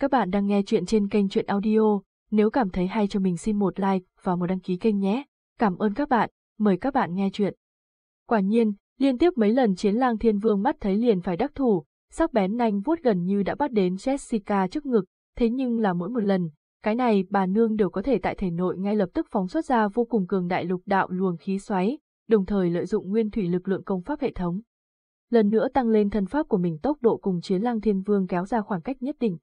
Các bạn đang nghe chuyện trên kênh Chuyện Audio, nếu cảm thấy hay cho mình xin một like và một đăng ký kênh nhé. Cảm ơn các bạn, mời các bạn nghe chuyện. Quả nhiên, liên tiếp mấy lần chiến lang thiên vương mắt thấy liền phải đắc thủ, sắc bén nanh vuốt gần như đã bắt đến Jessica trước ngực, thế nhưng là mỗi một lần, cái này bà nương đều có thể tại thể nội ngay lập tức phóng xuất ra vô cùng cường đại lục đạo luồng khí xoáy, đồng thời lợi dụng nguyên thủy lực lượng công pháp hệ thống. Lần nữa tăng lên thân pháp của mình tốc độ cùng chiến lang thiên vương kéo ra khoảng cách nhất định.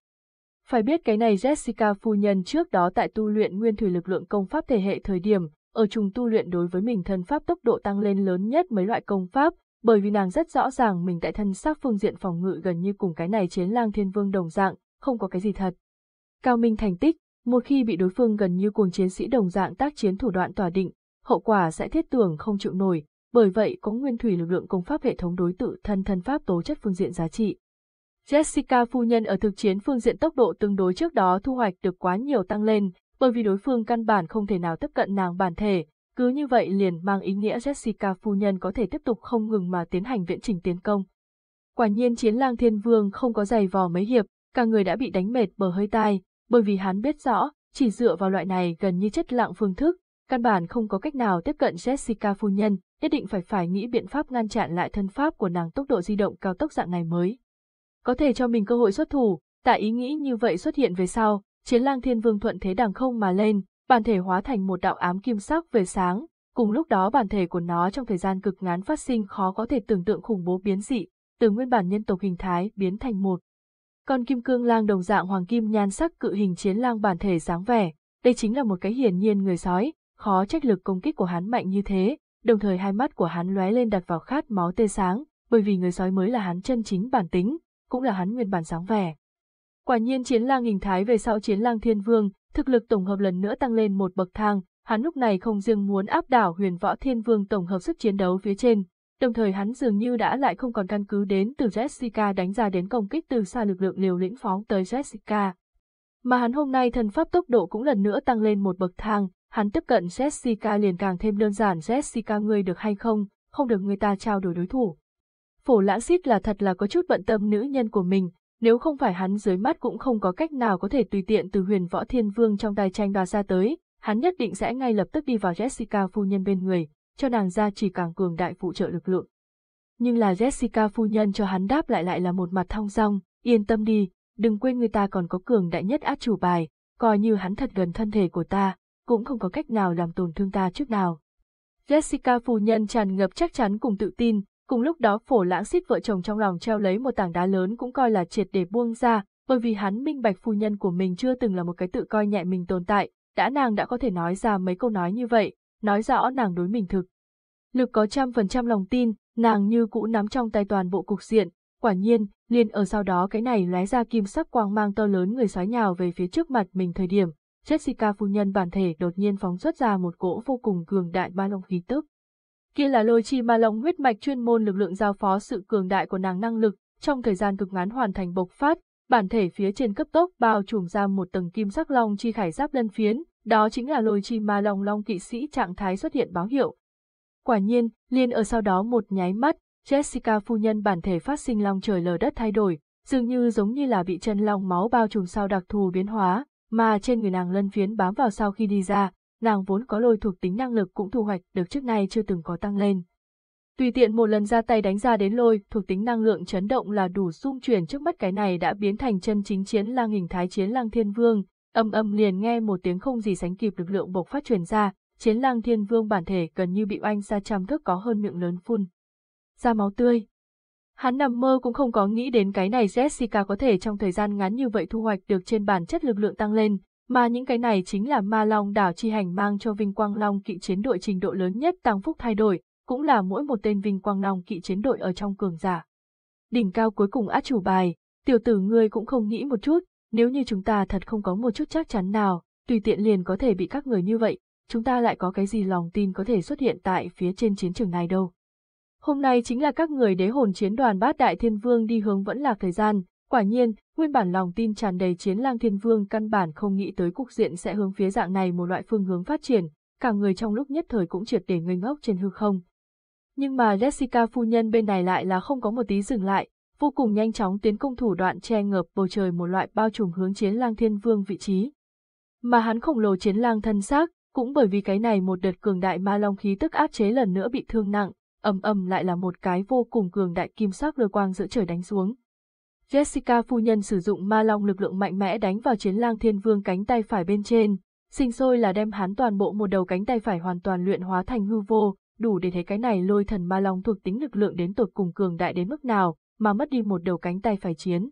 Phải biết cái này Jessica phu nhân trước đó tại tu luyện nguyên thủy lực lượng công pháp thể hệ thời điểm, ở trùng tu luyện đối với mình thân pháp tốc độ tăng lên lớn nhất mấy loại công pháp, bởi vì nàng rất rõ ràng mình tại thân xác phương diện phòng ngự gần như cùng cái này chiến lang thiên vương đồng dạng, không có cái gì thật. Cao minh thành tích, một khi bị đối phương gần như cuồng chiến sĩ đồng dạng tác chiến thủ đoạn tỏa định, hậu quả sẽ thiết tưởng không chịu nổi, bởi vậy có nguyên thủy lực lượng công pháp hệ thống đối tự thân thân pháp tố chất phương diện giá trị. Jessica phu nhân ở thực chiến phương diện tốc độ tương đối trước đó thu hoạch được quá nhiều tăng lên, bởi vì đối phương căn bản không thể nào tiếp cận nàng bản thể, cứ như vậy liền mang ý nghĩa Jessica phu nhân có thể tiếp tục không ngừng mà tiến hành viễn trình tiến công. Quả nhiên chiến lang thiên vương không có giày vò mấy hiệp, cả người đã bị đánh mệt bờ hơi tai, bởi vì hắn biết rõ, chỉ dựa vào loại này gần như chất lạng phương thức, căn bản không có cách nào tiếp cận Jessica phu nhân, nhất định phải phải nghĩ biện pháp ngăn chặn lại thân pháp của nàng tốc độ di động cao tốc dạng này mới. Có thể cho mình cơ hội xuất thủ, tại ý nghĩ như vậy xuất hiện về sau, chiến lang thiên vương thuận thế đằng không mà lên, bản thể hóa thành một đạo ám kim sắc về sáng, cùng lúc đó bản thể của nó trong thời gian cực ngắn phát sinh khó có thể tưởng tượng khủng bố biến dị, từ nguyên bản nhân tộc hình thái biến thành một. Con kim cương lang đồng dạng hoàng kim nhan sắc cự hình chiến lang bản thể dáng vẻ, đây chính là một cái hiển nhiên người sói, khó trách lực công kích của hắn mạnh như thế, đồng thời hai mắt của hắn lóe lên đặt vào khát máu tê sáng, bởi vì người sói mới là hắn chân chính bản tính, cũng là hắn nguyên bản sáng vẻ. Quả nhiên chiến lang hình thái về sau chiến lang thiên vương, thực lực tổng hợp lần nữa tăng lên một bậc thang, hắn lúc này không riêng muốn áp đảo huyền võ thiên vương tổng hợp sức chiến đấu phía trên, đồng thời hắn dường như đã lại không còn căn cứ đến từ Jessica đánh ra đến công kích từ xa lực lượng liều lĩnh phóng tới Jessica. Mà hắn hôm nay thần pháp tốc độ cũng lần nữa tăng lên một bậc thang, hắn tiếp cận Jessica liền càng thêm đơn giản Jessica ngươi được hay không, không được người ta trao đổi đối thủ. Phổ lãng xít là thật là có chút bận tâm nữ nhân của mình, nếu không phải hắn dưới mắt cũng không có cách nào có thể tùy tiện từ huyền võ thiên vương trong tay tranh đoạt ra tới, hắn nhất định sẽ ngay lập tức đi vào Jessica phu nhân bên người, cho nàng ra chỉ càng cường đại phụ trợ lực lượng. Nhưng là Jessica phu nhân cho hắn đáp lại lại là một mặt thong dong, yên tâm đi, đừng quên người ta còn có cường đại nhất át chủ bài, coi như hắn thật gần thân thể của ta, cũng không có cách nào làm tổn thương ta trước nào. Jessica phu nhân tràn ngập chắc chắn cùng tự tin, cùng lúc đó phổ lãng xít vợ chồng trong lòng treo lấy một tảng đá lớn cũng coi là triệt để buông ra, bởi vì hắn minh bạch phu nhân của mình chưa từng là một cái tự coi nhẹ mình tồn tại, đã nàng đã có thể nói ra mấy câu nói như vậy, nói rõ nàng đối mình thực. Lực có trăm phần trăm lòng tin, nàng như cũ nắm trong tay toàn bộ cục diện, quả nhiên, liền ở sau đó cái này lóe ra kim sắc quang mang to lớn người sói nhào về phía trước mặt mình thời điểm, Jessica phu nhân bản thể đột nhiên phóng xuất ra một cỗ vô cùng cường đại ba long khí tức. Kia là lôi chi ma long huyết mạch chuyên môn lực lượng giao phó sự cường đại của nàng năng lực, trong thời gian cực ngắn hoàn thành bộc phát, bản thể phía trên cấp tốc bao trùm ra một tầng kim sắc long chi khải giáp lân phiến, đó chính là lôi chi ma long long kỵ sĩ trạng thái xuất hiện báo hiệu. Quả nhiên, liền ở sau đó một nháy mắt, Jessica phu nhân bản thể phát sinh long trời lở đất thay đổi, dường như giống như là bị chân long máu bao trùm sau đặc thù biến hóa, mà trên người nàng lân phiến bám vào sau khi đi ra, nàng vốn có lôi thuộc tính năng lực cũng thu hoạch được trước nay chưa từng có tăng lên. Tùy tiện một lần ra tay đánh ra đến lôi, thuộc tính năng lượng chấn động là đủ xung chuyển trước mắt cái này đã biến thành chân chính chiến lang hình thái chiến lang thiên vương, âm âm liền nghe một tiếng không gì sánh kịp lực lượng bộc phát truyền ra, chiến lang thiên vương bản thể gần như bị oanh ra trăm thước có hơn miệng lớn phun. Ra máu tươi. Hắn nằm mơ cũng không có nghĩ đến cái này Jessica có thể trong thời gian ngắn như vậy thu hoạch được trên bản chất lực lượng tăng lên, mà những cái này chính là ma long đảo chi hành mang cho Vinh Quang Long kỵ chiến đội trình độ lớn nhất tăng phúc thay đổi, cũng là mỗi một tên Vinh Quang Long kỵ chiến đội ở trong cường giả. Đỉnh cao cuối cùng át chủ bài, tiểu tử ngươi cũng không nghĩ một chút, nếu như chúng ta thật không có một chút chắc chắn nào, tùy tiện liền có thể bị các người như vậy, chúng ta lại có cái gì lòng tin có thể xuất hiện tại phía trên chiến trường này đâu. Hôm nay chính là các người đế hồn chiến đoàn bát đại thiên vương đi hướng vẫn là thời gian, quả nhiên, nguyên bản lòng tin tràn đầy chiến lang thiên vương căn bản không nghĩ tới cục diện sẽ hướng phía dạng này một loại phương hướng phát triển, cả người trong lúc nhất thời cũng triệt để ngây ngốc trên hư không. Nhưng mà Jessica phu nhân bên này lại là không có một tí dừng lại, vô cùng nhanh chóng tiến công thủ đoạn che ngợp bầu trời một loại bao trùm hướng chiến lang thiên vương vị trí. Mà hắn khổng lồ chiến lang thân xác, cũng bởi vì cái này một đợt cường đại ma long khí tức áp chế lần nữa bị thương nặng, ầm ầm lại là một cái vô cùng cường đại kim sắc lôi quang giữa trời đánh xuống. Jessica phu nhân sử dụng ma long lực lượng mạnh mẽ đánh vào chiến lang thiên vương cánh tay phải bên trên, sinh sôi là đem hắn toàn bộ một đầu cánh tay phải hoàn toàn luyện hóa thành hư vô, đủ để thấy cái này lôi thần ma long thuộc tính lực lượng đến tột cùng cường đại đến mức nào, mà mất đi một đầu cánh tay phải chiến.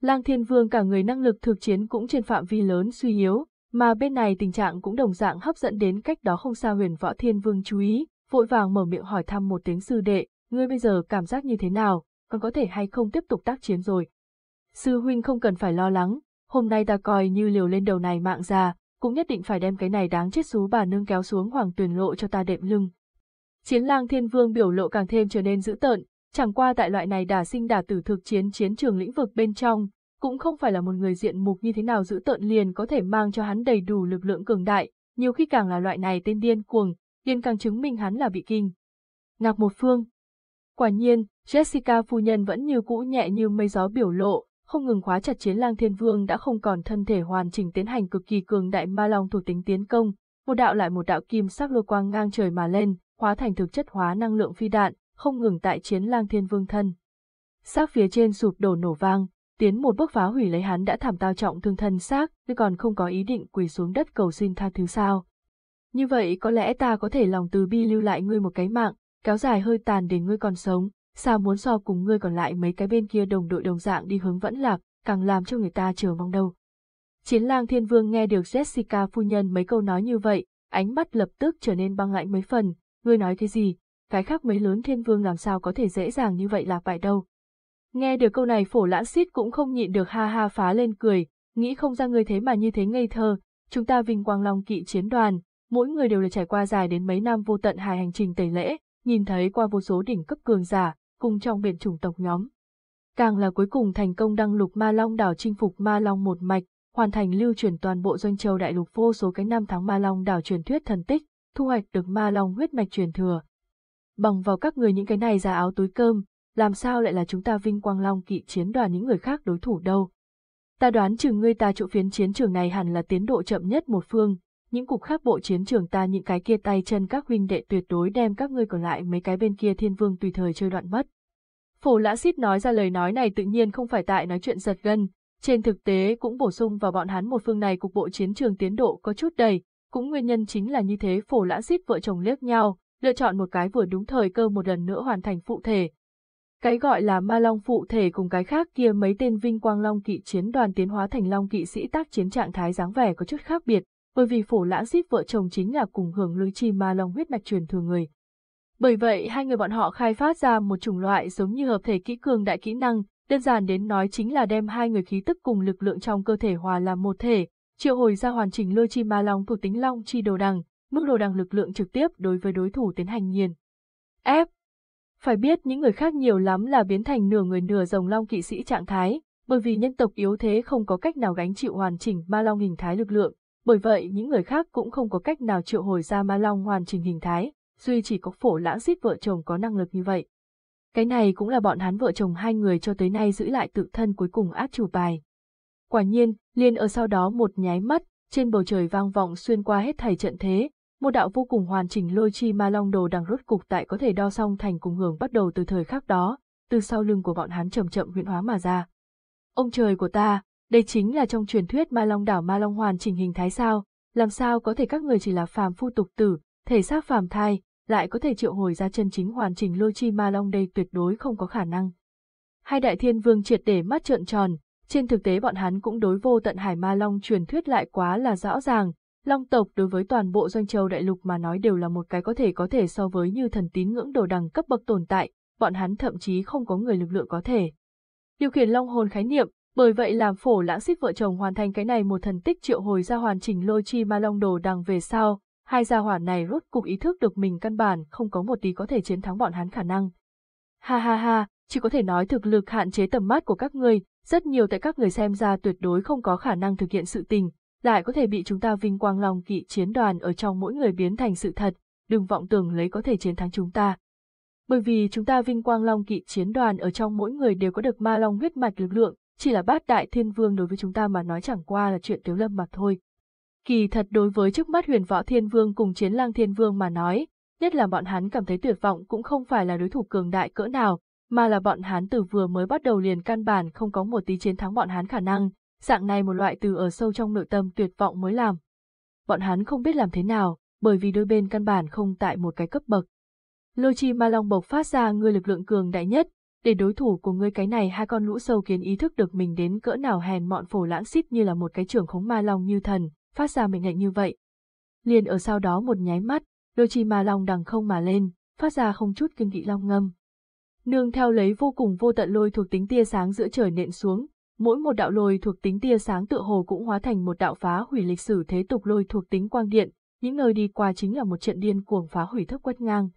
Lang Thiên Vương cả người năng lực thực chiến cũng trên phạm vi lớn suy yếu, mà bên này tình trạng cũng đồng dạng hấp dẫn đến cách đó không xa huyền võ Thiên Vương chú ý, vội vàng mở miệng hỏi thăm một tiếng sư đệ, ngươi bây giờ cảm giác như thế nào, còn có thể hay không tiếp tục tác chiến rồi. Sư huynh không cần phải lo lắng, hôm nay ta coi như liều lên đầu này mạng già, cũng nhất định phải đem cái này đáng chết xú bà nương kéo xuống hoàng tuyển lộ cho ta đệm lưng. Chiến lang thiên vương biểu lộ càng thêm trở nên dữ tợn, chẳng qua tại loại này đả sinh đả tử thực chiến chiến trường lĩnh vực bên trong, cũng không phải là một người diện mục như thế nào dữ tợn liền có thể mang cho hắn đầy đủ lực lượng cường đại, nhiều khi càng là loại này tên điên cuồng, liền càng chứng minh hắn là bị kinh. Ngạc một phương. Quả nhiên, Jessica phu nhân vẫn như cũ nhẹ như mây gió biểu lộ, không ngừng khóa chặt chiến lang thiên vương đã không còn thân thể hoàn chỉnh tiến hành cực kỳ cường đại ma long thuộc tính tiến công, một đạo lại một đạo kim sắc lôi quang ngang trời mà lên, hóa thành thực chất hóa năng lượng phi đạn, không ngừng tại chiến lang thiên vương thân. Xác phía trên sụp đổ nổ vang, tiến một bước phá hủy lấy hắn đã thảm tao trọng thương thân xác, nhưng còn không có ý định quỳ xuống đất cầu xin tha thứ sao. Như vậy có lẽ ta có thể lòng từ bi lưu lại ngươi một cái mạng, kéo dài hơi tàn để ngươi còn sống, sao muốn so cùng ngươi còn lại mấy cái bên kia đồng đội đồng dạng đi hướng vẫn lạc, càng làm cho người ta chờ mong đâu. Chiến lang thiên vương nghe được Jessica phu nhân mấy câu nói như vậy, ánh mắt lập tức trở nên băng lạnh mấy phần, ngươi nói cái gì, cái khác mấy lớn thiên vương làm sao có thể dễ dàng như vậy là phải đâu. Nghe được câu này phổ lãng xít cũng không nhịn được ha ha phá lên cười, nghĩ không ra ngươi thế mà như thế ngây thơ, chúng ta vinh quang long kỵ chiến đoàn, mỗi người đều là trải qua dài đến mấy năm vô tận hài hành trình tẩy lễ, nhìn thấy qua vô số đỉnh cấp cường giả, cùng trong biển chủng tộc nhóm. Càng là cuối cùng thành công đăng lục ma long đảo chinh phục ma long một mạch, hoàn thành lưu truyền toàn bộ doanh châu đại lục vô số cái năm tháng ma long đảo truyền thuyết thần tích, thu hoạch được ma long huyết mạch truyền thừa. Bằng vào các người những cái này ra áo túi cơm, làm sao lại là chúng ta vinh quang long kỵ chiến đoàn những người khác đối thủ đâu. Ta đoán chừng ngươi ta chỗ phiến chiến trường này hẳn là tiến độ chậm nhất một phương, những cục khác bộ chiến trường ta những cái kia tay chân các huynh đệ tuyệt đối đem các ngươi còn lại mấy cái bên kia thiên vương tùy thời chơi đoạn mất. Phổ lã xít nói ra lời nói này tự nhiên không phải tại nói chuyện giật gân, trên thực tế cũng bổ sung vào bọn hắn một phương này cục bộ chiến trường tiến độ có chút đầy, cũng nguyên nhân chính là như thế phổ lã xít vợ chồng liếc nhau, lựa chọn một cái vừa đúng thời cơ một lần nữa hoàn thành phụ thể. Cái gọi là ma long phụ thể cùng cái khác kia mấy tên vinh quang long kỵ chiến đoàn tiến hóa thành long kỵ sĩ tác chiến trạng thái dáng vẻ có chút khác biệt, bởi vì phổ lãng xít vợ chồng chính là cùng hưởng lưới chi ma long huyết mạch truyền thừa người. Bởi vậy hai người bọn họ khai phát ra một chủng loại giống như hợp thể kỹ cường đại kỹ năng, đơn giản đến nói chính là đem hai người khí tức cùng lực lượng trong cơ thể hòa làm một thể, triệu hồi ra hoàn chỉnh lôi chi ma long thuộc tính long chi đồ đằng, mức đồ đằng lực lượng trực tiếp đối với đối thủ tiến hành nghiền. F. Phải biết những người khác nhiều lắm là biến thành nửa người nửa rồng long kỵ sĩ trạng thái, bởi vì nhân tộc yếu thế không có cách nào gánh chịu hoàn chỉnh ma long hình thái lực lượng, bởi vậy những người khác cũng không có cách nào triệu hồi ra ma long hoàn chỉnh hình thái, duy chỉ có phổ lãng xít vợ chồng có năng lực như vậy. Cái này cũng là bọn hắn vợ chồng hai người cho tới nay giữ lại tự thân cuối cùng át chủ bài. Quả nhiên, liền ở sau đó một nháy mắt, trên bầu trời vang vọng xuyên qua hết thảy trận thế, một đạo vô cùng hoàn chỉnh lôi chi ma long đồ đằng rốt cục tại có thể đo xong thành cùng hưởng bắt đầu từ thời khắc đó, từ sau lưng của bọn hắn chậm chậm huyễn hóa mà ra. Ông trời của ta, đây chính là trong truyền thuyết ma long đảo ma long hoàn chỉnh hình thái sao, làm sao có thể các người chỉ là phàm phu tục tử, thể xác phàm thai, lại có thể triệu hồi ra chân chính hoàn chỉnh lôi chi ma long đây tuyệt đối không có khả năng. Hai đại thiên vương triệt để mắt trợn tròn, trên thực tế bọn hắn cũng đối vô tận hải ma long truyền thuyết lại quá là rõ ràng, long tộc đối với toàn bộ doanh châu đại lục mà nói đều là một cái có thể có thể so với như thần tín ngưỡng đồ đằng cấp bậc tồn tại, bọn hắn thậm chí không có người lực lượng có thể. Điều khiển long hồn khái niệm, bởi vậy làm phổ lãng xích vợ chồng hoàn thành cái này một thần tích triệu hồi ra hoàn chỉnh lôi chi ma long đồ đằng về sau, hai gia hỏa này rốt cục ý thức được mình căn bản không có một tí có thể chiến thắng bọn hắn khả năng. Ha ha ha, chỉ có thể nói thực lực hạn chế tầm mắt của các ngươi, rất nhiều tại các người xem ra tuyệt đối không có khả năng thực hiện sự tình, lại có thể bị chúng ta vinh quang lòng kỵ chiến đoàn ở trong mỗi người biến thành sự thật, đừng vọng tưởng lấy có thể chiến thắng chúng ta. Bởi vì chúng ta vinh quang long kỵ chiến đoàn ở trong mỗi người đều có được ma long huyết mạch lực lượng, chỉ là bát đại thiên vương đối với chúng ta mà nói chẳng qua là chuyện tiếu lâm mà thôi. Kỳ thật đối với trước mắt huyền võ thiên vương cùng chiến lang thiên vương mà nói, nhất là bọn hắn cảm thấy tuyệt vọng cũng không phải là đối thủ cường đại cỡ nào, mà là bọn hắn từ vừa mới bắt đầu liền căn bản không có một tí chiến thắng bọn hắn khả năng, dạng này một loại từ ở sâu trong nội tâm tuyệt vọng mới làm. Bọn hắn không biết làm thế nào, bởi vì đôi bên căn bản không tại một cái cấp bậc. Lôi chi ma long bộc phát ra người lực lượng cường đại nhất, để đối thủ của ngươi cái này hai con lũ sâu kiến ý thức được mình đến cỡ nào hèn mọn phổ lãng xít như là một cái trưởng khống ma long như thần, phát ra mệnh lệnh như vậy. Liền ở sau đó một nháy mắt, đôi chi ma long đằng không mà lên, phát ra không chút kinh kỵ long ngâm. Nương theo lấy vô cùng vô tận lôi thuộc tính tia sáng giữa trời nện xuống, mỗi một đạo lôi thuộc tính tia sáng tựa hồ cũng hóa thành một đạo phá hủy lịch sử thế tục lôi thuộc tính quang điện, những nơi đi qua chính là một trận điên cuồng phá hủy thức quét ngang.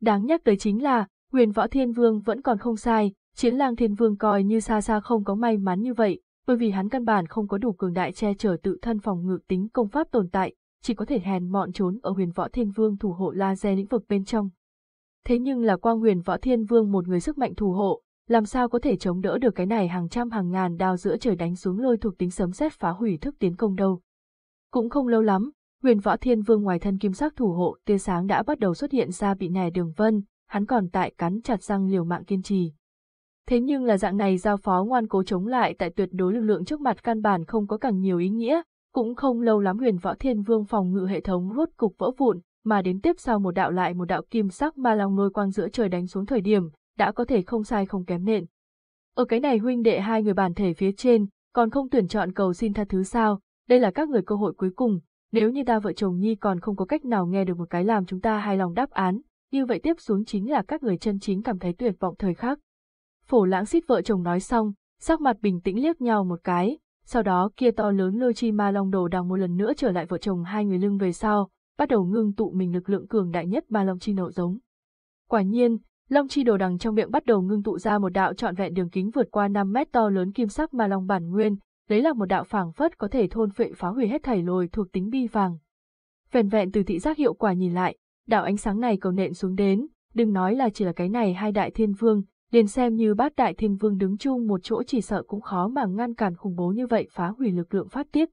Đáng nhắc tới chính là, huyền võ thiên vương vẫn còn không sai, chiến lang thiên vương coi như xa xa không có may mắn như vậy, bởi vì hắn căn bản không có đủ cường đại che chở tự thân phòng ngự tính công pháp tồn tại, chỉ có thể hèn mọn trốn ở huyền võ thiên vương thủ hộ laser lĩnh vực bên trong. Thế nhưng là quang huyền võ thiên vương một người sức mạnh thủ hộ, làm sao có thể chống đỡ được cái này hàng trăm hàng ngàn đao giữa trời đánh xuống lôi thuộc tính sấm sét phá hủy thức tiến công đâu. Cũng không lâu lắm, huyền võ thiên vương ngoài thân kim sắc thủ hộ tia sáng đã bắt đầu xuất hiện ra bị nẻ đường vân, hắn còn tại cắn chặt răng liều mạng kiên trì. Thế nhưng là dạng này giao phó ngoan cố chống lại tại tuyệt đối lực lượng trước mặt căn bản không có càng nhiều ý nghĩa, cũng không lâu lắm huyền võ thiên vương phòng ngự hệ thống rốt cục vỡ vụn, mà đến tiếp sau một đạo lại một đạo kim sắc ma long lôi quang giữa trời đánh xuống thời điểm, đã có thể không sai không kém nện. Ở cái này huynh đệ hai người bản thể phía trên, còn không tuyển chọn cầu xin tha thứ sao, đây là các người cơ hội cuối cùng, nếu như ta vợ chồng Nhi còn không có cách nào nghe được một cái làm chúng ta hài lòng đáp án, như vậy tiếp xuống chính là các người chân chính cảm thấy tuyệt vọng thời khắc. Phổ lãng xít vợ chồng nói xong, sắc mặt bình tĩnh liếc nhau một cái, sau đó kia to lớn lôi chi ma long đồ đằng một lần nữa trở lại vợ chồng hai người lưng về sau, bắt đầu ngưng tụ mình lực lượng cường đại nhất ma long chi nộ giống. Quả nhiên, long chi đồ đằng trong miệng bắt đầu ngưng tụ ra một đạo trọn vẹn đường kính vượt qua 5 mét to lớn kim sắc ma long bản nguyên, đấy là một đạo phảng phất có thể thôn phệ phá hủy hết thảy lồi thuộc tính bi vàng. Vẹn vẹn từ thị giác hiệu quả nhìn lại, đạo ánh sáng này cầu nện xuống đến, đừng nói là chỉ là cái này hai đại thiên vương, liền xem như bát đại thiên vương đứng chung một chỗ chỉ sợ cũng khó mà ngăn cản khủng bố như vậy phá hủy lực lượng phát tiết.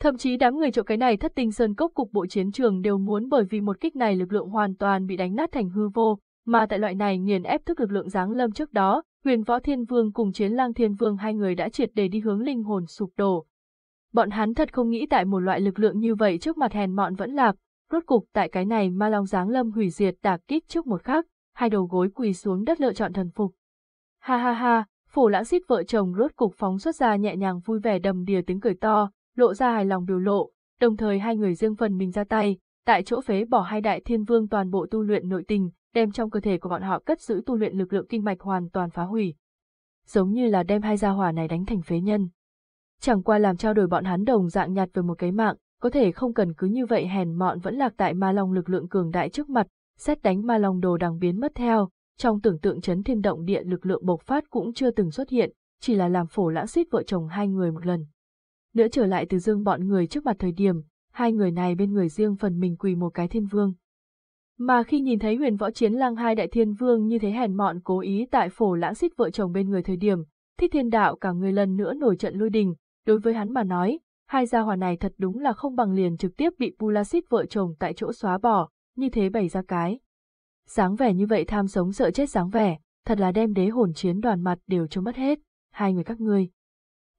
Thậm chí đám người chỗ cái này thất tinh sơn cốc cục bộ chiến trường đều muốn bởi vì một kích này lực lượng hoàn toàn bị đánh nát thành hư vô, mà tại loại này nghiền ép thức lực lượng giáng lâm trước đó, huyền võ thiên vương cùng chiến lang thiên vương hai người đã triệt để đi hướng linh hồn sụp đổ. Bọn hắn thật không nghĩ tại một loại lực lượng như vậy trước mặt hèn mọn vẫn lạc, rốt cục tại cái này ma long giáng lâm hủy diệt đả kích trước một khắc, hai đầu gối quỳ xuống đất lựa chọn thần phục. Ha ha ha, phổ lãng xít vợ chồng rốt cục phóng xuất ra nhẹ nhàng vui vẻ đầm đìa tiếng cười to, lộ ra hài lòng biểu lộ, đồng thời hai người riêng phần mình ra tay, tại chỗ phế bỏ hai đại thiên vương toàn bộ tu luyện nội tình, đem trong cơ thể của bọn họ cất giữ tu luyện lực lượng kinh mạch hoàn toàn phá hủy. Giống như là đem hai gia hỏa này đánh thành phế nhân. Chẳng qua làm trao đổi bọn hắn đồng dạng nhặt về một cái mạng, có thể không cần cứ như vậy hèn mọn vẫn lạc tại ma long lực lượng cường đại trước mặt, xét đánh ma long đồ đằng biến mất theo, trong tưởng tượng chấn thiên động địa lực lượng bộc phát cũng chưa từng xuất hiện, chỉ là làm phổ lãng xít vợ chồng hai người một lần. Nữa trở lại từ dương bọn người trước mặt thời điểm, hai người này bên người riêng phần mình quỳ một cái thiên vương. Mà khi nhìn thấy huyền võ chiến lang hai đại thiên vương như thế hèn mọn cố ý tại phổ lãng xít vợ chồng bên người thời điểm, thích thiên đạo cả người lần nữa nổi trận lôi đình, đối với hắn mà nói, hai gia hỏa này thật đúng là không bằng liền trực tiếp bị Pulasit vợ chồng tại chỗ xóa bỏ, như thế bày ra cái. Sáng vẻ như vậy tham sống sợ chết sáng vẻ, thật là đem đế hồn chiến đoàn mặt đều cho mất hết, hai người các ngươi.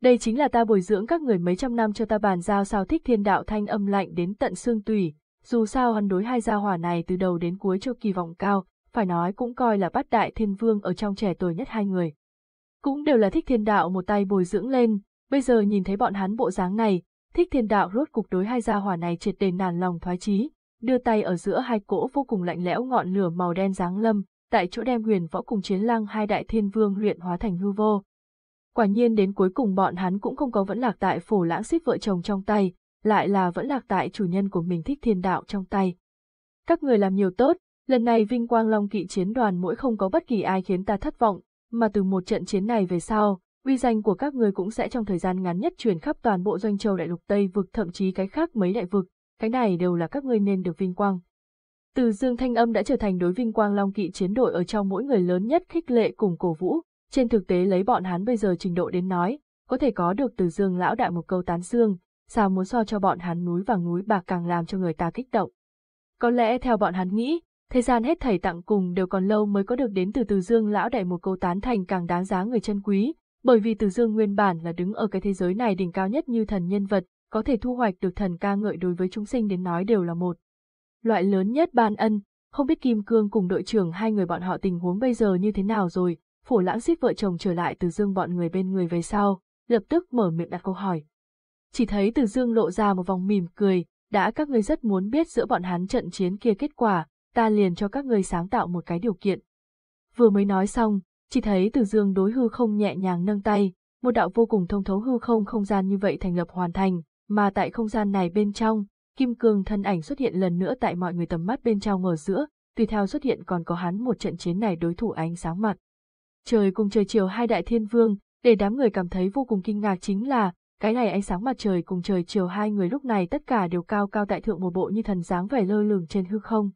Đây chính là ta bồi dưỡng các người mấy trăm năm cho ta bàn giao sao thích thiên đạo thanh âm lạnh đến tận xương tủy, dù sao hắn đối hai gia hỏa này từ đầu đến cuối cho kỳ vọng cao, phải nói cũng coi là bắt đại thiên vương ở trong trẻ tuổi nhất hai người. Cũng đều là thích thiên đạo một tay bồi dưỡng lên, bây giờ nhìn thấy bọn hắn bộ dáng này, thích thiên đạo rốt cục đối hai gia hỏa này triệt đề nản lòng thoái chí, đưa tay ở giữa hai cỗ vô cùng lạnh lẽo ngọn lửa màu đen giáng lâm, tại chỗ đem huyền võ cùng chiến lang hai đại thiên vương luyện hóa thành hư vô. Quả nhiên đến cuối cùng bọn hắn cũng không có vẫn lạc tại phổ lãng xích vợ chồng trong tay, lại là vẫn lạc tại chủ nhân của mình thích thiên đạo trong tay. Các người làm nhiều tốt, lần này vinh quang long kỵ chiến đoàn mỗi không có bất kỳ ai khiến ta thất vọng, mà từ một trận chiến này về sau, uy danh của các người cũng sẽ trong thời gian ngắn nhất truyền khắp toàn bộ doanh châu đại lục Tây vực thậm chí cái khác mấy đại vực, cái này đều là các ngươi nên được vinh quang. Từ dương thanh âm đã trở thành đối vinh quang long kỵ chiến đội ở trong mỗi người lớn nhất khích lệ cùng cổ vũ, trên thực tế lấy bọn hắn bây giờ trình độ đến nói, có thể có được từ dương lão đại một câu tán dương, sao muốn so cho bọn hắn núi vàng núi bạc càng làm cho người ta kích động. Có lẽ theo bọn hắn nghĩ, thời gian hết thảy tặng cùng đều còn lâu mới có được đến từ từ dương lão đại một câu tán thành càng đáng giá người chân quý, bởi vì từ dương nguyên bản là đứng ở cái thế giới này đỉnh cao nhất như thần nhân vật, có thể thu hoạch được thần ca ngợi đối với chúng sinh đến nói đều là một. Loại lớn nhất ban ân, không biết Kim Cương cùng đội trưởng hai người bọn họ tình huống bây giờ như thế nào rồi, phổ lãng xích vợ chồng trở lại từ dương bọn người bên người về sau, lập tức mở miệng đặt câu hỏi. Chỉ thấy từ dương lộ ra một vòng mỉm cười, đã các ngươi rất muốn biết giữa bọn hắn trận chiến kia kết quả, ta liền cho các ngươi sáng tạo một cái điều kiện. Vừa mới nói xong, chỉ thấy từ dương đối hư không nhẹ nhàng nâng tay, một đạo vô cùng thông thấu hư không không gian như vậy thành lập hoàn thành, mà tại không gian này bên trong, kim cương thân ảnh xuất hiện lần nữa tại mọi người tầm mắt bên trong ở giữa, tùy theo xuất hiện còn có hắn một trận chiến này đối thủ ánh sáng mặt. Trời cùng trời chiều hai đại thiên vương, để đám người cảm thấy vô cùng kinh ngạc chính là, cái này ánh sáng mặt trời cùng trời chiều hai người lúc này tất cả đều cao cao tại thượng một bộ như thần dáng vẻ lơ lửng trên hư không.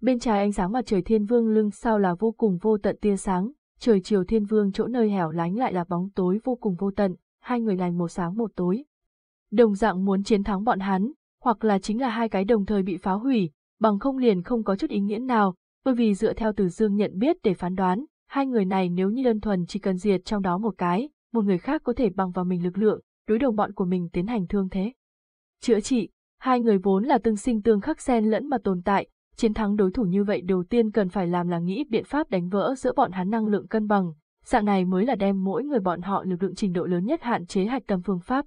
Bên trái ánh sáng mặt trời thiên vương lưng sau là vô cùng vô tận tia sáng, trời chiều thiên vương chỗ nơi hẻo lánh lại là bóng tối vô cùng vô tận, hai người lành một sáng một tối. Đồng dạng muốn chiến thắng bọn hắn, hoặc là chính là hai cái đồng thời bị phá hủy, bằng không liền không có chút ý nghĩa nào, bởi vì dựa theo từ dương nhận biết để phán đoán, hai người này nếu như đơn thuần chỉ cần diệt trong đó một cái, một người khác có thể bằng vào mình lực lượng, đối đồng bọn của mình tiến hành thương thế. Chữa trị, hai người vốn là tương sinh tương khắc xen lẫn mà tồn tại, chiến thắng đối thủ như vậy đầu tiên cần phải làm là nghĩ biện pháp đánh vỡ giữa bọn hắn năng lượng cân bằng, dạng này mới là đem mỗi người bọn họ lực lượng trình độ lớn nhất hạn chế hạch tâm phương pháp.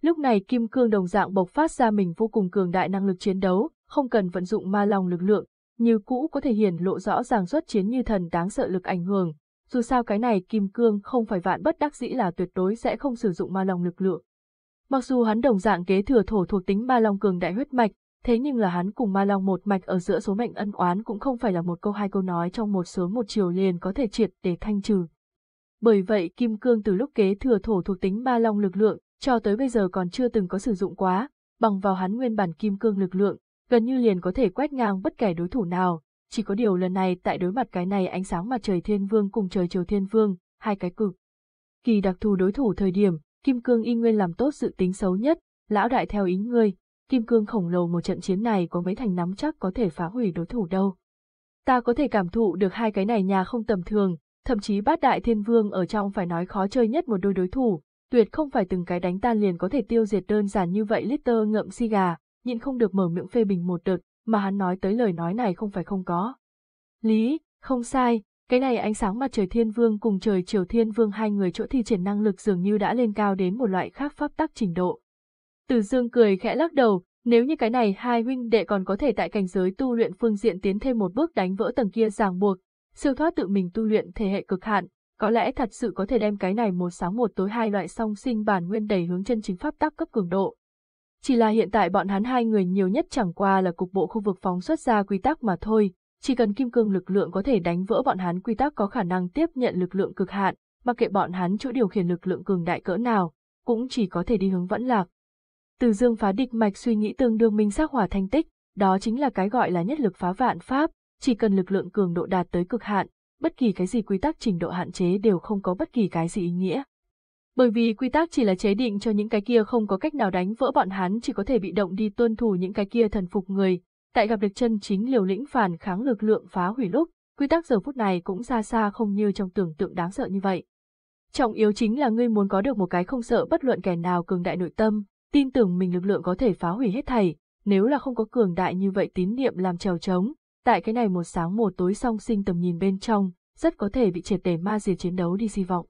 Lúc này Kim Cương đồng dạng bộc phát ra mình vô cùng cường đại năng lực chiến đấu, không cần vận dụng ma lòng lực lượng, như cũ có thể hiển lộ rõ ràng xuất chiến như thần đáng sợ lực ảnh hưởng. Dù sao cái này Kim Cương không phải vạn bất đắc dĩ là tuyệt đối sẽ không sử dụng ma lòng lực lượng. Mặc dù hắn đồng dạng kế thừa thổ thuộc tính ma long cường đại huyết mạch, thế nhưng là hắn cùng ma long một mạch ở giữa số mệnh ân oán cũng không phải là một câu hai câu nói trong một sớm một chiều liền có thể triệt để thanh trừ. Bởi vậy Kim Cương từ lúc kế thừa thổ thuộc tính ma long lực lượng, cho tới bây giờ còn chưa từng có sử dụng quá, bằng vào hắn nguyên bản Kim Cương lực lượng, gần như liền có thể quét ngang bất kể đối thủ nào, chỉ có điều lần này tại đối mặt cái này ánh sáng mặt trời thiên vương cùng trời chiều thiên vương, hai cái cực. Kỳ đặc thù đối thủ thời điểm, Kim Cương y nguyên làm tốt sự tính xấu nhất, lão đại theo ý ngươi, Kim Cương khổng lồ một trận chiến này có mấy thành nắm chắc có thể phá hủy đối thủ đâu. Ta có thể cảm thụ được hai cái này nhà không tầm thường, thậm chí bát đại thiên vương ở trong phải nói khó chơi nhất một đôi đối thủ, tuyệt không phải từng cái đánh tan liền có thể tiêu diệt đơn giản như vậy lít tơ ngậm si gà, nhịn không được mở miệng phê bình một đợt, mà hắn nói tới lời nói này không phải không có. Lý, không sai, cái này ánh sáng mặt trời thiên vương cùng trời chiều thiên vương hai người chỗ thi triển năng lực dường như đã lên cao đến một loại khác pháp tắc trình độ. Từ dương cười khẽ lắc đầu, nếu như cái này hai huynh đệ còn có thể tại cảnh giới tu luyện phương diện tiến thêm một bước đánh vỡ tầng kia ràng buộc, siêu thoát tự mình tu luyện thể hệ cực hạn, có lẽ thật sự có thể đem cái này một sáng một tối hai loại song sinh bản nguyên đầy hướng chân chính pháp tắc cấp cường độ. Chỉ là hiện tại bọn hắn hai người nhiều nhất chẳng qua là cục bộ khu vực phóng xuất ra quy tắc mà thôi, chỉ cần kim cương lực lượng có thể đánh vỡ bọn hắn quy tắc có khả năng tiếp nhận lực lượng cực hạn, mặc kệ bọn hắn chỗ điều khiển lực lượng cường đại cỡ nào, cũng chỉ có thể đi hướng vẫn lạc. Từ dương phá địch mạch suy nghĩ tương đương minh xác hỏa thanh tích, đó chính là cái gọi là nhất lực phá vạn pháp, chỉ cần lực lượng cường độ đạt tới cực hạn, bất kỳ cái gì quy tắc trình độ hạn chế đều không có bất kỳ cái gì ý nghĩa. Bởi vì quy tắc chỉ là chế định cho những cái kia không có cách nào đánh vỡ bọn hắn chỉ có thể bị động đi tuân thủ những cái kia thần phục người, tại gặp được chân chính liều lĩnh phản kháng lực lượng phá hủy lúc, quy tắc giờ phút này cũng xa xa không như trong tưởng tượng đáng sợ như vậy. Trọng yếu chính là ngươi muốn có được một cái không sợ bất luận kẻ nào cường đại nội tâm, tin tưởng mình lực lượng có thể phá hủy hết thảy, nếu là không có cường đại như vậy tín niệm làm trèo trống, tại cái này một sáng một tối song sinh tầm nhìn bên trong, rất có thể bị triệt để ma diệt chiến đấu đi hy vọng.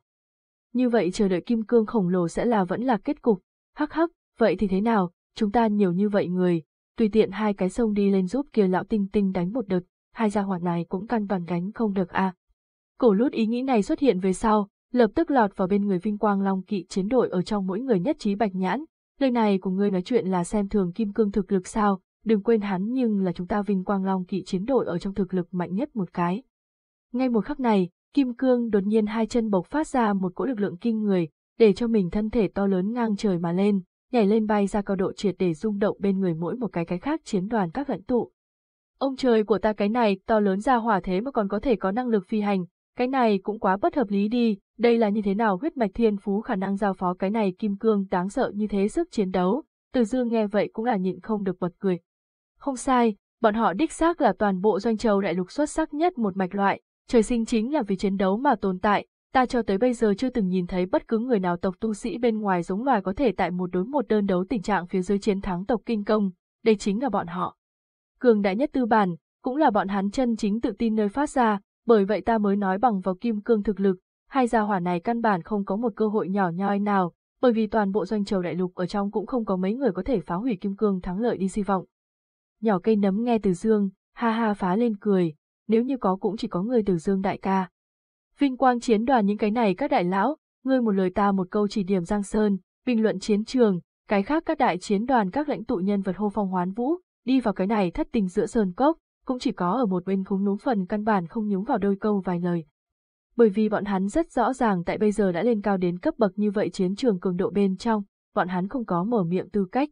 Như vậy chờ đợi kim cương khổng lồ sẽ là vẫn là kết cục, hắc hắc, vậy thì thế nào, chúng ta nhiều như vậy người, tùy tiện hai cái sông đi lên giúp kia lão tinh tinh đánh một đợt, hai gia hỏa này cũng căn bản gánh không được à. Cổ lút ý nghĩ này xuất hiện về sau, lập tức lọt vào bên người vinh quang long kỵ chiến đội ở trong mỗi người nhất trí bạch nhãn, lời này của ngươi nói chuyện là xem thường kim cương thực lực sao, đừng quên hắn nhưng là chúng ta vinh quang long kỵ chiến đội ở trong thực lực mạnh nhất một cái. Ngay một khắc này, Kim Cương đột nhiên hai chân bộc phát ra một cỗ lực lượng kinh người, để cho mình thân thể to lớn ngang trời mà lên, nhảy lên bay ra cao độ triệt để rung động bên người mỗi một cái cái khác chiến đoàn các lãnh tụ. Ông trời của ta cái này to lớn ra hỏa thế mà còn có thể có năng lực phi hành, cái này cũng quá bất hợp lý đi, đây là như thế nào huyết mạch thiên phú khả năng giao phó cái này kim cương đáng sợ như thế sức chiến đấu, từ dương nghe vậy cũng là nhịn không được bật cười. Không sai, bọn họ đích xác là toàn bộ doanh châu đại lục xuất sắc nhất một mạch loại, trời sinh chính là vì chiến đấu mà tồn tại, ta cho tới bây giờ chưa từng nhìn thấy bất cứ người nào tộc tu sĩ bên ngoài giống loài có thể tại một đối một đơn đấu tình trạng phía dưới chiến thắng tộc kinh công, đây chính là bọn họ. Cường đại nhất tư bản, cũng là bọn hắn chân chính tự tin nơi phát ra, bởi vậy ta mới nói bằng vào kim cương thực lực, hai gia hỏa này căn bản không có một cơ hội nhỏ nhoi nào, bởi vì toàn bộ doanh châu đại lục ở trong cũng không có mấy người có thể phá hủy kim cương thắng lợi đi hy vọng. Nhỏ cây nấm nghe từ dương, ha ha phá lên cười, nếu như có cũng chỉ có người từ dương đại ca. Vinh quang chiến đoàn những cái này các đại lão, ngươi một lời ta một câu chỉ điểm Giang Sơn, bình luận chiến trường, cái khác các đại chiến đoàn các lãnh tụ nhân vật hô phong hoán vũ, đi vào cái này thất tình giữa sơn cốc, cũng chỉ có ở một bên khúng núm phần căn bản không nhúng vào đôi câu vài lời. Bởi vì bọn hắn rất rõ ràng tại bây giờ đã lên cao đến cấp bậc như vậy chiến trường cường độ bên trong, bọn hắn không có mở miệng tư cách.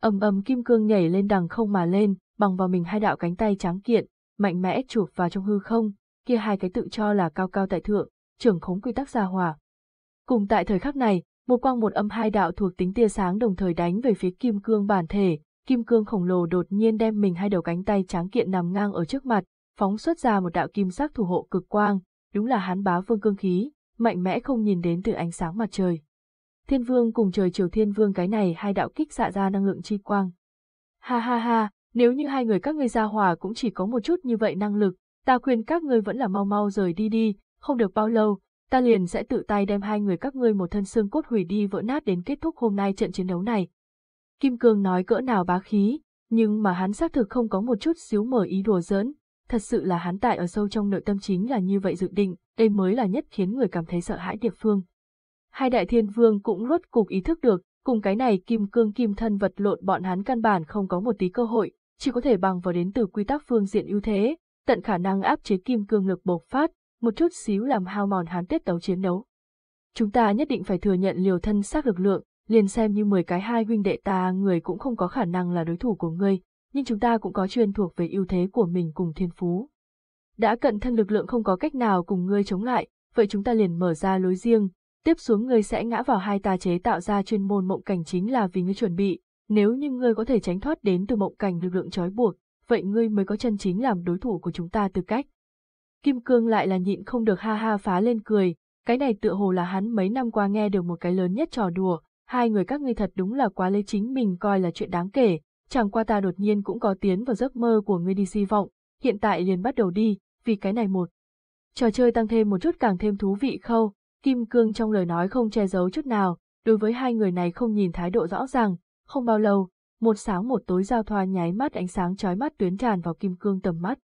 ầm ầm kim cương nhảy lên đằng không mà lên, bằng vào mình hai đạo cánh tay trắng kiện, mạnh mẽ chụp vào trong hư không, kia hai cái tự cho là cao cao tại thượng, trưởng khống quy tắc gia hòa. Cùng tại thời khắc này, một quang một âm hai đạo thuộc tính tia sáng đồng thời đánh về phía kim cương bản thể, kim cương khổng lồ đột nhiên đem mình hai đầu cánh tay trắng kiện nằm ngang ở trước mặt, phóng xuất ra một đạo kim sắc thủ hộ cực quang, đúng là hán bá vương cương khí, mạnh mẽ không nhìn đến từ ánh sáng mặt trời. Thiên vương cùng trời chiều thiên vương cái này hai đạo kích xạ ra năng lượng chi quang. Ha ha ha, nếu như hai người các ngươi ra hòa cũng chỉ có một chút như vậy năng lực, ta khuyên các ngươi vẫn là mau mau rời đi đi, không được bao lâu, ta liền sẽ tự tay đem hai người các ngươi một thân xương cốt hủy đi vỡ nát đến kết thúc hôm nay trận chiến đấu này. Kim Cương nói cỡ nào bá khí, nhưng mà hắn xác thực không có một chút xíu mở ý đùa giỡn, thật sự là hắn tại ở sâu trong nội tâm chính là như vậy dự định, đây mới là nhất khiến người cảm thấy sợ hãi địa phương. Hai đại thiên vương cũng rốt cục ý thức được, cùng cái này kim cương kim thân vật lộn bọn hắn căn bản không có một tí cơ hội, chỉ có thể bằng vào đến từ quy tắc phương diện ưu thế, tận khả năng áp chế kim cương lực bộc phát, một chút xíu làm hao mòn hắn tiết tấu chiến đấu. Chúng ta nhất định phải thừa nhận liều thân xác lực lượng, liền xem như 10 cái hai huynh đệ ta người cũng không có khả năng là đối thủ của ngươi, nhưng chúng ta cũng có chuyên thuộc về ưu thế của mình cùng thiên phú. Đã cận thân lực lượng không có cách nào cùng ngươi chống lại, vậy chúng ta liền mở ra lối riêng, tiếp xuống ngươi sẽ ngã vào hai ta chế tạo ra chuyên môn mộng cảnh chính là vì ngươi chuẩn bị, nếu như ngươi có thể tránh thoát đến từ mộng cảnh lực lượng trói buộc, vậy ngươi mới có chân chính làm đối thủ của chúng ta tư cách. Kim Cương lại là nhịn không được ha ha phá lên cười, cái này tựa hồ là hắn mấy năm qua nghe được một cái lớn nhất trò đùa, hai người các ngươi thật đúng là quá lấy chính mình coi là chuyện đáng kể, chẳng qua ta đột nhiên cũng có tiến vào giấc mơ của ngươi đi hy vọng, hiện tại liền bắt đầu đi, vì cái này một. Trò chơi tăng thêm một chút càng thêm thú vị khâu, Kim Cương trong lời nói không che giấu chút nào, đối với hai người này không nhìn thái độ rõ ràng, không bao lâu, một sáng một tối giao thoa nháy mắt ánh sáng chói mắt tuyến tràn vào Kim Cương tầm mắt.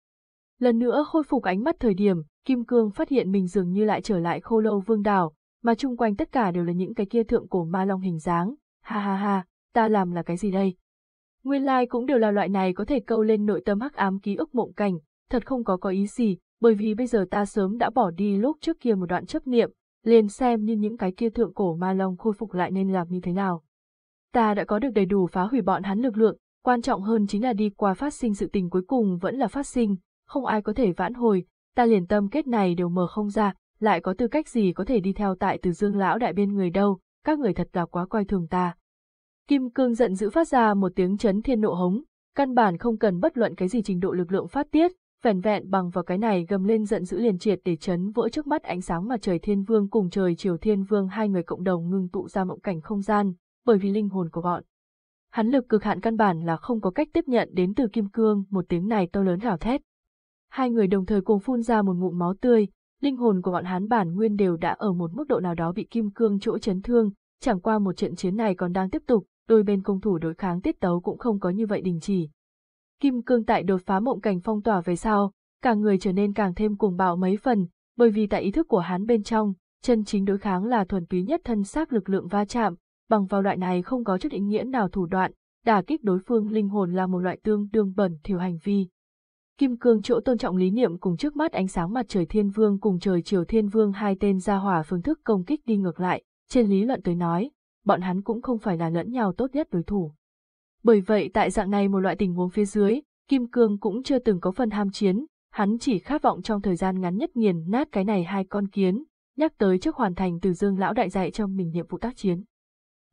Lần nữa khôi phục ánh mắt thời điểm, Kim Cương phát hiện mình dường như lại trở lại khô lâu vương đảo, mà chung quanh tất cả đều là những cái kia thượng cổ ma long hình dáng, ha ha ha, ta làm là cái gì đây? Nguyên lai like cũng đều là loại này có thể câu lên nội tâm hắc ám ký ức mộng cảnh, thật không có có ý gì, bởi vì bây giờ ta sớm đã bỏ đi lúc trước kia một đoạn chấp niệm, liền xem như những cái kia thượng cổ ma long khôi phục lại nên làm như thế nào. Ta đã có được đầy đủ phá hủy bọn hắn lực lượng, quan trọng hơn chính là đi qua phát sinh sự tình cuối cùng vẫn là phát sinh, không ai có thể vãn hồi, ta liền tâm kết này đều mở không ra, lại có tư cách gì có thể đi theo tại từ dương lão đại bên người đâu, các người thật là quá coi thường ta. Kim cương giận dữ phát ra một tiếng chấn thiên nộ hống, căn bản không cần bất luận cái gì trình độ lực lượng phát tiết, vẻn vẹn bằng vào cái này gầm lên giận dữ liền triệt để chấn vỡ trước mắt ánh sáng mặt trời thiên vương cùng trời chiều thiên vương hai người cộng đồng ngưng tụ ra mộng cảnh không gian, bởi vì linh hồn của bọn. Hắn lực cực hạn căn bản là không có cách tiếp nhận đến từ kim cương một tiếng này to lớn gào thét. Hai người đồng thời cùng phun ra một ngụm máu tươi, linh hồn của bọn hắn bản nguyên đều đã ở một mức độ nào đó bị kim cương chỗ chấn thương, chẳng qua một trận chiến này còn đang tiếp tục, đôi bên công thủ đối kháng tiết tấu cũng không có như vậy đình chỉ. Kim cương tại đột phá mộng cảnh phong tỏa về sau, cả người trở nên càng thêm cuồng bạo mấy phần, bởi vì tại ý thức của hắn bên trong, chân chính đối kháng là thuần túy nhất thân xác lực lượng va chạm, bằng vào loại này không có chút ý nghĩa nào thủ đoạn, đả kích đối phương linh hồn là một loại tương đương bẩn thiểu hành vi. Kim cương chỗ tôn trọng lý niệm cùng trước mắt ánh sáng mặt trời thiên vương cùng trời chiều thiên vương hai tên ra hỏa phương thức công kích đi ngược lại, trên lý luận tới nói, bọn hắn cũng không phải là lẫn nhau tốt nhất đối thủ. Bởi vậy tại dạng này một loại tình huống phía dưới, Kim Cương cũng chưa từng có phần ham chiến, hắn chỉ khát vọng trong thời gian ngắn nhất nghiền nát cái này hai con kiến, nhắc tới trước hoàn thành từ dương lão đại dạy cho mình nhiệm vụ tác chiến.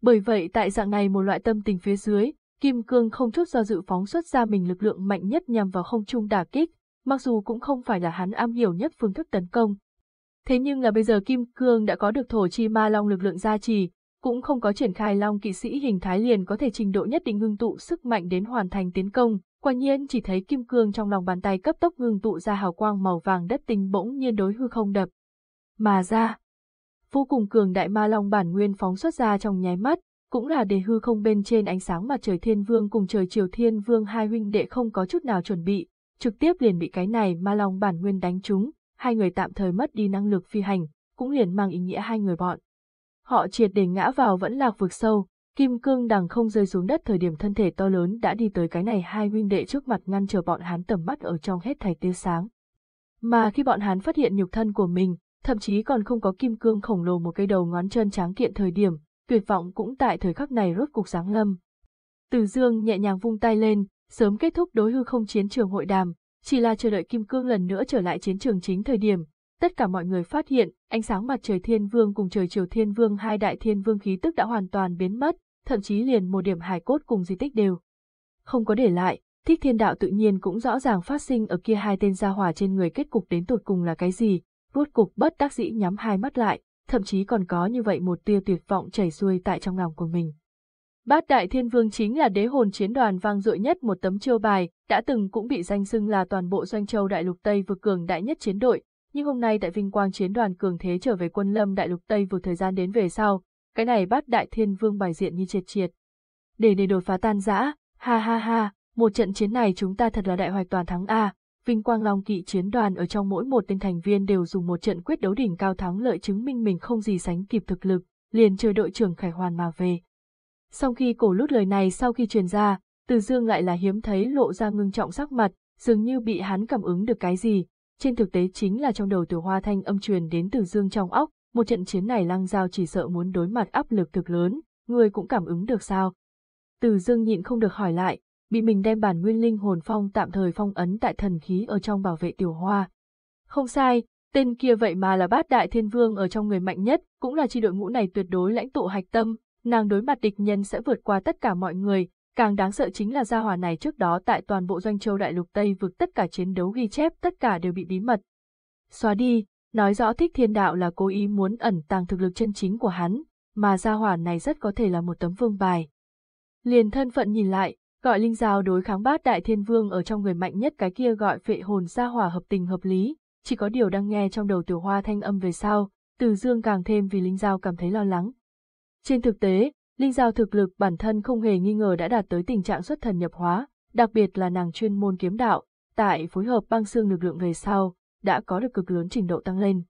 Bởi vậy tại dạng này một loại tâm tình phía dưới, Kim Cương không chút do dự phóng xuất ra mình lực lượng mạnh nhất nhằm vào không trung đả kích, mặc dù cũng không phải là hắn am hiểu nhất phương thức tấn công. Thế nhưng là bây giờ Kim Cương đã có được thổ chi ma long lực lượng gia trì, cũng không có triển khai long kỵ sĩ hình thái liền có thể trình độ nhất định ngưng tụ sức mạnh đến hoàn thành tiến công, quả nhiên chỉ thấy Kim Cương trong lòng bàn tay cấp tốc ngưng tụ ra hào quang màu vàng đất tinh bỗng nhiên đối hư không đập. Mà ra, vô cùng cường đại ma long bản nguyên phóng xuất ra trong nháy mắt, cũng là để hư không bên trên ánh sáng mặt trời thiên vương cùng trời triều thiên vương hai huynh đệ không có chút nào chuẩn bị, trực tiếp liền bị cái này ma long bản nguyên đánh trúng, hai người tạm thời mất đi năng lực phi hành, cũng liền mang ý nghĩa hai người bọn. Họ triệt để ngã vào vẫn lạc vực sâu, kim cương đằng không rơi xuống đất thời điểm thân thể to lớn đã đi tới cái này hai huynh đệ trước mặt ngăn chờ bọn hắn tầm mắt ở trong hết thảy tia sáng. Mà khi bọn hắn phát hiện nhục thân của mình, thậm chí còn không có kim cương khổng lồ một cây đầu ngón chân tráng kiện thời điểm, tuyệt vọng cũng tại thời khắc này rốt cục sáng lâm. Từ dương nhẹ nhàng vung tay lên, sớm kết thúc đối hư không chiến trường hội đàm, chỉ là chờ đợi kim cương lần nữa trở lại chiến trường chính thời điểm. Tất cả mọi người phát hiện, ánh sáng mặt trời thiên vương cùng trời chiều thiên vương hai đại thiên vương khí tức đã hoàn toàn biến mất, thậm chí liền một điểm hài cốt cùng di tích đều. Không có để lại, thích thiên đạo tự nhiên cũng rõ ràng phát sinh ở kia hai tên gia hỏa trên người kết cục đến tột cùng là cái gì, rốt cục bất đắc dĩ nhắm hai mắt lại, thậm chí còn có như vậy một tia tuyệt vọng chảy xuôi tại trong lòng của mình. Bát Đại Thiên Vương chính là đế hồn chiến đoàn vang dội nhất một tấm chiêu bài, đã từng cũng bị danh xưng là toàn bộ doanh châu đại lục Tây vực cường đại nhất chiến đội, nhưng hôm nay tại vinh quang chiến đoàn cường thế trở về quân lâm đại lục Tây vực thời gian đến về sau, cái này Bát Đại Thiên Vương bài diện như triệt triệt. Để để đột phá tan rã, ha ha ha, một trận chiến này chúng ta thật là đại hoạch toàn thắng A, Vinh Quang Long kỵ chiến đoàn ở trong mỗi một tên thành viên đều dùng một trận quyết đấu đỉnh cao thắng lợi chứng minh mình không gì sánh kịp thực lực, liền chờ đội trưởng Khải Hoàn mà về. Sau khi cổ lút lời này sau khi truyền ra, Từ Dương lại là hiếm thấy lộ ra ngưng trọng sắc mặt, dường như bị hắn cảm ứng được cái gì. Trên thực tế chính là trong đầu Từ hoa thanh âm truyền đến Từ Dương trong óc, một trận chiến này lăng giao chỉ sợ muốn đối mặt áp lực thực lớn, người cũng cảm ứng được sao. Từ Dương nhịn không được hỏi lại, bị mình đem bản nguyên linh hồn phong tạm thời phong ấn tại thần khí ở trong bảo vệ tiểu hoa. Không sai, tên kia vậy mà là bát đại thiên vương ở trong người mạnh nhất, cũng là chi đội ngũ này tuyệt đối lãnh tụ hạch tâm, nàng đối mặt địch nhân sẽ vượt qua tất cả mọi người, càng đáng sợ chính là gia hỏa này trước đó tại toàn bộ doanh châu đại lục Tây vực tất cả chiến đấu ghi chép tất cả đều bị bí mật. Xóa đi, nói rõ thích thiên đạo là cố ý muốn ẩn tàng thực lực chân chính của hắn, mà gia hỏa này rất có thể là một tấm vương bài. Liền thân phận nhìn lại, gọi linh giao đối kháng bát đại thiên vương ở trong người mạnh nhất cái kia gọi phệ hồn gia hỏa hợp tình hợp lý, chỉ có điều đang nghe trong đầu tiểu hoa thanh âm về sau, từ dương càng thêm vì linh giao cảm thấy lo lắng. Trên thực tế, linh giao thực lực bản thân không hề nghi ngờ đã đạt tới tình trạng xuất thần nhập hóa, đặc biệt là nàng chuyên môn kiếm đạo, tại phối hợp băng xương lực lượng về sau, đã có được cực lớn trình độ tăng lên.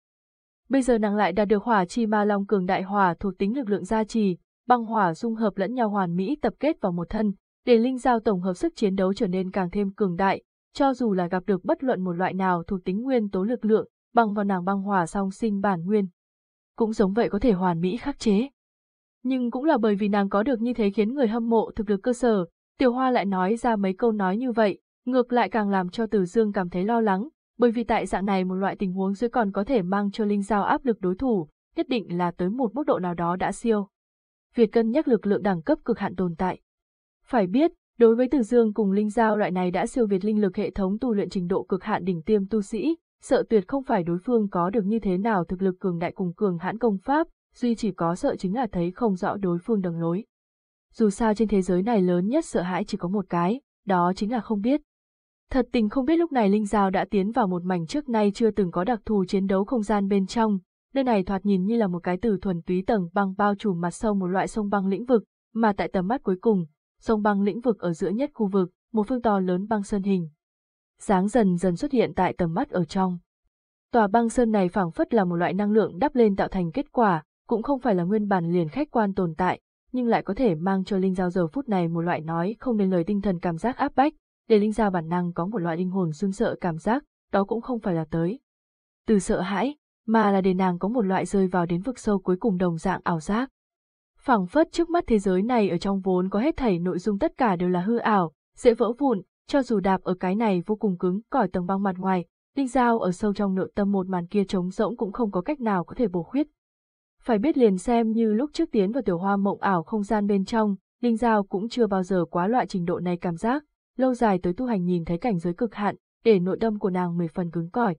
Bây giờ nàng lại đạt được hỏa chi ma long cường đại hỏa thuộc tính lực lượng gia trì, băng hỏa dung hợp lẫn nhau hoàn mỹ tập kết vào một thân, để linh giao tổng hợp sức chiến đấu trở nên càng thêm cường đại, cho dù là gặp được bất luận một loại nào thuộc tính nguyên tố lực lượng, bằng vào nàng băng hỏa song sinh bản nguyên. Cũng giống vậy có thể hoàn mỹ khắc chế. Nhưng cũng là bởi vì nàng có được như thế khiến người hâm mộ thực lực cơ sở, Tiểu Hoa lại nói ra mấy câu nói như vậy, ngược lại càng làm cho Tử Dương cảm thấy lo lắng, bởi vì tại dạng này một loại tình huống dưới còn có thể mang cho Linh Giao áp lực đối thủ, nhất định là tới một mức độ nào đó đã siêu. Việc cân nhắc lực lượng đẳng cấp cực hạn tồn tại. Phải biết, đối với Từ Dương cùng Linh Giao loại này đã siêu việt linh lực hệ thống tu luyện trình độ cực hạn đỉnh tiêm tu sĩ, sợ tuyệt không phải đối phương có được như thế nào thực lực cường đại cùng cường hãn công pháp, duy chỉ có sợ chính là thấy không rõ đối phương đường lối. Dù sao trên thế giới này lớn nhất sợ hãi chỉ có một cái, đó chính là không biết. Thật tình không biết lúc này Linh Giao đã tiến vào một mảnh trước nay chưa từng có đặc thù chiến đấu không gian bên trong, nơi này thoạt nhìn như là một cái từ thuần túy tầng băng bao trùm mặt sâu một loại sông băng lĩnh vực, mà tại tầm mắt cuối cùng, sông băng lĩnh vực ở giữa nhất khu vực, một phương to lớn băng sơn hình. Sáng dần dần xuất hiện tại tầm mắt ở trong. Tòa băng sơn này phảng phất là một loại năng lượng đắp lên tạo thành kết quả, cũng không phải là nguyên bản liền khách quan tồn tại, nhưng lại có thể mang cho Linh Giao giờ phút này một loại nói không nên lời tinh thần cảm giác áp bách, để Linh Giao bản năng có một loại linh hồn run sợ cảm giác, đó cũng không phải là tới. Từ sợ hãi, mà là để nàng có một loại rơi vào đến vực sâu cuối cùng đồng dạng ảo giác phảng phất trước mắt thế giới này ở trong vốn có hết thảy nội dung tất cả đều là hư ảo, dễ vỡ vụn, cho dù đạp ở cái này vô cùng cứng cỏi tầng băng mặt ngoài, Linh Giao ở sâu trong nội tâm một màn kia trống rỗng cũng không có cách nào có thể bổ khuyết. Phải biết liền xem như lúc trước tiến vào tiểu hoa mộng ảo không gian bên trong, Linh Giao cũng chưa bao giờ quá loại trình độ này cảm giác, lâu dài tới tu hành nhìn thấy cảnh giới cực hạn, để nội tâm của nàng mười phần cứng cỏi.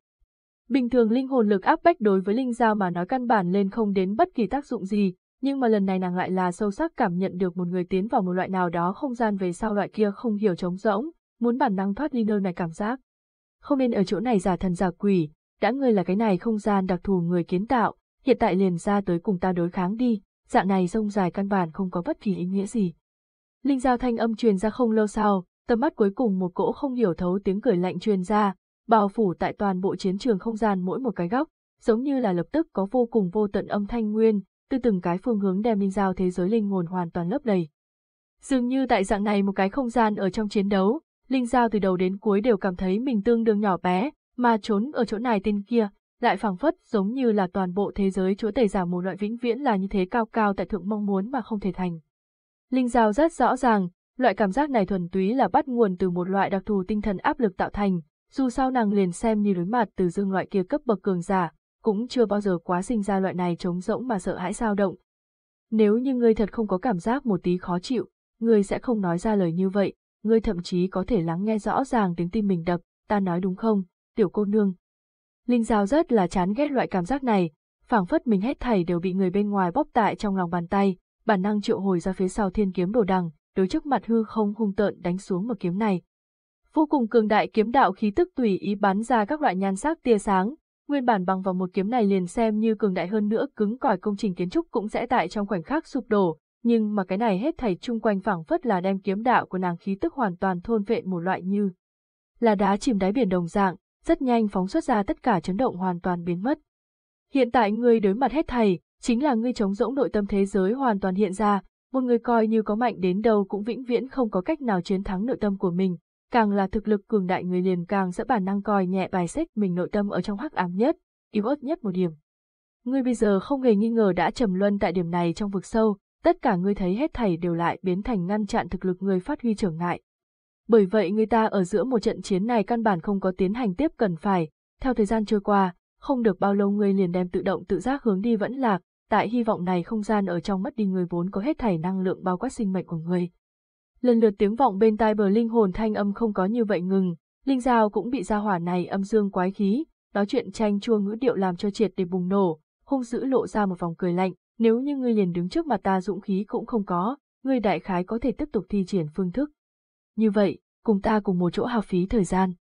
Bình thường linh hồn lực áp bách đối với Linh Giao mà nói căn bản lên không đến bất kỳ tác dụng gì, nhưng mà lần này nàng lại là sâu sắc cảm nhận được một người tiến vào một loại nào đó không gian về sau loại kia không hiểu trống rỗng, muốn bản năng thoát ly nơi này cảm giác. Không nên ở chỗ này giả thần giả quỷ, đã ngươi là cái này không gian đặc thù người kiến tạo, hiện tại liền ra tới cùng ta đối kháng đi, dạng này rông dài căn bản không có bất kỳ ý nghĩa gì. Linh giao thanh âm truyền ra không lâu sau, tầm mắt cuối cùng một cỗ không hiểu thấu tiếng cười lạnh truyền ra, bao phủ tại toàn bộ chiến trường không gian mỗi một cái góc, giống như là lập tức có vô cùng vô tận âm thanh nguyên, từ từng cái phương hướng đem linh giao thế giới linh hồn hoàn toàn lấp đầy. Dường như tại dạng này một cái không gian ở trong chiến đấu, linh giao từ đầu đến cuối đều cảm thấy mình tương đương nhỏ bé, mà trốn ở chỗ này tên kia, lại phảng phất giống như là toàn bộ thế giới chúa tể giả một loại vĩnh viễn là như thế cao cao tại thượng mong muốn mà không thể thành. Linh giao rất rõ ràng, loại cảm giác này thuần túy là bắt nguồn từ một loại đặc thù tinh thần áp lực tạo thành, dù sao nàng liền xem như đối mặt từ dương loại kia cấp bậc cường giả, cũng chưa bao giờ quá sinh ra loại này trống rỗng mà sợ hãi sao động. Nếu như ngươi thật không có cảm giác một tí khó chịu, ngươi sẽ không nói ra lời như vậy, ngươi thậm chí có thể lắng nghe rõ ràng tiếng tim mình đập, ta nói đúng không, tiểu cô nương. Linh Giao rất là chán ghét loại cảm giác này, phảng phất mình hết thảy đều bị người bên ngoài bóp tại trong lòng bàn tay, bản năng triệu hồi ra phía sau thiên kiếm đồ đằng, đối trước mặt hư không hung tợn đánh xuống một kiếm này. Vô cùng cường đại kiếm đạo khí tức tùy ý bắn ra các loại nhan sắc tia sáng, nguyên bản bằng vào một kiếm này liền xem như cường đại hơn nữa cứng cỏi công trình kiến trúc cũng sẽ tại trong khoảnh khắc sụp đổ, nhưng mà cái này hết thảy chung quanh phảng phất là đem kiếm đạo của nàng khí tức hoàn toàn thôn vệ một loại như là đá chìm đáy biển đồng dạng, rất nhanh phóng xuất ra tất cả chấn động hoàn toàn biến mất. Hiện tại ngươi đối mặt hết thảy, chính là ngươi chống rỗng nội tâm thế giới hoàn toàn hiện ra, một người coi như có mạnh đến đâu cũng vĩnh viễn không có cách nào chiến thắng nội tâm của mình, càng là thực lực cường đại người liền càng sẽ bản năng coi nhẹ bài xích mình nội tâm ở trong hắc ám nhất, yếu ớt nhất một điểm. Ngươi bây giờ không hề nghi ngờ đã trầm luân tại điểm này trong vực sâu, tất cả ngươi thấy hết thảy đều lại biến thành ngăn chặn thực lực ngươi phát huy trở ngại. Bởi vậy người ta ở giữa một trận chiến này căn bản không có tiến hành tiếp cần phải, theo thời gian trôi qua, không được bao lâu ngươi liền đem tự động tự giác hướng đi vẫn lạc, tại hy vọng này không gian ở trong mất đi người vốn có hết thảy năng lượng bao quát sinh mệnh của ngươi. Lần lượt tiếng vọng bên tai bờ linh hồn thanh âm không có như vậy ngừng, linh giao cũng bị gia hỏa này âm dương quái khí, nói chuyện tranh chua ngữ điệu làm cho triệt để bùng nổ, hung dữ lộ ra một vòng cười lạnh, nếu như ngươi liền đứng trước mặt ta dũng khí cũng không có, ngươi đại khái có thể tiếp tục thi triển phương thức. Như vậy, cùng ta cùng một chỗ hao phí thời gian.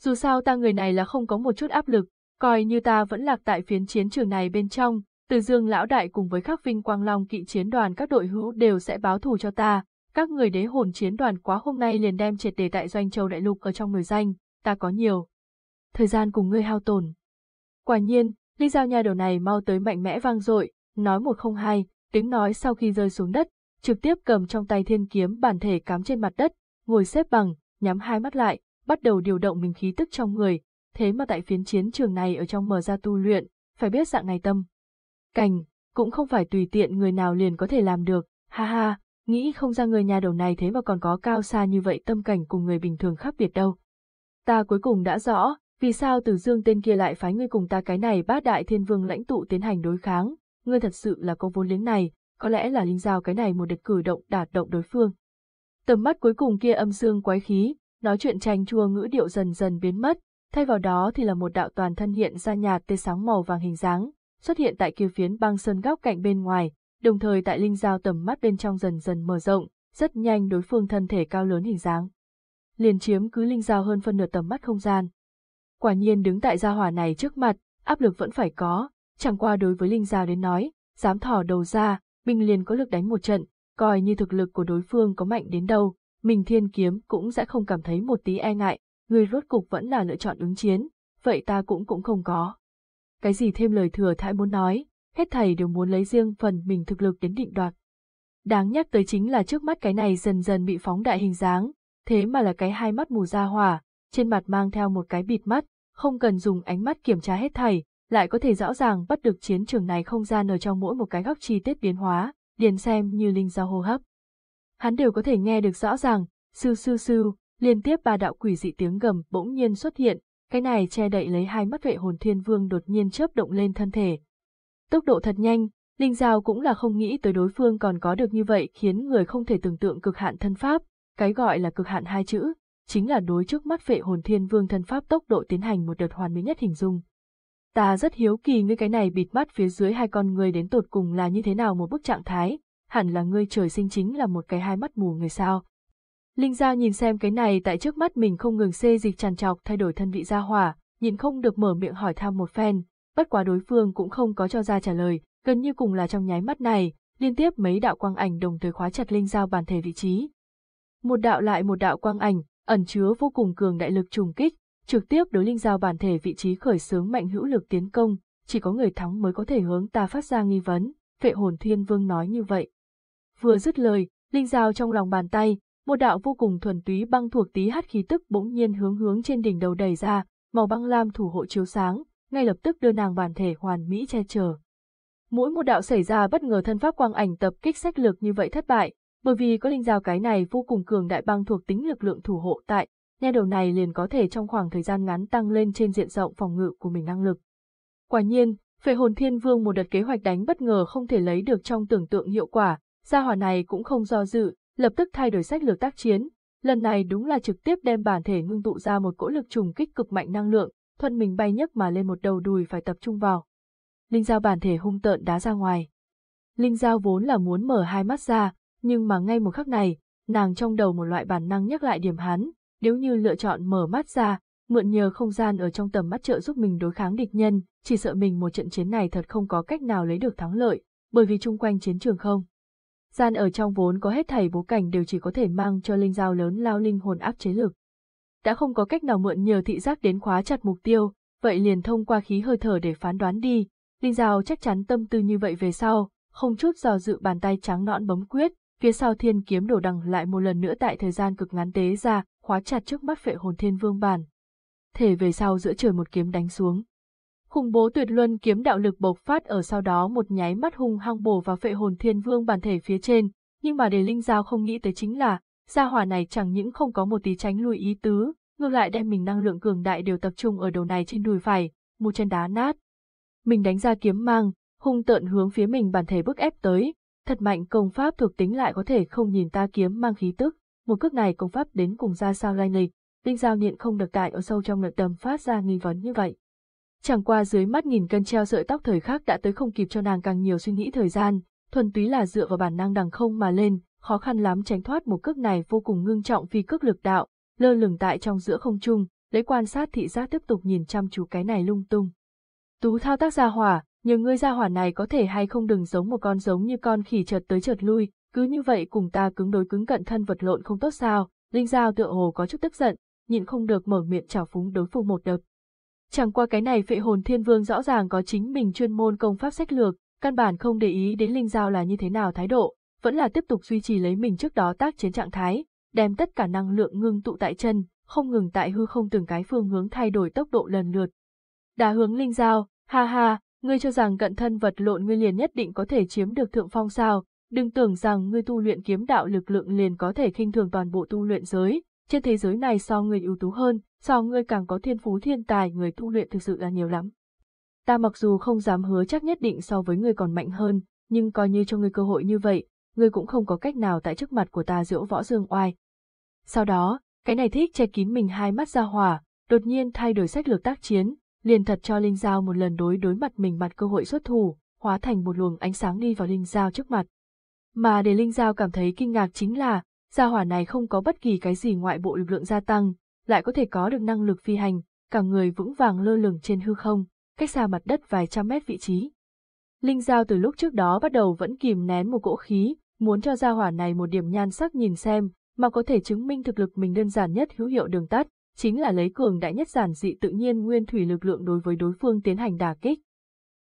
Dù sao ta người này là không có một chút áp lực, coi như ta vẫn lạc tại phiến chiến trường này bên trong, từ dương lão đại cùng với khắc vinh quang long kỵ chiến đoàn các đội hữu đều sẽ báo thù cho ta, các người đế hồn chiến đoàn quá hôm nay liền đem triệt đề tại doanh châu đại lục ở trong người danh, ta có nhiều. Thời gian cùng ngươi hao tổn. Quả nhiên, ly giao nha đầu này mau tới mạnh mẽ vang dội, nói một không hai, tiếng nói sau khi rơi xuống đất, trực tiếp cầm trong tay thiên kiếm bản thể cắm trên mặt đất, ngồi xếp bằng, nhắm hai mắt lại, bắt đầu điều động mình khí tức trong người, thế mà tại phiến chiến trường này ở trong mở ra tu luyện, phải biết dạng này tâm. Cảnh, cũng không phải tùy tiện người nào liền có thể làm được, ha ha, nghĩ không ra người nhà đầu này thế mà còn có cao xa như vậy tâm cảnh cùng người bình thường khác biệt đâu. Ta cuối cùng đã rõ, vì sao từ dương tên kia lại phái ngươi cùng ta cái này bát đại thiên vương lãnh tụ tiến hành đối kháng, ngươi thật sự là có vốn liếng này, có lẽ là linh giao cái này một đợt cử động đạt động đối phương. Tầm mắt cuối cùng kia âm dương quái khí, nói chuyện tranh chua ngữ điệu dần dần biến mất, thay vào đó thì là một đạo toàn thân hiện ra nhạt tê sáng màu vàng hình dáng, xuất hiện tại kia phiến băng sơn góc cạnh bên ngoài, đồng thời tại linh giao tầm mắt bên trong dần dần mở rộng, rất nhanh đối phương thân thể cao lớn hình dáng. Liền chiếm cứ linh giao hơn phân nửa tầm mắt không gian. Quả nhiên đứng tại gia hỏa này trước mặt, áp lực vẫn phải có, chẳng qua đối với linh giao đến nói, dám thỏ đầu ra, mình liền có lực đánh một trận, coi như thực lực của đối phương có mạnh đến đâu, mình thiên kiếm cũng sẽ không cảm thấy một tí e ngại, người rốt cục vẫn là lựa chọn ứng chiến, vậy ta cũng cũng không có. Cái gì thêm lời thừa thãi muốn nói, hết thầy đều muốn lấy riêng phần mình thực lực đến định đoạt. Đáng nhắc tới chính là trước mắt cái này dần dần bị phóng đại hình dáng, thế mà là cái hai mắt mù ra hỏa, trên mặt mang theo một cái bịt mắt, không cần dùng ánh mắt kiểm tra hết thầy, lại có thể rõ ràng bắt được chiến trường này không gian ở trong mỗi một cái góc chi tiết biến hóa, liền xem như linh giao hô hấp. Hắn đều có thể nghe được rõ ràng, sư sư sư, Liên tiếp ba đạo quỷ dị tiếng gầm bỗng nhiên xuất hiện, cái này che đậy lấy hai mắt vệ hồn thiên vương đột nhiên chớp động lên thân thể. Tốc độ thật nhanh, Linh Giao cũng là không nghĩ tới đối phương còn có được như vậy khiến người không thể tưởng tượng cực hạn thân pháp, cái gọi là cực hạn hai chữ, chính là đối trước mắt vệ hồn thiên vương thân pháp tốc độ tiến hành một đợt hoàn mỹ nhất hình dung. Ta rất hiếu kỳ ngươi cái này bịt mắt phía dưới hai con người đến tột cùng là như thế nào một bức trạng thái, hẳn là ngươi trời sinh chính là một cái hai mắt mù người sao. Linh Giao nhìn xem cái này tại trước mắt mình không ngừng xê dịch tràn trọc thay đổi thân vị gia hỏa, nhìn không được mở miệng hỏi thăm một phen, bất quá đối phương cũng không có cho ra trả lời, gần như cùng là trong nháy mắt này, liên tiếp mấy đạo quang ảnh đồng thời khóa chặt Linh Giao bản thể vị trí. Một đạo lại một đạo quang ảnh, ẩn chứa vô cùng cường đại lực trùng kích, trực tiếp đối Linh Giao bản thể vị trí khởi sướng mạnh hữu lực tiến công, chỉ có người thắng mới có thể hướng ta phát ra nghi vấn, vệ hồn thiên vương nói như vậy. Vừa dứt lời, Linh Giao trong lòng bàn tay, một đạo vô cùng thuần túy băng thuộc tí hát khí tức bỗng nhiên hướng hướng trên đỉnh đầu đầy ra, màu băng lam thủ hộ chiếu sáng, ngay lập tức đưa nàng bản thể hoàn mỹ che chở. Mỗi một đạo xảy ra bất ngờ thân pháp quang ảnh tập kích sách lực như vậy thất bại, bởi vì có linh giao cái này vô cùng cường đại băng thuộc tính lực lượng thủ hộ tại, nghe đầu này liền có thể trong khoảng thời gian ngắn tăng lên trên diện rộng phòng ngự của mình năng lực. Quả nhiên, phệ hồn thiên vương một đợt kế hoạch đánh bất ngờ không thể lấy được trong tưởng tượng hiệu quả, gia hỏa này cũng không do dự, lập tức thay đổi sách lược tác chiến, lần này đúng là trực tiếp đem bản thể ngưng tụ ra một cỗ lực trùng kích cực mạnh năng lượng, thuận mình bay nhấc mà lên một đầu đùi phải tập trung vào. Linh Giao bản thể hung tợn đá ra ngoài. Linh Giao vốn là muốn mở hai mắt ra, nhưng mà ngay một khắc này, nàng trong đầu một loại bản năng nhắc lại điểm hắn, nếu như lựa chọn mở mắt ra, mượn nhờ không gian ở trong tầm mắt trợ giúp mình đối kháng địch nhân, chỉ sợ mình một trận chiến này thật không có cách nào lấy được thắng lợi, bởi vì chung quanh chiến trường không. Gian ở trong vốn có hết thảy bố cảnh đều chỉ có thể mang cho linh giao lớn lao linh hồn áp chế lực. Đã không có cách nào mượn nhờ thị giác đến khóa chặt mục tiêu, vậy liền thông qua khí hơi thở để phán đoán đi, linh giao chắc chắn tâm tư như vậy về sau, không chút do dự bàn tay trắng nõn bấm quyết, phía sau thiên kiếm đổ đằng lại một lần nữa tại thời gian cực ngắn tế ra, khóa chặt trước mắt phệ hồn thiên vương bản. Thể về sau giữa trời một kiếm đánh xuống. Khủng bố tuyệt luân kiếm đạo lực bộc phát ở sau đó một nháy mắt hung hăng bổ vào phệ hồn thiên vương bản thể phía trên, nhưng mà để Linh Giao không nghĩ tới chính là, gia hỏa này chẳng những không có một tí tránh lui ý tứ, ngược lại đem mình năng lượng cường đại đều tập trung ở đầu này trên đùi phải, một chân đá nát. Mình đánh ra kiếm mang, hung tợn hướng phía mình bản thể bức ép tới, thật mạnh công pháp thuộc tính lại có thể không nhìn ta kiếm mang khí tức, một cước này công pháp đến cùng ra sao lai lịch, Đinh Giao niệm không được tại ở sâu trong nội tâm phát ra nghi vấn như vậy. Chẳng qua dưới mắt nghìn cân treo sợi tóc thời khắc đã tới không kịp cho nàng càng nhiều suy nghĩ thời gian, thuần túy là dựa vào bản năng đằng không mà lên, khó khăn lắm tránh thoát một cước này vô cùng ngưng trọng vì cước lực đạo, lơ lửng tại trong giữa không trung, lấy quan sát thị giác tiếp tục nhìn chăm chú cái này lung tung. Tú thao tác ra hỏa, nhưng ngươi ra hỏa này có thể hay không đừng giống một con giống như con khỉ chợt tới chợt lui, cứ như vậy cùng ta cứng đối cứng cận thân vật lộn không tốt sao, Linh Giao tựa hồ có chút tức giận, nhịn không được mở miệng trào phúng đối phương một đợt. Chẳng qua cái này phệ hồn thiên vương rõ ràng có chính mình chuyên môn công pháp sách lược, căn bản không để ý đến Linh Giao là như thế nào thái độ, vẫn là tiếp tục duy trì lấy mình trước đó tác chiến trạng thái, đem tất cả năng lượng ngưng tụ tại chân, không ngừng tại hư không từng cái phương hướng thay đổi tốc độ lần lượt. Đà hướng Linh Giao, ha ha, ngươi cho rằng cận thân vật lộn ngươi liền nhất định có thể chiếm được thượng phong sao, đừng tưởng rằng ngươi tu luyện kiếm đạo lực lượng liền có thể khinh thường toàn bộ tu luyện giới, trên thế giới này so ngươi ưu tú hơn, so ngươi càng có thiên phú thiên tài người tu luyện thực sự là nhiều lắm. Ta mặc dù không dám hứa chắc nhất định so với ngươi còn mạnh hơn, nhưng coi như cho ngươi cơ hội như vậy, ngươi cũng không có cách nào tại trước mặt của ta diễu võ dương oai. Sau đó, cái này thích che kín mình hai mắt ra hỏa, đột nhiên thay đổi sách lược tác chiến, liền thật cho Linh Giao một lần đối đối mặt mình mặt cơ hội xuất thủ, hóa thành một luồng ánh sáng đi vào Linh Giao trước mặt. Mà để Linh Giao cảm thấy kinh ngạc chính là, gia hỏa này không có bất kỳ cái gì ngoại bộ lực lượng gia tăng, lại có thể có được năng lực phi hành, cả người vững vàng lơ lửng trên hư không, cách xa mặt đất vài trăm mét vị trí. Linh Giao từ lúc trước đó bắt đầu vẫn kìm nén một cỗ khí, muốn cho gia hỏa này một điểm nhan sắc nhìn xem, mà có thể chứng minh thực lực mình đơn giản nhất hữu hiệu đường tắt, chính là lấy cường đại nhất giản dị tự nhiên nguyên thủy lực lượng đối với đối phương tiến hành đả kích.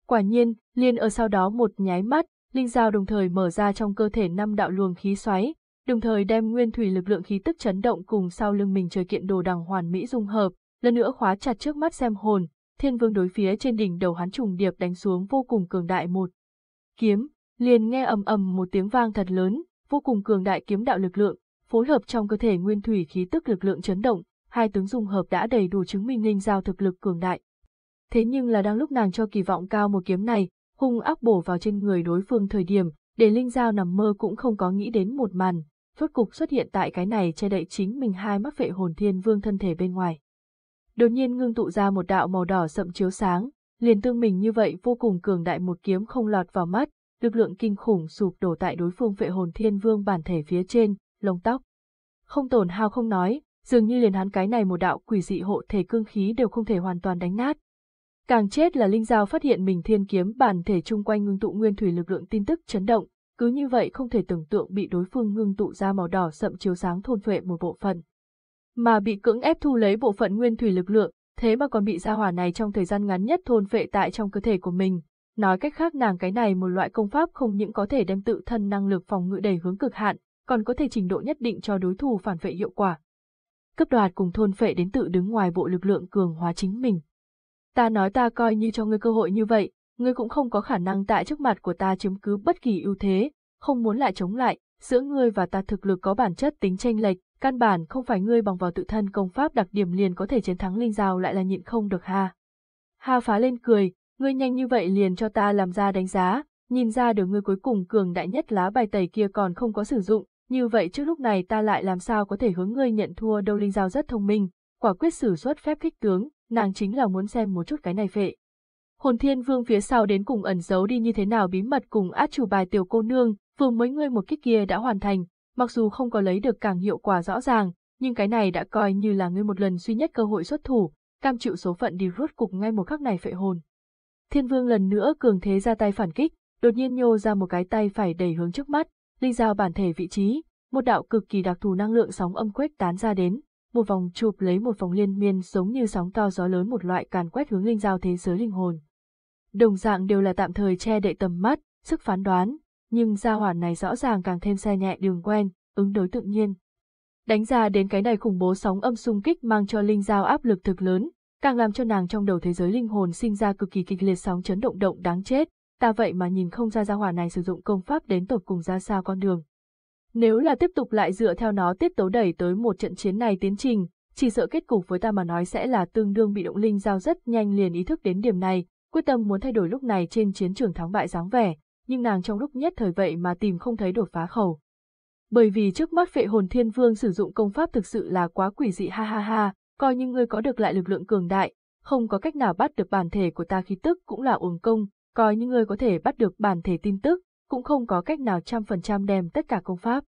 Quả nhiên, liền ở sau đó một nháy mắt, Linh Giao đồng thời mở ra trong cơ thể năm đạo luồng khí xoáy, đồng thời đem nguyên thủy lực lượng khí tức chấn động cùng sau lưng mình trời kiện đồ đằng hoàn mỹ dung hợp, lần nữa khóa chặt trước mắt xem hồn, thiên vương đối phía trên đỉnh đầu hắn trùng điệp đánh xuống vô cùng cường đại một. Kiếm, liền nghe ầm ầm một tiếng vang thật lớn, vô cùng cường đại kiếm đạo lực lượng, phối hợp trong cơ thể nguyên thủy khí tức lực lượng chấn động, hai tướng dung hợp đã đầy đủ chứng minh Linh Giao thực lực cường đại. Thế nhưng là đang lúc nàng cho kỳ vọng cao một kiếm này, hung ác bổ vào trên người đối phương thời điểm, để Linh Giao nằm mơ cũng không có nghĩ đến một màn, rốt cục xuất hiện tại cái này che đậy chính mình hai mắt vệ hồn thiên vương thân thể bên ngoài. Đột nhiên ngưng tụ ra một đạo màu đỏ sậm chiếu sáng, liền tương mình như vậy vô cùng cường đại một kiếm không lọt vào mắt, lực lượng kinh khủng sụp đổ tại đối phương vệ hồn thiên vương bản thể phía trên, lông tóc. Không tổn hao không nói, dường như liền hắn cái này một đạo quỷ dị hộ thể cương khí đều không thể hoàn toàn đánh nát. Càng chết là Linh Giao phát hiện mình thiên kiếm bản thể chung quanh ngưng tụ nguyên thủy lực lượng tin tức chấn động, cứ như vậy không thể tưởng tượng bị đối phương ngưng tụ ra màu đỏ sậm chiếu sáng thôn phệ một bộ phận. Mà bị cưỡng ép thu lấy bộ phận nguyên thủy lực lượng, thế mà còn bị gia hỏa này trong thời gian ngắn nhất thôn phệ tại trong cơ thể của mình. Nói cách khác nàng cái này một loại công pháp không những có thể đem tự thân năng lực phòng ngự đẩy hướng cực hạn, còn có thể trình độ nhất định cho đối thủ phản vệ hiệu quả. Cấp đoạt cùng thôn phệ đến tự đứng ngoài bộ lực lượng cường hóa chính mình. Ta nói ta coi như cho ngươi cơ hội như vậy, ngươi cũng không có khả năng tại trước mặt của ta chiếm cứ bất kỳ ưu thế, không muốn lại chống lại, giữa ngươi và ta thực lực có bản chất tính tranh lệch, căn bản không phải ngươi bằng vào tự thân công pháp đặc điểm liền có thể chiến thắng linh giao lại là nhịn không được ha. Ha phá lên cười, ngươi nhanh như vậy liền cho ta làm ra đánh giá, nhìn ra được ngươi cuối cùng cường đại nhất lá bài tẩy kia còn không có sử dụng, như vậy trước lúc này ta lại làm sao có thể hướng ngươi nhận thua đâu linh giao rất thông minh, quả quyết sử xuất phép kích tướng, nàng chính là muốn xem một chút cái này phệ. Hồn thiên vương phía sau đến cùng ẩn giấu đi như thế nào bí mật cùng át chủ bài tiểu cô nương, vừa mới ngươi một kích kia đã hoàn thành, mặc dù không có lấy được càng hiệu quả rõ ràng, nhưng cái này đã coi như là ngươi một lần duy nhất cơ hội xuất thủ, cam chịu số phận đi rút cục ngay một khắc này phệ hồn. Thiên vương lần nữa cường thế ra tay phản kích, đột nhiên nhô ra một cái tay phải đẩy hướng trước mắt, linh giao bản thể vị trí, một đạo cực kỳ đặc thù năng lượng sóng âm quét tán ra đến, một vòng chụp lấy một vòng liên miên giống như sóng to gió lớn một loại càn quét hướng linh giao thế giới linh hồn. Đồng dạng đều là tạm thời che đậy tầm mắt, sức phán đoán, nhưng gia hỏa này rõ ràng càng thêm xe nhẹ đường quen, ứng đối tự nhiên. Đánh ra đến cái này khủng bố sóng âm xung kích mang cho linh giao áp lực thực lớn, càng làm cho nàng trong đầu thế giới linh hồn sinh ra cực kỳ kịch liệt sóng chấn động động đáng chết, ta vậy mà nhìn không ra gia hỏa này sử dụng công pháp đến tột cùng ra sao con đường. Nếu là tiếp tục lại dựa theo nó tiết tấu đẩy tới một trận chiến này tiến trình, chỉ sợ kết cục với ta mà nói sẽ là tương đương bị động linh giao rất nhanh liền ý thức đến điểm này, quyết tâm muốn thay đổi lúc này trên chiến trường thắng bại dáng vẻ, nhưng nàng trong lúc nhất thời vậy mà tìm không thấy đột phá khẩu. Bởi vì trước mắt phệ hồn thiên vương sử dụng công pháp thực sự là quá quỷ dị ha ha ha, coi như ngươi có được lại lực lượng cường đại, không có cách nào bắt được bản thể của ta khí tức cũng là uổng công, coi như ngươi có thể bắt được bản thể tin tức, cũng không có cách nào trăm phần trăm đem tất cả công pháp.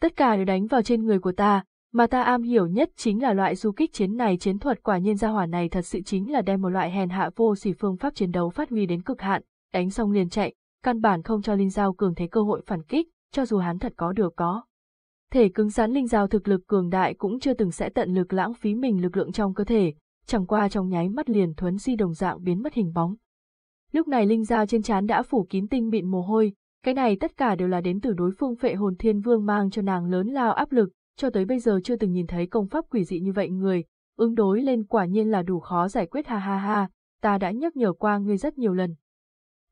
Tất cả đều đánh vào trên người của ta, mà ta am hiểu nhất chính là loại du kích chiến này chiến thuật quả nhiên gia hỏa này thật sự chính là đem một loại hèn hạ vô sỉ phương pháp chiến đấu phát huy đến cực hạn, đánh xong liền chạy, căn bản không cho Linh Giao cường thế cơ hội phản kích, cho dù hắn thật có được có. Thể cứng rắn Linh Giao thực lực cường đại cũng chưa từng sẽ tận lực lãng phí mình lực lượng trong cơ thể, chẳng qua trong nháy mắt liền thuấn di đồng dạng biến mất hình bóng. Lúc này Linh Giao trên trán đã phủ kín tinh mịn mồ hôi, cái này tất cả đều là đến từ đối phương phệ hồn thiên vương mang cho nàng lớn lao áp lực, cho tới bây giờ chưa từng nhìn thấy công pháp quỷ dị như vậy người, ứng đối lên quả nhiên là đủ khó giải quyết ha ha ha, ta đã nhắc nhở qua ngươi rất nhiều lần.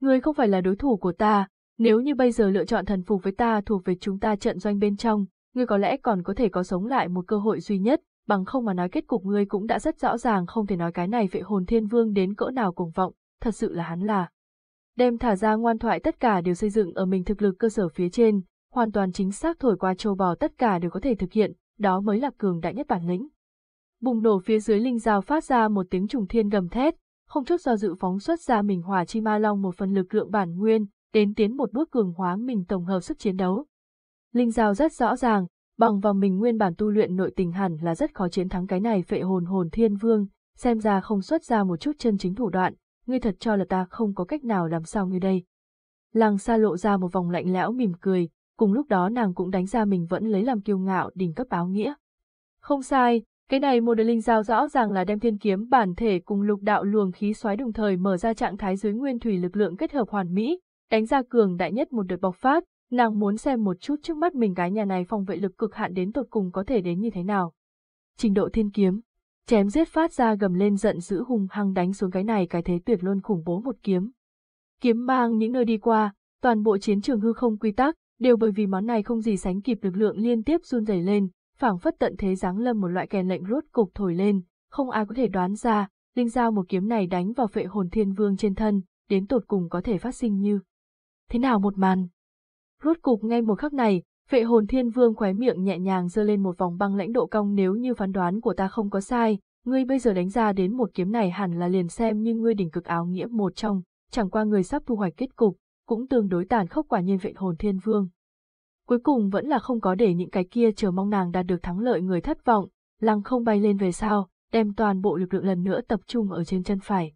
Ngươi không phải là đối thủ của ta, nếu như bây giờ lựa chọn thần phục với ta thuộc về chúng ta trận doanh bên trong, ngươi có lẽ còn có thể có sống lại một cơ hội duy nhất, bằng không mà nói kết cục ngươi cũng đã rất rõ ràng không thể nói cái này vệ hồn thiên vương đến cỡ nào cùng vọng, thật sự là hắn là. Đem thả ra ngoan thoại tất cả đều xây dựng ở mình thực lực cơ sở phía trên, hoàn toàn chính xác thổi qua châu bò tất cả đều có thể thực hiện, đó mới là cường đại nhất bản lĩnh. Bùng nổ phía dưới linh dao phát ra một tiếng trùng thiên gầm thét, không chút do dự phóng xuất ra mình hỏa chi ma long một phần lực lượng bản nguyên, đến tiến một bước cường hóa mình tổng hợp sức chiến đấu. Linh Giao rất rõ ràng, bằng vào mình nguyên bản tu luyện nội tình hẳn là rất khó chiến thắng cái này phệ hồn hồn thiên vương, xem ra không xuất ra một chút chân chính thủ đoạn, ngươi thật cho là ta không có cách nào làm sao ngươi đây. Lăng xa lộ ra một vòng lạnh lẽo mỉm cười, cùng lúc đó nàng cũng đánh ra mình vẫn lấy làm kiêu ngạo đỉnh cấp áo nghĩa. Không sai, cái này một linh giao rõ ràng là đem thiên kiếm bản thể cùng lục đạo luồng khí xoáy đồng thời mở ra trạng thái dưới nguyên thủy lực lượng kết hợp hoàn mỹ, đánh ra cường đại nhất một đợt bộc phát, nàng muốn xem một chút trước mắt mình cái nhà này phòng vệ lực cực hạn đến tột cùng có thể đến như thế nào. Trình độ thiên kiếm, chém giết phát ra gầm lên giận dữ hùng hăng đánh xuống cái này cái thế tuyệt luôn khủng bố một kiếm. Kiếm mang những nơi đi qua, toàn bộ chiến trường hư không quy tắc, đều bởi vì món này không gì sánh kịp lực lượng liên tiếp run rẩy lên, phảng phất tận thế giáng lâm một loại kèn lệnh rốt cục thổi lên, không ai có thể đoán ra, linh dao một kiếm này đánh vào phệ hồn thiên vương trên thân, đến tột cùng có thể phát sinh như. Thế nào một màn? Rốt cục ngay một khắc này, phệ hồn thiên vương khóe miệng nhẹ nhàng giơ lên một vòng băng lãnh độ cong nếu như phán đoán của ta không có sai, ngươi bây giờ đánh ra đến một kiếm này hẳn là liền xem như ngươi đỉnh cực áo nghĩa một trong, chẳng qua người sắp thu hoạch kết cục, cũng tương đối tàn khốc quả nhiên vệ hồn thiên vương. Cuối cùng vẫn là không có để những cái kia chờ mong nàng đạt được thắng lợi người thất vọng, lăng không bay lên về sau, đem toàn bộ lực lượng lần nữa tập trung ở trên chân phải.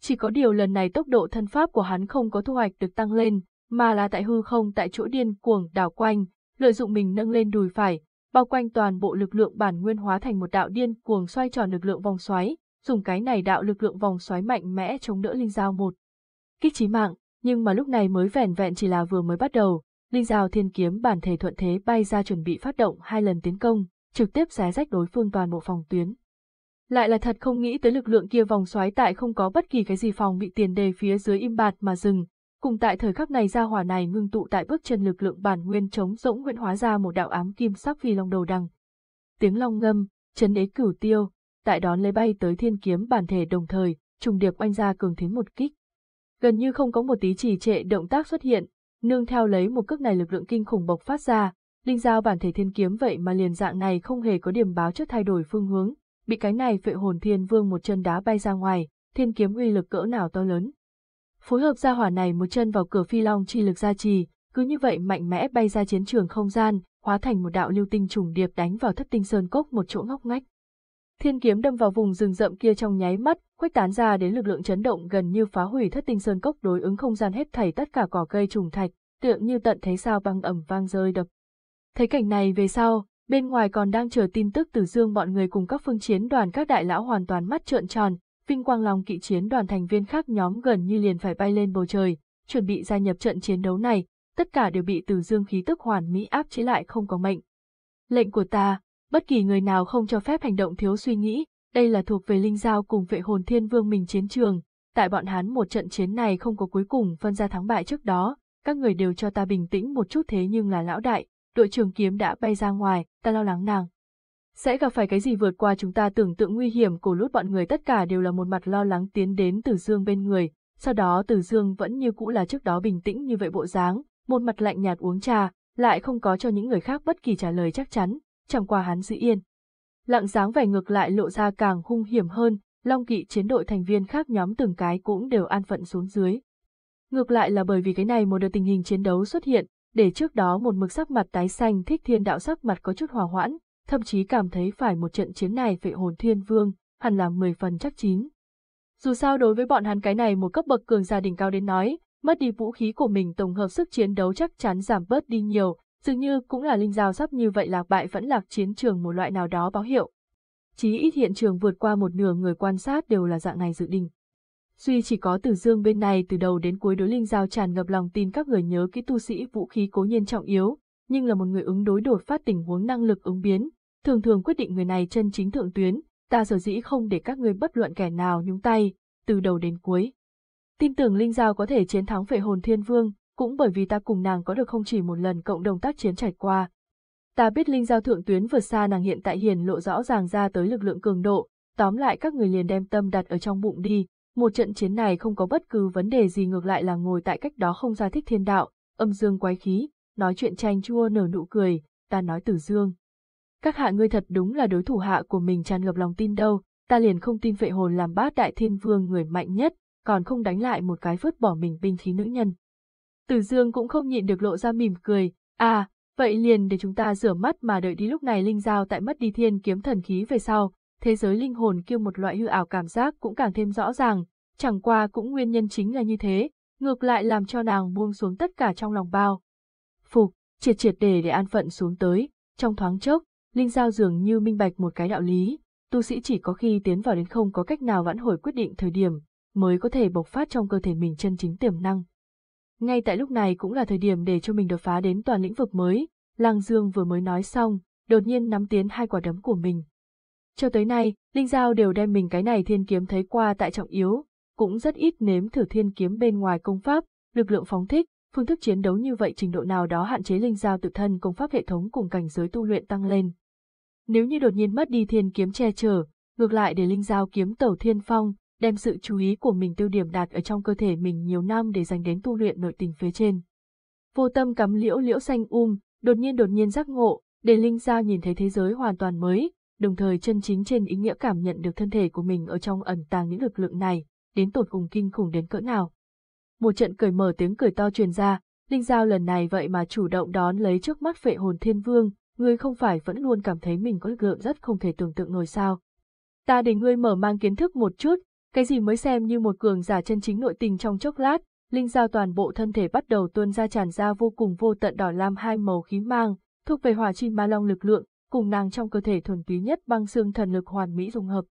Chỉ có điều lần này tốc độ thân pháp của hắn không có thu hoạch được tăng lên, mà là tại hư không tại chỗ điên cuồng đảo quanh, lợi dụng mình nâng lên đùi phải, bao quanh toàn bộ lực lượng bản nguyên hóa thành một đạo điên cuồng xoay tròn lực lượng vòng xoáy, dùng cái này đạo lực lượng vòng xoáy mạnh mẽ chống đỡ linh giao một. Kích chí mạng, nhưng mà lúc này mới vẻn vẹn chỉ là vừa mới bắt đầu, linh giao thiên kiếm bản thể thuận thế bay ra chuẩn bị phát động hai lần tiến công, trực tiếp xé rách đối phương toàn bộ phòng tuyến. Lại là thật không nghĩ tới lực lượng kia vòng xoáy tại không có bất kỳ cái gì phòng bị tiền đề phía dưới im bạt mà dừng, cùng tại thời khắc này ra hỏa này ngưng tụ tại bước chân lực lượng bản nguyên chống rỗng nguyễn hóa ra một đạo ám kim sắc phi long đầu đằng. Tiếng long ngâm, chấn đế cửu tiêu, tại đón lấy bay tới thiên kiếm bản thể đồng thời, trùng điệp oanh ra cường thế một kích. Gần như không có một tí trì trệ động tác xuất hiện, nương theo lấy một cước này lực lượng kinh khủng bộc phát ra, linh giao bản thể thiên kiếm vậy mà liền dạng này không hề có điểm báo trước thay đổi phương hướng, bị cái này phệ hồn thiên vương một chân đá bay ra ngoài, thiên kiếm uy lực cỡ nào to lớn. Phối hợp ra hỏa này một chân vào cửa phi long chi lực gia trì, cứ như vậy mạnh mẽ bay ra chiến trường không gian, hóa thành một đạo lưu tinh trùng điệp đánh vào thất tinh sơn cốc một chỗ ngóc ngách. Thiên kiếm đâm vào vùng rừng rậm kia trong nháy mắt, khuếch tán ra đến lực lượng chấn động gần như phá hủy thất tinh sơn cốc đối ứng không gian hết thảy tất cả cỏ cây trùng thạch, tựa như tận thấy sao băng ẩm vang rơi đập. Thấy cảnh này về sau, bên ngoài còn đang chờ tin tức từ dương bọn người cùng các phương chiến đoàn các đại lão hoàn toàn mắt trợn tròn, vinh quang lòng kỵ chiến đoàn thành viên khác nhóm gần như liền phải bay lên bầu trời, chuẩn bị gia nhập trận chiến đấu này, tất cả đều bị từ dương khí tức hoàn mỹ áp chế lại không có mệnh. Lệnh của ta, bất kỳ người nào không cho phép hành động thiếu suy nghĩ, đây là thuộc về linh giao cùng vệ hồn thiên vương mình chiến trường, tại bọn hắn một trận chiến này không có cuối cùng phân ra thắng bại trước đó, các người đều cho ta bình tĩnh một chút thế nhưng là lão đại, đội trưởng kiếm đã bay ra ngoài, ta lo lắng nàng. Sẽ gặp phải cái gì vượt qua chúng ta tưởng tượng nguy hiểm của lút bọn người tất cả đều là một mặt lo lắng tiến đến từ dương bên người, sau đó từ dương vẫn như cũ là trước đó bình tĩnh như vậy bộ dáng, một mặt lạnh nhạt uống trà, lại không có cho những người khác bất kỳ trả lời chắc chắn, chẳng qua hắn giữ yên. Lặng dáng vẻ ngược lại lộ ra càng hung hiểm hơn, long kỵ chiến đội thành viên khác nhóm từng cái cũng đều an phận xuống dưới. Ngược lại là bởi vì cái này một đợt tình hình chiến đấu xuất hiện, để trước đó một mực sắc mặt tái xanh thích thiên đạo sắc mặt có chút hòa hoãn, thậm chí cảm thấy phải một trận chiến này vệ hồn thiên vương, hẳn là 10 phần chắc chín. Dù sao đối với bọn hắn cái này một cấp bậc cường gia đình cao đến nói, mất đi vũ khí của mình tổng hợp sức chiến đấu chắc chắn giảm bớt đi nhiều, dường như cũng là linh giao sắp như vậy lạc bại vẫn lạc chiến trường một loại nào đó báo hiệu. Chí ít hiện trường vượt qua một nửa người quan sát đều là dạng này dự định. Duy chỉ có từ Dương bên này từ đầu đến cuối đối linh giao tràn ngập lòng tin các người nhớ kỹ tu sĩ vũ khí cố nhiên trọng yếu, nhưng là một người ứng đối đột phát tình huống năng lực ứng biến, thường thường quyết định người này chân chính thượng tuyến, ta sở dĩ không để các ngươi bất luận kẻ nào nhúng tay, từ đầu đến cuối. Tin tưởng Linh Giao có thể chiến thắng vệ hồn thiên vương, cũng bởi vì ta cùng nàng có được không chỉ một lần cộng đồng tác chiến trải qua. Ta biết Linh Giao thượng tuyến vượt xa nàng hiện tại hiền lộ rõ ràng ra tới lực lượng cường độ, tóm lại các người liền đem tâm đặt ở trong bụng đi, một trận chiến này không có bất cứ vấn đề gì ngược lại là ngồi tại cách đó không ra thích thiên đạo, âm dương quái khí, nói chuyện tranh chua nở nụ cười, ta nói tử dương. Các hạ ngươi thật đúng là đối thủ hạ của mình tràn ngập lòng tin đâu, ta liền không tin vệ hồn làm bát đại thiên vương người mạnh nhất, còn không đánh lại một cái vứt bỏ mình binh khí nữ nhân. Tử dương cũng không nhịn được lộ ra mỉm cười, à, vậy liền để chúng ta rửa mắt mà đợi đi lúc này linh giao tại mất đi thiên kiếm thần khí về sau, thế giới linh hồn kêu một loại hư ảo cảm giác cũng càng thêm rõ ràng, chẳng qua cũng nguyên nhân chính là như thế, ngược lại làm cho nàng buông xuống tất cả trong lòng bao. Phục, triệt triệt để để an phận xuống tới, trong thoáng chốc, Linh Giao dường như minh bạch một cái đạo lý, tu sĩ chỉ có khi tiến vào đến không có cách nào vãn hồi quyết định thời điểm, mới có thể bộc phát trong cơ thể mình chân chính tiềm năng. Ngay tại lúc này cũng là thời điểm để cho mình đột phá đến toàn lĩnh vực mới, Lăng Dương vừa mới nói xong, đột nhiên nắm tiến hai quả đấm của mình. Cho tới nay, Linh Giao đều đem mình cái này thiên kiếm thấy qua tại trọng yếu, cũng rất ít nếm thử thiên kiếm bên ngoài công pháp, lực lượng phóng thích, phương thức chiến đấu như vậy trình độ nào đó hạn chế linh giao tự thân công pháp hệ thống cùng cảnh giới tu luyện tăng lên. Nếu như đột nhiên mất đi thiên kiếm che chở, ngược lại để linh giao kiếm tẩu thiên phong, đem sự chú ý của mình tiêu điểm đạt ở trong cơ thể mình nhiều năm để dành đến tu luyện nội tình phía trên. Vô tâm cắm liễu liễu xanh um, đột nhiên đột nhiên giác ngộ, để linh giao nhìn thấy thế giới hoàn toàn mới, đồng thời chân chính trên ý nghĩa cảm nhận được thân thể của mình ở trong ẩn tàng những lực lượng này, đến tột cùng kinh khủng đến cỡ nào. Một trận cười mở tiếng cười to truyền ra, Linh Giao lần này vậy mà chủ động đón lấy trước mắt phệ hồn thiên vương, ngươi không phải vẫn luôn cảm thấy mình có lực lượng rất không thể tưởng tượng nổi sao. Ta để ngươi mở mang kiến thức một chút, cái gì mới xem như một cường giả chân chính nội tình trong chốc lát, Linh Giao toàn bộ thân thể bắt đầu tuôn ra tràn ra vô cùng vô tận đỏ lam hai màu khí mang, thuộc về hỏa chi ma long lực lượng, cùng nàng trong cơ thể thuần túy nhất băng xương thần lực hoàn mỹ dung hợp.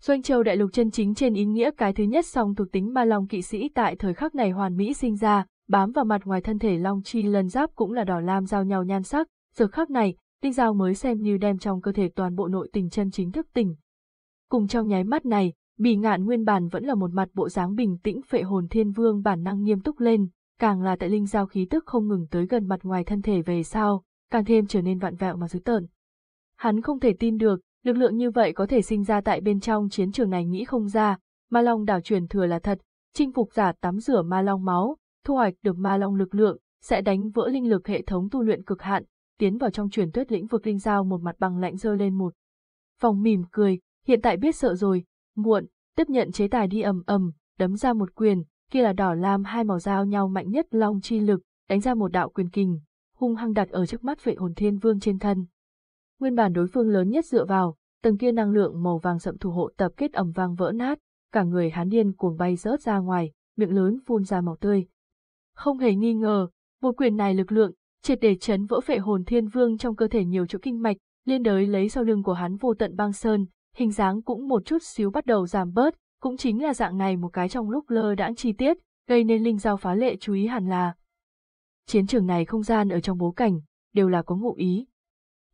Doanh châu đại lục chân chính trên ý nghĩa cái thứ nhất song thuộc tính ma long kỵ sĩ tại thời khắc này hoàn mỹ sinh ra, bám vào mặt ngoài thân thể long chi lần giáp cũng là đỏ lam giao nhau nhan sắc, giờ khắc này, Đinh giao mới xem như đem trong cơ thể toàn bộ nội tình chân chính thức tỉnh. Cùng trong nháy mắt này, bỉ ngạn nguyên bản vẫn là một mặt bộ dáng bình tĩnh phệ hồn thiên vương bản năng nghiêm túc lên, càng là tại linh giao khí tức không ngừng tới gần mặt ngoài thân thể về sau, càng thêm trở nên vạn vẹo mà dữ tợn. Hắn không thể tin được, lực lượng như vậy có thể sinh ra tại bên trong chiến trường này nghĩ không ra, ma long đảo truyền thừa là thật, chinh phục giả tắm rửa ma long máu, thu hoạch được ma long lực lượng, sẽ đánh vỡ linh lực hệ thống tu luyện cực hạn, tiến vào trong truyền thuyết lĩnh vực linh giao một mặt bằng lạnh rơi lên một. Phòng mỉm cười, hiện tại biết sợ rồi, muộn, tiếp nhận chế tài đi ầm ầm, đấm ra một quyền, kia là đỏ lam hai màu dao nhau mạnh nhất long chi lực, đánh ra một đạo quyền kình, hung hăng đặt ở trước mắt vệ hồn thiên vương trên thân. Nguyên bản đối phương lớn nhất dựa vào, từng kia năng lượng màu vàng sậm thủ hộ tập kết ầm vang vỡ nát, cả người hán điên cuồng bay rớt ra ngoài, miệng lớn phun ra màu tươi. Không hề nghi ngờ, một quyền này lực lượng, triệt để chấn vỡ phệ hồn thiên vương trong cơ thể nhiều chỗ kinh mạch, liên đới lấy sau lưng của hắn vô tận băng sơn, hình dáng cũng một chút xíu bắt đầu giảm bớt, cũng chính là dạng này một cái trong lúc lơ đãng chi tiết, gây nên linh giao phá lệ chú ý hẳn là. Chiến trường này không gian ở trong bố cảnh, đều là có ngụ ý.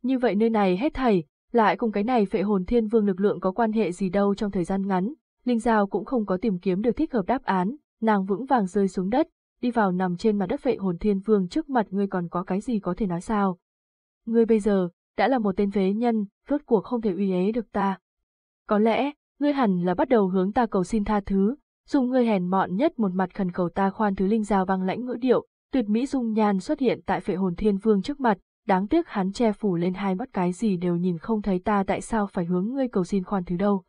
Như vậy nơi này hết thảy, lại cùng cái này phệ hồn thiên vương lực lượng có quan hệ gì đâu trong thời gian ngắn, Linh Giao cũng không có tìm kiếm được thích hợp đáp án, nàng vững vàng rơi xuống đất, đi vào nằm trên mặt đất phệ hồn thiên vương trước mặt ngươi còn có cái gì có thể nói sao. Ngươi bây giờ, đã là một tên phế nhân, rốt cuộc không thể uy ế được ta. Có lẽ, ngươi hẳn là bắt đầu hướng ta cầu xin tha thứ, dùng ngươi hèn mọn nhất một mặt khẩn cầu ta khoan thứ linh giao băng lãnh ngữ điệu, tuyệt mỹ dung nhan xuất hiện tại phệ hồn thiên vương trước mặt, đáng tiếc hắn che phủ lên hai mắt cái gì đều nhìn không thấy ta tại sao phải hướng ngươi cầu xin khoan thứ đâu.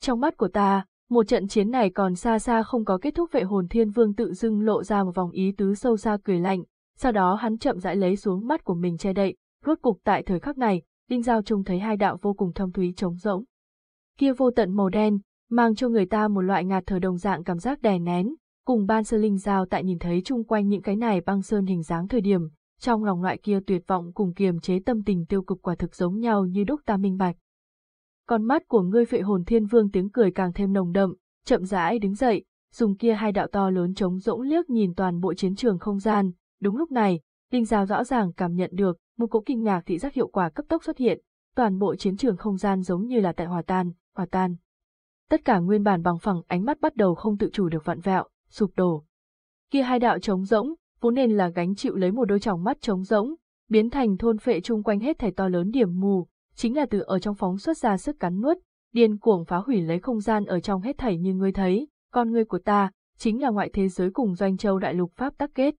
Trong mắt của ta, một trận chiến này còn xa xa không có kết thúc vệ hồn thiên vương tự dưng lộ ra một vòng ý tứ sâu xa cười lạnh, sau đó hắn chậm rãi lấy xuống mắt của mình che đậy, rốt cục tại thời khắc này, Đinh Giao trông thấy hai đạo vô cùng thâm thúy trống rỗng. Kia vô tận màu đen, mang cho người ta một loại ngạt thở đồng dạng cảm giác đè nén, cùng ban sơ linh giao tại nhìn thấy chung quanh những cái này băng sơn hình dáng thời điểm, trong lòng loại kia tuyệt vọng cùng kiềm chế tâm tình tiêu cực quả thực giống nhau như đúc ta minh bạch. Con mắt của ngươi phệ hồn thiên vương tiếng cười càng thêm nồng đậm, chậm rãi đứng dậy, dùng kia hai đạo to lớn trống rỗng liếc nhìn toàn bộ chiến trường không gian, đúng lúc này, Đinh Giao rõ ràng cảm nhận được, một cỗ kinh ngạc thị giác hiệu quả cấp tốc xuất hiện, toàn bộ chiến trường không gian giống như là tại hòa tan, hòa tan. Tất cả nguyên bản bằng phẳng ánh mắt bắt đầu không tự chủ được vặn vẹo, sụp đổ. Kia hai đạo trống rỗng, vốn nên là gánh chịu lấy một đôi tròng mắt trống rỗng, biến thành thôn phệ chung quanh hết thảy to lớn điểm mù, chính là từ ở trong phóng xuất ra sức cắn nuốt, điên cuồng phá hủy lấy không gian ở trong hết thảy như ngươi thấy, con ngươi của ta, chính là ngoại thế giới cùng doanh châu đại lục pháp tắc kết.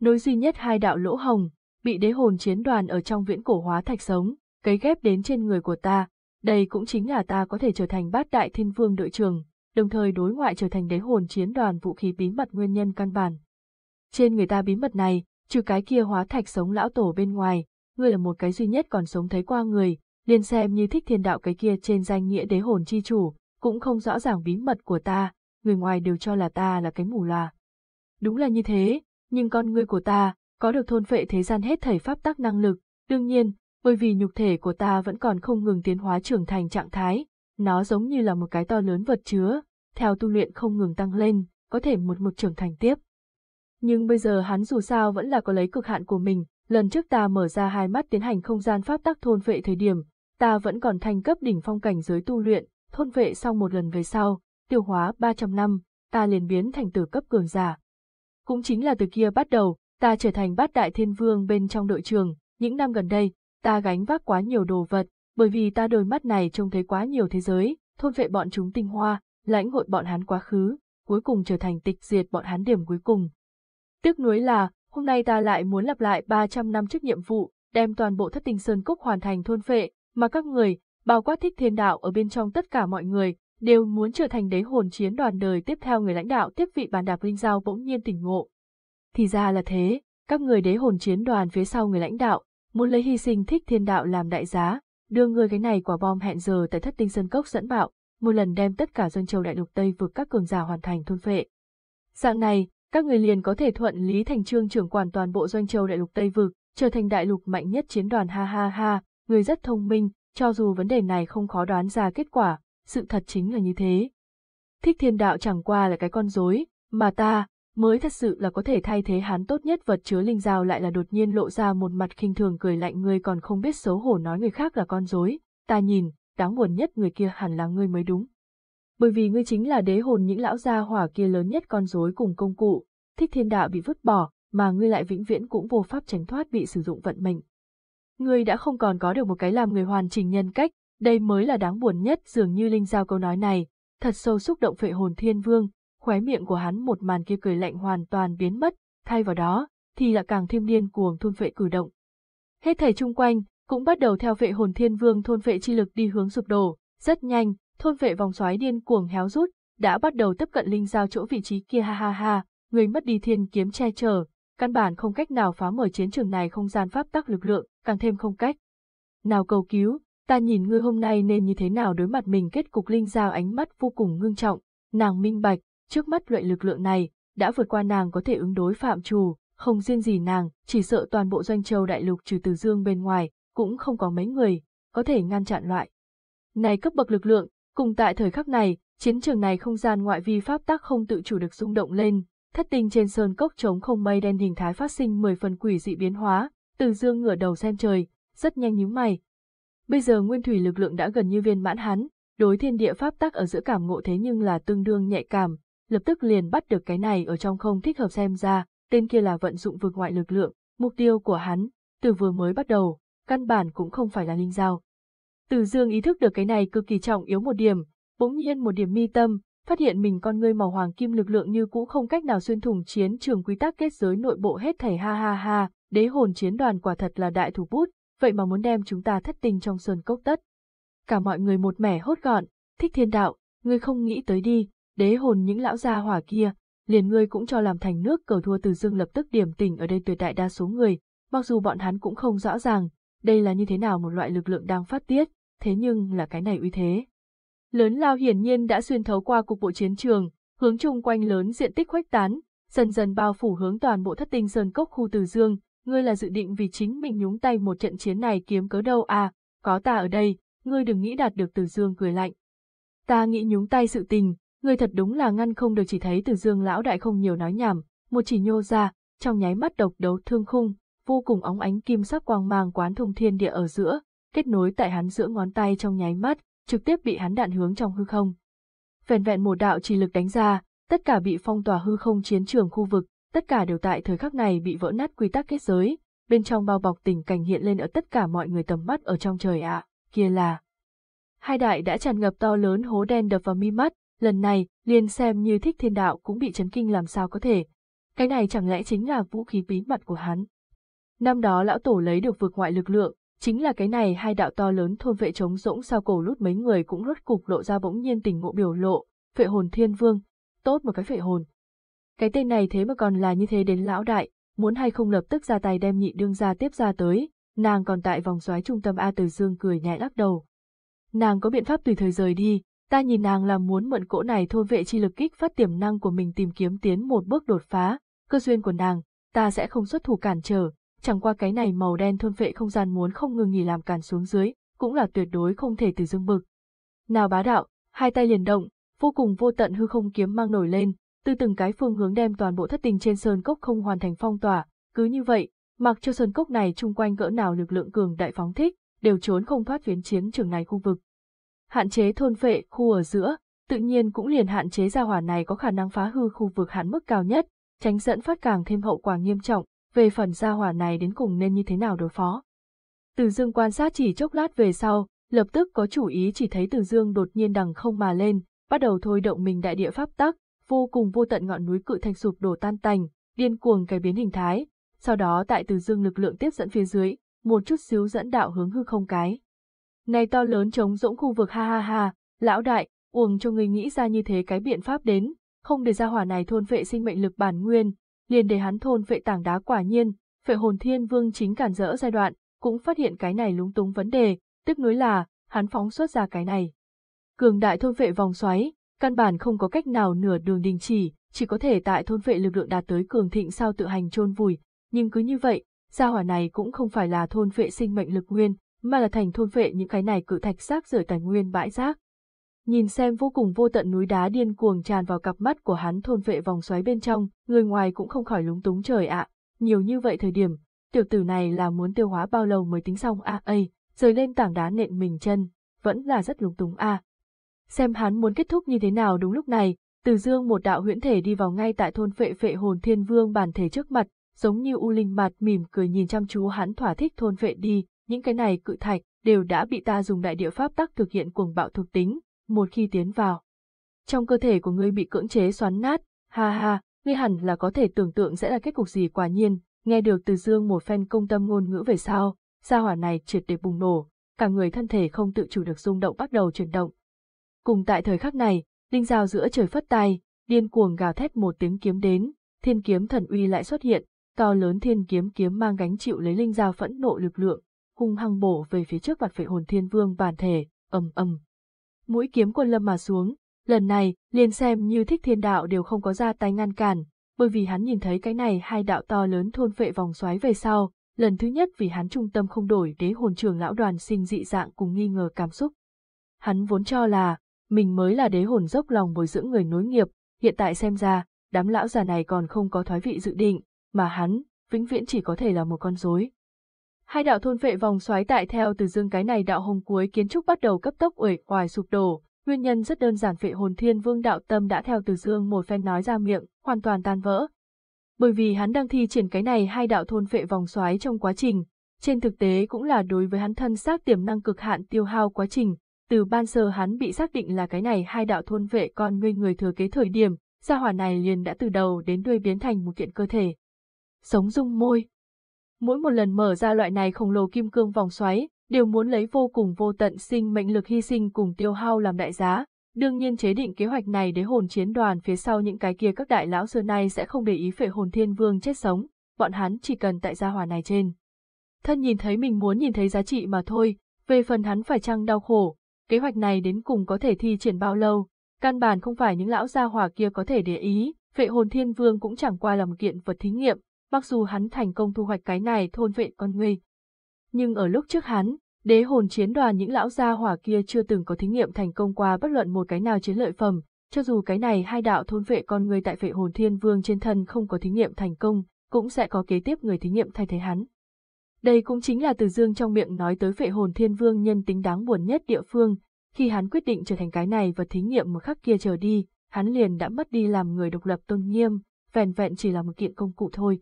Nối duy nhất hai đạo lỗ hồng, bị đế hồn chiến đoàn ở trong viễn cổ hóa thạch sống, cấy ghép đến trên người của ta, đây cũng chính là ta có thể trở thành bát đại thiên vương đội trưởng đồng thời đối ngoại trở thành đế hồn chiến đoàn vũ khí bí mật nguyên nhân căn bản. Trên người ta bí mật này, trừ cái kia hóa thạch sống lão tổ bên ngoài, ngươi là một cái duy nhất còn sống thấy qua người, liền xem như thích thiên đạo cái kia trên danh nghĩa đế hồn chi chủ, cũng không rõ ràng bí mật của ta, người ngoài đều cho là ta là cái mù loà Đúng là như thế, nhưng con ngươi của ta, có được thôn phệ thế gian hết thảy pháp tắc năng lực, đương nhiên, bởi vì nhục thể của ta vẫn còn không ngừng tiến hóa trưởng thành trạng thái, nó giống như là một cái to lớn vật chứa, theo tu luyện không ngừng tăng lên, có thể một một trưởng thành tiếp. Nhưng bây giờ hắn dù sao vẫn là có lấy cực hạn của mình, lần trước ta mở ra hai mắt tiến hành không gian pháp tắc thôn vệ thời điểm, ta vẫn còn thành cấp đỉnh phong cảnh giới tu luyện, thôn vệ xong một lần về sau, tiêu hóa 300 năm, ta liền biến thành tử cấp cường giả. cũng chính là từ kia bắt đầu, ta trở thành bát đại thiên vương bên trong đội trường, những năm gần đây, ta gánh vác quá nhiều đồ vật, bởi vì ta đôi mắt này trông thấy quá nhiều thế giới, thôn vệ bọn chúng tinh hoa, lãnh hội bọn hắn quá khứ, cuối cùng trở thành tịch diệt bọn hắn điểm cuối cùng. Tiếc nuối là, hôm nay ta lại muốn lặp lại 300 năm trước nhiệm vụ, đem toàn bộ thất tinh sơn cốc hoàn thành thôn phệ, mà các người, bao quát thích thiên đạo ở bên trong tất cả mọi người, đều muốn trở thành đế hồn chiến đoàn đời tiếp theo người lãnh đạo tiếp vị bàn đạp linh giao bỗng nhiên tỉnh ngộ. Thì ra là thế, các người đế hồn chiến đoàn phía sau người lãnh đạo, muốn lấy hy sinh thích thiên đạo làm đại giá, đưa người cái này quả bom hẹn giờ tại thất tinh sơn cốc dẫn bạo, một lần đem tất cả dân châu đại lục Tây vượt các cường giả hoàn thành thôn phệ. Dạng này, các người liền có thể thuận lý thành trương trưởng quản toàn bộ doanh châu đại lục Tây vực, trở thành đại lục mạnh nhất chiến đoàn ha ha ha, người rất thông minh, cho dù vấn đề này không khó đoán ra kết quả, sự thật chính là như thế. Thích thiên đạo chẳng qua là cái con rối, mà ta, mới thật sự là có thể thay thế hắn tốt nhất vật chứa linh dao lại là đột nhiên lộ ra một mặt khinh thường cười lạnh người còn không biết xấu hổ nói người khác là con rối, ta nhìn, đáng buồn nhất người kia hẳn là ngươi mới đúng. Bởi vì ngươi chính là đế hồn những lão gia hỏa kia lớn nhất con rối cùng công cụ, thích thiên đạo bị vứt bỏ, mà ngươi lại vĩnh viễn cũng vô pháp tránh thoát bị sử dụng vận mệnh. Ngươi đã không còn có được một cái làm người hoàn chỉnh nhân cách, đây mới là đáng buồn nhất dường như Linh Giao câu nói này, thật sâu xúc động phệ hồn thiên vương, khóe miệng của hắn một màn kia cười lạnh hoàn toàn biến mất, thay vào đó, thì là càng thêm điên cuồng thôn phệ cử động. Hết thảy chung quanh, cũng bắt đầu theo vệ hồn thiên vương thôn phệ chi lực đi hướng sụp đổ, rất nhanh, thôn vệ vòng xoáy điên cuồng héo rút, đã bắt đầu tiếp cận linh giao chỗ vị trí kia ha ha ha, người mất đi thiên kiếm che chở, căn bản không cách nào phá mở chiến trường này không gian pháp tắc lực lượng, càng thêm không cách. Nào cầu cứu, ta nhìn ngươi hôm nay nên như thế nào đối mặt mình kết cục linh giao ánh mắt vô cùng ngưng trọng, nàng minh bạch, trước mắt loại lực lượng này, đã vượt qua nàng có thể ứng đối phạm trù, không riêng gì nàng, chỉ sợ toàn bộ doanh châu đại lục trừ từ dương bên ngoài, cũng không có mấy người, có thể ngăn chặn loại. Này cấp bậc lực lượng, cùng tại thời khắc này, chiến trường này không gian ngoại vi pháp tắc không tự chủ được rung động lên, thất tinh trên sơn cốc trống không mây đen hình thái phát sinh 10 phần quỷ dị biến hóa, từ dương ngửa đầu xem trời, rất nhanh nhíu mày. Bây giờ nguyên thủy lực lượng đã gần như viên mãn hắn, đối thiên địa pháp tắc ở giữa cảm ngộ thế nhưng là tương đương nhạy cảm, lập tức liền bắt được cái này ở trong không thích hợp xem ra, tên kia là vận dụng vượt ngoại lực lượng, mục tiêu của hắn, từ vừa mới bắt đầu, căn bản cũng không phải là linh giao. Từ dương ý thức được cái này cực kỳ trọng yếu một điểm, bỗng nhiên một điểm mi tâm, phát hiện mình con ngươi màu hoàng kim lực lượng như cũ không cách nào xuyên thủng chiến trường quy tắc kết giới nội bộ hết thảy ha ha ha, đế hồn chiến đoàn quả thật là đại thủ bút, vậy mà muốn đem chúng ta thất tình trong sơn cốc tất. Cả mọi người một mẻ hốt gọn, thích thiên đạo, ngươi không nghĩ tới đi, đế hồn những lão gia hỏa kia, liền ngươi cũng cho làm thành nước cờ thua từ dương lập tức điểm tỉnh ở đây tuyệt đại đa số người, mặc dù bọn hắn cũng không rõ ràng, đây là như thế nào một loại lực lượng đang phát tiết, thế nhưng là cái này uy thế. Lớn lao hiển nhiên đã xuyên thấu qua cục bộ chiến trường, hướng chung quanh lớn diện tích khuếch tán, dần dần bao phủ hướng toàn bộ thất tinh sơn cốc khu Từ Dương, ngươi là dự định vì chính mình nhúng tay một trận chiến này kiếm cớ đâu à, có ta ở đây, ngươi đừng nghĩ đạt được Từ Dương cười lạnh. Ta nghĩ nhúng tay sự tình, ngươi thật đúng là ngăn không được chỉ thấy Từ Dương lão đại không nhiều nói nhảm, một chỉ nhô ra, trong nháy mắt độc đấu thương khung, vô cùng óng ánh kim sắc quang mang quán thông thiên địa ở giữa, kết nối tại hắn giữa ngón tay trong nháy mắt, trực tiếp bị hắn đạn hướng trong hư không. Vẹn vẹn một đạo chỉ lực đánh ra, tất cả bị phong tỏa hư không chiến trường khu vực, tất cả đều tại thời khắc này bị vỡ nát quy tắc kết giới, bên trong bao bọc tình cảnh hiện lên ở tất cả mọi người tầm mắt ở trong trời ạ, kia là. Hai đại đã tràn ngập to lớn hố đen đập vào mi mắt, lần này, liền xem như thích thiên đạo cũng bị chấn kinh làm sao có thể. Cái này chẳng lẽ chính là vũ khí bí mật của hắn. Năm đó lão tổ lấy được vượt ngoại lực lượng, chính là cái này hai đạo to lớn thôn vệ chống rỗng sao cổ lút mấy người cũng rốt cục lộ ra bỗng nhiên tình ngộ biểu lộ, vệ hồn thiên vương, tốt một cái vệ hồn. Cái tên này thế mà còn là như thế đến lão đại, muốn hay không lập tức ra tay đem nhị đương ra tiếp ra tới, nàng còn tại vòng xoáy trung tâm A Từ Dương cười nhẹ lắc đầu. Nàng có biện pháp tùy thời rời đi, ta nhìn nàng là muốn mượn cỗ này thôn vệ chi lực kích phát tiềm năng của mình tìm kiếm tiến một bước đột phá, cơ duyên của nàng, ta sẽ không xuất thủ cản trở, chẳng qua cái này màu đen thôn vệ không gian muốn không ngừng nghỉ làm càn xuống dưới, cũng là tuyệt đối không thể từ dương bực. Nào bá đạo, hai tay liền động, vô cùng vô tận hư không kiếm mang nổi lên, từ từng cái phương hướng đem toàn bộ thất tình trên sơn cốc không hoàn thành phong tỏa, cứ như vậy, mặc cho sơn cốc này chung quanh cỡ nào lực lượng cường đại phóng thích, đều trốn không thoát phiến chiến trường này khu vực. Hạn chế thôn phệ khu ở giữa, tự nhiên cũng liền hạn chế ra hỏa này có khả năng phá hư khu vực hạn mức cao nhất, tránh dẫn phát càng thêm hậu quả nghiêm trọng, về phần gia hỏa này đến cùng nên như thế nào đối phó. Từ dương quan sát chỉ chốc lát về sau, lập tức có chủ ý chỉ thấy từ dương đột nhiên đằng không mà lên, bắt đầu thôi động mình đại địa pháp tắc, vô cùng vô tận ngọn núi cự thành sụp đổ tan tành, điên cuồng cải biến hình thái, sau đó tại từ dương lực lượng tiếp dẫn phía dưới, một chút xíu dẫn đạo hướng hư không cái. Này to lớn chống rỗng khu vực ha ha ha, lão đại, uổng cho người nghĩ ra như thế cái biện pháp đến, không để ra hỏa này thôn vệ sinh mệnh lực bản nguyên, liền để hắn thôn vệ tảng đá quả nhiên, phệ hồn thiên vương chính cản rỡ giai đoạn, cũng phát hiện cái này lúng túng vấn đề, tức nối là, hắn phóng xuất ra cái này. Cường đại thôn vệ vòng xoáy, căn bản không có cách nào nửa đường đình chỉ, chỉ có thể tại thôn vệ lực lượng đạt tới cường thịnh sao tự hành chôn vùi, nhưng cứ như vậy, gia hỏa này cũng không phải là thôn vệ sinh mệnh lực nguyên, mà là thành thôn vệ những cái này cự thạch xác rời tài nguyên bãi rác. Nhìn xem vô cùng vô tận núi đá điên cuồng tràn vào cặp mắt của hắn thôn vệ vòng xoáy bên trong, người ngoài cũng không khỏi lúng túng trời ạ, nhiều như vậy thời điểm, tiểu tử này là muốn tiêu hóa bao lâu mới tính xong a à, ây, rời lên tảng đá nện mình chân, vẫn là rất lúng túng a. Xem hắn muốn kết thúc như thế nào đúng lúc này, từ dương một đạo huyễn thể đi vào ngay tại thôn vệ vệ hồn thiên vương bản thể trước mặt, giống như u linh mặt mỉm cười nhìn chăm chú hắn thỏa thích thôn vệ đi, những cái này cự thạch đều đã bị ta dùng đại địa pháp tắc thực hiện cuồng bạo thuộc tính, một khi tiến vào. Trong cơ thể của ngươi bị cưỡng chế xoắn nát, ha ha, ngươi hẳn là có thể tưởng tượng sẽ là kết cục gì quả nhiên, nghe được từ dương một phen công tâm ngôn ngữ về sau, gia hỏa này triệt để bùng nổ, cả người thân thể không tự chủ được rung động bắt đầu chuyển động. Cùng tại thời khắc này, linh dao giữa trời phất tay, điên cuồng gào thét một tiếng kiếm đến, thiên kiếm thần uy lại xuất hiện, to lớn thiên kiếm kiếm mang gánh chịu lấy linh dao phẫn nộ lực lượng, hung hăng bổ về phía trước mặt phệ hồn thiên vương bản thể, ầm ầm. Mũi kiếm quân lâm mà xuống, lần này, liền xem như thích thiên đạo đều không có ra tay ngăn cản, bởi vì hắn nhìn thấy cái này hai đạo to lớn thôn vệ vòng xoáy về sau, lần thứ nhất vì hắn trung tâm không đổi đế hồn trưởng lão đoàn sinh dị dạng cùng nghi ngờ cảm xúc. Hắn vốn cho là, mình mới là đế hồn dốc lòng bồi dưỡng người nối nghiệp, hiện tại xem ra, đám lão già này còn không có thoái vị dự định, mà hắn, vĩnh viễn chỉ có thể là một con rối. Hai đạo thôn vệ vòng xoáy tại theo từ dương cái này đạo hồng cuối kiến trúc bắt đầu cấp tốc uể oải sụp đổ, nguyên nhân rất đơn giản vệ hồn thiên vương đạo tâm đã theo từ dương một phen nói ra miệng, hoàn toàn tan vỡ. Bởi vì hắn đang thi triển cái này hai đạo thôn vệ vòng xoáy trong quá trình, trên thực tế cũng là đối với hắn thân xác tiềm năng cực hạn tiêu hao quá trình, từ ban sơ hắn bị xác định là cái này hai đạo thôn vệ con ngươi người thừa kế thời điểm, gia hỏa này liền đã từ đầu đến đuôi biến thành một kiện cơ thể. Sống dung môi. Mỗi một lần mở ra loại này khổng lồ kim cương vòng xoáy, đều muốn lấy vô cùng vô tận sinh mệnh lực hy sinh cùng tiêu hao làm đại giá. Đương nhiên chế định kế hoạch này đế hồn chiến đoàn phía sau những cái kia các đại lão xưa nay sẽ không để ý phệ hồn thiên vương chết sống, bọn hắn chỉ cần tại gia hỏa này trên. Thân nhìn thấy mình muốn nhìn thấy giá trị mà thôi, về phần hắn phải chăng đau khổ, kế hoạch này đến cùng có thể thi triển bao lâu, căn bản không phải những lão gia hỏa kia có thể để ý, phệ hồn thiên vương cũng chẳng qua là một kiện vật thí nghiệm, mặc dù hắn thành công thu hoạch cái này thôn vệ con người. Nhưng ở lúc trước hắn, đế hồn chiến đoàn những lão gia hỏa kia chưa từng có thí nghiệm thành công qua bất luận một cái nào chiến lợi phẩm, cho dù cái này hai đạo thôn vệ con người tại vệ hồn thiên vương trên thân không có thí nghiệm thành công, cũng sẽ có kế tiếp người thí nghiệm thay thế hắn. Đây cũng chính là từ dương trong miệng nói tới vệ hồn thiên vương nhân tính đáng buồn nhất địa phương, khi hắn quyết định trở thành cái này và thí nghiệm một khắc kia trở đi, hắn liền đã mất đi làm người độc lập tôn nghiêm, vẹn vẹn chỉ là một kiện công cụ thôi.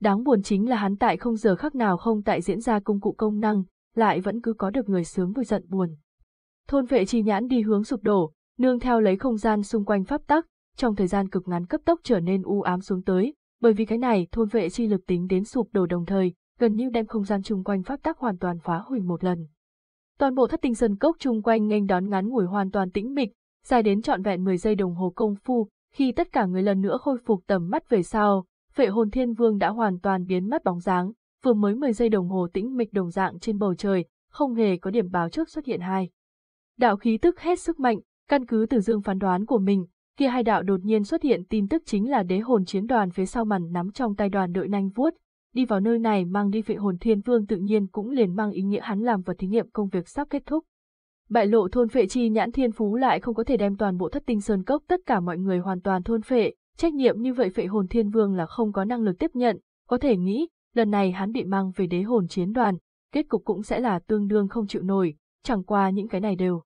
Đáng buồn chính là hắn tại không giờ khắc nào không tại diễn ra công cụ công năng, lại vẫn cứ có được người sướng vui giận buồn. Thôn vệ chi nhãn đi hướng sụp đổ, nương theo lấy không gian xung quanh pháp tắc, trong thời gian cực ngắn cấp tốc trở nên u ám xuống tới, bởi vì cái này thôn vệ chi lực tính đến sụp đổ đồng thời, gần như đem không gian chung quanh pháp tắc hoàn toàn phá hủy một lần. Toàn bộ thất tinh sơn cốc chung quanh nghênh đón ngắn ngủi hoàn toàn tĩnh mịch, dài đến trọn vẹn 10 giây đồng hồ công phu, khi tất cả người lần nữa khôi phục tầm mắt về sau, Phệ hồn thiên vương đã hoàn toàn biến mất bóng dáng, vừa mới 10 giây đồng hồ tĩnh mịch đồng dạng trên bầu trời, không hề có điểm báo trước xuất hiện hai. Đạo khí tức hết sức mạnh, căn cứ từ dương phán đoán của mình, kia hai đạo đột nhiên xuất hiện tin tức chính là đế hồn chiến đoàn phía sau màn nắm trong tay đoàn đội nanh vuốt, đi vào nơi này mang đi phệ hồn thiên vương tự nhiên cũng liền mang ý nghĩa hắn làm vật thí nghiệm công việc sắp kết thúc. Bại lộ thôn phệ chi nhãn thiên phú lại không có thể đem toàn bộ thất tinh sơn cốc tất cả mọi người hoàn toàn thôn phệ, Trách nhiệm như vậy phệ hồn thiên vương là không có năng lực tiếp nhận, có thể nghĩ, lần này hắn bị mang về đế hồn chiến đoàn, kết cục cũng sẽ là tương đương không chịu nổi, chẳng qua những cái này đều.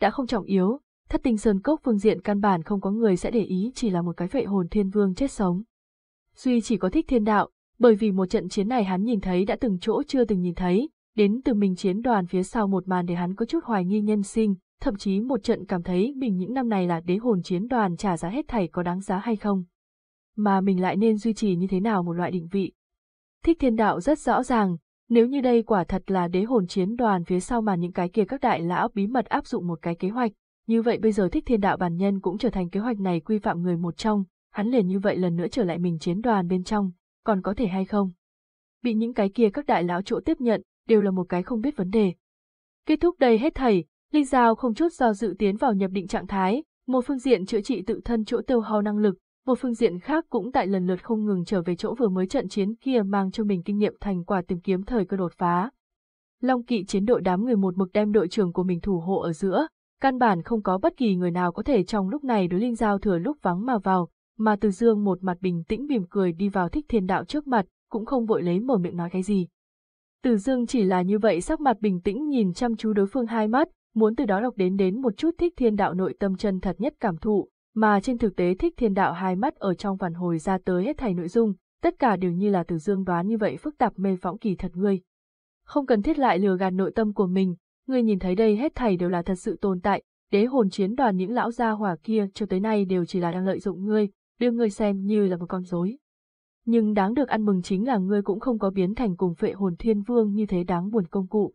Đã không trọng yếu, thất tinh sơn cốc phương diện căn bản không có người sẽ để ý chỉ là một cái phệ hồn thiên vương chết sống. duy chỉ có thích thiên đạo, bởi vì một trận chiến này hắn nhìn thấy đã từng chỗ chưa từng nhìn thấy, đến từ mình chiến đoàn phía sau một màn để hắn có chút hoài nghi nhân sinh, thậm chí một trận cảm thấy mình những năm này là đế hồn chiến đoàn trả giá hết thảy có đáng giá hay không. Mà mình lại nên duy trì như thế nào một loại định vị. Thích thiên đạo rất rõ ràng, nếu như đây quả thật là đế hồn chiến đoàn phía sau mà những cái kia các đại lão bí mật áp dụng một cái kế hoạch, như vậy bây giờ thích thiên đạo bản nhân cũng trở thành kế hoạch này quy phạm người một trong, hắn liền như vậy lần nữa trở lại mình chiến đoàn bên trong, còn có thể hay không? Bị những cái kia các đại lão chỗ tiếp nhận, đều là một cái không biết vấn đề. Kết thúc đây hết thảy, Linh Giao không chút do dự tiến vào nhập định trạng thái, một phương diện chữa trị tự thân chỗ tiêu hao năng lực, một phương diện khác cũng tại lần lượt không ngừng trở về chỗ vừa mới trận chiến kia mang cho mình kinh nghiệm thành quả tìm kiếm thời cơ đột phá. Long kỵ chiến đội đám người một mực đem đội trưởng của mình thủ hộ ở giữa, căn bản không có bất kỳ người nào có thể trong lúc này đối Linh Giao thừa lúc vắng mà vào, mà Từ Dương một mặt bình tĩnh mỉm cười đi vào thích thiên đạo trước mặt, cũng không vội lấy mở miệng nói cái gì. Từ Dương chỉ là như vậy sắc mặt bình tĩnh nhìn chăm chú đối phương hai mắt, muốn từ đó đọc đến đến một chút thích thiên đạo nội tâm chân thật nhất cảm thụ, mà trên thực tế thích thiên đạo hai mắt ở trong phản hồi ra tới hết thảy nội dung, tất cả đều như là Từ Dương đoán như vậy phức tạp mê phóng kỳ thật ngươi. Không cần thiết lại lừa gạt nội tâm của mình, ngươi nhìn thấy đây hết thảy đều là thật sự tồn tại, đế hồn chiến đoàn những lão gia hỏa kia cho tới nay đều chỉ là đang lợi dụng ngươi, đưa ngươi xem như là một con rối. Nhưng đáng được ăn mừng chính là ngươi cũng không có biến thành cùng phệ hồn thiên vương như thế đáng buồn công cụ.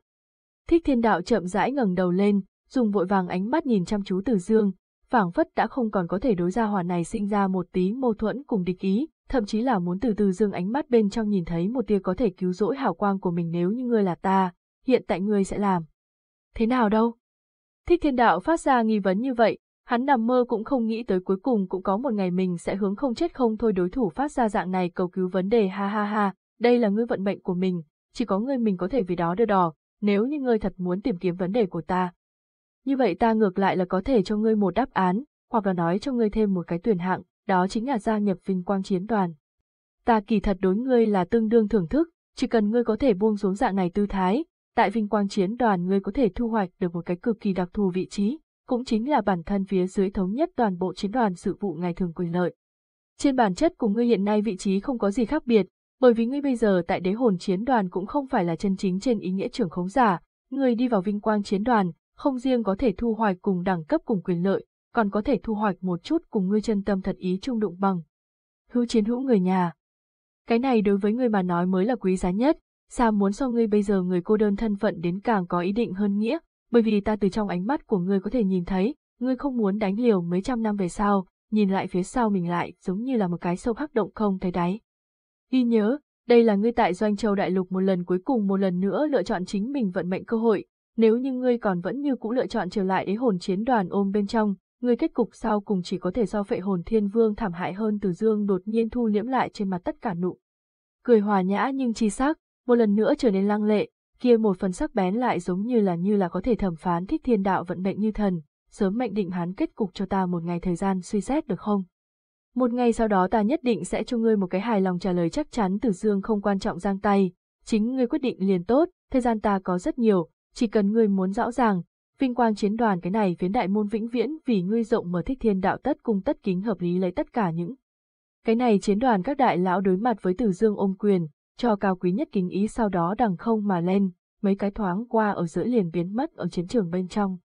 Thích thiên đạo chậm rãi ngẩng đầu lên, dùng vội vàng ánh mắt nhìn chăm chú từ dương, phảng phất đã không còn có thể đối gia hỏa này sinh ra một tí mâu thuẫn cùng địch ý, thậm chí là muốn từ từ dương ánh mắt bên trong nhìn thấy một tia có thể cứu rỗi hào quang của mình nếu như ngươi là ta, hiện tại ngươi sẽ làm. Thế nào đâu? Thích thiên đạo phát ra nghi vấn như vậy, hắn nằm mơ cũng không nghĩ tới cuối cùng cũng có một ngày mình sẽ hướng không chết không thôi đối thủ phát ra dạng này cầu cứu vấn đề ha ha ha, đây là ngươi vận mệnh của mình, chỉ có ngươi mình có thể vì đó đưa đỏ, nếu như ngươi thật muốn tìm kiếm vấn đề của ta. Như vậy ta ngược lại là có thể cho ngươi một đáp án, hoặc là nói cho ngươi thêm một cái tuyển hạng, đó chính là gia nhập vinh quang chiến đoàn. Ta kỳ thật đối ngươi là tương đương thưởng thức, chỉ cần ngươi có thể buông xuống dạng này tư thái, tại vinh quang chiến đoàn ngươi có thể thu hoạch được một cái cực kỳ đặc thù vị trí, cũng chính là bản thân phía dưới thống nhất toàn bộ chiến đoàn sự vụ ngày thường quyền lợi. Trên bản chất cùng ngươi hiện nay vị trí không có gì khác biệt, bởi vì ngươi bây giờ tại đế hồn chiến đoàn cũng không phải là chân chính trên ý nghĩa trưởng khống giả, ngươi đi vào vinh quang chiến đoàn, không riêng có thể thu hoạch cùng đẳng cấp cùng quyền lợi, còn có thể thu hoạch một chút cùng ngươi chân tâm thật ý trung đụng bằng. Hữu chiến hữu người nhà. Cái này đối với ngươi mà nói mới là quý giá nhất, sao muốn so ngươi bây giờ người cô đơn thân phận đến càng có ý định hơn nghĩa, bởi vì ta từ trong ánh mắt của ngươi có thể nhìn thấy, ngươi không muốn đánh liều mấy trăm năm về sau, nhìn lại phía sau mình lại giống như là một cái sâu hắc động không thấy đáy. Ghi nhớ, đây là ngươi tại Doanh Châu Đại Lục một lần cuối cùng một lần nữa lựa chọn chính mình vận mệnh cơ hội, nếu như ngươi còn vẫn như cũ lựa chọn trở lại đế hồn chiến đoàn ôm bên trong, ngươi kết cục sau cùng chỉ có thể do phệ hồn thiên vương thảm hại hơn từ dương đột nhiên thu liễm lại trên mặt tất cả nụ. Cười hòa nhã nhưng chi sắc, một lần nữa trở nên lăng lệ, kia một phần sắc bén lại giống như là như là có thể thẩm phán thích thiên đạo vận mệnh như thần, sớm mệnh định hắn kết cục cho ta một ngày thời gian suy xét được không? Một ngày sau đó ta nhất định sẽ cho ngươi một cái hài lòng trả lời chắc chắn Tử Dương không quan trọng giang tay, chính ngươi quyết định liền tốt, thời gian ta có rất nhiều, chỉ cần ngươi muốn rõ ràng, vinh quang chiến đoàn cái này phiến đại môn vĩnh viễn vì ngươi rộng mở thích thiên đạo tất cung tất kính hợp lý lấy tất cả những. Cái này chiến đoàn các đại lão đối mặt với Tử Dương ôm quyền, cho cao quý nhất kính ý sau đó đằng không mà lên, mấy cái thoáng qua ở giữa liền biến mất ở chiến trường bên trong.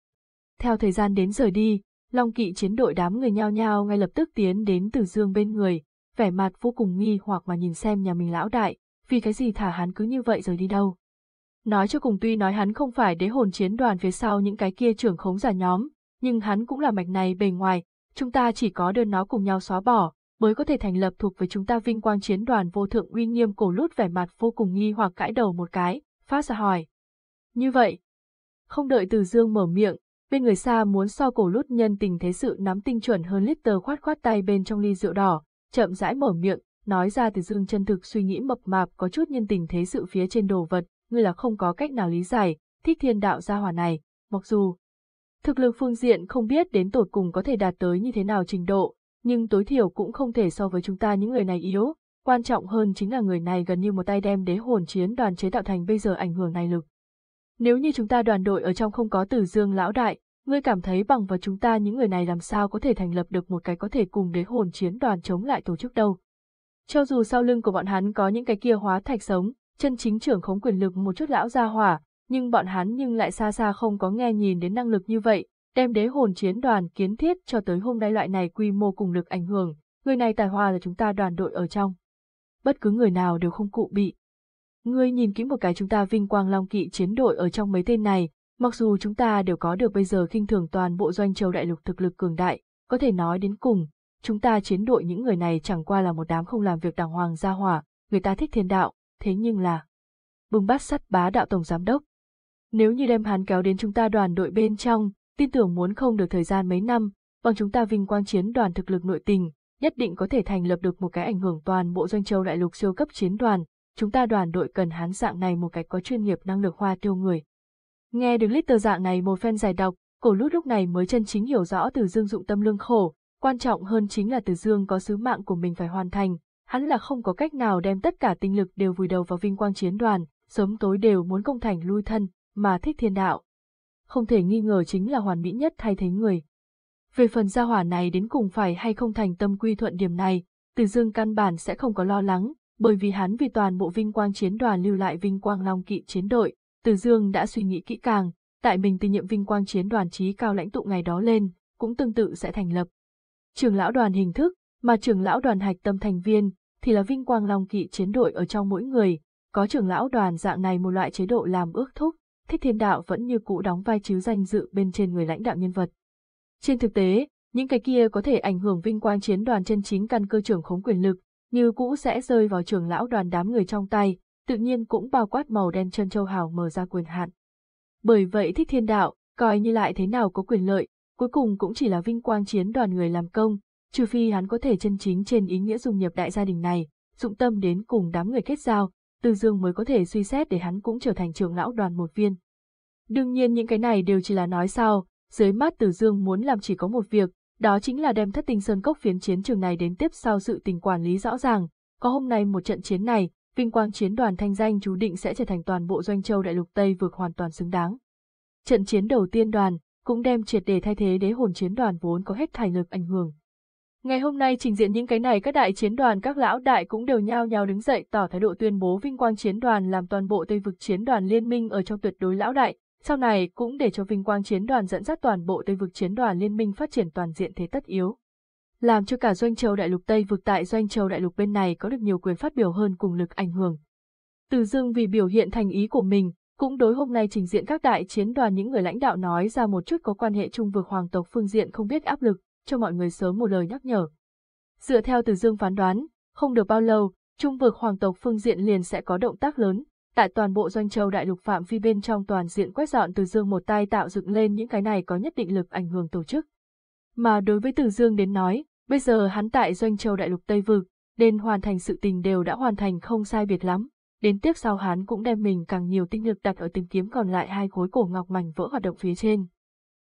Theo thời gian đến rời đi, Long kỵ chiến đội đám người nhao nhao ngay lập tức tiến đến từ dương bên người, vẻ mặt vô cùng nghi hoặc mà nhìn xem nhà mình lão đại, vì cái gì thả hắn cứ như vậy rời đi đâu. Nói cho cùng tuy nói hắn không phải đế hồn chiến đoàn phía sau những cái kia trưởng khống giả nhóm, nhưng hắn cũng là mạch này bề ngoài, chúng ta chỉ có đơn nó cùng nhau xóa bỏ, mới có thể thành lập thuộc với chúng ta vinh quang chiến đoàn vô thượng uy nghiêm cổ lút vẻ mặt vô cùng nghi hoặc cãi đầu một cái, phát ra hỏi. Như vậy, không đợi từ dương mở miệng, bên người xa muốn so cổ lút nhân tình thế sự nắm tinh chuẩn hơn lít tờ khoát khoát tay bên trong ly rượu đỏ, chậm rãi mở miệng, nói ra từ dương chân thực suy nghĩ mập mạp có chút nhân tình thế sự phía trên đồ vật, ngươi là không có cách nào lý giải, thích thiên đạo gia hỏa này, mặc dù thực lực phương diện không biết đến tột cùng có thể đạt tới như thế nào trình độ, nhưng tối thiểu cũng không thể so với chúng ta những người này yếu, quan trọng hơn chính là người này gần như một tay đem đế hồn chiến đoàn chế tạo thành bây giờ ảnh hưởng này lực. Nếu như chúng ta đoàn đội ở trong không có tử dương lão đại, ngươi cảm thấy bằng vào chúng ta những người này làm sao có thể thành lập được một cái có thể cùng đế hồn chiến đoàn chống lại tổ chức đâu. Cho dù sau lưng của bọn hắn có những cái kia hóa thạch sống, chân chính trưởng khống quyền lực một chút lão gia hỏa, nhưng bọn hắn nhưng lại xa xa không có nghe nhìn đến năng lực như vậy, đem đế hồn chiến đoàn kiến thiết cho tới hôm nay loại này quy mô cùng lực ảnh hưởng, người này tài hoa là chúng ta đoàn đội ở trong. Bất cứ người nào đều không cụ bị. Ngươi nhìn kỹ một cái chúng ta vinh quang long kỵ chiến đội ở trong mấy tên này, mặc dù chúng ta đều có được bây giờ kinh thường toàn bộ doanh châu đại lục thực lực cường đại, có thể nói đến cùng, chúng ta chiến đội những người này chẳng qua là một đám không làm việc đàng hoàng gia hỏa, người ta thích thiên đạo, thế nhưng là bùng bát sắt bá đạo tổng giám đốc. Nếu như đem hắn kéo đến chúng ta đoàn đội bên trong, tin tưởng muốn không được thời gian mấy năm, bằng chúng ta vinh quang chiến đoàn thực lực nội tình, nhất định có thể thành lập được một cái ảnh hưởng toàn bộ doanh châu đại lục siêu cấp chiến đoàn, chúng ta đoàn đội cần hắn dạng này một cách có chuyên nghiệp năng lực hoa tiêu người. Nghe được lít tờ dạng này một phen giải đọc, cổ lút lúc này mới chân chính hiểu rõ từ dương dụng tâm lương khổ, quan trọng hơn chính là từ dương có sứ mạng của mình phải hoàn thành, hắn là không có cách nào đem tất cả tinh lực đều vùi đầu vào vinh quang chiến đoàn, sớm tối đều muốn công thành lui thân, mà thích thiên đạo. Không thể nghi ngờ chính là hoàn mỹ nhất thay thế người. Về phần gia hỏa này đến cùng phải hay không thành tâm quy thuận điểm này, từ dương căn bản sẽ không có lo lắng, bởi vì hắn vì toàn bộ vinh quang chiến đoàn lưu lại vinh quang long kỵ chiến đội, từ dương đã suy nghĩ kỹ càng, tại mình từ nhiệm vinh quang chiến đoàn trí cao lãnh tụ ngày đó lên, cũng tương tự sẽ thành lập. Trường lão đoàn hình thức, mà trưởng lão đoàn hạch tâm thành viên, thì là vinh quang long kỵ chiến đội ở trong mỗi người, có trưởng lão đoàn dạng này một loại chế độ làm ước thúc, thích thiên đạo vẫn như cũ đóng vai chứ danh dự bên trên người lãnh đạo nhân vật. Trên thực tế, những cái kia có thể ảnh hưởng vinh quang chiến đoàn chân chính căn cơ trưởng khống quyền lực, như cũ sẽ rơi vào trưởng lão đoàn đám người trong tay, tự nhiên cũng bao quát màu đen chân châu hào mở ra quyền hạn. Bởi vậy thích thiên đạo, coi như lại thế nào có quyền lợi, cuối cùng cũng chỉ là vinh quang chiến đoàn người làm công, trừ phi hắn có thể chân chính trên ý nghĩa dung nhập đại gia đình này, dụng tâm đến cùng đám người kết giao, Từ Dương mới có thể suy xét để hắn cũng trở thành trưởng lão đoàn một viên. Đương nhiên những cái này đều chỉ là nói sao, dưới mắt Từ Dương muốn làm chỉ có một việc, đó chính là đem thất tinh sơn cốc phiến chiến trường này đến tiếp sau sự tình quản lý rõ ràng, có hôm nay một trận chiến này, vinh quang chiến đoàn thanh danh chú định sẽ trở thành toàn bộ doanh châu đại lục Tây vượt hoàn toàn xứng đáng. Trận chiến đầu tiên đoàn, cũng đem triệt để thay thế đế hồn chiến đoàn vốn có hết thải lực ảnh hưởng. Ngày hôm nay trình diện những cái này các đại chiến đoàn các lão đại cũng đều nhao nhao đứng dậy tỏ thái độ tuyên bố vinh quang chiến đoàn làm toàn bộ Tây vực chiến đoàn liên minh ở trong tuyệt đối lão đại, sau này cũng để cho vinh quang chiến đoàn dẫn dắt toàn bộ Tây vực chiến đoàn liên minh phát triển toàn diện thế tất yếu. Làm cho cả doanh châu đại lục Tây vực tại doanh châu đại lục bên này có được nhiều quyền phát biểu hơn cùng lực ảnh hưởng. Từ dương vì biểu hiện thành ý của mình, cũng đối hôm nay trình diện các đại chiến đoàn những người lãnh đạo nói ra một chút có quan hệ trung vực hoàng tộc phương diện không biết áp lực, cho mọi người sớm một lời nhắc nhở. Dựa theo từ dương phán đoán, không được bao lâu, trung vực hoàng tộc phương diện liền sẽ có động tác lớn, tại toàn bộ doanh châu đại lục phạm vi bên trong toàn diện quét dọn từ dương một tay tạo dựng lên những cái này có nhất định lực ảnh hưởng tổ chức. Mà đối với từ dương đến nói, bây giờ hắn tại doanh châu đại lục Tây Vực, nên hoàn thành sự tình đều đã hoàn thành không sai biệt lắm, đến tiếp sau hắn cũng đem mình càng nhiều tinh lực đặt ở tìm kiếm còn lại hai khối cổ ngọc mảnh vỡ hoạt động phía trên.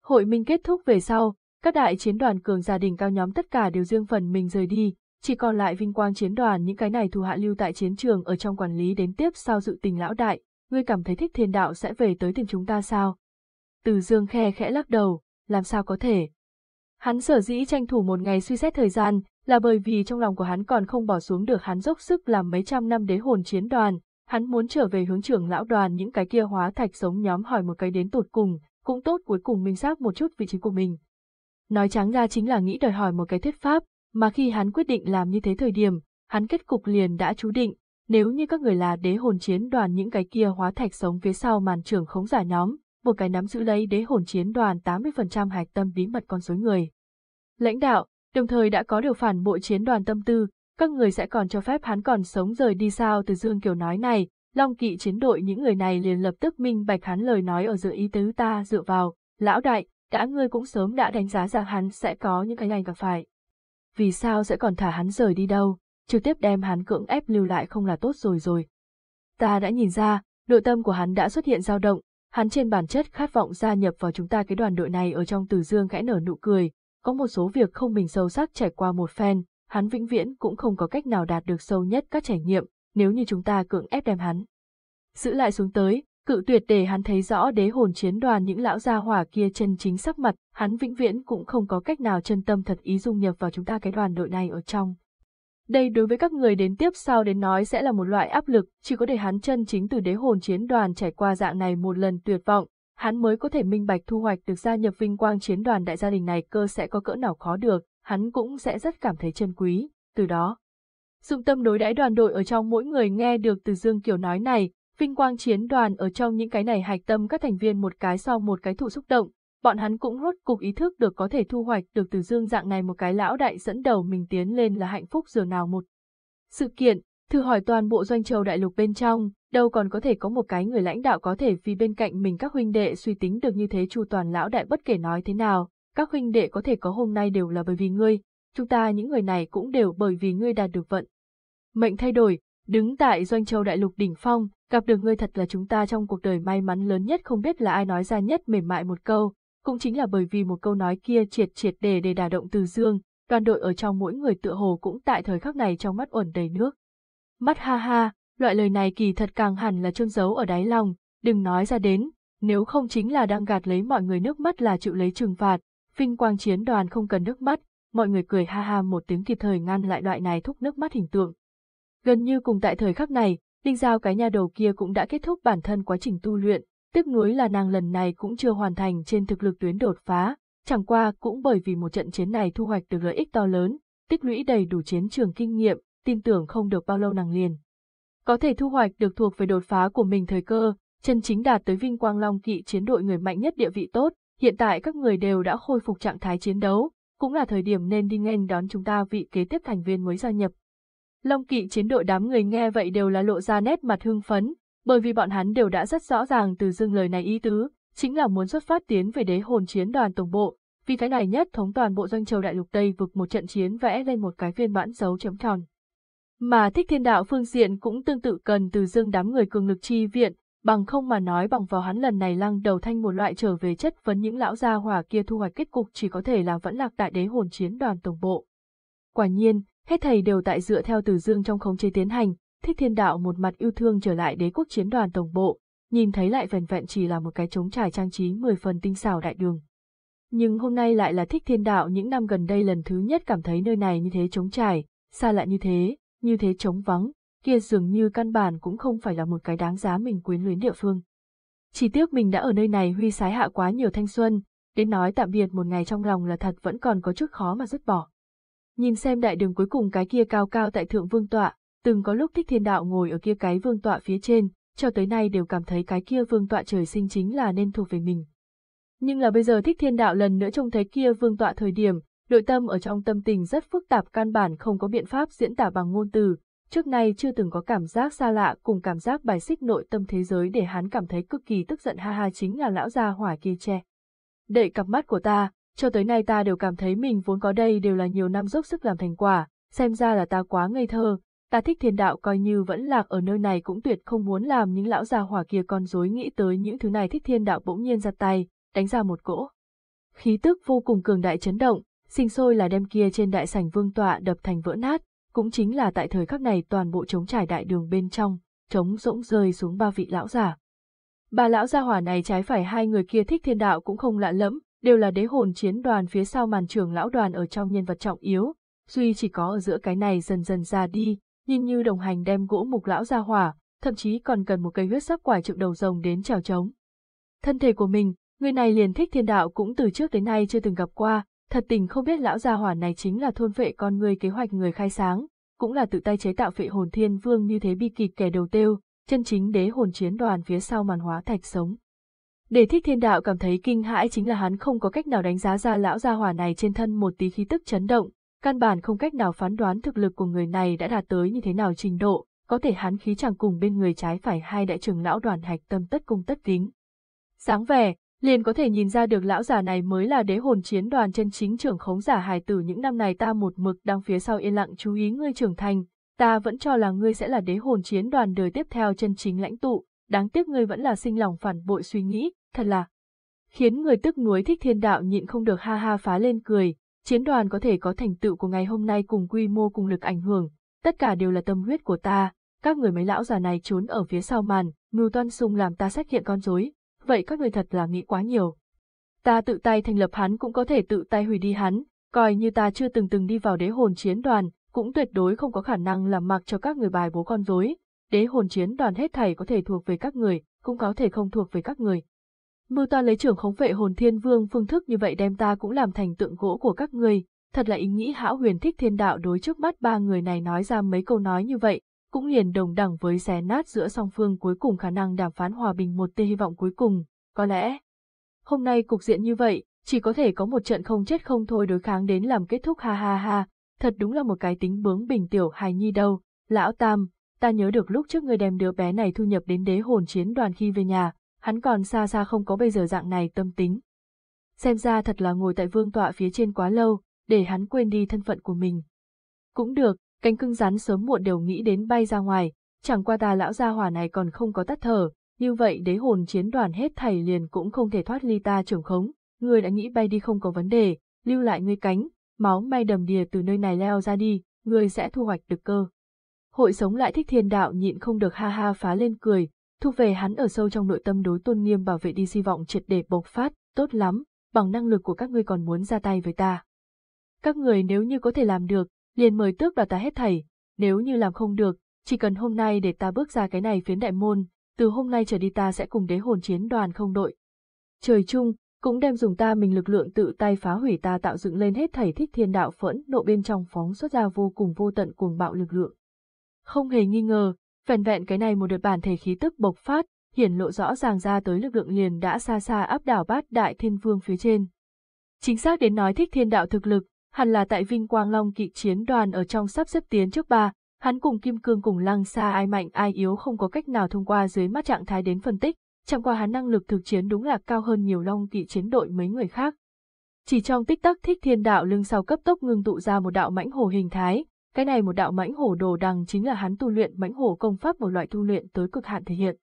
Hội minh kết thúc về sau, các đại chiến đoàn cường gia đình cao nhóm tất cả đều riêng phần mình rời đi, chỉ còn lại vinh quang chiến đoàn những cái này thù hạ lưu tại chiến trường ở trong quản lý đến tiếp sau dự tình lão đại, ngươi cảm thấy thích thiên đạo sẽ về tới tìm chúng ta sao? Từ dương khe khẽ lắc đầu, làm sao có thể? Hắn sở dĩ tranh thủ một ngày suy xét thời gian, là bởi vì trong lòng của hắn còn không bỏ xuống được hắn dốc sức làm mấy trăm năm đế hồn chiến đoàn, hắn muốn trở về hướng trưởng lão đoàn những cái kia hóa thạch sống nhóm hỏi một cái đến tột cùng, cũng tốt cuối cùng minh xác một chút vị trí của mình. Nói trắng ra chính là nghĩ đòi hỏi một cái thuyết pháp, mà khi hắn quyết định làm như thế thời điểm, hắn kết cục liền đã chú định, nếu như các người là đế hồn chiến đoàn những cái kia hóa thạch sống phía sau màn trưởng khống giả nhóm, một cái nắm giữ lấy đế hồn chiến đoàn 80% hạch tâm bí mật con số người. Lãnh đạo, đồng thời đã có điều phản bội chiến đoàn tâm tư, các người sẽ còn cho phép hắn còn sống rời đi sao từ Dương Kiều nói này, Long kỵ chiến đội những người này liền lập tức minh bạch hắn lời nói ở giữa ý tứ ta dựa vào, lão đại, đã ngươi cũng sớm đã đánh giá rằng hắn sẽ có những cái này gặp phải. Vì sao sẽ còn thả hắn rời đi đâu, trực tiếp đem hắn cưỡng ép lưu lại không là tốt rồi rồi. Ta đã nhìn ra, nội tâm của hắn đã xuất hiện dao động, hắn trên bản chất khát vọng gia nhập vào chúng ta cái đoàn đội này ở trong từ dương khẽ nở nụ cười, có một số việc không mình sâu sắc trải qua một phen, hắn vĩnh viễn cũng không có cách nào đạt được sâu nhất các trải nghiệm, nếu như chúng ta cưỡng ép đem hắn. Giữ lại xuống tới, cự tuyệt để hắn thấy rõ đế hồn chiến đoàn những lão gia hỏa kia chân chính sắc mặt, hắn vĩnh viễn cũng không có cách nào chân tâm thật ý dung nhập vào chúng ta cái đoàn đội này ở trong. Đây đối với các người đến tiếp sau đến nói sẽ là một loại áp lực, chỉ có để hắn chân chính từ đế hồn chiến đoàn trải qua dạng này một lần tuyệt vọng, hắn mới có thể minh bạch thu hoạch được gia nhập vinh quang chiến đoàn đại gia đình này cơ sẽ có cỡ nào khó được, hắn cũng sẽ rất cảm thấy chân quý, từ đó. Dụng tâm đối đãi đoàn đội ở trong mỗi người nghe được từ Dương Kiều nói này, vinh quang chiến đoàn ở trong những cái này hạch tâm các thành viên một cái sau một cái thụ xúc động, bọn hắn cũng rốt cục ý thức được có thể thu hoạch được từ Dương dạng này một cái lão đại dẫn đầu mình tiến lên là hạnh phúc dường nào một. Sự kiện, thử hỏi toàn bộ doanh châu đại lục bên trong, đâu còn có thể có một cái người lãnh đạo có thể vì bên cạnh mình các huynh đệ suy tính được như thế chu toàn lão đại bất kể nói thế nào, các huynh đệ có thể có hôm nay đều là bởi vì ngươi, chúng ta những người này cũng đều bởi vì ngươi đạt được vận. Mệnh thay đổi, đứng tại doanh châu đại lục đỉnh phong, gặp được ngươi thật là chúng ta trong cuộc đời may mắn lớn nhất không biết là ai nói ra nhất mềm mại một câu, cũng chính là bởi vì một câu nói kia triệt triệt để để đả động từ dương, đoàn đội ở trong mỗi người tựa hồ cũng tại thời khắc này trong mắt uẩn đầy nước. Mắt ha ha, loại lời này kỳ thật càng hẳn là trôn giấu ở đáy lòng, đừng nói ra đến, nếu không chính là đang gạt lấy mọi người nước mắt là chịu lấy trừng phạt, vinh quang chiến đoàn không cần nước mắt, mọi người cười ha ha một tiếng kịp thời ngăn lại loại này thúc nước mắt hình tượng. Gần như cùng tại thời khắc này, Đinh Giao cái nhà đầu kia cũng đã kết thúc bản thân quá trình tu luyện, tiếc nuối là nàng lần này cũng chưa hoàn thành trên thực lực tuyến đột phá, chẳng qua cũng bởi vì một trận chiến này thu hoạch được lợi ích to lớn, tích lũy đầy đủ chiến trường kinh nghiệm, tin tưởng không được bao lâu nàng liền. Có thể thu hoạch được thuộc về đột phá của mình thời cơ, chân chính đạt tới vinh quang long kỵ chiến đội người mạnh nhất địa vị tốt, hiện tại các người đều đã khôi phục trạng thái chiến đấu, cũng là thời điểm nên đi nghênh đón chúng ta vị kế tiếp thành viên mới gia nhập. Long kỵ chiến đội đám người nghe vậy đều là lộ ra nét mặt hưng phấn, bởi vì bọn hắn đều đã rất rõ ràng từ dương lời này ý tứ, chính là muốn xuất phát tiến về đế hồn chiến đoàn tổng bộ, vì cái này nhất thống toàn bộ doanh châu đại lục Tây vực một trận chiến vẽ lên một cái phiên bản dấu chấm tròn. Mà thích thiên đạo phương diện cũng tương tự cần từ dương đám người cường lực chi viện, bằng không mà nói bằng vào hắn lần này lăng đầu thanh một loại trở về chất vấn những lão gia hỏa kia thu hoạch kết cục chỉ có thể là vẫn lạc tại đế hồn chiến đoàn tổng bộ. Quả nhiên, hết thầy đều tại dựa theo từ dương trong khống chế tiến hành, thích thiên đạo một mặt yêu thương trở lại đế quốc chiến đoàn tổng bộ, nhìn thấy lại vẻn vẹn chỉ là một cái trống trải trang trí mười phần tinh xảo đại đường. Nhưng hôm nay lại là thích thiên đạo những năm gần đây lần thứ nhất cảm thấy nơi này như thế trống trải, xa lại như thế, như thế trống vắng, kia dường như căn bản cũng không phải là một cái đáng giá mình quyến luyến địa phương. Chỉ tiếc mình đã ở nơi này huy sái hạ quá nhiều thanh xuân, đến nói tạm biệt một ngày trong lòng là thật vẫn còn có chút khó mà dứt bỏ. Nhìn xem đại đường cuối cùng cái kia cao cao tại thượng vương tọa, từng có lúc thích thiên đạo ngồi ở kia cái vương tọa phía trên, cho tới nay đều cảm thấy cái kia vương tọa trời sinh chính là nên thuộc về mình. Nhưng là bây giờ thích thiên đạo lần nữa trông thấy kia vương tọa thời điểm, nội tâm ở trong tâm tình rất phức tạp căn bản không có biện pháp diễn tả bằng ngôn từ, trước nay chưa từng có cảm giác xa lạ cùng cảm giác bài xích nội tâm thế giới để hắn cảm thấy cực kỳ tức giận ha ha chính là lão gia hỏa kia che. Đậy cặp mắt của ta, cho tới nay ta đều cảm thấy mình vốn có đây đều là nhiều năm dốc sức làm thành quả, xem ra là ta quá ngây thơ, ta thích thiên đạo coi như vẫn lạc ở nơi này cũng tuyệt không muốn làm những lão già hỏa kia con dối nghĩ tới những thứ này thích thiên đạo bỗng nhiên ra tay, đánh ra một cỗ. Khí tức vô cùng cường đại chấn động, sinh sôi là đem kia trên đại sảnh vương tọa đập thành vỡ nát, cũng chính là tại thời khắc này toàn bộ trống trải đại đường bên trong, trống rỗng rơi xuống ba vị lão già. Ba lão gia hỏa này trái phải hai người kia thích thiên đạo cũng không lạ lẫm, đều là đế hồn chiến đoàn phía sau màn trường lão đoàn ở trong nhân vật trọng yếu, duy chỉ có ở giữa cái này dần dần ra đi, nhìn như đồng hành đem gỗ mục lão ra hỏa, thậm chí còn cần một cây huyết sắc quải trượng đầu rồng đến trèo trống. Thân thể của mình, người này liền thích thiên đạo cũng từ trước đến nay chưa từng gặp qua, thật tình không biết lão gia hỏa này chính là thôn vệ con người kế hoạch người khai sáng, cũng là tự tay chế tạo phệ hồn thiên vương như thế bi kịch kẻ đầu tiêu, chân chính đế hồn chiến đoàn phía sau màn hóa thạch sống. Để thích thiên đạo cảm thấy kinh hãi chính là hắn không có cách nào đánh giá ra lão gia hỏa này trên thân một tí khí tức chấn động, căn bản không cách nào phán đoán thực lực của người này đã đạt tới như thế nào trình độ, có thể hắn khí chẳng cùng bên người trái phải hai đại trưởng lão đoàn hạch tâm tất cung tất kính. Sáng vẻ, liền có thể nhìn ra được lão già này mới là đế hồn chiến đoàn chân chính trưởng khống giả hài tử những năm này ta một mực đang phía sau yên lặng chú ý ngươi trưởng thành, ta vẫn cho là ngươi sẽ là đế hồn chiến đoàn đời tiếp theo chân chính lãnh tụ, đáng tiếc ngươi vẫn là sinh lòng phản bội suy nghĩ, thật là khiến người tức nuối thích thiên đạo nhịn không được ha ha phá lên cười, chiến đoàn có thể có thành tựu của ngày hôm nay cùng quy mô cùng lực ảnh hưởng, tất cả đều là tâm huyết của ta, các người mấy lão già này trốn ở phía sau màn, mưu toan sung làm ta xét hiện con rối, vậy các người thật là nghĩ quá nhiều. Ta tự tay thành lập hắn cũng có thể tự tay hủy đi hắn, coi như ta chưa từng từng đi vào đế hồn chiến đoàn, cũng tuyệt đối không có khả năng làm mặc cho các người bài bố con rối. Đế hồn chiến đoàn hết thảy có thể thuộc về các người, cũng có thể không thuộc về các người. Mưu toan lấy trưởng khống vệ hồn thiên vương phương thức như vậy đem ta cũng làm thành tượng gỗ của các người, thật là ý nghĩ hão huyền thích thiên đạo đối trước mắt ba người này nói ra mấy câu nói như vậy, cũng liền đồng đẳng với xé nát giữa song phương cuối cùng khả năng đàm phán hòa bình một tia hy vọng cuối cùng, có lẽ. Hôm nay cục diện như vậy, chỉ có thể có một trận không chết không thôi đối kháng đến làm kết thúc ha ha ha, thật đúng là một cái tính bướng bình tiểu hài nhi đâu, lão tam, ta nhớ được lúc trước ngươi đem đứa bé này thu nhập đến đế hồn chiến đoàn khi về nhà, hắn còn xa xa không có bây giờ dạng này tâm tính. Xem ra thật là ngồi tại vương tọa phía trên quá lâu, để hắn quên đi thân phận của mình. Cũng được, cánh cưng rắn sớm muộn đều nghĩ đến bay ra ngoài, chẳng qua ta lão gia hỏa này còn không có tắt thở, như vậy đế hồn chiến đoàn hết thảy liền cũng không thể thoát ly ta trưởng khống, ngươi đã nghĩ bay đi không có vấn đề, lưu lại ngươi cánh, máu may đầm đìa từ nơi này leo ra đi, ngươi sẽ thu hoạch được cơ. Hội sống lại thích thiên đạo nhịn không được ha ha phá lên cười, thu về hắn ở sâu trong nội tâm đối tôn nghiêm bảo vệ đi hy vọng triệt để bộc phát, tốt lắm, bằng năng lực của các ngươi còn muốn ra tay với ta. Các người nếu như có thể làm được, liền mời tước đoạt ta hết thảy, nếu như làm không được, chỉ cần hôm nay để ta bước ra cái này phiến đại môn, từ hôm nay trở đi ta sẽ cùng đế hồn chiến đoàn không đội. Trời chung, cũng đem dùng ta mình lực lượng tự tay phá hủy ta tạo dựng lên hết thảy thích thiên đạo phẫn nộ bên trong phóng xuất ra vô cùng vô tận cuồng bạo lực lượng. Không hề nghi ngờ, vẹn vẹn cái này một đợt bản thể khí tức bộc phát, hiển lộ rõ ràng ra tới lực lượng liền đã xa xa áp đảo bát đại thiên vương phía trên. Chính xác đến nói thích thiên đạo thực lực, hẳn là tại Vinh Quang Long kỵ chiến đoàn ở trong sắp xếp tiến trước ba, hắn cùng Kim Cương cùng Lăng xa ai mạnh ai yếu không có cách nào thông qua dưới mắt trạng thái đến phân tích, chẳng qua hắn năng lực thực chiến đúng là cao hơn nhiều Long kỵ chiến đội mấy người khác. Chỉ trong tích tắc thích thiên đạo lưng sau cấp tốc ngưng tụ ra một đạo mãnh hồ hình thái, cái này một đạo mãnh hổ đồ đằng chính là hắn tu luyện mãnh hổ công pháp một loại tu luyện tới cực hạn thể hiện.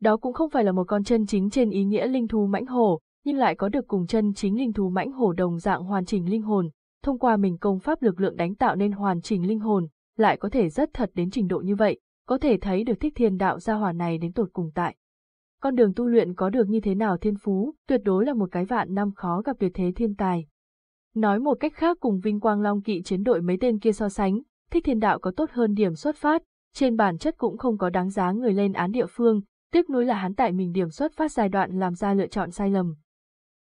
Đó cũng không phải là một con chân chính trên ý nghĩa linh thú mãnh hổ, nhưng lại có được cùng chân chính linh thú mãnh hổ đồng dạng hoàn chỉnh linh hồn, thông qua mình công pháp lực lượng đánh tạo nên hoàn chỉnh linh hồn, lại có thể rất thật đến trình độ như vậy, có thể thấy được thích thiên đạo gia hỏa này đến tột cùng tại. Con đường tu luyện có được như thế nào thiên phú, tuyệt đối là một cái vạn năm khó gặp tuyệt thế thiên tài. Nói một cách khác cùng Vinh Quang Long kỵ chiến đội mấy tên kia so sánh, thích thiên đạo có tốt hơn điểm xuất phát, trên bản chất cũng không có đáng giá người lên án địa phương, tiếc nuối là hắn tại mình điểm xuất phát giai đoạn làm ra lựa chọn sai lầm.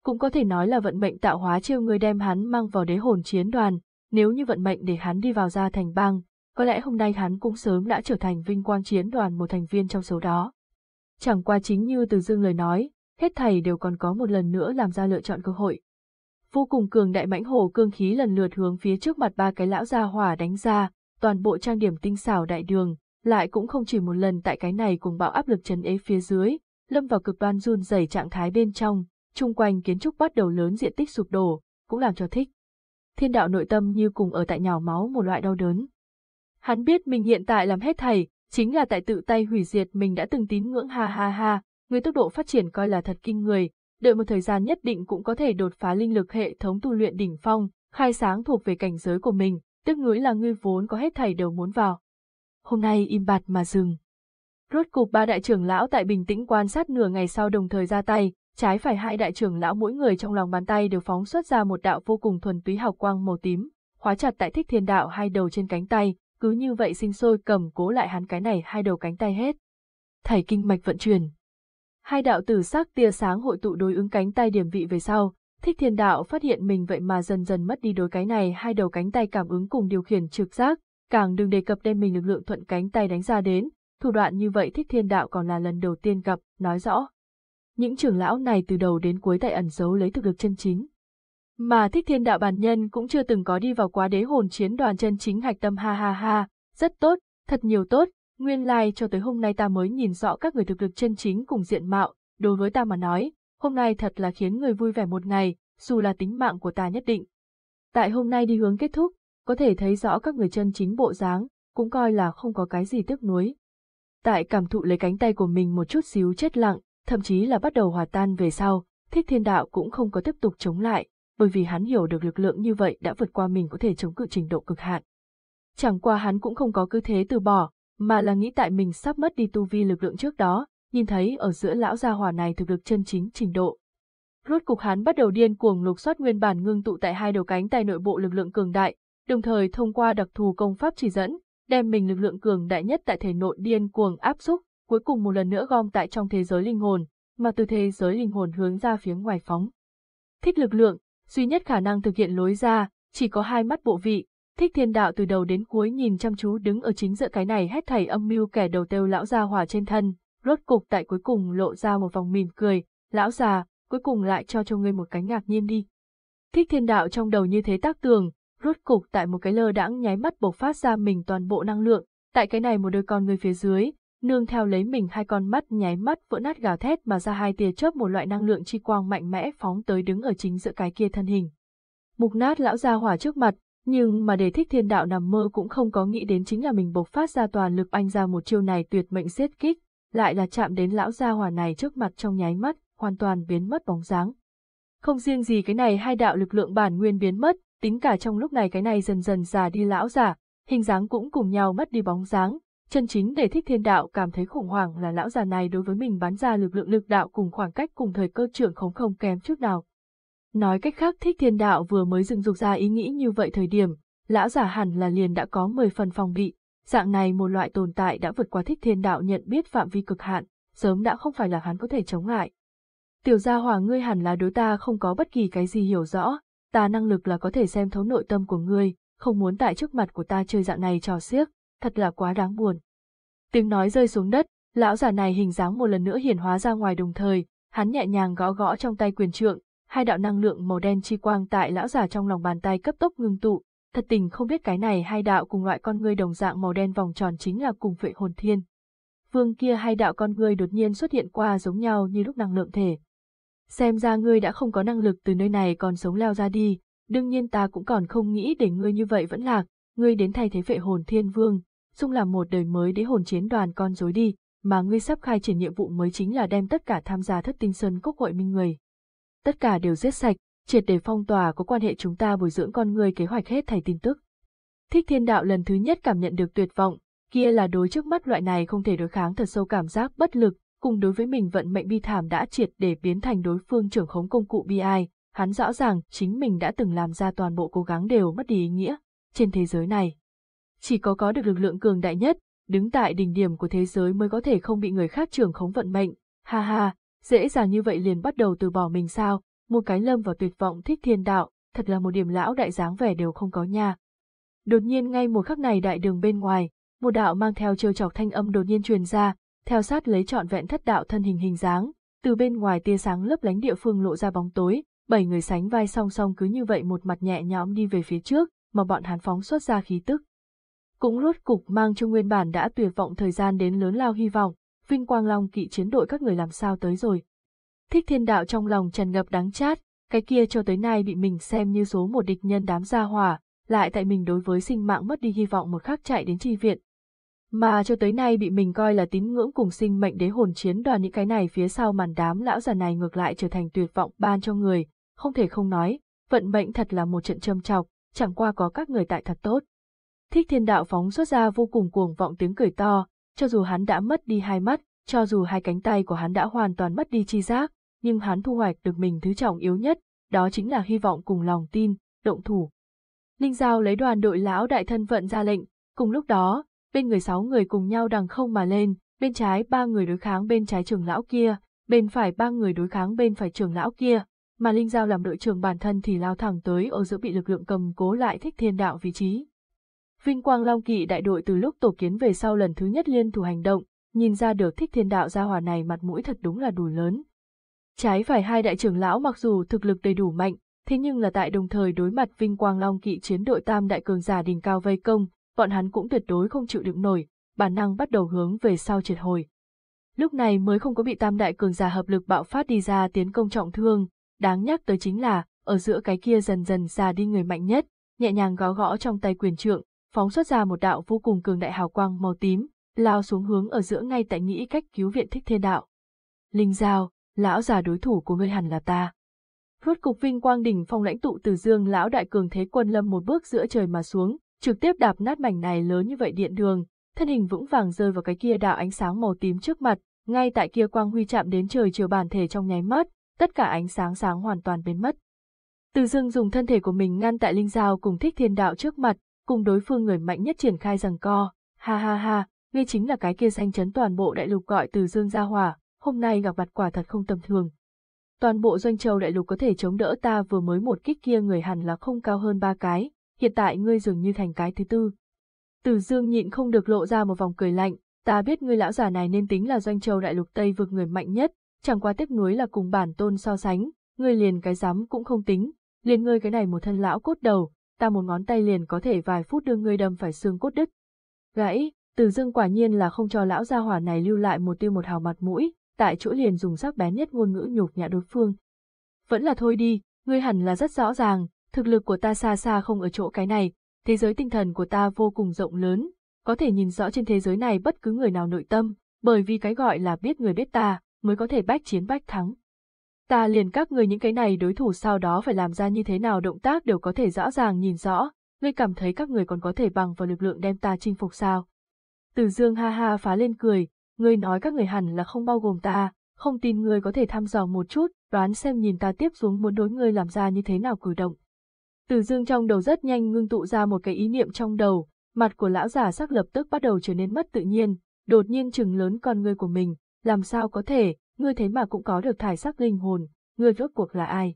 Cũng có thể nói là vận mệnh tạo hóa chiêu người đem hắn mang vào đế hồn chiến đoàn, nếu như vận mệnh để hắn đi vào ra thành bang, có lẽ hôm nay hắn cũng sớm đã trở thành vinh quang chiến đoàn một thành viên trong số đó. Chẳng qua chính như từ dương lời nói, hết thầy đều còn có một lần nữa làm ra lựa chọn cơ hội. Vô cùng cường đại mãnh hổ cương khí lần lượt hướng phía trước mặt ba cái lão gia hỏa đánh ra, toàn bộ trang điểm tinh xảo đại đường, lại cũng không chỉ một lần tại cái này cùng bạo áp lực chấn ế phía dưới, lâm vào cực đoan run rẩy trạng thái bên trong, chung quanh kiến trúc bắt đầu lớn diện tích sụp đổ, cũng làm cho thích. Thiên đạo nội tâm như cùng ở tại nhào máu một loại đau đớn. Hắn biết mình hiện tại làm hết thầy, chính là tại tự tay hủy diệt mình đã từng tín ngưỡng ha ha ha, người tốc độ phát triển coi là thật kinh người, đợi một thời gian nhất định cũng có thể đột phá linh lực hệ thống tu luyện đỉnh phong, khai sáng thuộc về cảnh giới của mình, tức ngưỡi là ngươi vốn có hết thảy đều muốn vào. Hôm nay im bặt mà dừng. Rốt cục ba đại trưởng lão tại bình tĩnh quan sát nửa ngày sau đồng thời ra tay, trái phải hai đại trưởng lão mỗi người trong lòng bàn tay đều phóng xuất ra một đạo vô cùng thuần túy hào quang màu tím, khóa chặt tại thích thiên đạo hai đầu trên cánh tay, cứ như vậy sinh sôi cầm cố lại hắn cái này hai đầu cánh tay hết. Thảy kinh mạch vận chuyển. Hai đạo tử sắc tia sáng hội tụ đối ứng cánh tay điểm vị về sau, thích thiên đạo phát hiện mình vậy mà dần dần mất đi đối cái này hai đầu cánh tay cảm ứng cùng điều khiển trực giác, càng đừng đề cập đem mình lực lượng thuận cánh tay đánh ra đến, thủ đoạn như vậy thích thiên đạo còn là lần đầu tiên gặp, nói rõ. Những trưởng lão này từ đầu đến cuối tại ẩn giấu lấy thực lực chân chính. Mà thích thiên đạo bản nhân cũng chưa từng có đi vào quá đế hồn chiến đoàn chân chính hạch tâm ha ha ha, rất tốt, thật nhiều tốt, nguyên lai like cho tới hôm nay ta mới nhìn rõ các người thực lực chân chính cùng diện mạo, đối với ta mà nói, hôm nay thật là khiến người vui vẻ một ngày, dù là tính mạng của ta nhất định. Tại hôm nay đi hướng kết thúc, có thể thấy rõ các người chân chính bộ dáng, cũng coi là không có cái gì tiếc nuối. Tại cảm thụ lấy cánh tay của mình một chút xíu chết lặng, thậm chí là bắt đầu hòa tan về sau, thích thiên đạo cũng không có tiếp tục chống lại, bởi vì hắn hiểu được lực lượng như vậy đã vượt qua mình có thể chống cự trình độ cực hạn. Chẳng qua hắn cũng không có cứ thế từ bỏ, mà là nghĩ tại mình sắp mất đi tu vi lực lượng trước đó, nhìn thấy ở giữa lão gia hỏa này thực lực chân chính trình độ. Rốt cục hắn bắt đầu điên cuồng lục soát nguyên bản ngưng tụ tại hai đầu cánh tay nội bộ lực lượng cường đại, đồng thời thông qua đặc thù công pháp chỉ dẫn, đem mình lực lượng cường đại nhất tại thể nội điên cuồng áp xúc, cuối cùng một lần nữa gom tại trong thế giới linh hồn, mà từ thế giới linh hồn hướng ra phía ngoài phóng. Thích lực lượng, duy nhất khả năng thực hiện lối ra, chỉ có hai mắt bộ vị, thích thiên đạo từ đầu đến cuối nhìn chăm chú đứng ở chính giữa cái này hết thảy âm mưu kẻ đầu têu lão gia hỏa trên thân, rốt cục tại cuối cùng lộ ra một vòng mỉm cười, lão già, cuối cùng lại cho cho ngươi một cái ngạc nhiên đi. Thích thiên đạo trong đầu như thế tác tường, rốt cục tại một cái lơ đãng nháy mắt bộc phát ra mình toàn bộ năng lượng, tại cái này một đôi con người phía dưới, nương theo lấy mình hai con mắt nháy mắt vỡ nát gào thét mà ra hai tia chớp một loại năng lượng chi quang mạnh mẽ phóng tới đứng ở chính giữa cái kia thân hình. Mục nát lão già hỏa trước mặt, nhưng mà để thích thiên đạo nằm mơ cũng không có nghĩ đến chính là mình bộc phát ra toàn lực anh ra một chiêu này tuyệt mệnh giết kích, lại là chạm đến lão gia hỏa này trước mặt trong nháy mắt, hoàn toàn biến mất bóng dáng. Không riêng gì cái này hai đạo lực lượng bản nguyên biến mất, tính cả trong lúc này cái này dần dần già đi lão giả, hình dáng cũng cùng nhau mất đi bóng dáng, chân chính để thích thiên đạo cảm thấy khủng hoảng là lão già này đối với mình bán ra lực lượng lực đạo cùng khoảng cách cùng thời cơ trưởng không không kém trước nào. Nói cách khác thích thiên đạo vừa mới dừng dục ra ý nghĩ như vậy thời điểm, lão giả hẳn là liền đã có 10 phần phòng bị, dạng này một loại tồn tại đã vượt qua thích thiên đạo nhận biết phạm vi cực hạn, sớm đã không phải là hắn có thể chống lại. Tiểu gia hòa ngươi hẳn là đối ta không có bất kỳ cái gì hiểu rõ, ta năng lực là có thể xem thấu nội tâm của ngươi, không muốn tại trước mặt của ta chơi dạng này trò xiếc, thật là quá đáng buồn. Tiếng nói rơi xuống đất, lão giả này hình dáng một lần nữa hiển hóa ra ngoài đồng thời, hắn nhẹ nhàng gõ gõ trong tay quyền trượng, hai đạo năng lượng màu đen chi quang tại lão già trong lòng bàn tay cấp tốc ngưng tụ, thật tình không biết cái này hai đạo cùng loại con ngươi đồng dạng màu đen vòng tròn chính là cùng vệ hồn thiên. Vương kia hai đạo con ngươi đột nhiên xuất hiện qua giống nhau như lúc năng lượng thể. Xem ra ngươi đã không có năng lực từ nơi này còn sống leo ra đi, đương nhiên ta cũng còn không nghĩ để ngươi như vậy vẫn lạc, ngươi đến thay thế vệ hồn thiên vương, dung làm một đời mới đế hồn chiến đoàn con dối đi, mà ngươi sắp khai triển nhiệm vụ mới chính là đem tất cả tham gia thất tinh sơn quốc hội minh người. Tất cả đều giết sạch, triệt để phong tỏa có quan hệ chúng ta bồi dưỡng con người kế hoạch hết thảy tin tức. Thích thiên đạo lần thứ nhất cảm nhận được tuyệt vọng, kia là đối trước mắt loại này không thể đối kháng thật sâu cảm giác bất lực, cùng đối với mình vận mệnh bi thảm đã triệt để biến thành đối phương trưởng khống công cụ bi ai, hắn rõ ràng chính mình đã từng làm ra toàn bộ cố gắng đều mất đi ý nghĩa, trên thế giới này. Chỉ có có được lực lượng cường đại nhất, đứng tại đỉnh điểm của thế giới mới có thể không bị người khác trưởng khống vận mệnh, ha ha, dễ dàng như vậy liền bắt đầu từ bỏ mình sao, một cái lâm vào tuyệt vọng thích thiên đạo, thật là một điểm lão đại dáng vẻ đều không có nha. Đột nhiên ngay một khắc này đại đường bên ngoài, một đạo mang theo trêu chọc thanh âm đột nhiên truyền ra, theo sát lấy trọn vẹn thất đạo thân hình hình dáng, từ bên ngoài tia sáng lấp lánh địa phương lộ ra bóng tối, bảy người sánh vai song song cứ như vậy một mặt nhẹ nhõm đi về phía trước, mà bọn hắn phóng xuất ra khí tức. Cũng rốt cục mang cho nguyên bản đã tuyệt vọng thời gian đến lớn lao hy vọng, vinh quang long kỵ chiến đội các người làm sao tới rồi. Thích thiên đạo trong lòng tràn ngập đáng chát, cái kia cho tới nay bị mình xem như số một địch nhân đám gia hỏa, lại tại mình đối với sinh mạng mất đi hy vọng một khắc chạy đến tri viện. Mà cho tới nay bị mình coi là tín ngưỡng cùng sinh mệnh đế hồn chiến đoàn những cái này phía sau màn đám lão già này ngược lại trở thành tuyệt vọng ban cho người, không thể không nói, vận mệnh thật là một trận châm chọc, chẳng qua có các người tại thật tốt. Thích thiên đạo phóng xuất ra vô cùng cuồng vọng tiếng cười to, cho dù hắn đã mất đi hai mắt, cho dù hai cánh tay của hắn đã hoàn toàn mất đi chi giác, nhưng hắn thu hoạch được mình thứ trọng yếu nhất, đó chính là hy vọng cùng lòng tin, động thủ. Linh Giao lấy đoàn đội lão đại thân vận ra lệnh, cùng lúc đó, bên người sáu người cùng nhau đằng không mà lên, bên trái ba người đối kháng bên trái trường lão kia, bên phải ba người đối kháng bên phải trường lão kia, mà Linh Giao làm đội trưởng bản thân thì lao thẳng tới ở giữa bị lực lượng cầm cố lại thích thiên đạo vị trí. Vinh Quang Long Kỵ đại đội từ lúc tổ kiến về sau lần thứ nhất liên thủ hành động, nhìn ra được thích thiên đạo gia hòa này mặt mũi thật đúng là đủ lớn. Trái phải hai đại trưởng lão mặc dù thực lực đầy đủ mạnh, thế nhưng là tại đồng thời đối mặt Vinh Quang Long Kỵ chiến đội tam đại cường giả đỉnh cao vây công, bọn hắn cũng tuyệt đối không chịu đựng nổi, bản năng bắt đầu hướng về sau triệt hồi. Lúc này mới không có bị tam đại cường giả hợp lực bạo phát đi ra tiến công trọng thương, đáng nhắc tới chính là, ở giữa cái kia dần dần già đi người mạnh nhất, nhẹ nhàng gõ gõ trong tay quyền trượng, phóng xuất ra một đạo vô cùng cường đại hào quang màu tím, lao xuống hướng ở giữa ngay tại nghĩ cách cứu viện thích thiên đạo. Linh Giao, lão già đối thủ của ngươi hẳn là ta. Rốt cục vinh quang đỉnh phong lãnh tụ từ dương lão đại cường thế quân lâm một bước giữa trời mà xuống, trực tiếp đạp nát mảnh này lớn như vậy điện đường, thân hình vững vàng rơi vào cái kia đạo ánh sáng màu tím trước mặt, ngay tại kia quang huy chạm đến trời chiều bản thể trong nháy mắt, tất cả ánh sáng sáng hoàn toàn biến mất. Từ dương dùng thân thể của mình ngăn tại linh giao cùng thích thiên đạo trước mặt, cùng đối phương người mạnh nhất triển khai rằng co, ha ha ha, ngươi chính là cái kia danh chấn toàn bộ đại lục gọi từ dương gia hỏa, hôm nay gặp mặt quả thật không tầm thường. Toàn bộ doanh châu đại lục có thể chống đỡ ta vừa mới một kích kia người hẳn là không cao hơn ba cái, hiện tại ngươi dường như thành cái thứ tư. Từ dương nhịn không được lộ ra một vòng cười lạnh, ta biết ngươi lão già này nên tính là doanh châu đại lục Tây vực người mạnh nhất, chẳng qua tiếc nuối là cùng bản tôn so sánh, ngươi liền cái dám cũng không tính, liền ngươi cái này một thân lão cốt đầu, ta một ngón tay liền có thể vài phút đưa ngươi đâm phải xương cốt đứt. Gãy, từ dương quả nhiên là không cho lão gia hỏa này lưu lại một tiêu một hào mặt mũi, tại chỗ liền dùng sắc bén nhất ngôn ngữ nhục nhã đối phương. Vẫn là thôi đi, ngươi hẳn là rất rõ ràng, thực lực của ta xa xa không ở chỗ cái này, thế giới tinh thần của ta vô cùng rộng lớn, có thể nhìn rõ trên thế giới này bất cứ người nào nội tâm, bởi vì cái gọi là biết người biết ta, mới có thể bách chiến bách thắng. Ta liền các người những cái này đối thủ sau đó phải làm ra như thế nào động tác đều có thể rõ ràng nhìn rõ, ngươi cảm thấy các người còn có thể bằng vào lực lượng đem ta chinh phục sao. Từ dương ha ha phá lên cười, ngươi nói các người hẳn là không bao gồm ta, không tin ngươi có thể thăm dò một chút, đoán xem nhìn ta tiếp xuống muốn đối ngươi làm ra như thế nào cử động. Từ dương trong đầu rất nhanh ngưng tụ ra một cái ý niệm trong đầu, mặt của lão giả sắc lập tức bắt đầu trở nên mất tự nhiên, đột nhiên chừng lớn con ngươi của mình, làm sao có thể, ngươi thế mà cũng có được thải sắc linh hồn, ngươi rốt cuộc là ai?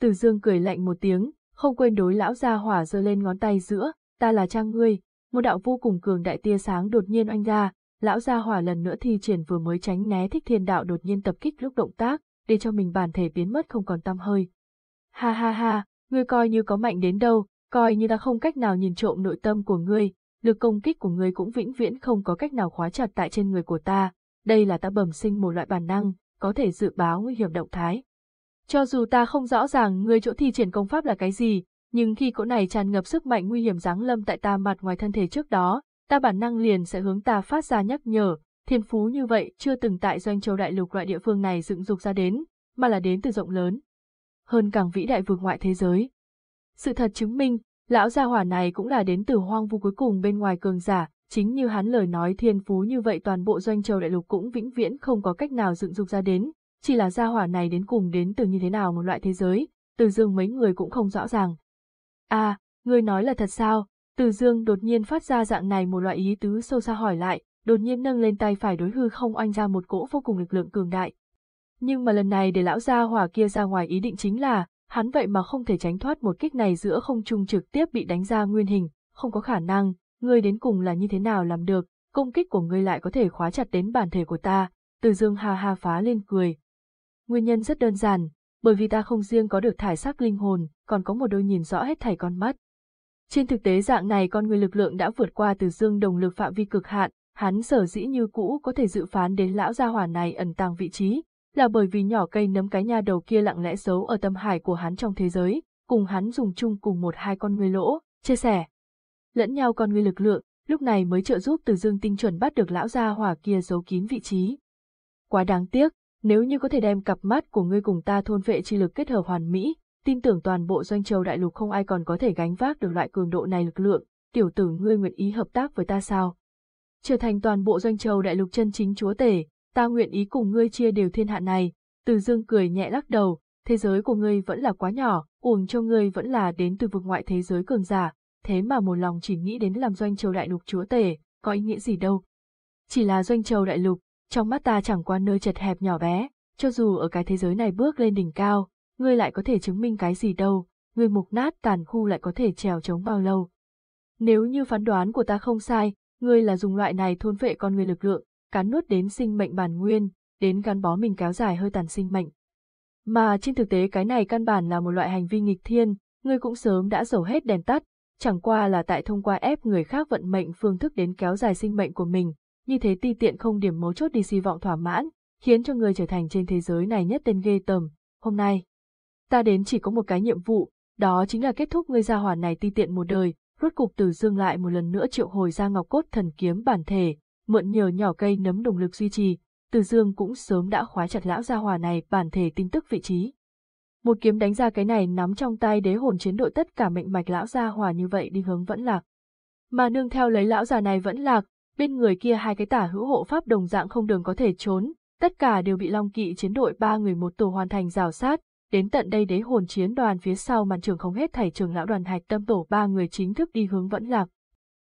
Từ dương cười lạnh một tiếng, không quên đối lão gia hỏa giơ lên ngón tay giữa, ta là trang ngươi, một đạo vô cùng cường đại tia sáng đột nhiên oanh ra, lão gia hỏa lần nữa thi triển vừa mới tránh né thích thiên đạo đột nhiên tập kích lúc động tác, để cho mình bản thể biến mất không còn tăm hơi. Ha ha ha, ngươi coi như có mạnh đến đâu, coi như ta không cách nào nhìn trộm nội tâm của ngươi, lực công kích của ngươi cũng vĩnh viễn không có cách nào khóa chặt tại trên người của ta, đây là ta bẩm sinh một loại bản năng, có thể dự báo nguy hiểm động thái. Cho dù ta không rõ ràng người chỗ thi triển công pháp là cái gì, nhưng khi cỗ này tràn ngập sức mạnh nguy hiểm giáng lâm tại ta mặt ngoài thân thể trước đó, ta bản năng liền sẽ hướng ta phát ra nhắc nhở, thiên phú như vậy chưa từng tại doanh châu đại lục loại địa phương này dựng dục ra đến, mà là đến từ rộng lớn. Hơn càng vĩ đại vượt ngoại thế giới. Sự thật chứng minh, lão gia hỏa này cũng là đến từ hoang vu cuối cùng bên ngoài cường giả, chính như hắn lời nói thiên phú như vậy toàn bộ doanh châu đại lục cũng vĩnh viễn không có cách nào dựng dục ra đến, chỉ là gia hỏa này đến cùng đến từ như thế nào một loại thế giới, từ dương mấy người cũng không rõ ràng. À, ngươi nói là thật sao? Từ dương đột nhiên phát ra dạng này một loại ý tứ sâu xa hỏi lại, đột nhiên nâng lên tay phải đối hư không oanh ra một cỗ vô cùng lực lượng cường đại. Nhưng mà lần này để lão gia hỏa kia ra ngoài ý định chính là, hắn vậy mà không thể tránh thoát một kích này giữa không trung trực tiếp bị đánh ra nguyên hình, không có khả năng, ngươi đến cùng là như thế nào làm được, công kích của ngươi lại có thể khóa chặt đến bản thể của ta, từ dương ha ha phá lên cười. Nguyên nhân rất đơn giản, bởi vì ta không riêng có được thải sắc linh hồn, còn có một đôi nhìn rõ hết thảy con mắt. Trên thực tế dạng này con người lực lượng đã vượt qua từ dương đồng lực phạm vi cực hạn, hắn sở dĩ như cũ có thể dự phán đến lão gia hỏa này ẩn tàng vị trí, là bởi vì nhỏ cây nấm cái nha đầu kia lặng lẽ giấu ở tâm hải của hắn trong thế giới, cùng hắn dùng chung cùng một hai con người lỗ, chia sẻ. Lẫn nhau con người lực lượng, lúc này mới trợ giúp từ dương tinh chuẩn bắt được lão gia hỏa kia giấu kín vị trí. Quá đáng tiếc, nếu như có thể đem cặp mắt của ngươi cùng ta thôn vệ chi lực kết hợp hoàn mỹ, tin tưởng toàn bộ doanh châu đại lục không ai còn có thể gánh vác được loại cường độ này lực lượng, tiểu tử ngươi nguyện ý hợp tác với ta sao? Trở thành toàn bộ doanh châu đại lục chân chính chúa tể, ta nguyện ý cùng ngươi chia đều thiên hạ này. Từ dương cười nhẹ lắc đầu, thế giới của ngươi vẫn là quá nhỏ, uổng cho ngươi vẫn là đến từ vực ngoại thế giới cường giả, thế mà một lòng chỉ nghĩ đến làm doanh châu đại lục chúa tể, có ý nghĩa gì đâu. Chỉ là doanh châu đại lục, trong mắt ta chẳng qua nơi chật hẹp nhỏ bé, cho dù ở cái thế giới này bước lên đỉnh cao, ngươi lại có thể chứng minh cái gì đâu, ngươi mục nát tàn khu lại có thể trèo chống bao lâu. Nếu như phán đoán của ta không sai, ngươi là dùng loại này thôn vệ con người lực lượng, cắn nuốt đến sinh mệnh bản nguyên, đến gắn bó mình kéo dài hơi tàn sinh mệnh. Mà trên thực tế cái này căn bản là một loại hành vi nghịch thiên, ngươi cũng sớm đã dầu hết đèn tắt, chẳng qua là tại thông qua ép người khác vận mệnh phương thức đến kéo dài sinh mệnh của mình, như thế ti tiện không điểm mấu chốt đi si vọng thỏa mãn, khiến cho người trở thành trên thế giới này nhất tên ghê tởm Hôm nay, ta đến chỉ có một cái nhiệm vụ, đó chính là kết thúc ngươi gia hỏa này ti tiện một đời, rốt cục từ dương lại một lần nữa triệu hồi ra ngọc cốt thần kiếm bản thể, mượn nhờ nhỏ cây nấm đồng lực duy trì, từ dương cũng sớm đã khóa chặt lão gia hỏa này bản thể tin tức vị trí. Một kiếm đánh ra cái này nắm trong tay đế hồn chiến đội tất cả mệnh mạch lão gia hòa như vậy đi hướng vẫn lạc. Mà nương theo lấy lão già này vẫn lạc, bên người kia hai cái tả hữu hộ pháp đồng dạng không đường có thể trốn, tất cả đều bị Long Kỵ chiến đội ba người một tổ hoàn thành rào sát, đến tận đây đế hồn chiến đoàn phía sau màn trường không hết thảy trường lão đoàn hạch tâm tổ ba người chính thức đi hướng vẫn lạc.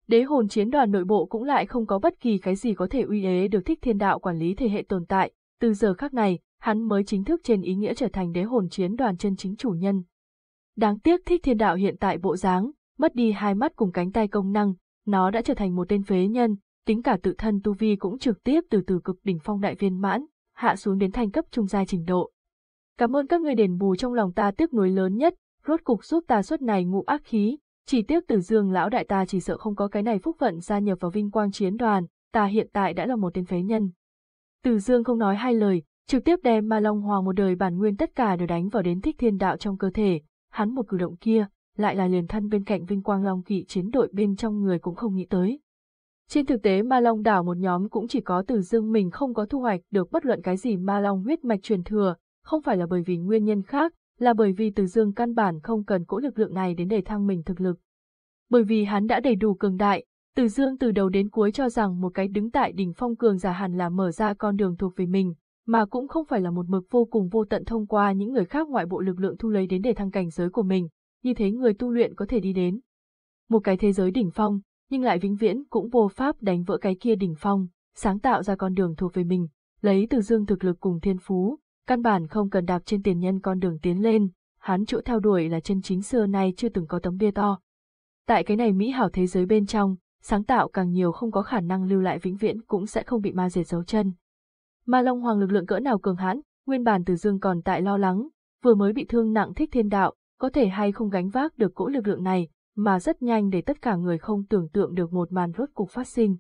Đế hồn chiến đoàn nội bộ cũng lại không có bất kỳ cái gì có thể uy ế được thích thiên đạo quản lý thể hệ tồn tại, từ giờ khắc này, hắn mới chính thức trên ý nghĩa trở thành đế hồn chiến đoàn chân chính chủ nhân. Đáng tiếc thích thiên đạo hiện tại bộ dáng, mất đi hai mắt cùng cánh tay công năng, nó đã trở thành một tên phế nhân, tính cả tự thân tu vi cũng trực tiếp từ từ cực đỉnh phong đại viên mãn, hạ xuống đến thành cấp trung giai trình độ. Cảm ơn các người đền bù trong lòng ta tiếc nuối lớn nhất, rốt cục giúp ta suốt này ngụ ác khí, chỉ tiếc từ dương lão đại ta chỉ sợ không có cái này phúc phận gia nhập vào vinh quang chiến đoàn, ta hiện tại đã là một tên phế nhân. Từ dương không nói hai lời, trực tiếp đem ma long hoàng một đời bản nguyên tất cả đều đánh vào đến thích thiên đạo trong cơ thể, hắn một cử động kia, lại là liền thân bên cạnh vinh quang long kỵ chiến đội bên trong người cũng không nghĩ tới. Trên thực tế ma long đảo một nhóm cũng chỉ có từ dương mình không có thu hoạch được bất luận cái gì ma long huyết mạch truyền thừa, không phải là bởi vì nguyên nhân khác, là bởi vì từ dương căn bản không cần cỗ lực lượng này đến để thăng mình thực lực. Bởi vì hắn đã đầy đủ cường đại, từ dương từ đầu đến cuối cho rằng một cái đứng tại đỉnh phong cường giả hẳn là mở ra con đường thuộc về mình, mà cũng không phải là một mực vô cùng vô tận thông qua những người khác ngoại bộ lực lượng thu lấy đến để thăng cảnh giới của mình, như thế người tu luyện có thể đi đến. Một cái thế giới đỉnh phong, nhưng lại vĩnh viễn cũng vô pháp đánh vỡ cái kia đỉnh phong, sáng tạo ra con đường thuộc về mình, lấy từ dương thực lực cùng thiên phú, căn bản không cần đạp trên tiền nhân con đường tiến lên, hắn chỗ theo đuổi là chân chính xưa nay chưa từng có tấm bia to. Tại cái này mỹ hảo thế giới bên trong, sáng tạo càng nhiều không có khả năng lưu lại vĩnh viễn cũng sẽ không bị ma diệt dấu chân. Ma Long Hoàng lực lượng cỡ nào cường hãn, nguyên bản Từ Dương còn tại lo lắng, vừa mới bị thương nặng thích thiên đạo, có thể hay không gánh vác được cỗ lực lượng này, mà rất nhanh để tất cả người không tưởng tượng được một màn rốt cục phát sinh.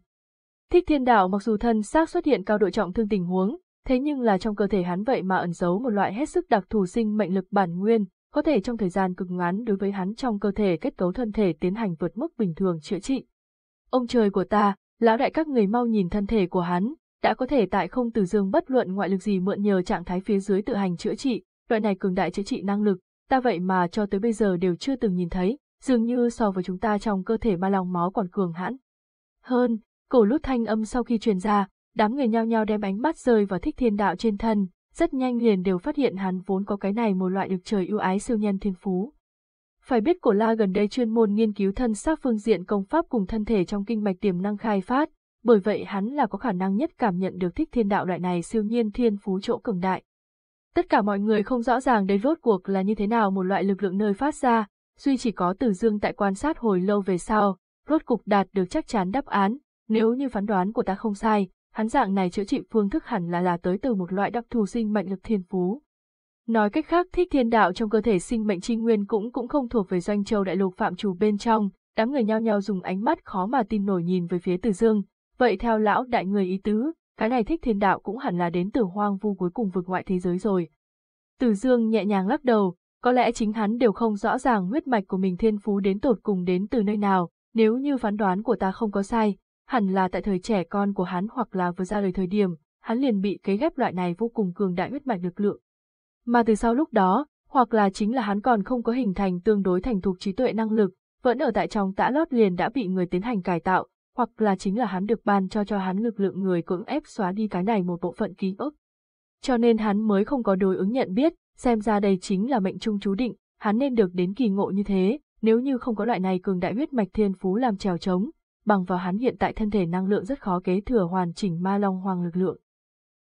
Thích thiên đạo mặc dù thân xác xuất hiện cao độ trọng thương tình huống, thế nhưng là trong cơ thể hắn vậy mà ẩn giấu một loại hết sức đặc thù sinh mệnh lực bản nguyên, có thể trong thời gian cực ngắn đối với hắn trong cơ thể kết cấu thân thể tiến hành vượt mức bình thường chữa trị. Ông trời của ta, lão đại các người mau nhìn thân thể của hắn, đã có thể tại không từ dương bất luận ngoại lực gì mượn nhờ trạng thái phía dưới tự hành chữa trị, loại này cường đại chữa trị năng lực, ta vậy mà cho tới bây giờ đều chưa từng nhìn thấy, dường như so với chúng ta trong cơ thể ma lòng máu còn cường hãn. Hơn, cổ lút thanh âm sau khi truyền ra, đám người nhao nhao đem ánh mắt rơi vào thích thiên đạo trên thân, rất nhanh liền đều phát hiện hắn vốn có cái này một loại được trời ưu ái siêu nhân thiên phú. Phải biết cổ la gần đây chuyên môn nghiên cứu thân xác phương diện công pháp cùng thân thể trong kinh mạch tiềm năng khai phát, bởi vậy hắn là có khả năng nhất cảm nhận được thích thiên đạo loại này siêu nhiên thiên phú chỗ cường đại. Tất cả mọi người không rõ ràng đây rốt cuộc là như thế nào một loại lực lượng nơi phát ra, duy chỉ có Từ Dương tại quan sát hồi lâu về sau, rốt cục đạt được chắc chắn đáp án, nếu như phán đoán của ta không sai, hắn dạng này chữa trị phương thức hẳn là là tới từ một loại đặc thù sinh mệnh lực thiên phú. Nói cách khác thích thiên đạo trong cơ thể sinh mệnh chi nguyên cũng cũng không thuộc về doanh châu đại lục phạm chủ bên trong, đám người nhao nhao dùng ánh mắt khó mà tin nổi nhìn về phía Từ Dương, vậy theo lão đại người ý tứ, cái này thích thiên đạo cũng hẳn là đến từ hoang vu cuối cùng vực ngoại thế giới rồi. Từ Dương nhẹ nhàng lắc đầu, có lẽ chính hắn đều không rõ ràng huyết mạch của mình thiên phú đến tột cùng đến từ nơi nào, nếu như phán đoán của ta không có sai, hẳn là tại thời trẻ con của hắn hoặc là vừa ra đời thời điểm, hắn liền bị cấy ghép loại này vô cùng cường đại huyết mạch lực lượng. Mà từ sau lúc đó, hoặc là chính là hắn còn không có hình thành tương đối thành thục trí tuệ năng lực, vẫn ở tại trong tã lót liền đã bị người tiến hành cải tạo, hoặc là chính là hắn được ban cho cho hắn lực lượng người cưỡng ép xóa đi cái này một bộ phận ký ức. Cho nên hắn mới không có đối ứng nhận biết, xem ra đây chính là mệnh trung chú định, hắn nên được đến kỳ ngộ như thế, nếu như không có loại này cường đại huyết mạch thiên phú làm trèo trống, bằng vào hắn hiện tại thân thể năng lượng rất khó kế thừa hoàn chỉnh ma long hoàng lực lượng.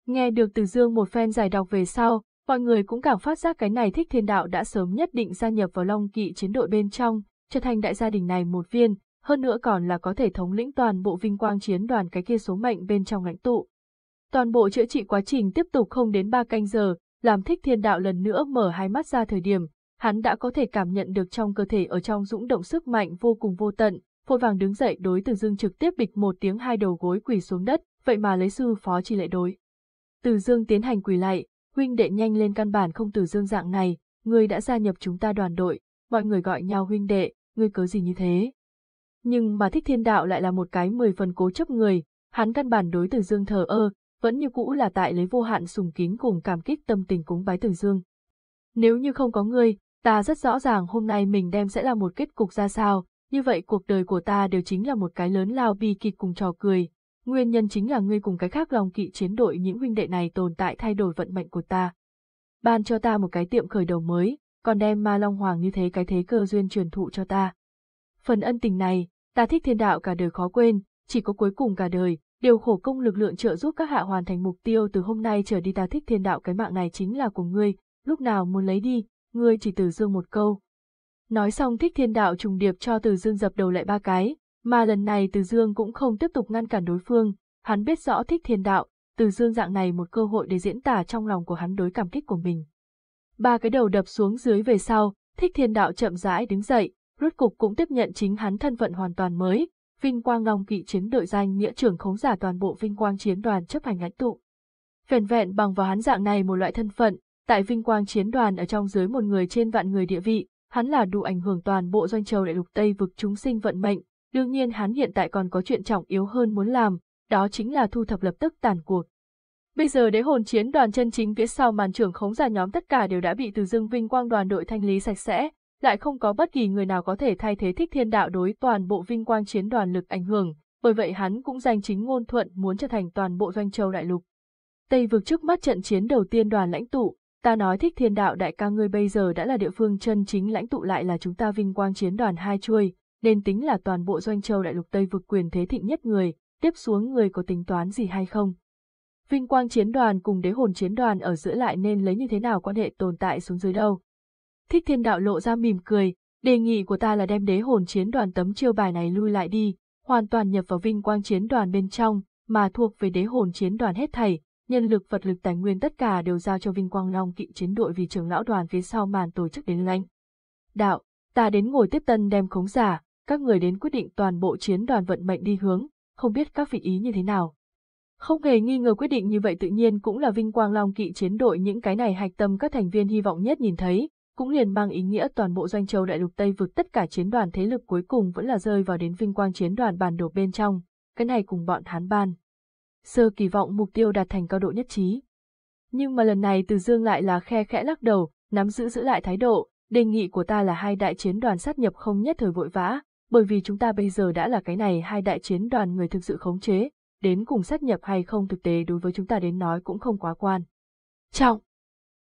Nghe được từ dương một phen giải đọc về sau, mọi người cũng cảm phát giác cái này thích thiên đạo đã sớm nhất định gia nhập vào long kỵ chiến đội bên trong, trở thành đại gia đình này một viên, hơn nữa còn là có thể thống lĩnh toàn bộ vinh quang chiến đoàn cái kia số mệnh bên trong lãnh tụ. Toàn bộ chữa trị quá trình tiếp tục không đến ba canh giờ, làm thích thiên đạo lần nữa mở hai mắt ra thời điểm, hắn đã có thể cảm nhận được trong cơ thể ở trong dũng động sức mạnh vô cùng vô tận, vội vàng đứng dậy đối từ dương trực tiếp bịch một tiếng hai đầu gối quỳ xuống đất, vậy mà lấy sư phó chỉ lệ đối. Từ dương tiến hành quỳ lại, huynh đệ nhanh lên căn bản không từ dương dạng này, ngươi đã gia nhập chúng ta đoàn đội, mọi người gọi nhau huynh đệ, ngươi cớ gì như thế. Nhưng mà thích thiên đạo lại là một cái mười phần cố chấp người, hắn căn bản đối từ dương thờ ơ, vẫn như cũ là tại lấy vô hạn sùng kính cùng cảm kích tâm tình cúng bái từ dương. Nếu như không có ngươi, ta rất rõ ràng hôm nay mình đem sẽ là một kết cục ra sao, như vậy cuộc đời của ta đều chính là một cái lớn lao bi kịch cùng trò cười. Nguyên nhân chính là ngươi cùng cái khác lòng kỵ chiến đội những huynh đệ này tồn tại thay đổi vận mệnh của ta. ban cho ta một cái tiệm khởi đầu mới, còn đem ma long hoàng như thế cái thế cơ duyên truyền thụ cho ta. Phần ân tình này, ta thích thiên đạo cả đời khó quên, chỉ có cuối cùng cả đời, điều khổ công lực lượng trợ giúp các hạ hoàn thành mục tiêu từ hôm nay trở đi ta thích thiên đạo cái mạng này chính là của ngươi, lúc nào muốn lấy đi, ngươi chỉ từ dương một câu. Nói xong thích thiên đạo trùng điệp cho từ dương dập đầu lại ba cái, mà lần này từ dương cũng không tiếp tục ngăn cản đối phương, hắn biết rõ thích thiên đạo, từ dương dạng này một cơ hội để diễn tả trong lòng của hắn đối cảm kích của mình. Ba cái đầu đập xuống dưới về sau, thích thiên đạo chậm rãi đứng dậy, rốt cục cũng tiếp nhận chính hắn thân phận hoàn toàn mới, vinh quang long kỵ chiến đội danh nghĩa trưởng khống giả toàn bộ vinh quang chiến đoàn chấp hành lãnh tụ. Vẹn vẹn bằng vào hắn dạng này một loại thân phận, tại vinh quang chiến đoàn ở trong dưới một người trên vạn người địa vị, hắn là đủ ảnh hưởng toàn bộ doanh châu đại lục Tây vực chúng sinh vận mệnh, đương nhiên hắn hiện tại còn có chuyện trọng yếu hơn muốn làm, đó chính là thu thập lập tức tàn cuộc. Bây giờ đế hồn chiến đoàn chân chính phía sau màn trưởng khống giả nhóm tất cả đều đã bị từ dương vinh quang đoàn đội thanh lý sạch sẽ, lại không có bất kỳ người nào có thể thay thế thích thiên đạo đối toàn bộ vinh quang chiến đoàn lực ảnh hưởng, bởi vậy hắn cũng giành chính ngôn thuận muốn trở thành toàn bộ doanh châu đại lục. Tây vực trước mắt trận chiến đầu tiên đoàn lãnh tụ, ta nói thích thiên đạo đại ca ngươi bây giờ đã là địa phương chân chính lãnh tụ lại là chúng ta vinh quang chiến đoàn hai chuôi, nên tính là toàn bộ doanh châu đại lục Tây vực quyền thế thịnh nhất người, tiếp xuống người có tính toán gì hay không? Vinh quang chiến đoàn cùng đế hồn chiến đoàn ở giữa lại nên lấy như thế nào quan hệ tồn tại xuống dưới đâu? Thích thiên đạo lộ ra mỉm cười, đề nghị của ta là đem đế hồn chiến đoàn tấm chiêu bài này lui lại đi, hoàn toàn nhập vào vinh quang chiến đoàn bên trong, mà thuộc về đế hồn chiến đoàn hết thảy, nhân lực vật lực tài nguyên tất cả đều giao cho vinh quang long kỵ chiến đội vì trưởng lão đoàn phía sau màn tổ chức đến lãnh. Đạo, ta đến ngồi tiếp tân đem khống giả, các người đến quyết định toàn bộ chiến đoàn vận mệnh đi hướng, không biết các vị ý như thế nào. Không hề nghi ngờ quyết định như vậy tự nhiên cũng là vinh quang long kỵ chiến đội những cái này hạch tâm các thành viên hy vọng nhất nhìn thấy, cũng liền mang ý nghĩa toàn bộ doanh châu đại lục Tây vực tất cả chiến đoàn thế lực cuối cùng vẫn là rơi vào đến vinh quang chiến đoàn bản đồ bên trong, cái này cùng bọn hán ban. Sơ kỳ vọng mục tiêu đạt thành cao độ nhất trí. Nhưng mà lần này Từ Dương lại là khe khẽ lắc đầu, nắm giữ giữ lại thái độ, đề nghị của ta là hai đại chiến đoàn sát nhập không nhất thời vội vã, bởi vì chúng ta bây giờ đã là cái này hai đại chiến đoàn người thực sự khống chế, đến cùng sát nhập hay không thực tế đối với chúng ta đến nói cũng không quá quan. Trọng,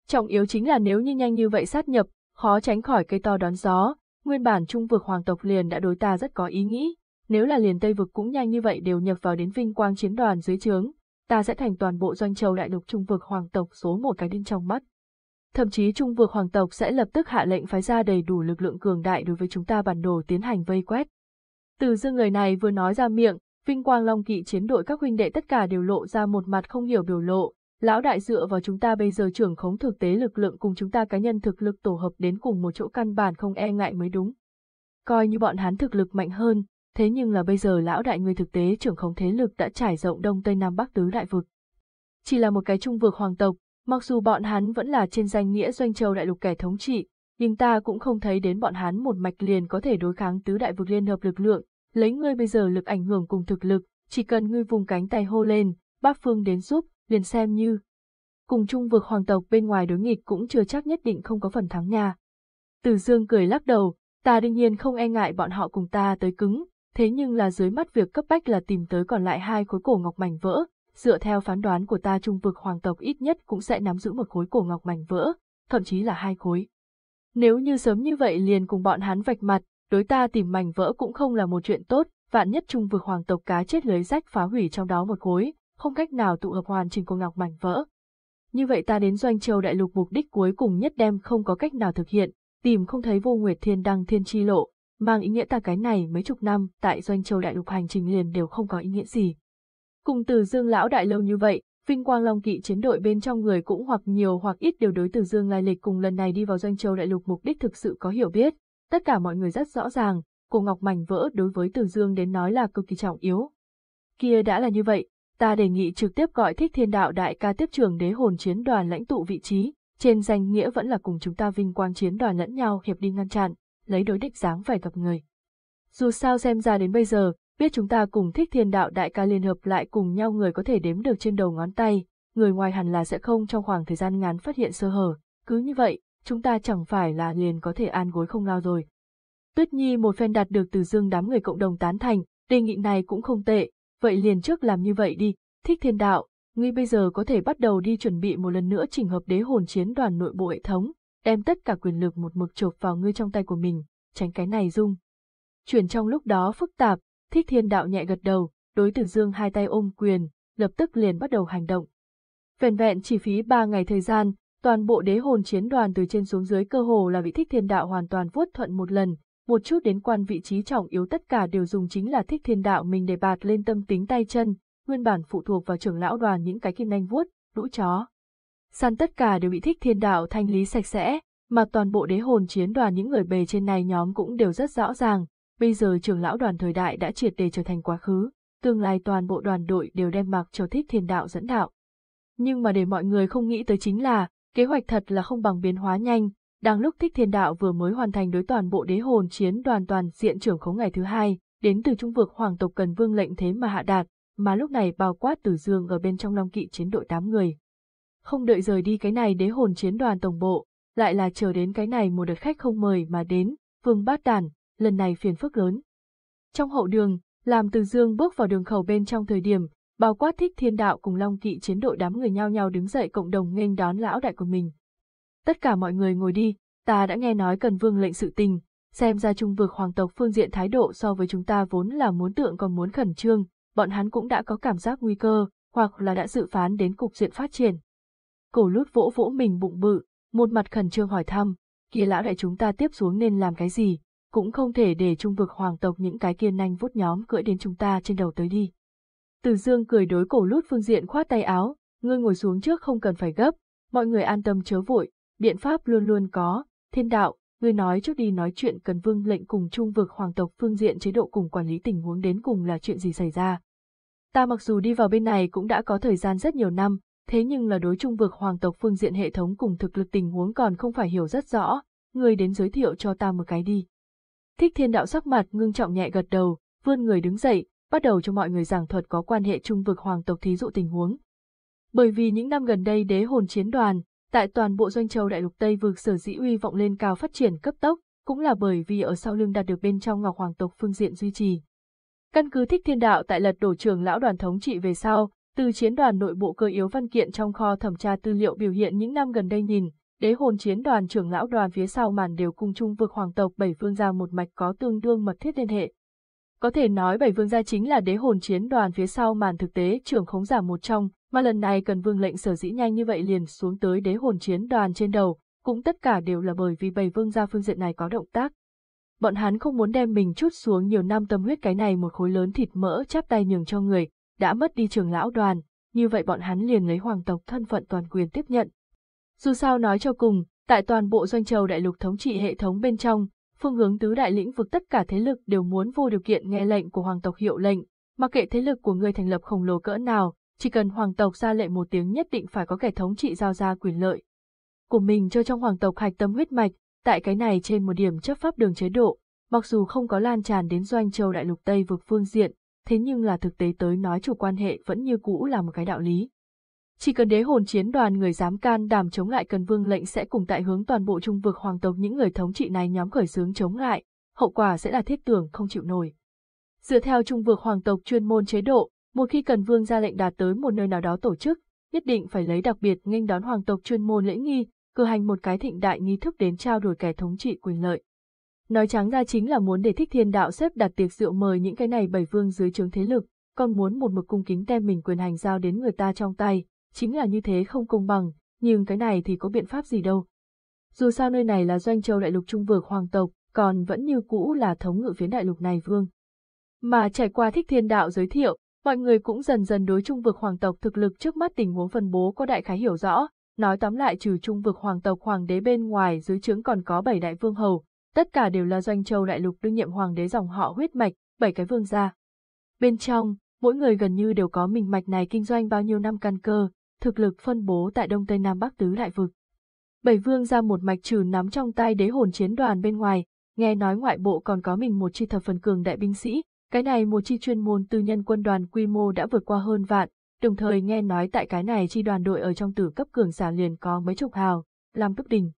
Trọng yếu chính là nếu như nhanh như vậy sát nhập, khó tránh khỏi cây to đón gió, nguyên bản trung vực hoàng tộc liền đã đối ta rất có ý nghĩ, nếu là liền Tây vực cũng nhanh như vậy đều nhập vào đến vinh quang chiến đoàn dưới trướng, ta sẽ thành toàn bộ doanh châu đại lục trung vực hoàng tộc số một cái đinh trong mắt. Thậm chí trung vực hoàng tộc sẽ lập tức hạ lệnh phái ra đầy đủ lực lượng cường đại đối với chúng ta bản đồ tiến hành vây quét. Từ dương người này vừa nói ra miệng, vinh quang long kỵ chiến đội các huynh đệ tất cả đều lộ ra một mặt không hiểu biểu lộ, Lão đại dựa vào chúng ta bây giờ trưởng khống thực tế lực lượng cùng chúng ta cá nhân thực lực tổ hợp đến cùng một chỗ căn bản không e ngại mới đúng. Coi như bọn hắn thực lực mạnh hơn, thế nhưng là bây giờ lão đại người thực tế trưởng khống thế lực đã trải rộng đông tây nam bắc tứ đại vực. Chỉ là một cái trung vực hoàng tộc, mặc dù bọn hắn vẫn là trên danh nghĩa doanh châu đại lục kẻ thống trị, nhưng ta cũng không thấy đến bọn hắn một mạch liền có thể đối kháng tứ đại vực liên hợp lực lượng, lấy ngươi bây giờ lực ảnh hưởng cùng thực lực, chỉ cần ngươi vùng cánh tay hô lên, bác phương đến giúp, liền xem như. Cùng chung vực hoàng tộc bên ngoài đối nghịch cũng chưa chắc nhất định không có phần thắng nha. Từ dương cười lắc đầu, ta đương nhiên không e ngại bọn họ cùng ta tới cứng, thế nhưng là dưới mắt việc cấp bách là tìm tới còn lại hai khối cổ ngọc mảnh vỡ, dựa theo phán đoán của ta trung vực hoàng tộc ít nhất cũng sẽ nắm giữ một khối cổ ngọc mảnh vỡ, thậm chí là hai khối. Nếu như sớm như vậy liền cùng bọn hắn vạch mặt, đối ta tìm mảnh vỡ cũng không là một chuyện tốt, vạn nhất trung vực hoàng tộc cá chết lưới rách phá hủy trong đó một khối, không cách nào tụ hợp hoàn chỉnh của ngọc mảnh vỡ. Như vậy ta đến Doanh Châu Đại Lục mục đích cuối cùng nhất đem không có cách nào thực hiện, tìm không thấy vô nguyệt thiên đăng thiên chi lộ, mang ý nghĩa ta cái này mấy chục năm tại Doanh Châu Đại Lục hành trình liền đều không có ý nghĩa gì. Cùng từ dương lão đại lâu như vậy, Vinh Quang Long Kỵ chiến đội bên trong người cũng hoặc nhiều hoặc ít đều đối từ dương lai lịch cùng lần này đi vào Doanh Châu Đại Lục mục đích thực sự có hiểu biết, tất cả mọi người rất rõ ràng, cổ ngọc mảnh vỡ đối với từ dương đến nói là cực kỳ trọng yếu. Kia đã là như vậy, ta đề nghị trực tiếp gọi thích thiên đạo đại ca tiếp trường đế hồn chiến đoàn lãnh tụ vị trí, trên danh nghĩa vẫn là cùng chúng ta vinh quang chiến đoàn lẫn nhau hiệp đi ngăn chặn, lấy đối địch dáng phải gặp người. Dù sao xem ra đến bây giờ, biết chúng ta cùng thích thiên đạo đại ca liên hợp lại cùng nhau người có thể đếm được trên đầu ngón tay, người ngoài hẳn là sẽ không trong khoảng thời gian ngắn phát hiện sơ hở, cứ như vậy, chúng ta chẳng phải là liền có thể an gối không lao rồi. Tuyết Nhi một phen đạt được từ dương đám người cộng đồng tán thành, đề nghị này cũng không tệ, vậy liền trước làm như vậy đi, thích thiên đạo, ngươi bây giờ có thể bắt đầu đi chuẩn bị một lần nữa chỉnh hợp đế hồn chiến đoàn nội bộ hệ thống, đem tất cả quyền lực một mực chộp vào ngươi trong tay của mình, tránh cái này dung. Chuyển trong lúc đó phức tạp, thích thiên đạo nhẹ gật đầu, đối tử dương hai tay ôm quyền, lập tức liền bắt đầu hành động. Vẹn vẹn chỉ phí ba ngày thời gian, toàn bộ đế hồn chiến đoàn từ trên xuống dưới cơ hồ là bị thích thiên đạo hoàn toàn vuốt thuận một lần, một chút đến quan vị trí trọng yếu tất cả đều dùng chính là thích thiên đạo mình để bạt lên tâm tính tay chân, nguyên bản phụ thuộc vào trưởng lão đoàn những cái kim nanh vuốt, đũ chó. Săn tất cả đều bị thích thiên đạo thanh lý sạch sẽ, mà toàn bộ đế hồn chiến đoàn những người bề trên này nhóm cũng đều rất rõ ràng, bây giờ trưởng lão đoàn thời đại đã triệt để trở thành quá khứ, tương lai toàn bộ đoàn đội đều đem mặc cho thích thiên đạo dẫn đạo. Nhưng mà để mọi người không nghĩ tới chính là, kế hoạch thật là không bằng biến hóa nhanh, đang lúc thích thiên đạo vừa mới hoàn thành đối toàn bộ đế hồn chiến đoàn toàn diện trưởng khống ngày thứ hai, đến từ trung vực hoàng tộc cần vương lệnh thế mà hạ đạt, mà lúc này bao quát tử dương ở bên trong long kỵ chiến đội 8 người. Không đợi rời đi cái này đế hồn chiến đoàn tổng bộ, lại là chờ đến cái này một đợt khách không mời mà đến, vương bát đàn, lần này phiền phức lớn. Trong hậu đường, làm từ dương bước vào đường khẩu bên trong thời điểm, bao quát thích thiên đạo cùng long kỵ chiến đội đám người nhao nhao đứng dậy cộng đồng nghênh đón lão đại của mình. Tất cả mọi người ngồi đi, ta đã nghe nói cần vương lệnh sự tình, xem ra trung vực hoàng tộc phương diện thái độ so với chúng ta vốn là muốn tượng còn muốn khẩn trương, bọn hắn cũng đã có cảm giác nguy cơ, hoặc là đã dự phán đến cục diện phát triển. Cổ lút vỗ vỗ mình bụng bự, một mặt khẩn trương hỏi thăm, kia lão đại chúng ta tiếp xuống nên làm cái gì, cũng không thể để trung vực hoàng tộc những cái kia nanh vút nhóm cưỡi đến chúng ta trên đầu tới đi. Từ dương cười đối cổ lút phương diện khoát tay áo, ngươi ngồi xuống trước không cần phải gấp, mọi người an tâm chớ vội, biện pháp luôn luôn có, thiên đạo, ngươi nói trước đi nói chuyện cần vương lệnh cùng trung vực hoàng tộc phương diện chế độ cùng quản lý tình huống đến cùng là chuyện gì xảy ra. Ta mặc dù đi vào bên này cũng đã có thời gian rất nhiều năm, thế nhưng là đối trung vực hoàng tộc phương diện hệ thống cùng thực lực tình huống còn không phải hiểu rất rõ, ngươi đến giới thiệu cho ta một cái đi. Thích thiên đạo sắc mặt ngưng trọng nhẹ gật đầu, vươn người đứng dậy, bắt đầu cho mọi người giảng thuật có quan hệ trung vực hoàng tộc thí dụ tình huống. Bởi vì những năm gần đây đế hồn chiến đoàn, tại toàn bộ doanh châu đại lục Tây vực sở dĩ uy vọng lên cao phát triển cấp tốc, cũng là bởi vì ở sau lưng đạt được bên trong ngọc hoàng tộc phương diện duy trì. Căn cứ thích thiên đạo tại lật đổ trường lão đoàn thống trị về sau, từ chiến đoàn nội bộ cơ yếu văn kiện trong kho thẩm tra tư liệu biểu hiện những năm gần đây nhìn, đế hồn chiến đoàn trưởng lão đoàn phía sau màn đều cung chung vực hoàng tộc bảy vương gia một mạch có tương đương mật thiết liên hệ. Có thể nói bảy vương gia chính là đế hồn chiến đoàn phía sau màn thực tế trưởng khống giả một trong, mà lần này cần vương lệnh sở dĩ nhanh như vậy liền xuống tới đế hồn chiến đoàn trên đầu, cũng tất cả đều là bởi vì bầy vương gia phương diện này có động tác. Bọn hắn không muốn đem mình chút xuống nhiều năm tâm huyết cái này một khối lớn thịt mỡ chắp tay nhường cho người, đã mất đi trường lão đoàn, như vậy bọn hắn liền lấy hoàng tộc thân phận toàn quyền tiếp nhận. Dù sao nói cho cùng, tại toàn bộ doanh châu đại lục thống trị hệ thống bên trong, phương hướng tứ đại lĩnh vực tất cả thế lực đều muốn vô điều kiện nghe lệnh của hoàng tộc hiệu lệnh, mặc kệ thế lực của người thành lập khổng lồ cỡ nào, chỉ cần hoàng tộc ra lệnh một tiếng nhất định phải có kẻ thống trị giao ra quyền lợi. Của mình cho trong hoàng tộc hạch tâm huyết mạch, tại cái này trên một điểm chấp pháp đường chế độ, mặc dù không có lan tràn đến doanh châu đại lục Tây vực phương diện, thế nhưng là thực tế tới nói chủ quan hệ vẫn như cũ là một cái đạo lý. Chỉ cần đế hồn chiến đoàn người dám can đảm chống lại cần vương lệnh sẽ cùng tại hướng toàn bộ trung vực hoàng tộc những người thống trị này nhóm khởi xướng chống lại, hậu quả sẽ là thiết tưởng không chịu nổi. Dựa theo trung vực hoàng tộc chuyên môn chế độ, một khi cần vương ra lệnh đạt tới một nơi nào đó tổ chức, nhất định phải lấy đặc biệt nghênh đón hoàng tộc chuyên môn lễ nghi, cử hành một cái thịnh đại nghi thức đến trao đổi kẻ thống trị quyền lợi. Nói trắng ra chính là muốn để thích thiên đạo xếp đặt tiệc rượu mời những cái này bảy vương dưới trướng thế lực, còn muốn một mực cung kính đem mình quyền hành giao đến người ta trong tay, chính là như thế không công bằng, nhưng cái này thì có biện pháp gì đâu. Dù sao nơi này là doanh châu đại lục trung vực hoàng tộc, còn vẫn như cũ là thống ngự phiến đại lục này vương. Mà trải qua thích thiên đạo giới thiệu, mọi người cũng dần dần đối trung vực hoàng tộc thực lực trước mắt tình huống phân bố có đại khái hiểu rõ, nói tóm lại trừ trung vực hoàng tộc hoàng đế bên ngoài dưới trướng còn có bảy đại vương hầu, tất cả đều là doanh châu đại lục đương nhiệm hoàng đế dòng họ huyết mạch, bảy cái vương gia. Bên trong, mỗi người gần như đều có mình mạch này kinh doanh bao nhiêu năm căn cơ, thực lực phân bố tại Đông Tây Nam Bắc tứ đại vực. Bảy vương gia một mạch trừ nắm trong tay đế hồn chiến đoàn bên ngoài, nghe nói ngoại bộ còn có mình một chi thập phần cường đại binh sĩ, cái này một chi chuyên môn tư nhân quân đoàn quy mô đã vượt qua hơn vạn, đồng thời nghe nói tại cái này chi đoàn đội ở trong tử cấp cường giả liền có mấy chục hào, làm cấp đỉnh.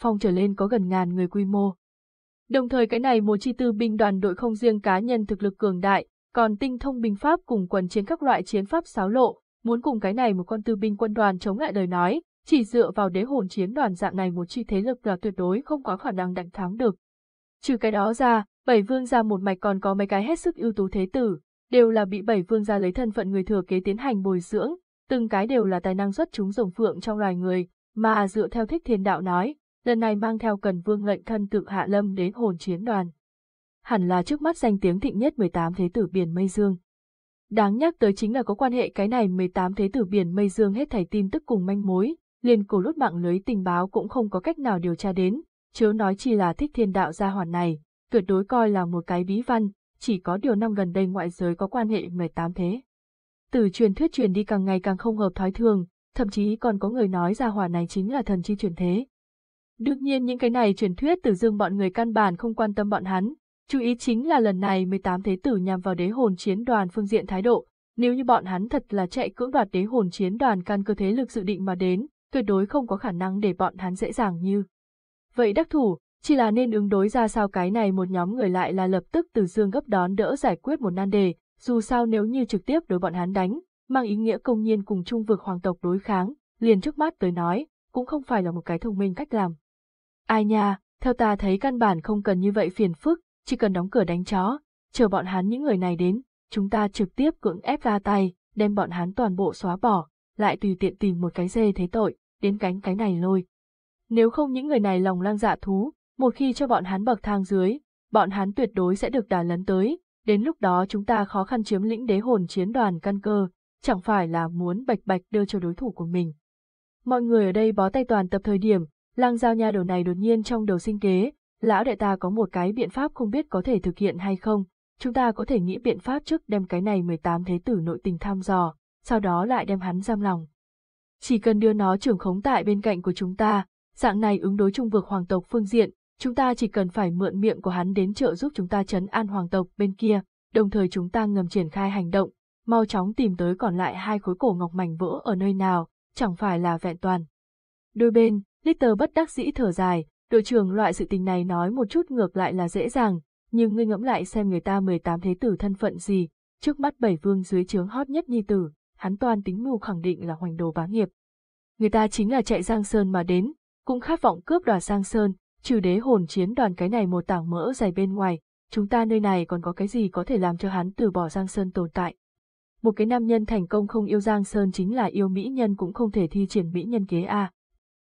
Phong trở lên có gần ngàn người quy mô. Đồng thời cái này một chi tư binh đoàn đội không riêng cá nhân thực lực cường đại, còn tinh thông binh pháp cùng quần chiến các loại chiến pháp xáo lộ, muốn cùng cái này một con tư binh quân đoàn chống lại lời nói, chỉ dựa vào đế hồn chiến đoàn dạng này một chi thế lực là tuyệt đối không có khả năng đánh thắng được. Trừ cái đó ra, bảy vương gia một mạch còn có mấy cái hết sức ưu tú thế tử, đều là bị bảy vương gia lấy thân phận người thừa kế tiến hành bồi dưỡng, từng cái đều là tài năng xuất chúng rồng phượng trong loài người, mà dựa theo thích thiên đạo nói, lần này mang theo cần vương lệnh thân tự hạ lâm đến hồn chiến đoàn. Hẳn là trước mắt danh tiếng thịnh nhất 18 thế tử biển Mây Dương. Đáng nhắc tới chính là có quan hệ cái này 18 thế tử biển Mây Dương hết thảy tin tức cùng manh mối, liền cổ lút mạng lưới tình báo cũng không có cách nào điều tra đến, chớ nói chi là thích thiên đạo gia hoàn này, tuyệt đối coi là một cái bí văn, chỉ có điều năm gần đây ngoại giới có quan hệ 18 thế. Từ truyền thuyết truyền đi càng ngày càng không hợp thói thường, thậm chí còn có người nói gia hỏa này chính là thần chi truyền thế. Đương nhiên những cái này truyền thuyết từ dương bọn người căn bản không quan tâm bọn hắn, chú ý chính là lần này 18 thế tử nhằm vào đế hồn chiến đoàn phương diện thái độ, nếu như bọn hắn thật là chạy cưỡng đoạt đế hồn chiến đoàn căn cơ thế lực dự định mà đến, tuyệt đối không có khả năng để bọn hắn dễ dàng như. Vậy đắc thủ, chỉ là nên ứng đối ra sao cái này một nhóm người lại là lập tức từ dương gấp đón đỡ giải quyết một nan đề, dù sao nếu như trực tiếp đối bọn hắn đánh, mang ý nghĩa công nhiên cùng trung vực hoàng tộc đối kháng, liền trước mắt tới nói, cũng không phải là một cái thông minh cách làm. Ai nha, theo ta thấy căn bản không cần như vậy phiền phức, chỉ cần đóng cửa đánh chó, chờ bọn hắn những người này đến, chúng ta trực tiếp cưỡng ép ra tay, đem bọn hắn toàn bộ xóa bỏ, lại tùy tiện tìm một cái dê thế tội, đến cánh cái này lôi. Nếu không những người này lòng lang dạ thú, một khi cho bọn hắn bậc thang dưới, bọn hắn tuyệt đối sẽ được đà lấn tới, đến lúc đó chúng ta khó khăn chiếm lĩnh đế hồn chiến đoàn căn cơ, chẳng phải là muốn bạch bạch đưa cho đối thủ của mình. Mọi người ở đây bó tay toàn tập thời điểm, lang giao nha đầu này đột nhiên trong đầu sinh kế, lão đại ta có một cái biện pháp không biết có thể thực hiện hay không, chúng ta có thể nghĩ biện pháp trước đem cái này 18 thế tử nội tình tham dò, sau đó lại đem hắn giam lòng. Chỉ cần đưa nó trưởng khống tại bên cạnh của chúng ta, dạng này ứng đối trung vực hoàng tộc phương diện, chúng ta chỉ cần phải mượn miệng của hắn đến trợ giúp chúng ta chấn an hoàng tộc bên kia, đồng thời chúng ta ngầm triển khai hành động, mau chóng tìm tới còn lại hai khối cổ ngọc mảnh vỡ ở nơi nào, chẳng phải là vẹn toàn. Đôi bên, Litter bất đắc dĩ thở dài, đội trưởng loại sự tình này nói một chút ngược lại là dễ dàng, nhưng ngươi ngẫm lại xem người ta 18 thế tử thân phận gì, trước mắt bảy vương dưới trướng hot nhất nhi tử, hắn toàn tính mưu khẳng định là hoành đồ bá nghiệp. Người ta chính là chạy Giang Sơn mà đến, cũng khát vọng cướp đoạt Giang Sơn, trừ đế hồn chiến đoàn cái này một tảng mỡ dày bên ngoài, chúng ta nơi này còn có cái gì có thể làm cho hắn từ bỏ Giang Sơn tồn tại. Một cái nam nhân thành công không yêu Giang Sơn chính là yêu mỹ nhân cũng không thể thi triển mỹ nhân kế A.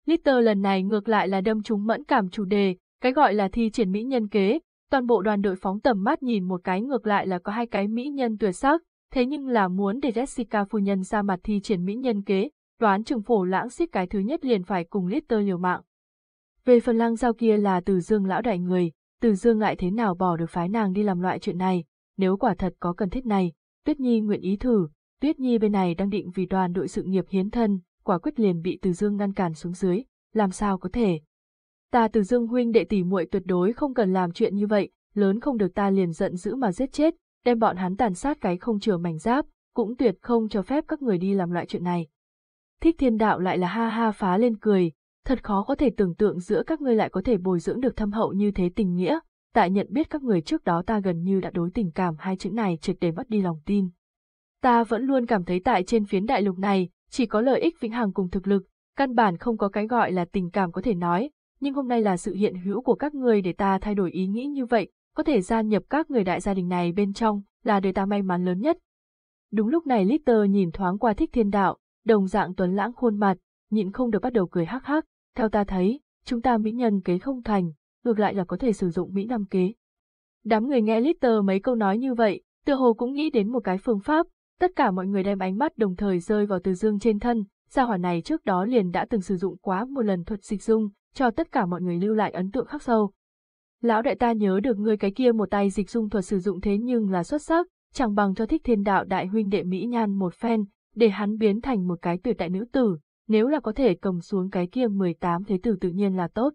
Litter lần này ngược lại là đâm trúng mẫn cảm chủ đề, cái gọi là thi triển mỹ nhân kế, toàn bộ đoàn đội phóng tầm mắt nhìn một cái ngược lại là có hai cái mỹ nhân tuyệt sắc, thế nhưng là muốn để Jessica phu nhân ra mặt thi triển mỹ nhân kế, đoán chừng phổ lãng xích cái thứ nhất liền phải cùng Litter liều mạng. Về phần lăng giao kia là từ dương lão đại người, từ dương lại thế nào bỏ được phái nàng đi làm loại chuyện này, nếu quả thật có cần thiết này, Tuyết Nhi nguyện ý thử, Tuyết Nhi bên này đang định vì đoàn đội sự nghiệp hiến thân, quả quyết liền bị từ dương ngăn cản xuống dưới, làm sao có thể. Ta từ dương huynh đệ tỷ muội tuyệt đối không cần làm chuyện như vậy, lớn không được ta liền giận dữ mà giết chết, đem bọn hắn tàn sát cái không chừa mảnh giáp, cũng tuyệt không cho phép các người đi làm loại chuyện này. Thích thiên đạo lại là ha ha phá lên cười, thật khó có thể tưởng tượng giữa các ngươi lại có thể bồi dưỡng được thâm hậu như thế tình nghĩa, tại nhận biết các người trước đó ta gần như đã đối tình cảm hai chữ này triệt để mất đi lòng tin. Ta vẫn luôn cảm thấy tại trên phiến đại lục này, chỉ có lợi ích vĩnh hằng cùng thực lực, căn bản không có cái gọi là tình cảm có thể nói, nhưng hôm nay là sự hiện hữu của các người để ta thay đổi ý nghĩ như vậy, có thể gia nhập các người đại gia đình này bên trong, là đời ta may mắn lớn nhất. Đúng lúc này Litter nhìn thoáng qua thích thiên đạo, đồng dạng tuấn lãng khuôn mặt, nhịn không được bắt đầu cười hắc hắc, theo ta thấy, chúng ta mỹ nhân kế không thành, ngược lại là có thể sử dụng mỹ nam kế. Đám người nghe Litter mấy câu nói như vậy, tựa hồ cũng nghĩ đến một cái phương pháp, tất cả mọi người đem ánh mắt đồng thời rơi vào từ dương trên thân, gia hỏa này trước đó liền đã từng sử dụng quá một lần thuật dịch dung, cho tất cả mọi người lưu lại ấn tượng khắc sâu. Lão đại ta nhớ được ngươi cái kia một tay dịch dung thuật sử dụng thế nhưng là xuất sắc, chẳng bằng cho thích thiên đạo đại huynh đệ Mỹ Nhan một phen, để hắn biến thành một cái tuyệt đại nữ tử, nếu là có thể cầm xuống cái kia 18 thế tử tự nhiên là tốt.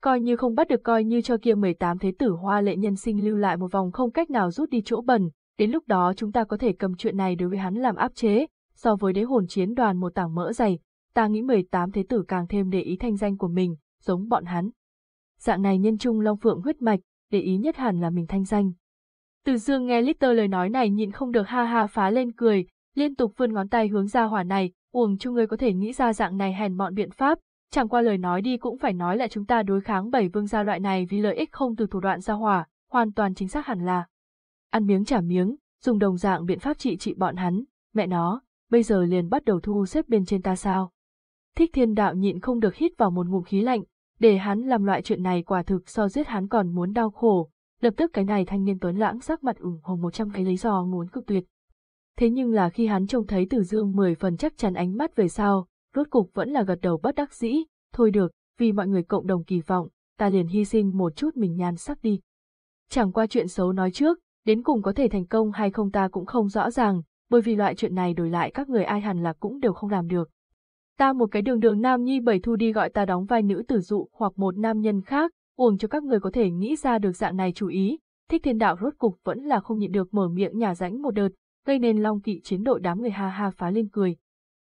Coi như không bắt được coi như cho kia 18 thế tử hoa lệ nhân sinh lưu lại một vòng không cách nào rút đi chỗ bẩn, đến lúc đó chúng ta có thể cầm chuyện này đối với hắn làm áp chế, so với đế hồn chiến đoàn một tảng mỡ dày, ta nghĩ 18 thế tử càng thêm để ý thanh danh của mình, giống bọn hắn. Dạng này nhân trung long phượng huyết mạch, để ý nhất hẳn là mình thanh danh. Từ dương nghe Litter lời nói này nhịn không được ha ha phá lên cười, liên tục vươn ngón tay hướng ra hỏa này, uổng cho ngươi có thể nghĩ ra dạng này hèn mọn biện pháp, chẳng qua lời nói đi cũng phải nói lại chúng ta đối kháng bảy vương gia loại này vì lợi ích không từ thủ đoạn ra hỏa, hoàn toàn chính xác hẳn là. Ăn miếng trả miếng, dùng đồng dạng biện pháp trị trị bọn hắn, mẹ nó, bây giờ liền bắt đầu thu xếp bên trên ta sao. Thích thiên đạo nhịn không được hít vào một ngụm khí lạnh, để hắn làm loại chuyện này quả thực so giết hắn còn muốn đau khổ, lập tức cái này thanh niên tuấn lãng sắc mặt ửng hồng một trăm cái lý do muốn cực tuyệt. Thế nhưng là khi hắn trông thấy Từ Dương mười phần chắc chắn ánh mắt về sau, rốt cục vẫn là gật đầu bất đắc dĩ, thôi được, vì mọi người cộng đồng kỳ vọng, ta liền hy sinh một chút mình nhan sắc đi. Chẳng qua chuyện xấu nói trước, đến cùng có thể thành công hay không ta cũng không rõ ràng, bởi vì loại chuyện này đổi lại các người ai hẳn là cũng đều không làm được. Ta một cái đường đường nam nhi bảy thu đi gọi ta đóng vai nữ tử dụ hoặc một nam nhân khác, uổng cho các người có thể nghĩ ra được dạng này chủ ý, thích thiên đạo rốt cục vẫn là không nhịn được mở miệng nhà rãnh một đợt, gây nên long kỵ chiến đội đám người ha ha phá lên cười.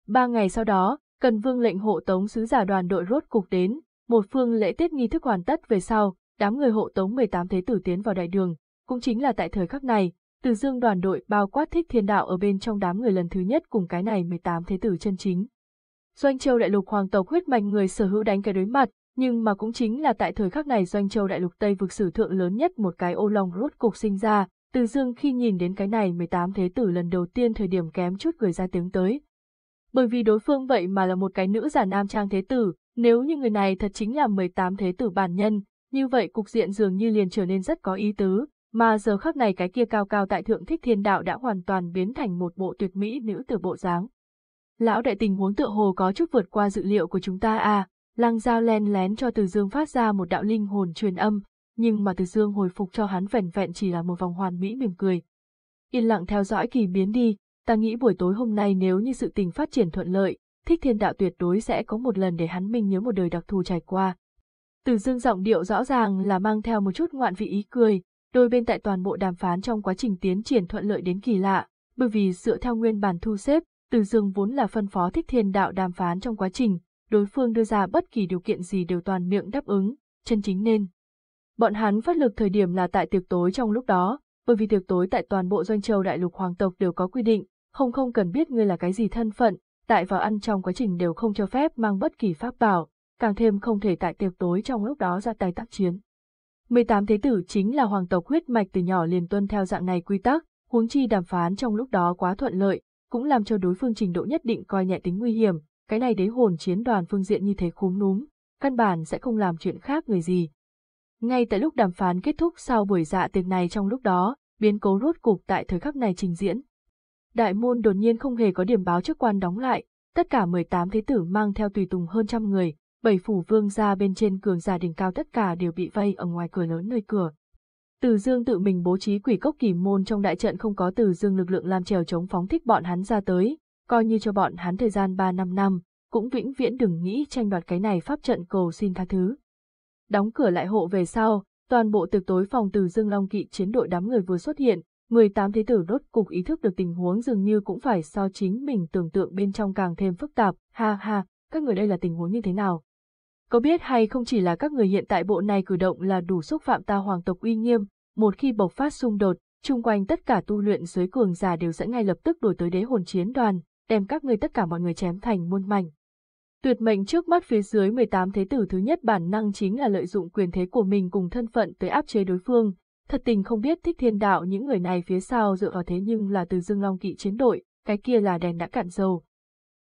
Ba ngày sau đó, cần vương lệnh hộ tống sứ giả đoàn đội rốt cục đến, một phương lễ tiết nghi thức hoàn tất về sau, đám người hộ tống 18 thế tử tiến vào đại đường, cũng chính là tại thời khắc này, từ dương đoàn đội bao quát thích thiên đạo ở bên trong đám người lần thứ nhất cùng cái này 18 thế tử chân chính. Doanh Châu đại lục hoàng tộc huyết mạch người sở hữu đánh cái đối mặt, nhưng mà cũng chính là tại thời khắc này Doanh Châu đại lục Tây vực sử thượng lớn nhất một cái ô long rốt cục sinh ra, từ dương khi nhìn đến cái này 18 thế tử lần đầu tiên thời điểm kém chút cười ra tiếng tới. Bởi vì đối phương vậy mà là một cái nữ giả nam trang thế tử, nếu như người này thật chính là 18 thế tử bản nhân, như vậy cục diện dường như liền trở nên rất có ý tứ, mà giờ khắc này cái kia cao cao tại thượng thích thiên đạo đã hoàn toàn biến thành một bộ tuyệt mỹ nữ tử bộ dáng. Lão đại tình huống tựa hồ có chút vượt qua dự liệu của chúng ta à, lăng dao len lén cho Từ Dương phát ra một đạo linh hồn truyền âm, nhưng mà Từ Dương hồi phục cho hắn vẻn vẹn chỉ là một vòng hoàn mỹ mỉm cười. Yên lặng theo dõi kỳ biến đi, ta nghĩ buổi tối hôm nay nếu như sự tình phát triển thuận lợi, thích thiên đạo tuyệt đối sẽ có một lần để hắn minh nhớ một đời đặc thù trải qua. Từ dương giọng điệu rõ ràng là mang theo một chút ngoạn vị ý cười, đôi bên tại toàn bộ đàm phán trong quá trình tiến triển thuận lợi đến kỳ lạ, bởi vì dựa theo nguyên bản thu xếp, từ dương vốn là phân phó thích thiên đạo đàm phán trong quá trình, đối phương đưa ra bất kỳ điều kiện gì đều toàn miệng đáp ứng, chân chính nên. Bọn hắn phát lực thời điểm là tại tiệc tối trong lúc đó, bởi vì tiệc tối tại toàn bộ doanh châu đại lục hoàng tộc đều có quy định, không không cần biết ngươi là cái gì thân phận, tại vào ăn trong quá trình đều không cho phép mang bất kỳ pháp bảo, càng thêm không thể tại tiệc tối trong lúc đó ra tay tác chiến. 18 thế tử chính là hoàng tộc huyết mạch từ nhỏ liền tuân theo dạng này quy tắc, huống chi đàm phán trong lúc đó quá thuận lợi, cũng làm cho đối phương trình độ nhất định coi nhẹ tính nguy hiểm, cái này đế hồn chiến đoàn phương diện như thế khúm núm, căn bản sẽ không làm chuyện khác người gì. Ngay tại lúc đàm phán kết thúc sau buổi dạ tiệc này trong lúc đó, biến cố rốt cục tại thời khắc này trình diễn. Đại môn đột nhiên không hề có điểm báo trước quan đóng lại, tất cả 18 thế tử mang theo tùy tùng hơn trăm người, bảy phủ vương gia bên trên cường giả đỉnh cao tất cả đều bị vây ở ngoài cửa lớn nơi cửa. Từ Dương tự mình bố trí quỷ cốc kỳ môn trong đại trận không có Từ Dương lực lượng làm trèo chống phóng thích bọn hắn ra tới, coi như cho bọn hắn thời gian 3 năm năm, cũng vĩnh viễn đừng nghĩ tranh đoạt cái này pháp trận cầu xin tha thứ. Đóng cửa lại hộ về sau, toàn bộ tiệc tối phòng Từ Dương Long Kỵ chiến đội đám người vừa xuất hiện, 18 thế tử đốt cục ý thức được tình huống dường như cũng phải so chính mình tưởng tượng bên trong càng thêm phức tạp, ha ha, các người đây là tình huống như thế nào? Có biết hay không chỉ là các người hiện tại bộ này cử động là đủ xúc phạm ta hoàng tộc uy nghiêm, một khi bộc phát xung đột, chung quanh tất cả tu luyện dưới cường giả đều sẽ ngay lập tức đổi tới đế hồn chiến đoàn, đem các người tất cả mọi người chém thành muôn mảnh. Tuyệt mệnh trước mắt phía dưới 18 thế tử thứ nhất bản năng chính là lợi dụng quyền thế của mình cùng thân phận tới áp chế đối phương, thật tình không biết thích thiên đạo những người này phía sau dựa vào thế nhưng là từ dương long kỵ chiến đội, cái kia là đèn đã cạn dầu.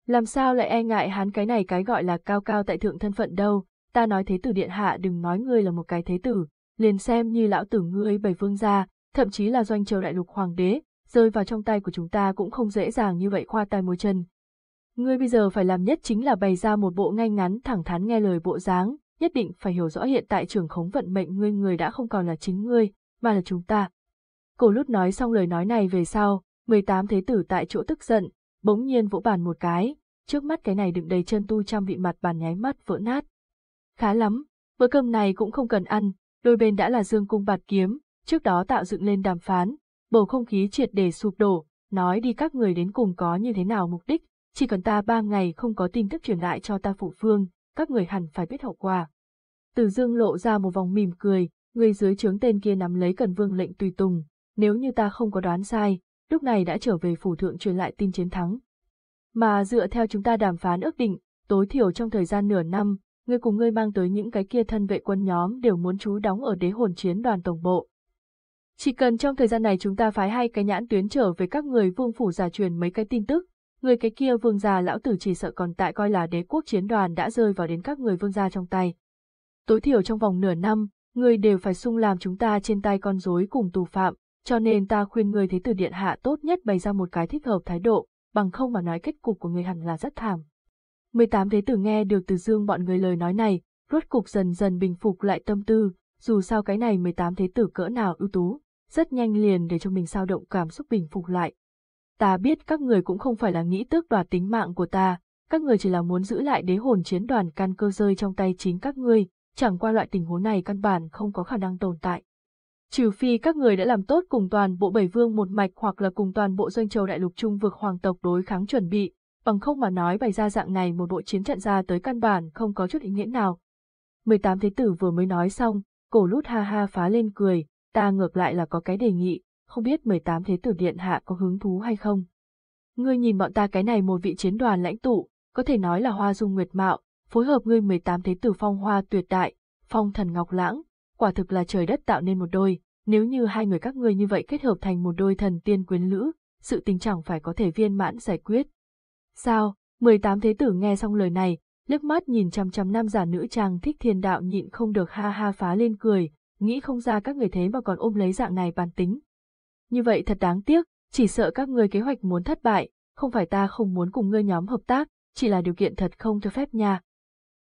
Làm sao lại e ngại hắn cái này cái gọi là cao cao tại thượng thân phận đâu, ta nói thế tử điện hạ đừng nói ngươi là một cái thế tử, liền xem như lão tử ngươi bảy vương gia, thậm chí là doanh châu đại lục hoàng đế, rơi vào trong tay của chúng ta cũng không dễ dàng như vậy khoa tay môi chân. Ngươi bây giờ phải làm nhất chính là bày ra một bộ ngay ngắn thẳng thắn nghe lời bộ dáng, nhất định phải hiểu rõ hiện tại trường khống vận mệnh ngươi người đã không còn là chính ngươi, mà là chúng ta. Cổ lút nói xong lời nói này về sau, 18 thế tử tại chỗ tức giận, bỗng nhiên vỗ bàn một cái, trước mắt cái này đựng đầy chân tu trăm vị mặt bàn nháy mắt vỡ nát. Khá lắm, bữa cơm này cũng không cần ăn, đôi bên đã là dương cung bạt kiếm, trước đó tạo dựng lên đàm phán, bầu không khí triệt để sụp đổ, nói đi các người đến cùng có như thế nào mục đích, chỉ cần ta ba ngày không có tin tức truyền lại cho ta phụ phương, các người hẳn phải biết hậu quả. Từ dương lộ ra một vòng mỉm cười, người dưới trướng tên kia nắm lấy cần vương lệnh tùy tùng, nếu như ta không có đoán sai, lúc này đã trở về phủ thượng truyền lại tin chiến thắng. Mà dựa theo chúng ta đàm phán ước định, tối thiểu trong thời gian nửa năm, ngươi cùng ngươi mang tới những cái kia thân vệ quân nhóm đều muốn trú đóng ở đế hồn chiến đoàn tổng bộ. Chỉ cần trong thời gian này chúng ta phái hai cái nhãn tuyến trở về các người vương phủ giả truyền mấy cái tin tức, người cái kia vương gia lão tử chỉ sợ còn tại coi là đế quốc chiến đoàn đã rơi vào đến các người vương gia trong tay. Tối thiểu trong vòng nửa năm, người đều phải sung làm chúng ta trên tay con rối cùng tù phạm, cho nên ta khuyên người thế tử điện hạ tốt nhất bày ra một cái thích hợp thái độ, bằng không mà nói kết cục của người hẳn là rất thảm. 18 thế tử nghe được từ dương bọn người lời nói này, rốt cục dần dần bình phục lại tâm tư, dù sao cái này 18 thế tử cỡ nào ưu tú, rất nhanh liền để cho mình sao động cảm xúc bình phục lại. Ta biết các người cũng không phải là nghĩ tước đoạt tính mạng của ta, các người chỉ là muốn giữ lại đế hồn chiến đoàn căn cơ rơi trong tay chính các ngươi, chẳng qua loại tình huống này căn bản không có khả năng tồn tại. Trừ phi các người đã làm tốt cùng toàn bộ bảy vương một mạch hoặc là cùng toàn bộ doanh châu đại lục trung vực hoàng tộc đối kháng chuẩn bị, bằng không mà nói bày ra dạng này một bộ chiến trận ra tới căn bản không có chút ý nghĩa nào. 18 thế tử vừa mới nói xong, cổ lút ha ha phá lên cười, ta ngược lại là có cái đề nghị, không biết 18 thế tử điện hạ có hứng thú hay không. Ngươi nhìn bọn ta cái này một vị chiến đoàn lãnh tụ, có thể nói là hoa dung nguyệt mạo, phối hợp ngươi 18 thế tử phong hoa tuyệt đại, phong thần ngọc lãng, quả thực là trời đất tạo nên một đôi, nếu như hai người các ngươi như vậy kết hợp thành một đôi thần tiên quyến lữ, sự tình chẳng phải có thể viên mãn giải quyết. Sao, 18 thế tử nghe xong lời này, liếc mắt nhìn trăm trăm nam giả nữ trang thích thiên đạo nhịn không được ha ha phá lên cười, nghĩ không ra các người thế mà còn ôm lấy dạng này bàn tính. Như vậy thật đáng tiếc, chỉ sợ các ngươi kế hoạch muốn thất bại, không phải ta không muốn cùng ngươi nhóm hợp tác, chỉ là điều kiện thật không cho phép nha.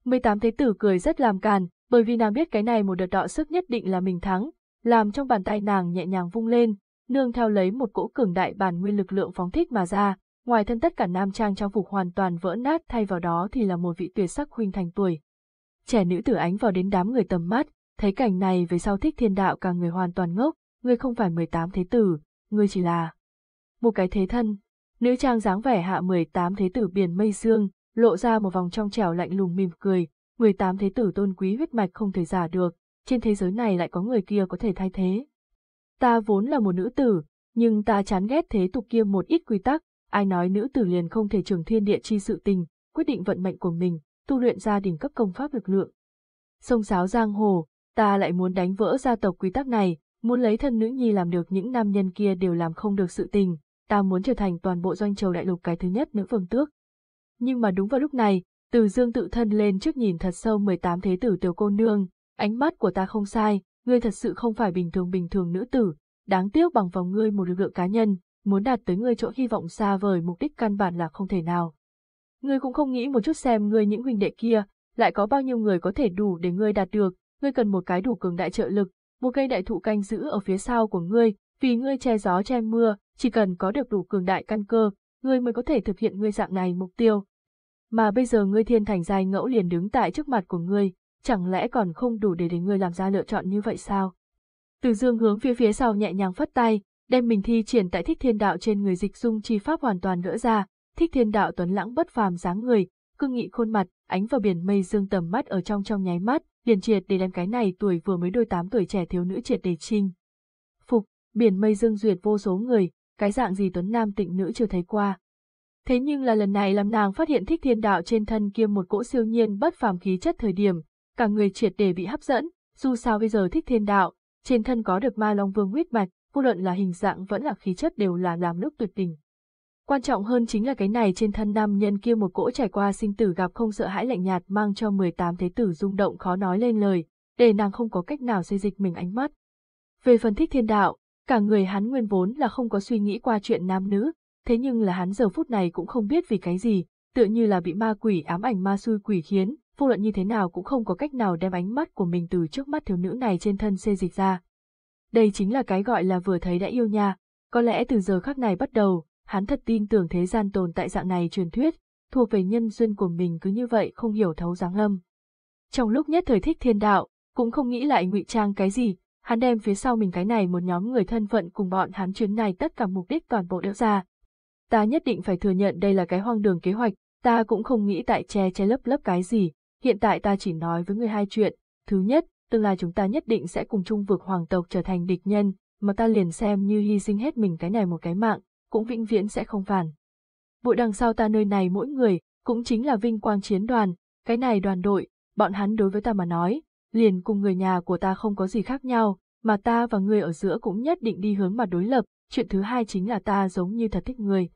18 thế tử cười rất làm càn, bởi vì nàng biết cái này một đợt đọ sức nhất định là mình thắng, làm trong bàn tay nàng nhẹ nhàng vung lên, nương theo lấy một cỗ cường đại bản nguyên lực lượng phóng thích mà ra, ngoài thân tất cả nam trang trang phục hoàn toàn vỡ nát thay vào đó thì là một vị tuyệt sắc huynh thành tuổi. Trẻ nữ tử ánh vào đến đám người tầm mắt, thấy cảnh này về sau thích thiên đạo cả người hoàn toàn ngốc, ngươi không phải 18 thế tử, ngươi chỉ là một cái thế thân. Nữ trang dáng vẻ hạ 18 thế tử biển mây dương, lộ ra một vòng trong trẻo lạnh lùng mỉm cười, 18 thế tử tôn quý huyết mạch không thể giả được, trên thế giới này lại có người kia có thể thay thế. Ta vốn là một nữ tử, nhưng ta chán ghét thế tục kia một ít quy tắc, ai nói nữ tử liền không thể trường thiên địa chi sự tình, quyết định vận mệnh của mình, tu luyện gia đình cấp công pháp lực lượng. Sông sáo giang hồ, ta lại muốn đánh vỡ gia tộc quy tắc này, muốn lấy thân nữ nhi làm được những nam nhân kia đều làm không được sự tình, ta muốn trở thành toàn bộ doanh châu đại lục cái thứ nhất nữ vương tước. Nhưng mà đúng vào lúc này, từ dương tự thân lên trước nhìn thật sâu 18 thế tử tiểu cô nương, ánh mắt của ta không sai, ngươi thật sự không phải bình thường bình thường nữ tử, đáng tiếc bằng vào ngươi một lực lượng cá nhân, muốn đạt tới ngươi chỗ hy vọng xa vời mục đích căn bản là không thể nào. Ngươi cũng không nghĩ một chút xem ngươi những huynh đệ kia, lại có bao nhiêu người có thể đủ để ngươi đạt được, ngươi cần một cái đủ cường đại trợ lực, một cây đại thụ canh giữ ở phía sau của ngươi, vì ngươi che gió che mưa, chỉ cần có được đủ cường đại căn cơ, ngươi mới có thể thực hiện ngươi dạng này mục tiêu. Mà bây giờ ngươi thiên thành dài ngẫu liền đứng tại trước mặt của ngươi, chẳng lẽ còn không đủ để để ngươi làm ra lựa chọn như vậy sao? Từ dương hướng phía phía sau nhẹ nhàng phất tay, đem mình thi triển tại thích thiên đạo trên người dịch dung chi pháp hoàn toàn gỡ ra, thích thiên đạo tuấn lãng bất phàm dáng người, cương nghị khuôn mặt, ánh vào biển mây dương tầm mắt ở trong trong nháy mắt, liền triệt để đem cái này tuổi vừa mới đôi tám tuổi trẻ thiếu nữ triệt để trinh. Phục, biển mây dương duyệt vô số người, cái dạng gì tuấn nam tịnh nữ chưa thấy qua. Thế nhưng là lần này làm nàng phát hiện thích thiên đạo trên thân kia một cỗ siêu nhiên bất phàm khí chất thời điểm, cả người triệt để bị hấp dẫn, dù sao bây giờ thích thiên đạo, trên thân có được ma long vương huyết mạch, vô luận là hình dạng vẫn là khí chất đều là làm nước tuyệt tình. Quan trọng hơn chính là cái này trên thân nam nhân kia một cỗ trải qua sinh tử gặp không sợ hãi lạnh nhạt mang cho 18 thế tử rung động khó nói lên lời, để nàng không có cách nào xây dịch mình ánh mắt. Về phân thích thiên đạo, cả người hắn nguyên vốn là không có suy nghĩ qua chuyện nam nữ, thế nhưng là hắn giờ phút này cũng không biết vì cái gì, tựa như là bị ma quỷ ám ảnh ma xui quỷ khiến, vô luận như thế nào cũng không có cách nào đem ánh mắt của mình từ trước mắt thiếu nữ này trên thân xê dịch ra. Đây chính là cái gọi là vừa thấy đã yêu nha, có lẽ từ giờ khắc này bắt đầu, hắn thật tin tưởng thế gian tồn tại dạng này truyền thuyết, thuộc về nhân duyên của mình cứ như vậy không hiểu thấu dáng lâm. Trong lúc nhất thời thích thiên đạo, cũng không nghĩ lại ngụy trang cái gì, hắn đem phía sau mình cái này một nhóm người thân phận cùng bọn hắn chuyến này tất cả mục đích toàn bộ đều ra. Ta nhất định phải thừa nhận đây là cái hoang đường kế hoạch, ta cũng không nghĩ tại che che lấp lấp cái gì, hiện tại ta chỉ nói với người hai chuyện, thứ nhất, tương lai chúng ta nhất định sẽ cùng chung vực hoàng tộc trở thành địch nhân, mà ta liền xem như hy sinh hết mình cái này một cái mạng, cũng vĩnh viễn sẽ không phản. Bụi đằng sau ta nơi này mỗi người, cũng chính là vinh quang chiến đoàn, cái này đoàn đội, bọn hắn đối với ta mà nói, liền cùng người nhà của ta không có gì khác nhau, mà ta và người ở giữa cũng nhất định đi hướng mặt đối lập, chuyện thứ hai chính là ta giống như thật thích người.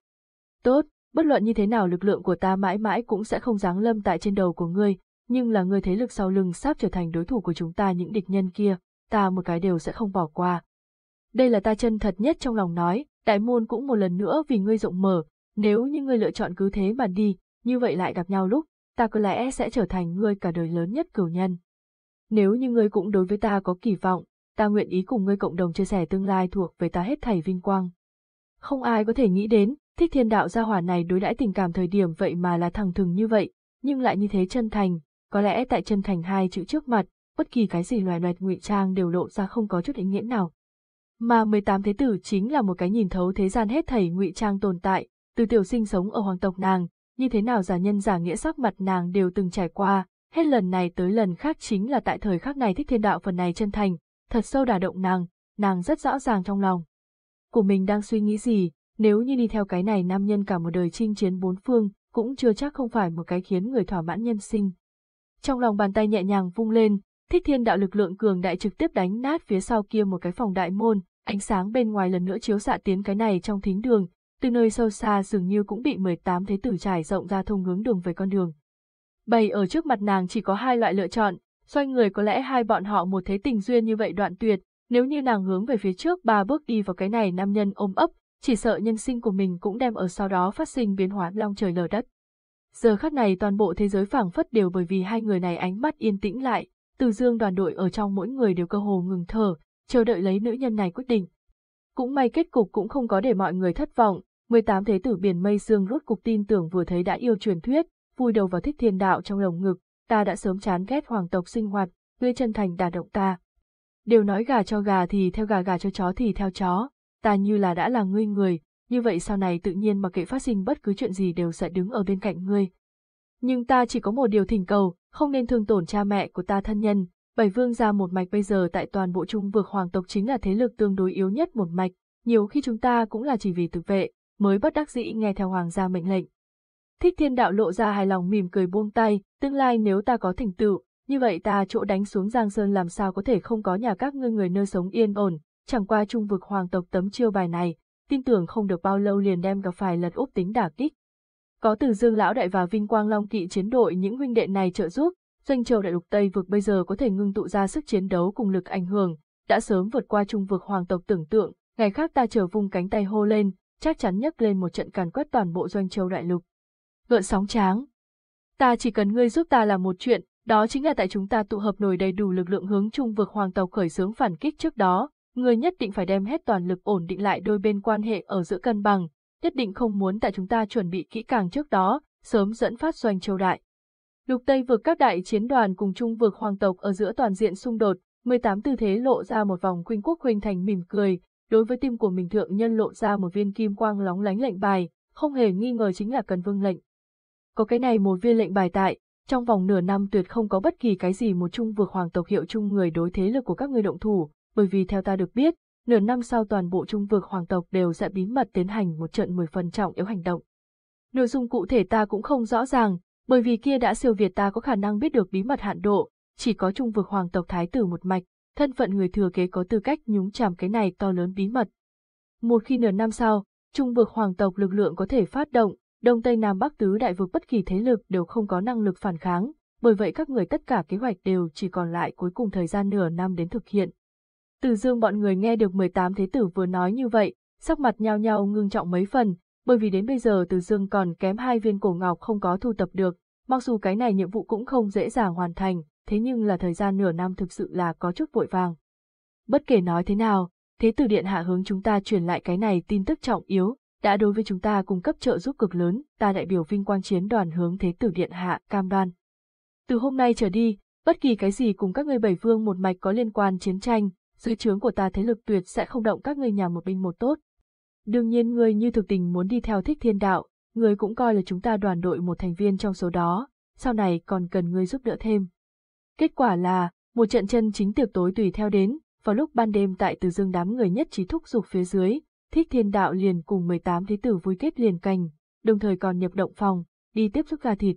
Tốt, bất luận như thế nào lực lượng của ta mãi mãi cũng sẽ không giáng lâm tại trên đầu của ngươi, nhưng là ngươi thế lực sau lưng sắp trở thành đối thủ của chúng ta những địch nhân kia, ta một cái đều sẽ không bỏ qua. Đây là ta chân thật nhất trong lòng nói, đại môn cũng một lần nữa vì ngươi rộng mở, nếu như ngươi lựa chọn cứ thế mà đi, như vậy lại gặp nhau lúc, ta có lẽ sẽ trở thành ngươi cả đời lớn nhất cửu nhân. Nếu như ngươi cũng đối với ta có kỳ vọng, ta nguyện ý cùng ngươi cộng đồng chia sẻ tương lai thuộc về ta hết thảy vinh quang. Không ai có thể nghĩ đến, thích thiên đạo gia hỏa này đối đãi tình cảm thời điểm vậy mà là thẳng thừng như vậy, nhưng lại như thế chân thành, có lẽ tại chân thành hai chữ trước mặt, bất kỳ cái gì loài loẹt ngụy trang đều lộ ra không có chút ý nghĩa nào. Mà 18 thế tử chính là một cái nhìn thấu thế gian hết thảy ngụy trang tồn tại, từ tiểu sinh sống ở hoàng tộc nàng, như thế nào giả nhân giả nghĩa sắc mặt nàng đều từng trải qua, hết lần này tới lần khác chính là tại thời khắc này thích thiên đạo phần này chân thành, thật sâu đả động nàng, nàng rất rõ ràng trong lòng. Của mình đang suy nghĩ gì, nếu như đi theo cái này nam nhân cả một đời chinh chiến bốn phương, cũng chưa chắc không phải một cái khiến người thỏa mãn nhân sinh. Trong lòng bàn tay nhẹ nhàng vung lên, thích thiên đạo lực lượng cường đại trực tiếp đánh nát phía sau kia một cái phòng đại môn, ánh sáng bên ngoài lần nữa chiếu xạ tiến cái này trong thính đường, từ nơi sâu xa dường như cũng bị 18 thế tử trải rộng ra thông hướng đường về con đường. Bày ở trước mặt nàng chỉ có hai loại lựa chọn, xoay người có lẽ hai bọn họ một thế tình duyên như vậy đoạn tuyệt, nếu như nàng hướng về phía trước ba bước đi vào cái này nam nhân ôm ấp, chỉ sợ nhân sinh của mình cũng đem ở sau đó phát sinh biến hóa long trời lở đất. Giờ khắc này toàn bộ thế giới phảng phất đều bởi vì hai người này ánh mắt yên tĩnh lại, từ dương đoàn đội ở trong mỗi người đều cơ hồ ngừng thở, chờ đợi lấy nữ nhân này quyết định. Cũng may kết cục cũng không có để mọi người thất vọng, 18 thế tử biển mây dương rốt cục tin tưởng vừa thấy đã yêu truyền thuyết, vui đầu vào thích thiên đạo trong lồng ngực, ta đã sớm chán ghét hoàng tộc sinh hoạt, ngươi chân thành đả động ta. Đều nói gà cho gà thì theo gà gà cho chó thì theo chó, ta như là đã là ngươi người, như vậy sau này tự nhiên mà kệ phát sinh bất cứ chuyện gì đều sẽ đứng ở bên cạnh ngươi. Nhưng ta chỉ có một điều thỉnh cầu, không nên thương tổn cha mẹ của ta thân nhân, bảy vương gia một mạch bây giờ tại toàn bộ trung vực hoàng tộc chính là thế lực tương đối yếu nhất một mạch, nhiều khi chúng ta cũng là chỉ vì tự vệ, mới bất đắc dĩ nghe theo hoàng gia mệnh lệnh. Thích thiên đạo lộ ra hài lòng mỉm cười buông tay, tương lai nếu ta có thành tựu, như vậy ta chỗ đánh xuống Giang Sơn làm sao có thể không có nhà các ngươi người nơi sống yên ổn, chẳng qua trung vực hoàng tộc tấm chiêu bài này, tin tưởng không được bao lâu liền đem gặp phải lật úp tính đả kích. Có từ Dương Lão Đại và Vinh Quang Long Kỵ chiến đội những huynh đệ này trợ giúp, doanh châu đại lục Tây vực bây giờ có thể ngưng tụ ra sức chiến đấu cùng lực ảnh hưởng, đã sớm vượt qua trung vực hoàng tộc tưởng tượng, ngày khác ta chờ vung cánh tay hô lên, chắc chắn nhấc lên một trận càn quét toàn bộ doanh châu đại lục. Gợn sóng tráng. Ta chỉ cần ngươi giúp ta làm một chuyện, đó chính là tại chúng ta tụ hợp nổi đầy đủ lực lượng hướng trung vực hoàng tộc khởi xướng phản kích trước đó, ngươi nhất định phải đem hết toàn lực ổn định lại đôi bên quan hệ ở giữa cân bằng, nhất định không muốn tại chúng ta chuẩn bị kỹ càng trước đó, sớm dẫn phát doanh châu đại. Lục Tây vực các đại chiến đoàn cùng chung vực hoàng tộc ở giữa toàn diện xung đột, 18 tư thế lộ ra một vòng khuynh quốc khuynh thành mỉm cười, đối với tim của mình thượng nhân lộ ra một viên kim quang lóng lánh lệnh bài, không hề nghi ngờ chính là cần vương lệnh. Có cái này một viên lệnh bài tại, trong vòng nửa năm tuyệt không có bất kỳ cái gì một chung vực hoàng tộc hiệu chung người đối thế lực của các người động thủ, bởi vì theo ta được biết, nửa năm sau toàn bộ trung vực hoàng tộc đều sẽ bí mật tiến hành một trận 10 phần trọng yếu hành động. Nội dung cụ thể ta cũng không rõ ràng, bởi vì kia đã siêu việt ta có khả năng biết được bí mật hạn độ, chỉ có trung vực hoàng tộc thái tử một mạch, thân phận người thừa kế có tư cách nhúng chàm cái này to lớn bí mật. Một khi nửa năm sau, trung vực hoàng tộc lực lượng có thể phát động, đông tây nam bắc tứ đại vực bất kỳ thế lực đều không có năng lực phản kháng, bởi vậy các người tất cả kế hoạch đều chỉ còn lại cuối cùng thời gian nửa năm đến thực hiện. Từ dương bọn người nghe được 18 thế tử vừa nói như vậy, sắc mặt nhao nhao ngưng trọng mấy phần, bởi vì đến bây giờ từ dương còn kém hai viên cổ ngọc không có thu tập được, mặc dù cái này nhiệm vụ cũng không dễ dàng hoàn thành, thế nhưng là thời gian nửa năm thực sự là có chút vội vàng. Bất kể nói thế nào, thế tử điện hạ hướng chúng ta truyền lại cái này tin tức trọng yếu, đã đối với chúng ta cung cấp trợ giúp cực lớn, ta đại biểu vinh quang chiến đoàn hướng thế tử điện hạ cam đoan. Từ hôm nay trở đi, bất kỳ cái gì cùng các ngươi bảy vương một mạch có liên quan chiến tranh, dưới trướng của ta thế lực tuyệt sẽ không động các ngươi nhà một binh một tốt. Đương nhiên ngươi như thực tình muốn đi theo thích thiên đạo, ngươi cũng coi là chúng ta đoàn đội một thành viên trong số đó, sau này còn cần ngươi giúp đỡ thêm. Kết quả là, một trận chân chính tiệc tối tùy theo đến, vào lúc ban đêm tại Từ Dương đám người nhất trí thúc giục phía dưới, Thích Thiên Đạo liền cùng 18 thế tử vui kết liền cành, đồng thời còn nhập động phòng, đi tiếp xúc gà thịt.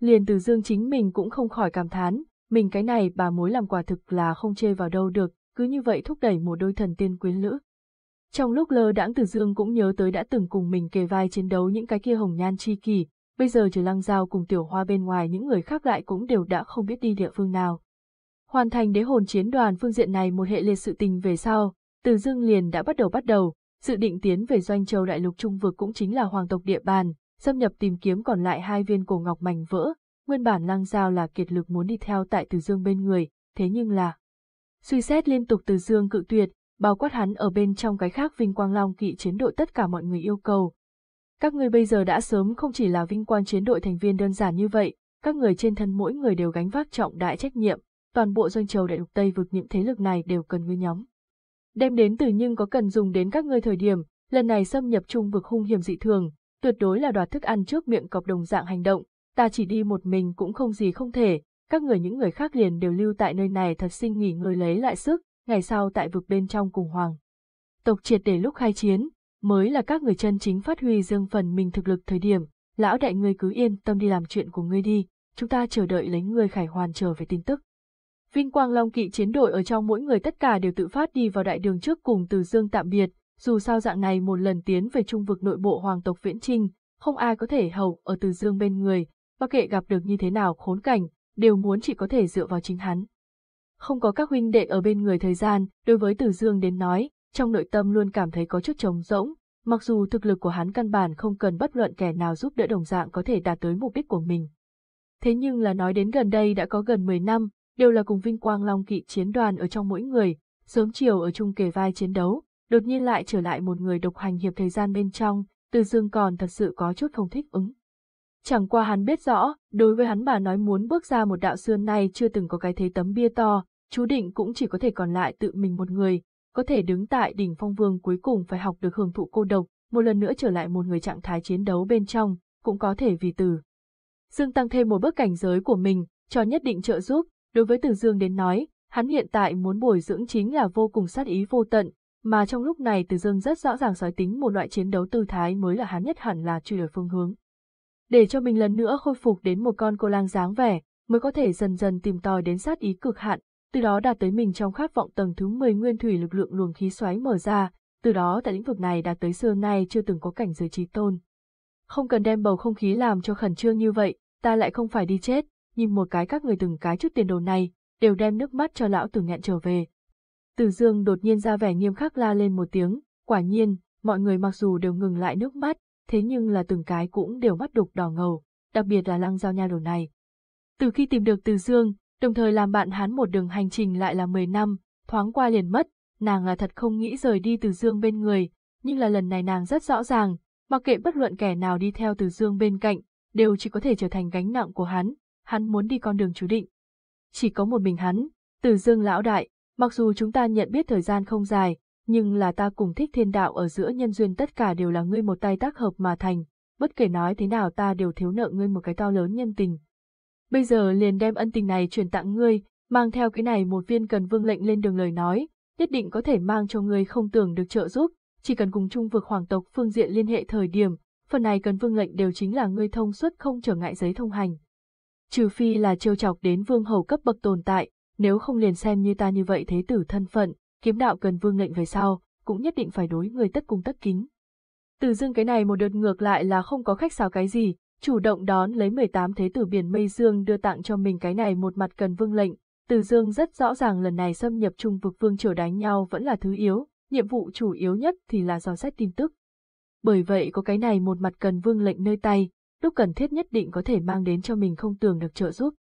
Liền Từ Dương chính mình cũng không khỏi cảm thán, mình cái này bà mối làm quả thực là không chê vào đâu được, cứ như vậy thúc đẩy một đôi thần tiên quyến lữ. Trong lúc lơ đãng Từ Dương cũng nhớ tới đã từng cùng mình kề vai chiến đấu những cái kia hồng nhan chi kỳ bây giờ trừ lăng giao cùng tiểu hoa bên ngoài những người khác lại cũng đều đã không biết đi địa phương nào. Hoàn thành đế hồn chiến đoàn phương diện này một hệ liệt sự tình về sau, Từ Dương liền đã bắt đầu bắt đầu, dự định tiến về doanh châu đại lục trung vực cũng chính là hoàng tộc địa bàn, xâm nhập tìm kiếm còn lại hai viên cổ ngọc mảnh vỡ, nguyên bản lăng giao là kiệt lực muốn đi theo tại Từ Dương bên người, thế nhưng là suy xét liên tục Từ Dương cự tuyệt, bao quát hắn ở bên trong cái khác vinh quang long kỵ chiến đội tất cả mọi người yêu cầu. Các người bây giờ đã sớm không chỉ là vinh quang chiến đội thành viên đơn giản như vậy, các người trên thân mỗi người đều gánh vác trọng đại trách nhiệm, toàn bộ doanh châu đại lục Tây vực những thế lực này đều cần ngươi nhóm. Đem đến từ nhưng có cần dùng đến các ngươi thời điểm, lần này xâm nhập trung vực hung hiểm dị thường, tuyệt đối là đoạt thức ăn trước miệng cọp đồng dạng hành động, ta chỉ đi một mình cũng không gì không thể, các người những người khác liền đều lưu tại nơi này thật sinh nghỉ ngơi lấy lại sức, ngày sau tại vực bên trong cùng hoàng. Tộc triệt để lúc khai chiến, mới là các người chân chính phát huy dương phần mình thực lực thời điểm, lão đại ngươi cứ yên tâm đi làm chuyện của ngươi đi, chúng ta chờ đợi lấy ngươi khải hoàn trở về tin tức. Vinh Quang Long kỵ chiến đội ở trong mỗi người tất cả đều tự phát đi vào đại đường trước cùng Từ Dương tạm biệt, dù sao dạng này một lần tiến về trung vực nội bộ hoàng tộc Viễn Trinh, không ai có thể hầu ở Từ Dương bên người, mặc kệ gặp được như thế nào khốn cảnh, đều muốn chỉ có thể dựa vào chính hắn. Không có các huynh đệ ở bên người thời gian, đối với Từ Dương đến nói, trong nội tâm luôn cảm thấy có chút trống rỗng, mặc dù thực lực của hắn căn bản không cần bất luận kẻ nào giúp đỡ đồng dạng có thể đạt tới mục đích của mình. Thế nhưng là nói đến gần đây đã có gần 10 năm, đều là cùng vinh quang long kỵ chiến đoàn ở trong mỗi người, sớm chiều ở chung kề vai chiến đấu, đột nhiên lại trở lại một người độc hành hiệp thời gian bên trong, từ dương còn thật sự có chút không thích ứng. Chẳng qua hắn biết rõ, đối với hắn bà nói muốn bước ra một đạo xưa này chưa từng có cái thế tấm bia to, chú định cũng chỉ có thể còn lại tự mình một người, có thể đứng tại đỉnh phong vương cuối cùng phải học được hưởng thụ cô độc, một lần nữa trở lại một người trạng thái chiến đấu bên trong, cũng có thể vì từ. Dương tăng thêm một bước cảnh giới của mình, cho nhất định trợ giúp, đối với Từ Dương đến nói, hắn hiện tại muốn bồi dưỡng chính là vô cùng sát ý vô tận, mà trong lúc này Từ Dương rất rõ ràng sói tính một loại chiến đấu tư thái mới là hắn nhất hẳn là truy đuổi phương hướng. Để cho mình lần nữa khôi phục đến một con cô lang dáng vẻ, mới có thể dần dần tìm tòi đến sát ý cực hạn, từ đó đạt tới mình trong khát vọng tầng thứ 10 nguyên thủy lực lượng luồng khí xoáy mở ra, từ đó tại lĩnh vực này đạt tới xưa nay chưa từng có cảnh giới trí tôn. Không cần đem bầu không khí làm cho khẩn trương như vậy, ta lại không phải đi chết, nhìn một cái các người từng cái trước tiền đồ này, đều đem nước mắt cho lão tử nghẹn trở về. Từ dương đột nhiên ra vẻ nghiêm khắc la lên một tiếng, quả nhiên, mọi người mặc dù đều ngừng lại nước mắt, thế nhưng là từng cái cũng đều mắt đục đỏ ngầu, đặc biệt là lăng giao nha đầu này. Từ khi tìm được Từ Dương, đồng thời làm bạn hắn một đường hành trình lại là 10 năm, thoáng qua liền mất, nàng là thật không nghĩ rời đi Từ Dương bên người, nhưng là lần này nàng rất rõ ràng, mặc kệ bất luận kẻ nào đi theo Từ Dương bên cạnh, đều chỉ có thể trở thành gánh nặng của hắn, hắn muốn đi con đường chú định. Chỉ có một mình hắn, Từ Dương lão đại, mặc dù chúng ta nhận biết thời gian không dài, nhưng là ta cùng thích thiên đạo ở giữa nhân duyên tất cả đều là ngươi một tay tác hợp mà thành, bất kể nói thế nào ta đều thiếu nợ ngươi một cái to lớn nhân tình. Bây giờ liền đem ân tình này truyền tặng ngươi, mang theo cái này một viên cần vương lệnh lên đường lời nói, nhất định có thể mang cho ngươi không tưởng được trợ giúp, chỉ cần cùng chung vực hoàng tộc phương diện liên hệ thời điểm, phần này cần vương lệnh đều chính là ngươi thông suốt không trở ngại giấy thông hành trừ phi là trêu chọc đến vương hầu cấp bậc tồn tại, nếu không liền xem như ta như vậy thế tử thân phận, kiếm đạo cần vương lệnh về sau, cũng nhất định phải đối người tất cung tất kính. Từ dương cái này một đợt ngược lại là không có khách sáo cái gì, chủ động đón lấy 18 thế tử biển mây dương đưa tặng cho mình cái này một mặt cần vương lệnh, từ dương rất rõ ràng lần này xâm nhập trung vực vương triều đánh nhau vẫn là thứ yếu, nhiệm vụ chủ yếu nhất thì là dò xét tin tức. Bởi vậy có cái này một mặt cần vương lệnh nơi tay, lúc cần thiết nhất định có thể mang đến cho mình không tưởng được trợ giúp.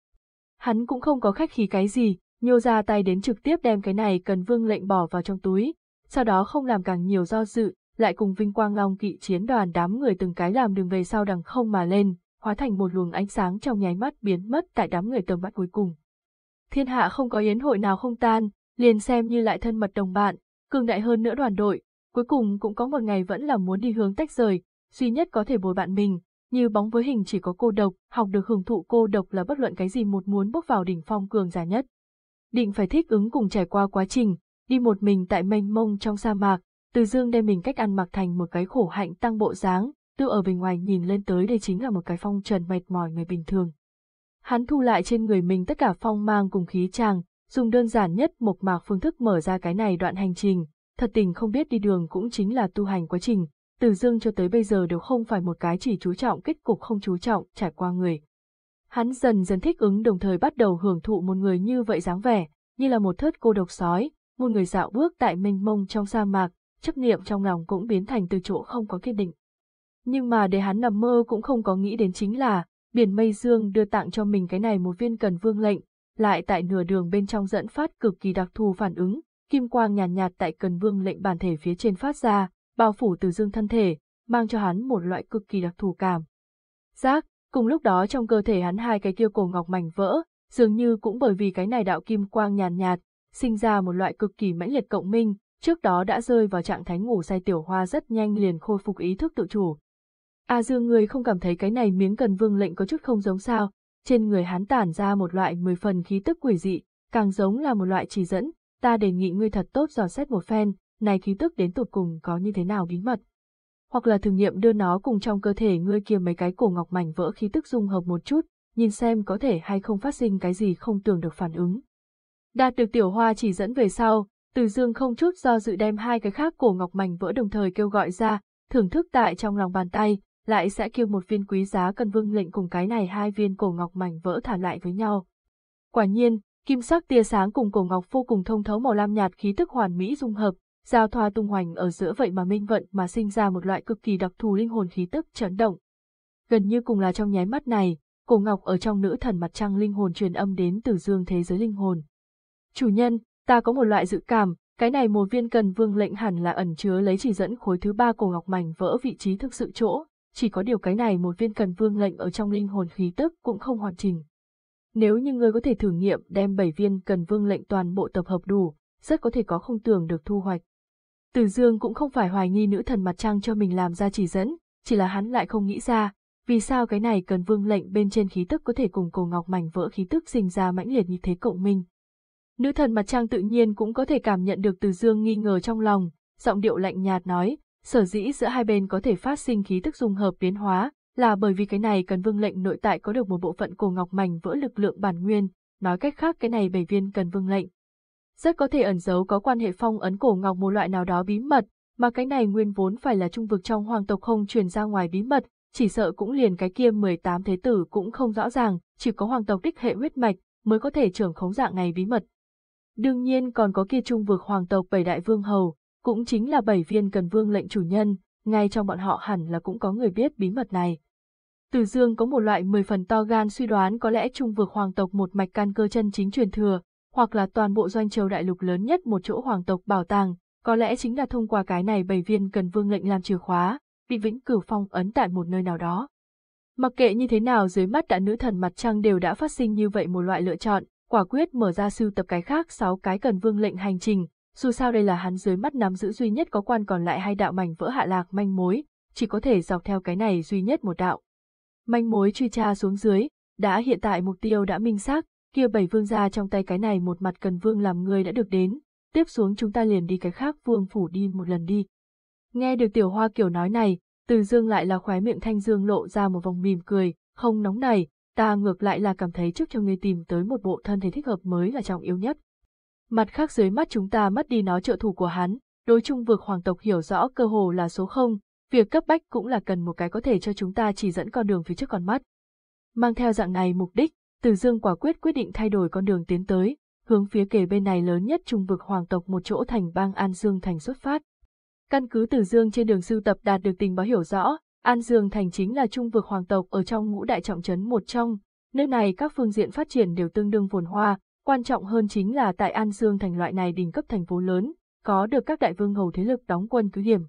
Hắn cũng không có khách khí cái gì, nhô ra tay đến trực tiếp đem cái này cần vương lệnh bỏ vào trong túi, sau đó không làm càng nhiều do dự, lại cùng vinh quang long kỵ chiến đoàn đám người từng cái làm đường về sau đằng không mà lên, hóa thành một luồng ánh sáng trong nháy mắt biến mất tại đám người tầm mắt cuối cùng. Thiên hạ không có yến hội nào không tan, liền xem như lại thân mật đồng bạn, cường đại hơn nữa đoàn đội, cuối cùng cũng có một ngày vẫn là muốn đi hướng tách rời, duy nhất có thể bồi bạn mình, như bóng với hình chỉ có cô độc, học được hưởng thụ cô độc là bất luận cái gì một muốn bước vào đỉnh phong cường giả nhất. Định phải thích ứng cùng trải qua quá trình, đi một mình tại mênh mông trong sa mạc, Từ Dương đem mình cách ăn mặc thành một cái khổ hạnh tăng bộ dáng, tự ở bên ngoài nhìn lên tới đây chính là một cái phong trần mệt mỏi người bình thường. Hắn thu lại trên người mình tất cả phong mang cùng khí tràng, dùng đơn giản nhất một mạc phương thức mở ra cái này đoạn hành trình, thật tình không biết đi đường cũng chính là tu hành quá trình, từ dương cho tới bây giờ đều không phải một cái chỉ chú trọng kết cục không chú trọng trải qua người. Hắn dần dần thích ứng đồng thời bắt đầu hưởng thụ một người như vậy dáng vẻ, như là một thớt cô độc sói, một người dạo bước tại mênh mông trong sa mạc, chấp niệm trong lòng cũng biến thành từ chỗ không có kiên định. Nhưng mà để hắn nằm mơ cũng không có nghĩ đến chính là, biển mây dương đưa tặng cho mình cái này một viên cần vương lệnh, lại tại nửa đường bên trong dẫn phát cực kỳ đặc thù phản ứng, kim quang nhàn nhạt, nhạt tại cần vương lệnh bản thể phía trên phát ra, bao phủ từ dương thân thể, mang cho hắn một loại cực kỳ đặc thù cảm. Giác, cùng lúc đó trong cơ thể hắn hai cái kia cổ ngọc mảnh vỡ, dường như cũng bởi vì cái này đạo kim quang nhàn nhạt, nhạt, sinh ra một loại cực kỳ mãnh liệt cộng minh, trước đó đã rơi vào trạng thái ngủ say tiểu hoa rất nhanh liền khôi phục ý thức tự chủ. A Dương người không cảm thấy cái này miếng cần vương lệnh có chút không giống sao, trên người hắn tản ra một loại mười phần khí tức quỷ dị, càng giống là một loại chỉ dẫn, ta đề nghị ngươi thật tốt dò xét một phen, này khí tức đến tụt cùng có như thế nào bí mật. Hoặc là thử nghiệm đưa nó cùng trong cơ thể ngươi kia mấy cái cổ ngọc mảnh vỡ khí tức dung hợp một chút, nhìn xem có thể hay không phát sinh cái gì không tưởng được phản ứng. Đạt được tiểu hoa chỉ dẫn về sau, từ dương không chút do dự đem hai cái khác cổ ngọc mảnh vỡ đồng thời kêu gọi ra, thưởng thức tại trong lòng bàn tay, lại sẽ kêu một viên quý giá cân vương lệnh cùng cái này hai viên cổ ngọc mảnh vỡ thả lại với nhau. Quả nhiên, kim sắc tia sáng cùng cổ ngọc vô cùng thông thấu màu lam nhạt khí tức hoàn mỹ dung hợp, giao thoa tung hoành ở giữa vậy mà minh vận mà sinh ra một loại cực kỳ đặc thù linh hồn khí tức chấn động. Gần như cùng là trong nháy mắt này, cổ ngọc ở trong nữ thần mặt trăng linh hồn truyền âm đến từ dương thế giới linh hồn. Chủ nhân, ta có một loại dự cảm, cái này một viên cần vương lệnh hẳn là ẩn chứa lấy chỉ dẫn khối thứ ba cổ ngọc mảnh vỡ vị trí thực sự chỗ, chỉ có điều cái này một viên cần vương lệnh ở trong linh hồn khí tức cũng không hoàn chỉnh. Nếu như ngươi có thể thử nghiệm đem 7 viên cần vương lệnh toàn bộ tập hợp đủ, rất có thể có không tưởng được thu hoạch. Từ Dương cũng không phải hoài nghi nữ thần mặt trăng cho mình làm ra chỉ dẫn, chỉ là hắn lại không nghĩ ra, vì sao cái này cần vương lệnh bên trên khí tức có thể cùng cổ ngọc mảnh vỡ khí tức sinh ra mãnh liệt như thế cộng minh. Nữ thần mặt trăng tự nhiên cũng có thể cảm nhận được Từ Dương nghi ngờ trong lòng, giọng điệu lạnh nhạt nói, sở dĩ giữa hai bên có thể phát sinh khí tức dung hợp biến hóa, là bởi vì cái này cần vương lệnh nội tại có được một bộ phận cổ ngọc mảnh vỡ lực lượng bản nguyên, nói cách khác cái này bảy viên cần vương lệnh. Rất có thể ẩn giấu có quan hệ phong ấn cổ ngọc một loại nào đó bí mật, mà cái này nguyên vốn phải là trung vực trong hoàng tộc không truyền ra ngoài bí mật, chỉ sợ cũng liền cái kia 18 thế tử cũng không rõ ràng, chỉ có hoàng tộc đích hệ huyết mạch mới có thể trưởng khống dạng này bí mật. Đương nhiên còn có kia trung vực hoàng tộc bảy đại vương hầu, cũng chính là bảy viên cần vương lệnh chủ nhân, ngay trong bọn họ hẳn là cũng có người biết bí mật này. Từ Dương có một loại mười phần to gan suy đoán có lẽ trung vực hoàng tộc một mạch can cơ chân chính truyền thừa, hoặc là toàn bộ doanh châu đại lục lớn nhất một chỗ hoàng tộc bảo tàng, có lẽ chính là thông qua cái này bảy viên cần vương lệnh làm chìa khóa, bị vĩnh cửu phong ấn tại một nơi nào đó. Mặc kệ như thế nào dưới mắt đã nữ thần mặt trăng đều đã phát sinh như vậy một loại lựa chọn, quả quyết mở ra sưu tập cái khác sáu cái cần vương lệnh hành trình, dù sao đây là hắn dưới mắt nắm giữ duy nhất có quan còn lại hai đạo mảnh vỡ hạ lạc manh mối, chỉ có thể dọc theo cái này duy nhất một đạo. Manh mối truy tra xuống dưới, đã hiện tại mục tiêu đã minh xác, kia bảy vương gia trong tay cái này một mặt cần vương làm người đã được đến, tiếp xuống chúng ta liền đi cái khác vương phủ đi một lần đi. Nghe được tiểu hoa kiểu nói này, từ dương lại là khóe miệng thanh dương lộ ra một vòng mỉm cười, không nóng này ta ngược lại là cảm thấy trước cho ngươi tìm tới một bộ thân thể thích hợp mới là trọng yếu nhất. Mặt khác dưới mắt chúng ta mất đi nó trợ thủ của hắn, đối chung vực hoàng tộc hiểu rõ cơ hồ là số không, việc cấp bách cũng là cần một cái có thể cho chúng ta chỉ dẫn con đường phía trước con mắt. Mang theo dạng này mục đích, từ Dương quả quyết quyết định thay đổi con đường tiến tới, hướng phía kề bên này lớn nhất trung vực hoàng tộc một chỗ thành bang An Dương thành xuất phát. Căn cứ Từ Dương trên đường sưu tập đạt được tình báo hiểu rõ, An Dương thành chính là trung vực hoàng tộc ở trong ngũ đại trọng trấn một trong, nơi này các phương diện phát triển đều tương đương phồn hoa, quan trọng hơn chính là tại An Dương thành loại này đỉnh cấp thành phố lớn, có được các đại vương hầu thế lực đóng quân cứ điểm.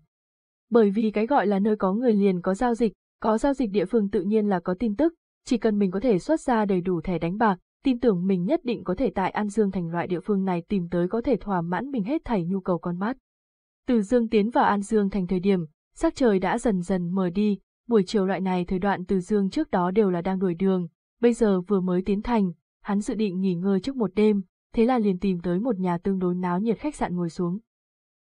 Bởi vì cái gọi là nơi có người liền có giao dịch, có giao dịch địa phương tự nhiên là có tin tức, chỉ cần mình có thể xuất ra đầy đủ thẻ đánh bạc, tin tưởng mình nhất định có thể tại An Dương thành loại địa phương này tìm tới có thể thỏa mãn mình hết thảy nhu cầu con mắt. Từ Dương tiến vào An Dương thành thời điểm, sắc trời đã dần dần mờ đi, buổi chiều loại này thời đoạn Từ Dương trước đó đều là đang đuổi đường, bây giờ vừa mới tiến thành, hắn dự định nghỉ ngơi trước một đêm, thế là liền tìm tới một nhà tương đối náo nhiệt khách sạn ngồi xuống.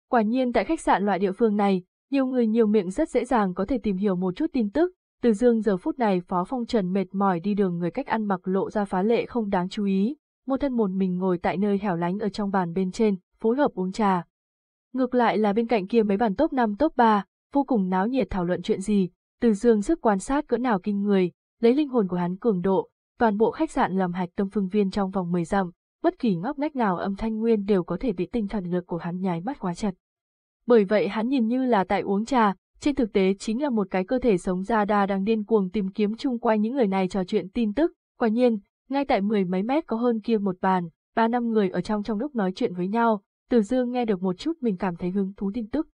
Quả nhiên tại khách sạn loại địa phương này, nhiều người nhiều miệng rất dễ dàng có thể tìm hiểu một chút tin tức, từ dương giờ phút này Phó Phong Trần mệt mỏi đi đường người cách ăn mặc lộ ra phá lệ không đáng chú ý, một thân một mình ngồi tại nơi hẻo lánh ở trong bàn bên trên, phối hợp uống trà. Ngược lại là bên cạnh kia mấy bàn top 5 top 3, vô cùng náo nhiệt thảo luận chuyện gì, từ dương sức quan sát cỡ nào kinh người, lấy linh hồn của hắn cường độ, toàn bộ khách sạn làm hạch tâm phương viên trong vòng 10 dặm, bất kỳ ngóc ngách nào âm thanh nguyên đều có thể bị tinh thần lực của hắn nháy mắt quá chặt. Bởi vậy hắn nhìn như là tại uống trà, trên thực tế chính là một cái cơ thể sống ra đa đang điên cuồng tìm kiếm chung quanh những người này trò chuyện tin tức. Quả nhiên, ngay tại mười mấy mét có hơn kia một bàn, ba năm người ở trong trong lúc nói chuyện với nhau, từ dương nghe được một chút mình cảm thấy hứng thú tin tức.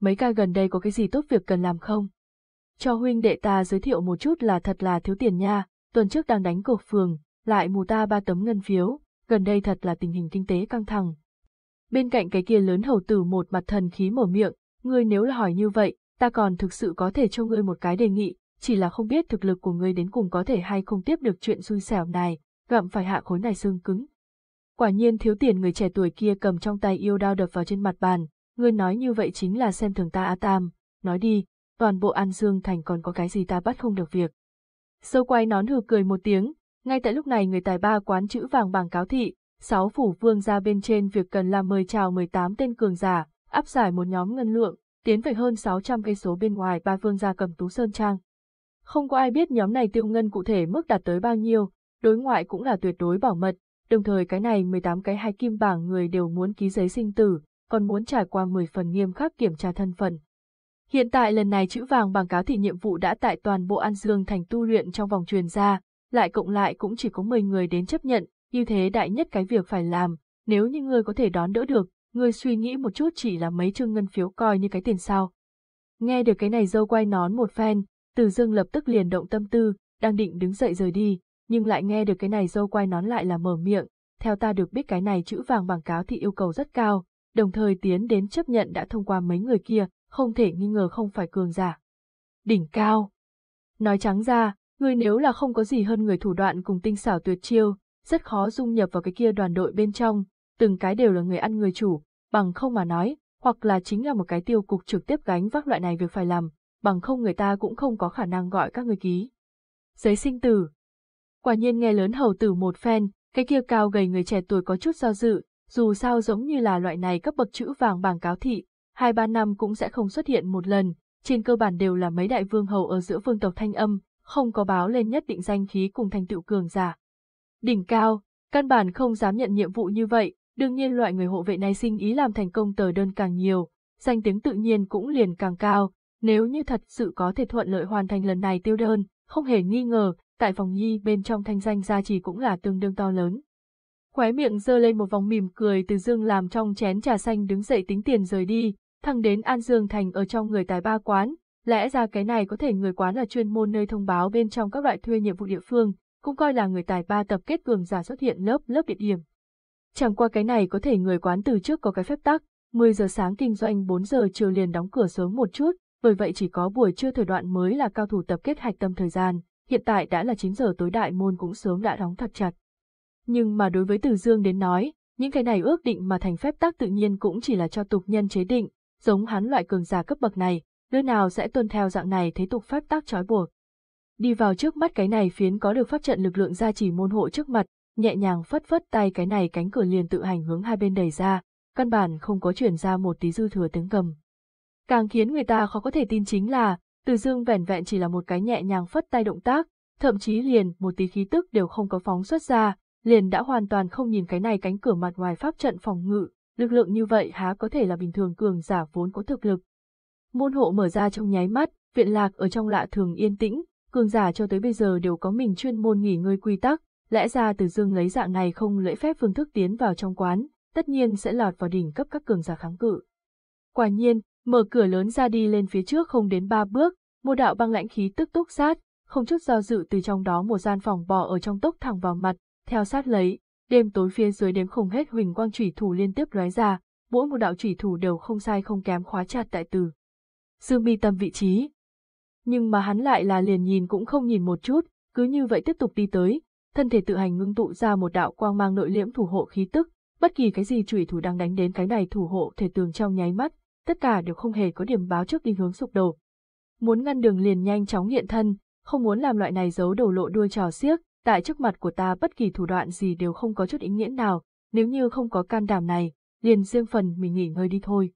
Mấy ca gần đây có cái gì tốt việc cần làm không? Cho huynh đệ ta giới thiệu một chút là thật là thiếu tiền nha, tuần trước đang đánh cược phường, lại mù ta ba tấm ngân phiếu, gần đây thật là tình hình kinh tế căng thẳng. Bên cạnh cái kia lớn hầu tử một mặt thần khí mở miệng, ngươi nếu là hỏi như vậy, ta còn thực sự có thể cho ngươi một cái đề nghị, chỉ là không biết thực lực của ngươi đến cùng có thể hay không tiếp được chuyện xui xẻo này, gặm phải hạ khối này xương cứng. Quả nhiên thiếu tiền người trẻ tuổi kia cầm trong tay yêu đao đập vào trên mặt bàn, ngươi nói như vậy chính là xem thường ta A Tam, nói đi, toàn bộ An Dương Thành còn có cái gì ta bắt không được việc. Sâu quay nón hừ cười một tiếng, ngay tại lúc này người tài ba quán chữ vàng bảng cáo thị, sáu phủ vương ra bên trên việc cần làm mời chào 18 tên cường giả, áp giải một nhóm ngân lượng, tiến về hơn 600 cây số bên ngoài ba vương gia cầm tú sơn trang. Không có ai biết nhóm này tiêu ngân cụ thể mức đạt tới bao nhiêu, đối ngoại cũng là tuyệt đối bảo mật, đồng thời cái này 18 cái hai kim bảng người đều muốn ký giấy sinh tử, còn muốn trải qua 10 phần nghiêm khắc kiểm tra thân phận. Hiện tại lần này chữ vàng bằng cáo thị nhiệm vụ đã tại toàn bộ An Dương thành tu luyện trong vòng truyền ra, lại cộng lại cũng chỉ có 10 người đến chấp nhận, như thế đại nhất cái việc phải làm, nếu như ngươi có thể đón đỡ được, ngươi suy nghĩ một chút chỉ là mấy chương ngân phiếu coi như cái tiền sao. Nghe được cái này dâu quay nón một phen, Từ Dương lập tức liền động tâm tư, đang định đứng dậy rời đi, nhưng lại nghe được cái này dâu quay nón lại là mở miệng, theo ta được biết cái này chữ vàng bảng cáo thì yêu cầu rất cao, đồng thời tiến đến chấp nhận đã thông qua mấy người kia, không thể nghi ngờ không phải cường giả. Đỉnh cao. Nói trắng ra, ngươi nếu là không có gì hơn người thủ đoạn cùng tinh xảo tuyệt chiêu, rất khó dung nhập vào cái kia đoàn đội bên trong, từng cái đều là người ăn người chủ, bằng không mà nói, hoặc là chính là một cái tiêu cục trực tiếp gánh vác loại này việc phải làm, bằng không người ta cũng không có khả năng gọi các người ký. Giấy sinh tử. Quả nhiên nghe lớn hầu tử một phen, cái kia cao gầy người trẻ tuổi có chút do dự, dù sao giống như là loại này cấp bậc chữ vàng bảng cáo thị, hai ba năm cũng sẽ không xuất hiện một lần, trên cơ bản đều là mấy đại vương hầu ở giữa vương tộc thanh âm, không có báo lên nhất định danh khí cùng thành tựu cường giả. Đỉnh cao, căn bản không dám nhận nhiệm vụ như vậy, đương nhiên loại người hộ vệ này sinh ý làm thành công tờ đơn càng nhiều, danh tiếng tự nhiên cũng liền càng cao, nếu như thật sự có thể thuận lợi hoàn thành lần này tiêu đơn, không hề nghi ngờ, tại phòng nhi bên trong thanh danh gia trì cũng là tương đương to lớn. Khóe miệng dơ lên một vòng mỉm cười từ dương làm trong chén trà xanh đứng dậy tính tiền rời đi, thăng đến An Dương Thành ở trong người tài ba quán, lẽ ra cái này có thể người quán là chuyên môn nơi thông báo bên trong các loại thuê nhiệm vụ địa phương, cũng coi là người tài ba tập kết cường giả xuất hiện lớp lớp địa điểm. Chẳng qua cái này có thể người quán từ trước có cái phép tắc, 10 giờ sáng kinh doanh 4 giờ chiều liền đóng cửa sớm một chút, bởi vậy chỉ có buổi trưa thời đoạn mới là cao thủ tập kết hạch tâm thời gian, hiện tại đã là 9 giờ tối đại môn cũng sớm đã đóng thật chặt. Nhưng mà đối với Từ Dương đến nói, những cái này ước định mà thành phép tắc tự nhiên cũng chỉ là cho tục nhân chế định, giống hắn loại cường giả cấp bậc này, nơi nào sẽ tuân theo dạng này thế tục phép tắc trói buộc. Đi vào trước mắt cái này phiến có được pháp trận lực lượng gia trì môn hộ trước mặt, nhẹ nhàng phất phất tay cái này cánh cửa liền tự hành hướng hai bên đẩy ra, căn bản không có chuyển ra một tí dư thừa tiếng cầm. Càng khiến người ta khó có thể tin chính là, từ dương vẻn vẹn chỉ là một cái nhẹ nhàng phất tay động tác, thậm chí liền một tí khí tức đều không có phóng xuất ra, liền đã hoàn toàn không nhìn cái này cánh cửa mặt ngoài pháp trận phòng ngự, lực lượng như vậy há có thể là bình thường cường giả vốn có thực lực. Môn hộ mở ra trong nháy mắt, viện lạc ở trong lạ thường yên tĩnh, cường giả cho tới bây giờ đều có mình chuyên môn nghỉ ngơi quy tắc, lẽ ra từ dương lấy dạng này không lễ phép phương thức tiến vào trong quán, tất nhiên sẽ lọt vào đỉnh cấp các cường giả kháng cự. Quả nhiên, mở cửa lớn ra đi lên phía trước không đến ba bước, một đạo băng lãnh khí tức túc sát, không chút do dự từ trong đó một gian phòng bò ở trong tốc thẳng vào mặt, theo sát lấy, đêm tối phía dưới đếm không hết huỳnh quang chủy thủ liên tiếp lóe ra, mỗi một đạo chủy thủ đều không sai không kém khóa chặt tại từ. Dương mi tâm vị trí. Nhưng mà hắn lại là liền nhìn cũng không nhìn một chút, cứ như vậy tiếp tục đi tới, thân thể tự hành ngưng tụ ra một đạo quang mang nội liễm thủ hộ khí tức, bất kỳ cái gì chủy thủ đang đánh đến cái này thủ hộ thể tường trong nháy mắt, tất cả đều không hề có điểm báo trước đi hướng sụp đổ. Muốn ngăn đường liền nhanh chóng hiện thân, không muốn làm loại này giấu đầu lộ đuôi trò xiếc, tại trước mặt của ta bất kỳ thủ đoạn gì đều không có chút ý nghĩa nào, nếu như không có can đảm này, liền riêng phần mình nghỉ ngơi đi thôi.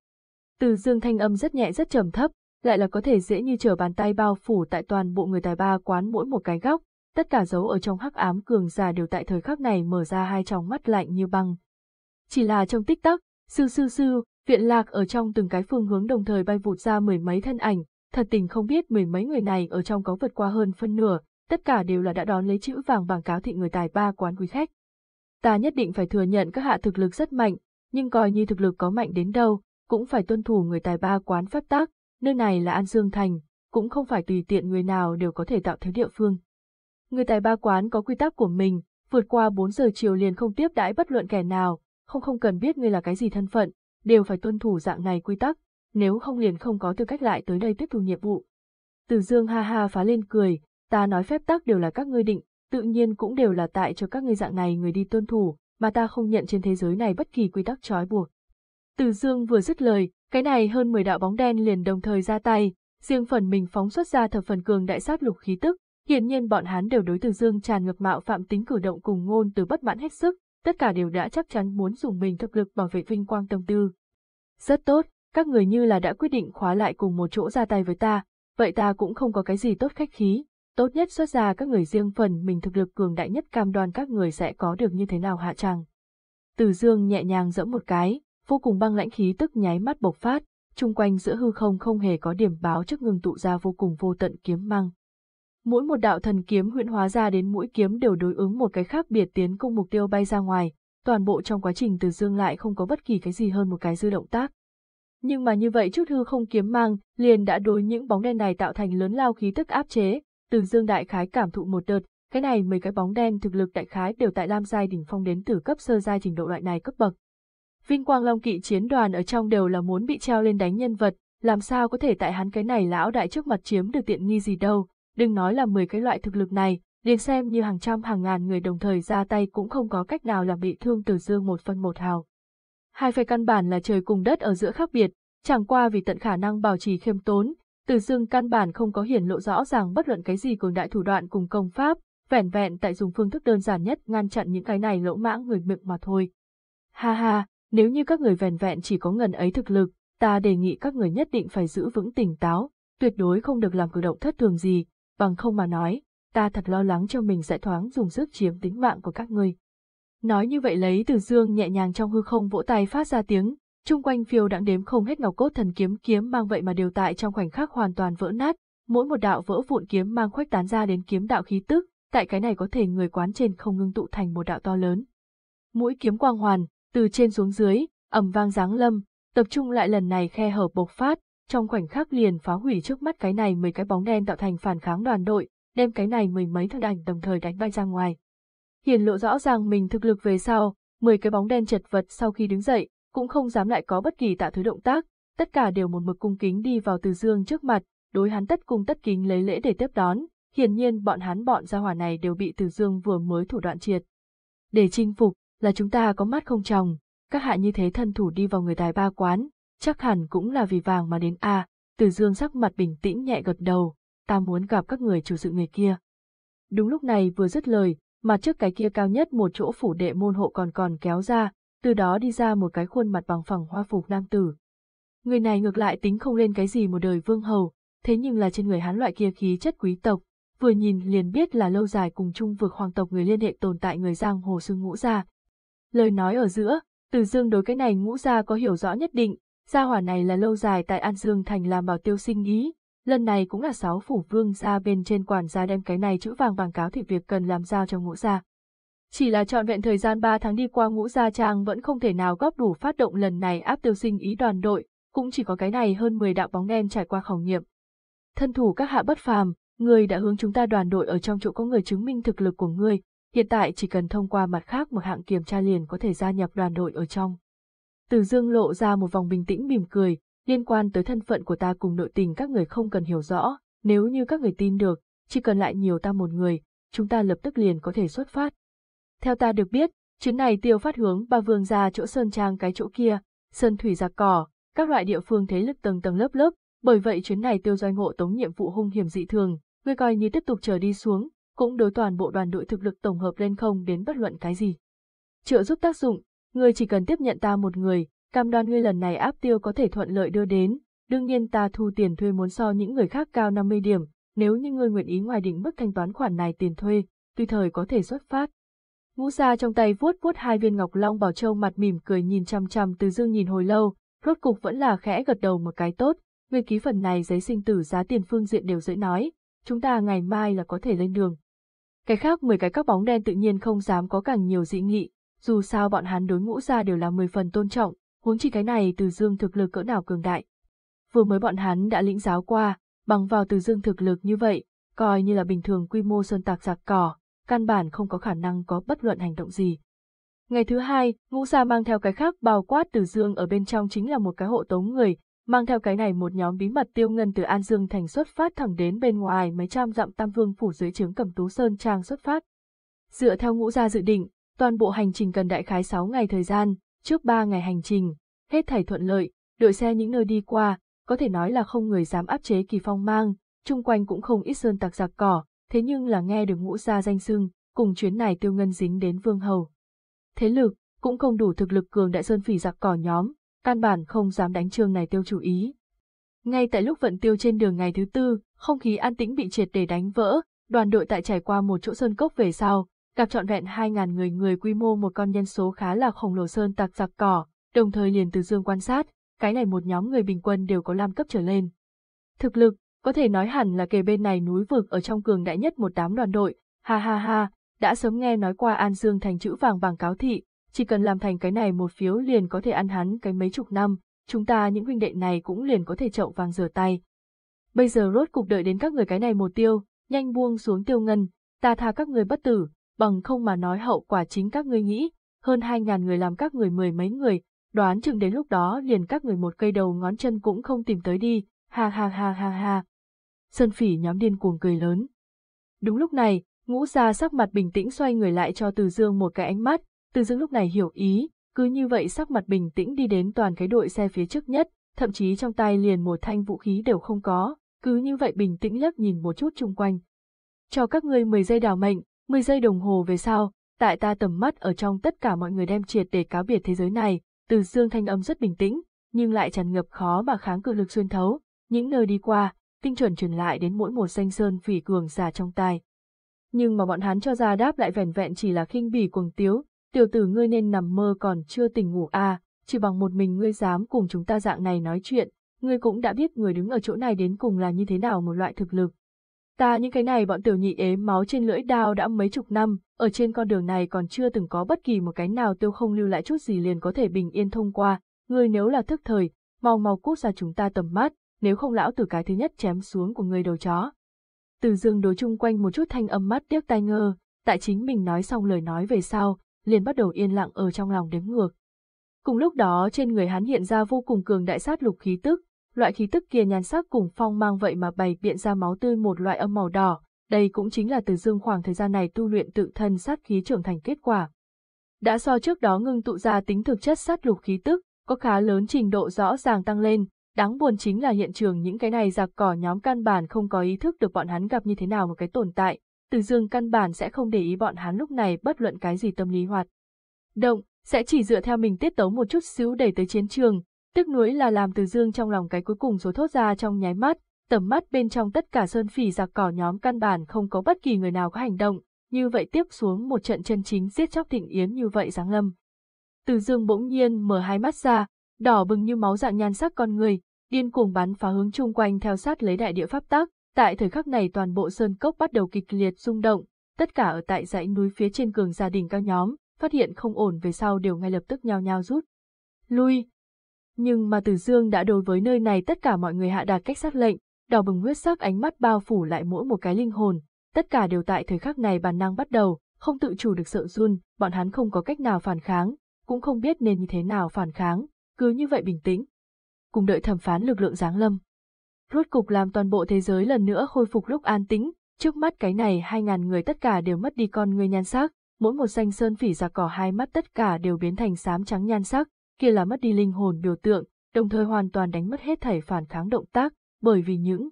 Từ dương thanh âm rất nhẹ rất trầm thấp, lại là có thể dễ như trở bàn tay bao phủ tại toàn bộ người tài ba quán mỗi một cái góc, tất cả dấu ở trong hắc ám cường giả đều tại thời khắc này mở ra hai tròng mắt lạnh như băng. Chỉ là trong tích tắc, sư sư sư, viện lạc ở trong từng cái phương hướng đồng thời bay vụt ra mười mấy thân ảnh, thật tình không biết mười mấy người này ở trong có vượt qua hơn phân nửa, tất cả đều là đã đón lấy chữ vàng bảng cáo thị người tài ba quán quý khách. Ta nhất định phải thừa nhận các hạ thực lực rất mạnh, nhưng coi như thực lực có mạnh đến đâu, cũng phải tuân thủ người tài ba quán phép tắc, nơi này là An Dương Thành, cũng không phải tùy tiện người nào đều có thể tạo thế địa phương. Người tài ba quán có quy tắc của mình, vượt qua 4 giờ chiều liền không tiếp đãi bất luận kẻ nào, không không cần biết người là cái gì thân phận, đều phải tuân thủ dạng này quy tắc, nếu không liền không có tư cách lại tới đây tiếp thu nhiệm vụ. Từ dương ha ha phá lên cười, ta nói phép tắc đều là các ngươi định, tự nhiên cũng đều là tại cho các ngươi dạng này người đi tuân thủ, mà ta không nhận trên thế giới này bất kỳ quy tắc trói buộc. Từ dương vừa dứt lời, cái này hơn 10 đạo bóng đen liền đồng thời ra tay, riêng phần mình phóng xuất ra thập phần cường đại sát lục khí tức, hiển nhiên bọn hắn đều đối từ dương tràn ngược mạo phạm tính cử động cùng ngôn từ bất mãn hết sức, tất cả đều đã chắc chắn muốn dùng mình thực lực bảo vệ vinh quang tâm tư. Rất tốt, các người như là đã quyết định khóa lại cùng một chỗ ra tay với ta, vậy ta cũng không có cái gì tốt khách khí, tốt nhất xuất ra các người riêng phần mình thực lực cường đại nhất cam đoan các người sẽ có được như thế nào hạ tràng. Từ dương nhẹ nhàng dẫm một cái, vô cùng băng lãnh khí tức nháy mắt bộc phát, chung quanh giữa hư không không hề có điểm báo trước ngừng tụ ra vô cùng vô tận kiếm mang. Mỗi một đạo thần kiếm huyễn hóa ra đến mũi kiếm đều đối ứng một cái khác biệt tiến công mục tiêu bay ra ngoài, toàn bộ trong quá trình từ dương lại không có bất kỳ cái gì hơn một cái dư động tác. Nhưng mà như vậy chút hư không kiếm mang, liền đã đối những bóng đen này tạo thành lớn lao khí tức áp chế, từ dương đại khái cảm thụ một đợt, cái này mấy cái bóng đen thực lực đại khái đều tại lam giai đỉnh phong đến từ cấp sơ giai trình độ loại này cấp bậc. Vinh Quang Long kỵ chiến đoàn ở trong đều là muốn bị treo lên đánh nhân vật, làm sao có thể tại hắn cái này lão đại trước mặt chiếm được tiện nghi gì đâu, đừng nói là 10 cái loại thực lực này, liền xem như hàng trăm hàng ngàn người đồng thời ra tay cũng không có cách nào làm bị thương Từ Dương một phân một hào. Hai phe căn bản là trời cùng đất ở giữa khác biệt, chẳng qua vì tận khả năng bảo trì khiêm tốn, Từ Dương căn bản không có hiển lộ rõ ràng bất luận cái gì cường đại thủ đoạn cùng công pháp, vẻn vẹn tại dùng phương thức đơn giản nhất ngăn chặn những cái này lỗ mãng người miệng mà thôi. Ha ha, nếu như các người vẻn vẹn chỉ có ngần ấy thực lực, ta đề nghị các người nhất định phải giữ vững tỉnh táo, tuyệt đối không được làm cử động thất thường gì, bằng không mà nói, ta thật lo lắng cho mình sẽ thoáng dùng sức chiếm tính mạng của các ngươi. Nói như vậy lấy từ dương nhẹ nhàng trong hư không vỗ tay phát ra tiếng, chung quanh phiêu đãng đếm không hết ngọc cốt thần kiếm kiếm mang vậy mà đều tại trong khoảnh khắc hoàn toàn vỡ nát, mỗi một đạo vỡ vụn kiếm mang khuếch tán ra đến kiếm đạo khí tức, tại cái này có thể người quán trên không ngưng tụ thành một đạo to lớn. Mũi kiếm quang hoàn, từ trên xuống dưới, ầm vang giáng lâm, tập trung lại lần này khe hở bộc phát, trong khoảnh khắc liền phá hủy trước mắt cái này mười cái bóng đen tạo thành phản kháng đoàn đội, đem cái này mười mấy thân ảnh đồng thời đánh bay ra ngoài. Hiền lộ rõ ràng mình thực lực về sau, mười cái bóng đen chật vật sau khi đứng dậy, cũng không dám lại có bất kỳ tạ thứ động tác, tất cả đều một mực cung kính đi vào từ dương trước mặt, đối hắn tất cung tất kính lấy lễ để tiếp đón, hiển nhiên bọn hắn bọn gia hỏa này đều bị từ dương vừa mới thủ đoạn triệt. Để chinh phục, là chúng ta có mắt không tròng, các hạ như thế thân thủ đi vào người tài ba quán, chắc hẳn cũng là vì vàng mà đến a. Từ Dương sắc mặt bình tĩnh nhẹ gật đầu, ta muốn gặp các người chủ sự người kia. Đúng lúc này vừa dứt lời, mà trước cái kia cao nhất một chỗ phủ đệ môn hộ còn còn kéo ra, từ đó đi ra một cái khuôn mặt bằng phẳng hoa phục nam tử. Người này ngược lại tính không lên cái gì một đời vương hầu, thế nhưng là trên người hắn loại kia khí chất quý tộc, vừa nhìn liền biết là lâu dài cùng chung vực hoàng tộc người liên hệ tồn tại người giang hồ xương ngũ gia. Lời nói ở giữa, từ dương đối cái này ngũ gia có hiểu rõ nhất định, gia hỏa này là lâu dài tại An Dương Thành làm bảo tiêu sinh ý, lần này cũng là sáu phủ vương gia bên trên quản gia đem cái này chữ vàng bảng cáo thì việc cần làm giao cho ngũ gia. Chỉ là trọn vẹn thời gian 3 tháng đi qua ngũ gia trang vẫn không thể nào góp đủ phát động lần này áp tiêu sinh ý đoàn đội, cũng chỉ có cái này hơn 10 đạo bóng đen trải qua khảo nghiệm. Thân thủ các hạ bất phàm, người đã hướng chúng ta đoàn đội ở trong chỗ có người chứng minh thực lực của người hiện tại chỉ cần thông qua mặt khác một hạng kiểm tra liền có thể gia nhập đoàn đội ở trong. Từ dương lộ ra một vòng bình tĩnh mỉm cười, liên quan tới thân phận của ta cùng nội tình các người không cần hiểu rõ, nếu như các người tin được, chỉ cần lại nhiều ta một người, chúng ta lập tức liền có thể xuất phát. Theo ta được biết, chuyến này tiêu phát hướng ba vương ra chỗ Sơn Trang cái chỗ kia, Sơn Thủy Giặc Cỏ, các loại địa phương thế lực tầng tầng lớp lớp, bởi vậy chuyến này tiêu doanh ngộ tống nhiệm vụ hung hiểm dị thường, ngươi coi như tiếp tục chờ đi xuống, cũng đối toàn bộ đoàn đội thực lực tổng hợp lên không đến bất luận cái gì. Trợ giúp tác dụng, ngươi chỉ cần tiếp nhận ta một người, cam đoan ngươi lần này áp tiêu có thể thuận lợi đưa đến, đương nhiên ta thu tiền thuê muốn so những người khác cao 50 điểm, nếu như ngươi nguyện ý ngoài định mức thanh toán khoản này tiền thuê, tùy thời có thể xuất phát. Ngũ gia trong tay vuốt vuốt hai viên ngọc long bảo châu mặt mỉm cười nhìn chăm chăm từ dương nhìn hồi lâu, rốt cục vẫn là khẽ gật đầu một cái tốt, người ký phần này giấy sinh tử giá tiền phương diện đều dễ nói, chúng ta ngày mai là có thể lên đường. Cái khác 10 cái các bóng đen tự nhiên không dám có càng nhiều dị nghị, dù sao bọn hắn đối ngũ gia đều là 10 phần tôn trọng, huống chi cái này từ dương thực lực cỡ nào cường đại. Vừa mới bọn hắn đã lĩnh giáo qua, bằng vào từ dương thực lực như vậy, coi như là bình thường quy mô sơn tạc giặc cỏ, căn bản không có khả năng có bất luận hành động gì. Ngày thứ hai, ngũ gia mang theo cái khác bao quát từ dương ở bên trong chính là một cái hộ tống người, mang theo cái này một nhóm bí mật tiêu ngân từ An Dương thành xuất phát thẳng đến bên ngoài mấy trăm dặm Tam Vương phủ dưới trướng cầm tú sơn trang xuất phát. Dựa theo ngũ gia dự định, toàn bộ hành trình cần đại khái 6 ngày thời gian, trước 3 ngày hành trình, hết thảy thuận lợi, đội xe những nơi đi qua, có thể nói là không người dám áp chế kỳ phong mang, chung quanh cũng không ít sơn tặc giặc cỏ, thế nhưng là nghe được ngũ gia danh sưng, cùng chuyến này tiêu ngân dính đến vương hầu. Thế lực, cũng không đủ thực lực cường đại sơn phỉ giặc cỏ nhóm, căn bản không dám đánh trương này tiêu chủ ý. Ngay tại lúc vận tiêu trên đường ngày thứ tư, không khí an tĩnh bị triệt để đánh vỡ, đoàn đội tại trải qua một chỗ sơn cốc về sau, gặp trọn vẹn 2.000 người người quy mô một con nhân số khá là khổng lồ sơn tặc giặc cỏ, đồng thời liền từ dương quan sát, cái này một nhóm người bình quân đều có lam cấp trở lên. Thực lực, có thể nói hẳn là kề bên này núi vực ở trong cường đại nhất một đám đoàn đội, ha ha ha, đã sớm nghe nói qua An Dương thành chữ vàng bằng cáo thị, chỉ cần làm thành cái này một phiếu liền có thể ăn hắn cái mấy chục năm, chúng ta những huynh đệ này cũng liền có thể chậu vàng rửa tay. Bây giờ rốt cục đợi đến các người cái này một tiêu, nhanh buông xuống tiêu ngân, ta tha các người bất tử, bằng không mà nói hậu quả chính các ngươi nghĩ, hơn hai ngàn người làm các người mười mấy người, đoán chừng đến lúc đó liền các người một cây đầu ngón chân cũng không tìm tới đi, ha ha ha ha ha. Sơn phỉ nhóm điên cuồng cười lớn. Đúng lúc này, ngũ gia sắc mặt bình tĩnh xoay người lại cho Từ Dương một cái ánh mắt, Từ Dương lúc này hiểu ý, cứ như vậy sắc mặt bình tĩnh đi đến toàn cái đội xe phía trước nhất, thậm chí trong tay liền một thanh vũ khí đều không có, cứ như vậy bình tĩnh lấp nhìn một chút chung quanh. Cho các ngươi 10 giây đào mệnh, 10 giây đồng hồ về sau, tại ta tầm mắt ở trong tất cả mọi người đem triệt để cáo biệt thế giới này, từ dương thanh âm rất bình tĩnh, nhưng lại tràn ngập khó mà kháng cự lực xuyên thấu, những nơi đi qua, tinh chuẩn truyền lại đến mỗi một danh sơn phỉ cường giả trong tai. Nhưng mà bọn hắn cho ra đáp lại vẻn vẹn chỉ là khinh bỉ cuồng tiếu, tiểu tử ngươi nên nằm mơ còn chưa tỉnh ngủ à, chỉ bằng một mình ngươi dám cùng chúng ta dạng này nói chuyện, ngươi cũng đã biết người đứng ở chỗ này đến cùng là như thế nào một loại thực lực. Ta những cái này bọn tiểu nhị ế máu trên lưỡi đao đã mấy chục năm, ở trên con đường này còn chưa từng có bất kỳ một cái nào tiêu không lưu lại chút gì liền có thể bình yên thông qua, ngươi nếu là thức thời, mau mau cút ra chúng ta tầm mắt, nếu không lão tử cái thứ nhất chém xuống của người đầu chó. Từ dương đối chung quanh một chút thanh âm mắt tiếc tai ngơ, tại chính mình nói xong lời nói về sau, liền bắt đầu yên lặng ở trong lòng đếm ngược. Cùng lúc đó trên người hắn hiện ra vô cùng cường đại sát lục khí tức, loại khí tức kia nhan sắc cùng phong mang vậy mà bày biện ra máu tươi một loại âm màu đỏ, đây cũng chính là từ dương khoảng thời gian này tu luyện tự thân sát khí trưởng thành kết quả. Đã so trước đó ngưng tụ ra tính thực chất sát lục khí tức, có khá lớn trình độ rõ ràng tăng lên, đáng buồn chính là hiện trường những cái này giặc cỏ nhóm căn bản không có ý thức được bọn hắn gặp như thế nào một cái tồn tại, từ dương căn bản sẽ không để ý bọn hắn lúc này bất luận cái gì tâm lý hoạt. Động, sẽ chỉ dựa theo mình tiết tấu một chút xíu đẩy tới chiến trường, Tức nuối là làm từ dương trong lòng cái cuối cùng rồi thốt ra trong nháy mắt, tầm mắt bên trong tất cả sơn phỉ giặc cỏ nhóm căn bản không có bất kỳ người nào có hành động, như vậy tiếp xuống một trận chân chính giết chóc thịnh yến như vậy giáng lâm. Từ dương bỗng nhiên mở hai mắt ra, đỏ bừng như máu dạng nhan sắc con người, điên cuồng bắn phá hướng chung quanh theo sát lấy đại địa pháp tác, tại thời khắc này toàn bộ sơn cốc bắt đầu kịch liệt rung động, tất cả ở tại dãy núi phía trên cường gia đình cao nhóm, phát hiện không ổn về sau đều ngay lập tức nhao nhao rút. Lui, nhưng mà Từ Dương đã đối với nơi này tất cả mọi người hạ đạt cách sát lệnh, đỏ bừng huyết sắc ánh mắt bao phủ lại mỗi một cái linh hồn, tất cả đều tại thời khắc này bản năng bắt đầu, không tự chủ được sợ run, bọn hắn không có cách nào phản kháng, cũng không biết nên như thế nào phản kháng, cứ như vậy bình tĩnh. Cùng đợi thẩm phán lực lượng giáng lâm. Rốt cục làm toàn bộ thế giới lần nữa khôi phục lúc an tĩnh, Trước mắt cái này hai ngàn người tất cả đều mất đi con người nhan sắc, mỗi một danh sơn phỉ già cỏ hai mắt tất cả đều biến thành xám trắng nhan sắc, kia là mất đi linh hồn biểu tượng, đồng thời hoàn toàn đánh mất hết thảy phản kháng động tác, bởi vì những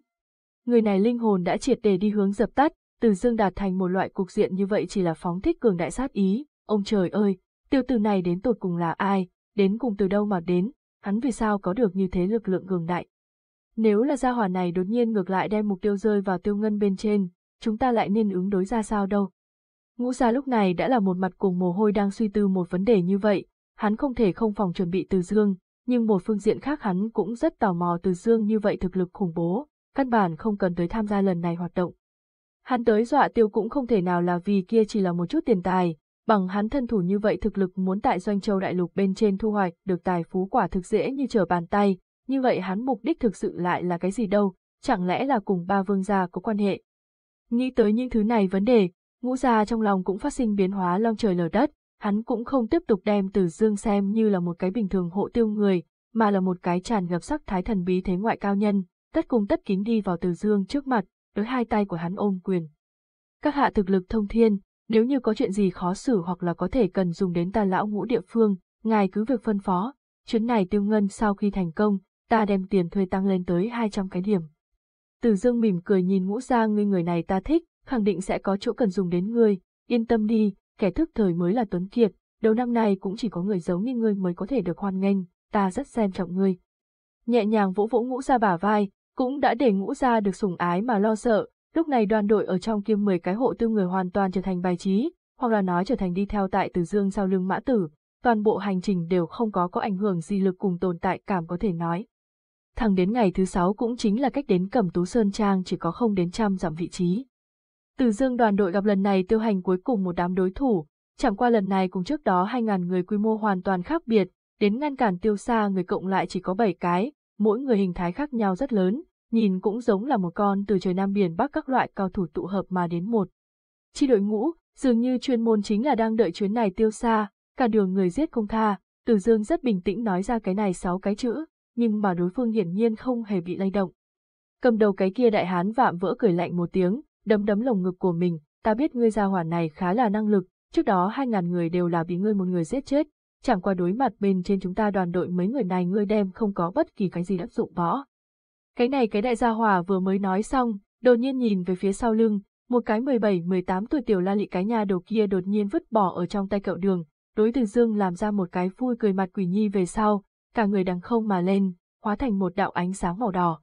người này linh hồn đã triệt để đi hướng dập tắt, từ dương đạt thành một loại cục diện như vậy chỉ là phóng thích cường đại sát ý, ông trời ơi, tiêu tử này đến tột cùng là ai, đến cùng từ đâu mà đến, hắn vì sao có được như thế lực lượng cường đại. Nếu là gia hỏa này đột nhiên ngược lại đem mục tiêu rơi vào tiêu ngân bên trên, chúng ta lại nên ứng đối ra sao đâu. Ngũ gia lúc này đã là một mặt cùng mồ hôi đang suy tư một vấn đề như vậy, hắn không thể không phòng chuẩn bị từ dương, nhưng một phương diện khác hắn cũng rất tò mò từ dương như vậy thực lực khủng bố, căn bản không cần tới tham gia lần này hoạt động. Hắn tới dọa tiêu cũng không thể nào là vì kia chỉ là một chút tiền tài, bằng hắn thân thủ như vậy thực lực muốn tại doanh châu đại lục bên trên thu hoạch được tài phú quả thực dễ như trở bàn tay, như vậy hắn mục đích thực sự lại là cái gì đâu, chẳng lẽ là cùng ba vương gia có quan hệ. Nghĩ tới những thứ này vấn đề, ngũ gia trong lòng cũng phát sinh biến hóa long trời lở đất, hắn cũng không tiếp tục đem Từ Dương xem như là một cái bình thường hộ tiêu người, mà là một cái tràn ngập sắc thái thần bí thế ngoại cao nhân, tất cung tất kính đi vào Từ Dương trước mặt, đối hai tay của hắn ôm quyền. Các hạ thực lực thông thiên, nếu như có chuyện gì khó xử hoặc là có thể cần dùng đến ta lão ngũ địa phương, ngài cứ việc phân phó, chuyến này tiêu ngân sau khi thành công, ta đem tiền thuê tăng lên tới 200 cái điểm. Từ dương mỉm cười nhìn ngũ gia ngươi người này ta thích, khẳng định sẽ có chỗ cần dùng đến ngươi, yên tâm đi, kẻ thức thời mới là Tuấn Kiệt, đầu năm nay cũng chỉ có người giống như ngươi mới có thể được hoan nghênh, ta rất xem trọng ngươi. Nhẹ nhàng vỗ vỗ ngũ gia bả vai, cũng đã để ngũ gia được sủng ái mà lo sợ, lúc này đoàn đội ở trong kiêm 10 cái hộ tư người hoàn toàn trở thành bài trí, hoặc là nói trở thành đi theo tại Từ Dương sau lưng mã tử, toàn bộ hành trình đều không có có ảnh hưởng gì lực cùng tồn tại cảm có thể nói. Thẳng đến ngày thứ sáu cũng chính là cách đến Cẩm Tú Sơn Trang chỉ có không đến trăm dặm vị trí. Từ dương đoàn đội gặp lần này tiêu hành cuối cùng một đám đối thủ, chẳng qua lần này cùng trước đó 2.000 người quy mô hoàn toàn khác biệt, đến ngăn cản tiêu xa người cộng lại chỉ có 7 cái, mỗi người hình thái khác nhau rất lớn, nhìn cũng giống là một con từ trời Nam Biển Bắc các loại cao thủ tụ hợp mà đến một. Chi đội ngũ, dường như chuyên môn chính là đang đợi chuyến này tiêu xa, cả đường người giết không tha, từ dương rất bình tĩnh nói ra cái này sáu cái chữ, nhưng mà đối phương hiển nhiên không hề bị lay động. Cầm đầu cái kia đại hán vạm vỡ cười lạnh một tiếng, đấm đấm lồng ngực của mình, ta biết ngươi gia hỏa này khá là năng lực, trước đó hai ngàn người đều là bị ngươi một người giết chết, chẳng qua đối mặt bên trên chúng ta đoàn đội mấy người này ngươi đem không có bất kỳ cái gì đáp dụng võ. Cái này cái đại gia hỏa vừa mới nói xong, đột nhiên nhìn về phía sau lưng, một cái 17-18 tuổi tiểu la lị cái nhà đầu kia đột nhiên vứt bỏ ở trong tay cậu đường, đối từ dương làm ra một cái vui cười mặt quỷ nhi về sau, cả người đằng không mà lên, hóa thành một đạo ánh sáng màu đỏ.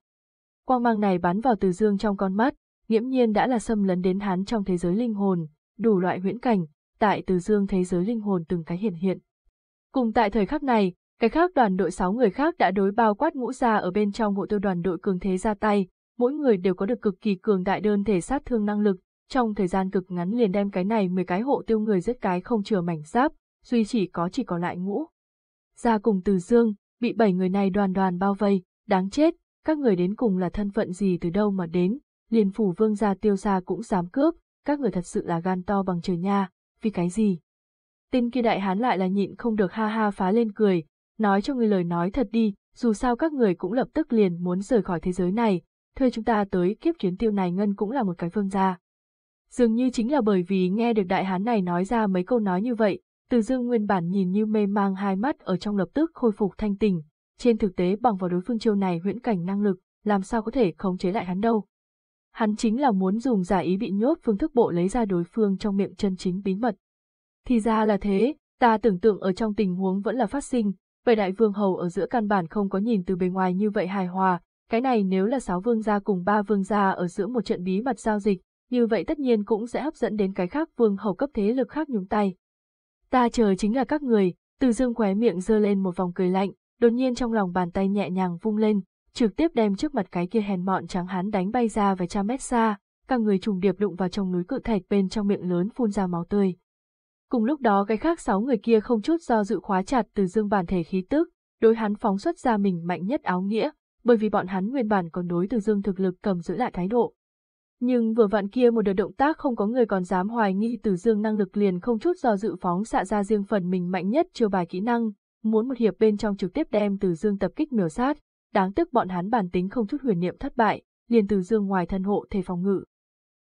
Quang mang này bắn vào từ dương trong con mắt, nghiễm nhiên đã là xâm lấn đến hắn trong thế giới linh hồn, đủ loại huyễn cảnh, tại từ dương thế giới linh hồn từng cái hiện hiện. Cùng tại thời khắc này, cái khác đoàn đội 6 người khác đã đối bao quát ngũ gia ở bên trong hộ tiêu đoàn đội cường thế ra tay, mỗi người đều có được cực kỳ cường đại đơn thể sát thương năng lực, trong thời gian cực ngắn liền đem cái này 10 cái hộ tiêu người giết cái không chừa mảnh giáp, duy chỉ có chỉ còn lại ngũ. Ra cùng từ dương, bị bảy người này đoàn đoàn bao vây, đáng chết, các người đến cùng là thân phận gì từ đâu mà đến, liền phủ vương gia tiêu gia cũng dám cướp, các người thật sự là gan to bằng trời nha, vì cái gì? Tên kia đại hán lại là nhịn không được ha ha phá lên cười, nói cho người lời nói thật đi, dù sao các người cũng lập tức liền muốn rời khỏi thế giới này, thuê chúng ta tới kiếp chuyến tiêu này ngân cũng là một cái vương gia. Dường như chính là bởi vì nghe được đại hán này nói ra mấy câu nói như vậy, từ dương nguyên bản nhìn như mê mang hai mắt ở trong lập tức khôi phục thanh tình, trên thực tế bằng vào đối phương chiêu này huyễn cảnh năng lực, làm sao có thể khống chế lại hắn đâu hắn chính là muốn dùng giả ý bị nhốt phương thức bộ lấy ra đối phương trong miệng chân chính bí mật. Thì ra là thế, ta tưởng tượng ở trong tình huống vẫn là phát sinh, vậy đại vương hầu ở giữa căn bản không có nhìn từ bề ngoài như vậy hài hòa, cái này nếu là sáu vương gia cùng ba vương gia ở giữa một trận bí mật giao dịch, như vậy tất nhiên cũng sẽ hấp dẫn đến cái khác vương hầu cấp thế lực khác nhúng tay. Ta chờ chính là các người, từ dương khóe miệng giơ lên một vòng cười lạnh, đột nhiên trong lòng bàn tay nhẹ nhàng vung lên, trực tiếp đem trước mặt cái kia hèn mọn trắng hán đánh bay ra vài trăm mét xa, cả người trùng điệp đụng vào trong núi cự thạch bên trong miệng lớn phun ra máu tươi. Cùng lúc đó cái khác sáu người kia không chút do dự khóa chặt từ dương bản thể khí tức, đối hắn phóng xuất ra mình mạnh nhất áo nghĩa, bởi vì bọn hắn nguyên bản còn đối từ dương thực lực cầm giữ lại thái độ. Nhưng vừa vặn kia một đợt động tác không có người còn dám hoài nghi từ dương năng lực liền không chút do dự phóng xạ ra riêng phần mình mạnh nhất chiêu bài kỹ năng, muốn một hiệp bên trong trực tiếp đem từ dương tập kích miểu sát, đáng tiếc bọn hắn bản tính không chút huyền niệm thất bại, liền từ dương ngoài thân hộ thể phòng ngự.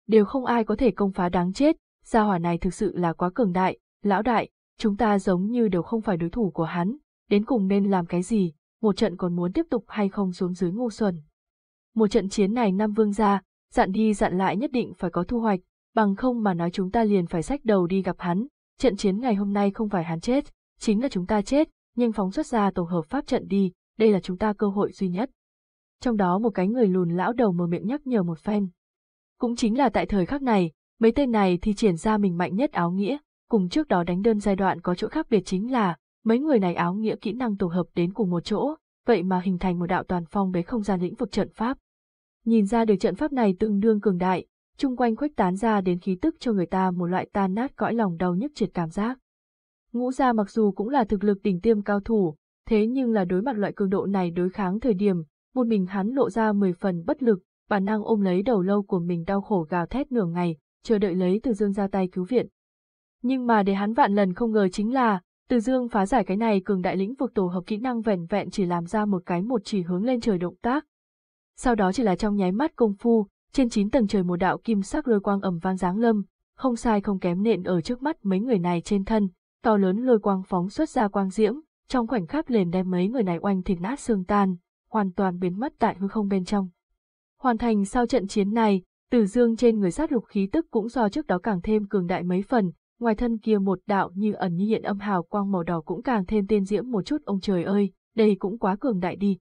đều không ai có thể công phá đáng chết, gia hỏa này thực sự là quá cường đại, lão đại, chúng ta giống như đều không phải đối thủ của hắn, đến cùng nên làm cái gì, một trận còn muốn tiếp tục hay không xuống dưới ngu xuẩn. Một trận chiến này năm vương gia, dặn đi dặn lại nhất định phải có thu hoạch, bằng không mà nói chúng ta liền phải sách đầu đi gặp hắn, trận chiến ngày hôm nay không phải hắn chết, chính là chúng ta chết, nhưng phóng xuất ra tổ hợp pháp trận đi, đây là chúng ta cơ hội duy nhất. Trong đó một cái người lùn lão đầu mở miệng nhắc nhở một phen. Cũng chính là tại thời khắc này, mấy tên này thì triển ra mình mạnh nhất áo nghĩa, cùng trước đó đánh đơn giai đoạn có chỗ khác biệt chính là, mấy người này áo nghĩa kỹ năng tổ hợp đến cùng một chỗ, vậy mà hình thành một đạo toàn phong bế không gian lĩnh vực trận pháp. Nhìn ra được trận pháp này tương đương cường đại, chung quanh khuếch tán ra đến khí tức cho người ta một loại tan nát cõi lòng đau nhức triệt cảm giác. Ngũ gia mặc dù cũng là thực lực đỉnh tiêm cao thủ, thế nhưng là đối mặt loại cường độ này đối kháng thời điểm, một mình hắn lộ ra mười phần bất lực, bản năng ôm lấy đầu lâu của mình đau khổ gào thét nửa ngày, chờ đợi lấy Từ Dương ra tay cứu viện. Nhưng mà để hắn vạn lần không ngờ chính là, Từ Dương phá giải cái này cường đại lĩnh vực tổ hợp kỹ năng vẻn vẹn chỉ làm ra một cái một chỉ hướng lên trời động tác. Sau đó chỉ là trong nháy mắt công phu, trên chín tầng trời một đạo kim sắc lôi quang ẩm vang giáng lâm, không sai không kém nện ở trước mắt mấy người này trên thân, to lớn lôi quang phóng xuất ra quang diễm, trong khoảnh khắc liền đem mấy người này oanh thịt nát xương tan, hoàn toàn biến mất tại hư không bên trong. Hoàn thành sau trận chiến này, Tử Dương trên người sát lục khí tức cũng do trước đó càng thêm cường đại mấy phần, ngoài thân kia một đạo như ẩn như hiện âm hào quang màu đỏ cũng càng thêm tiên diễm một chút ông trời ơi, đây cũng quá cường đại đi.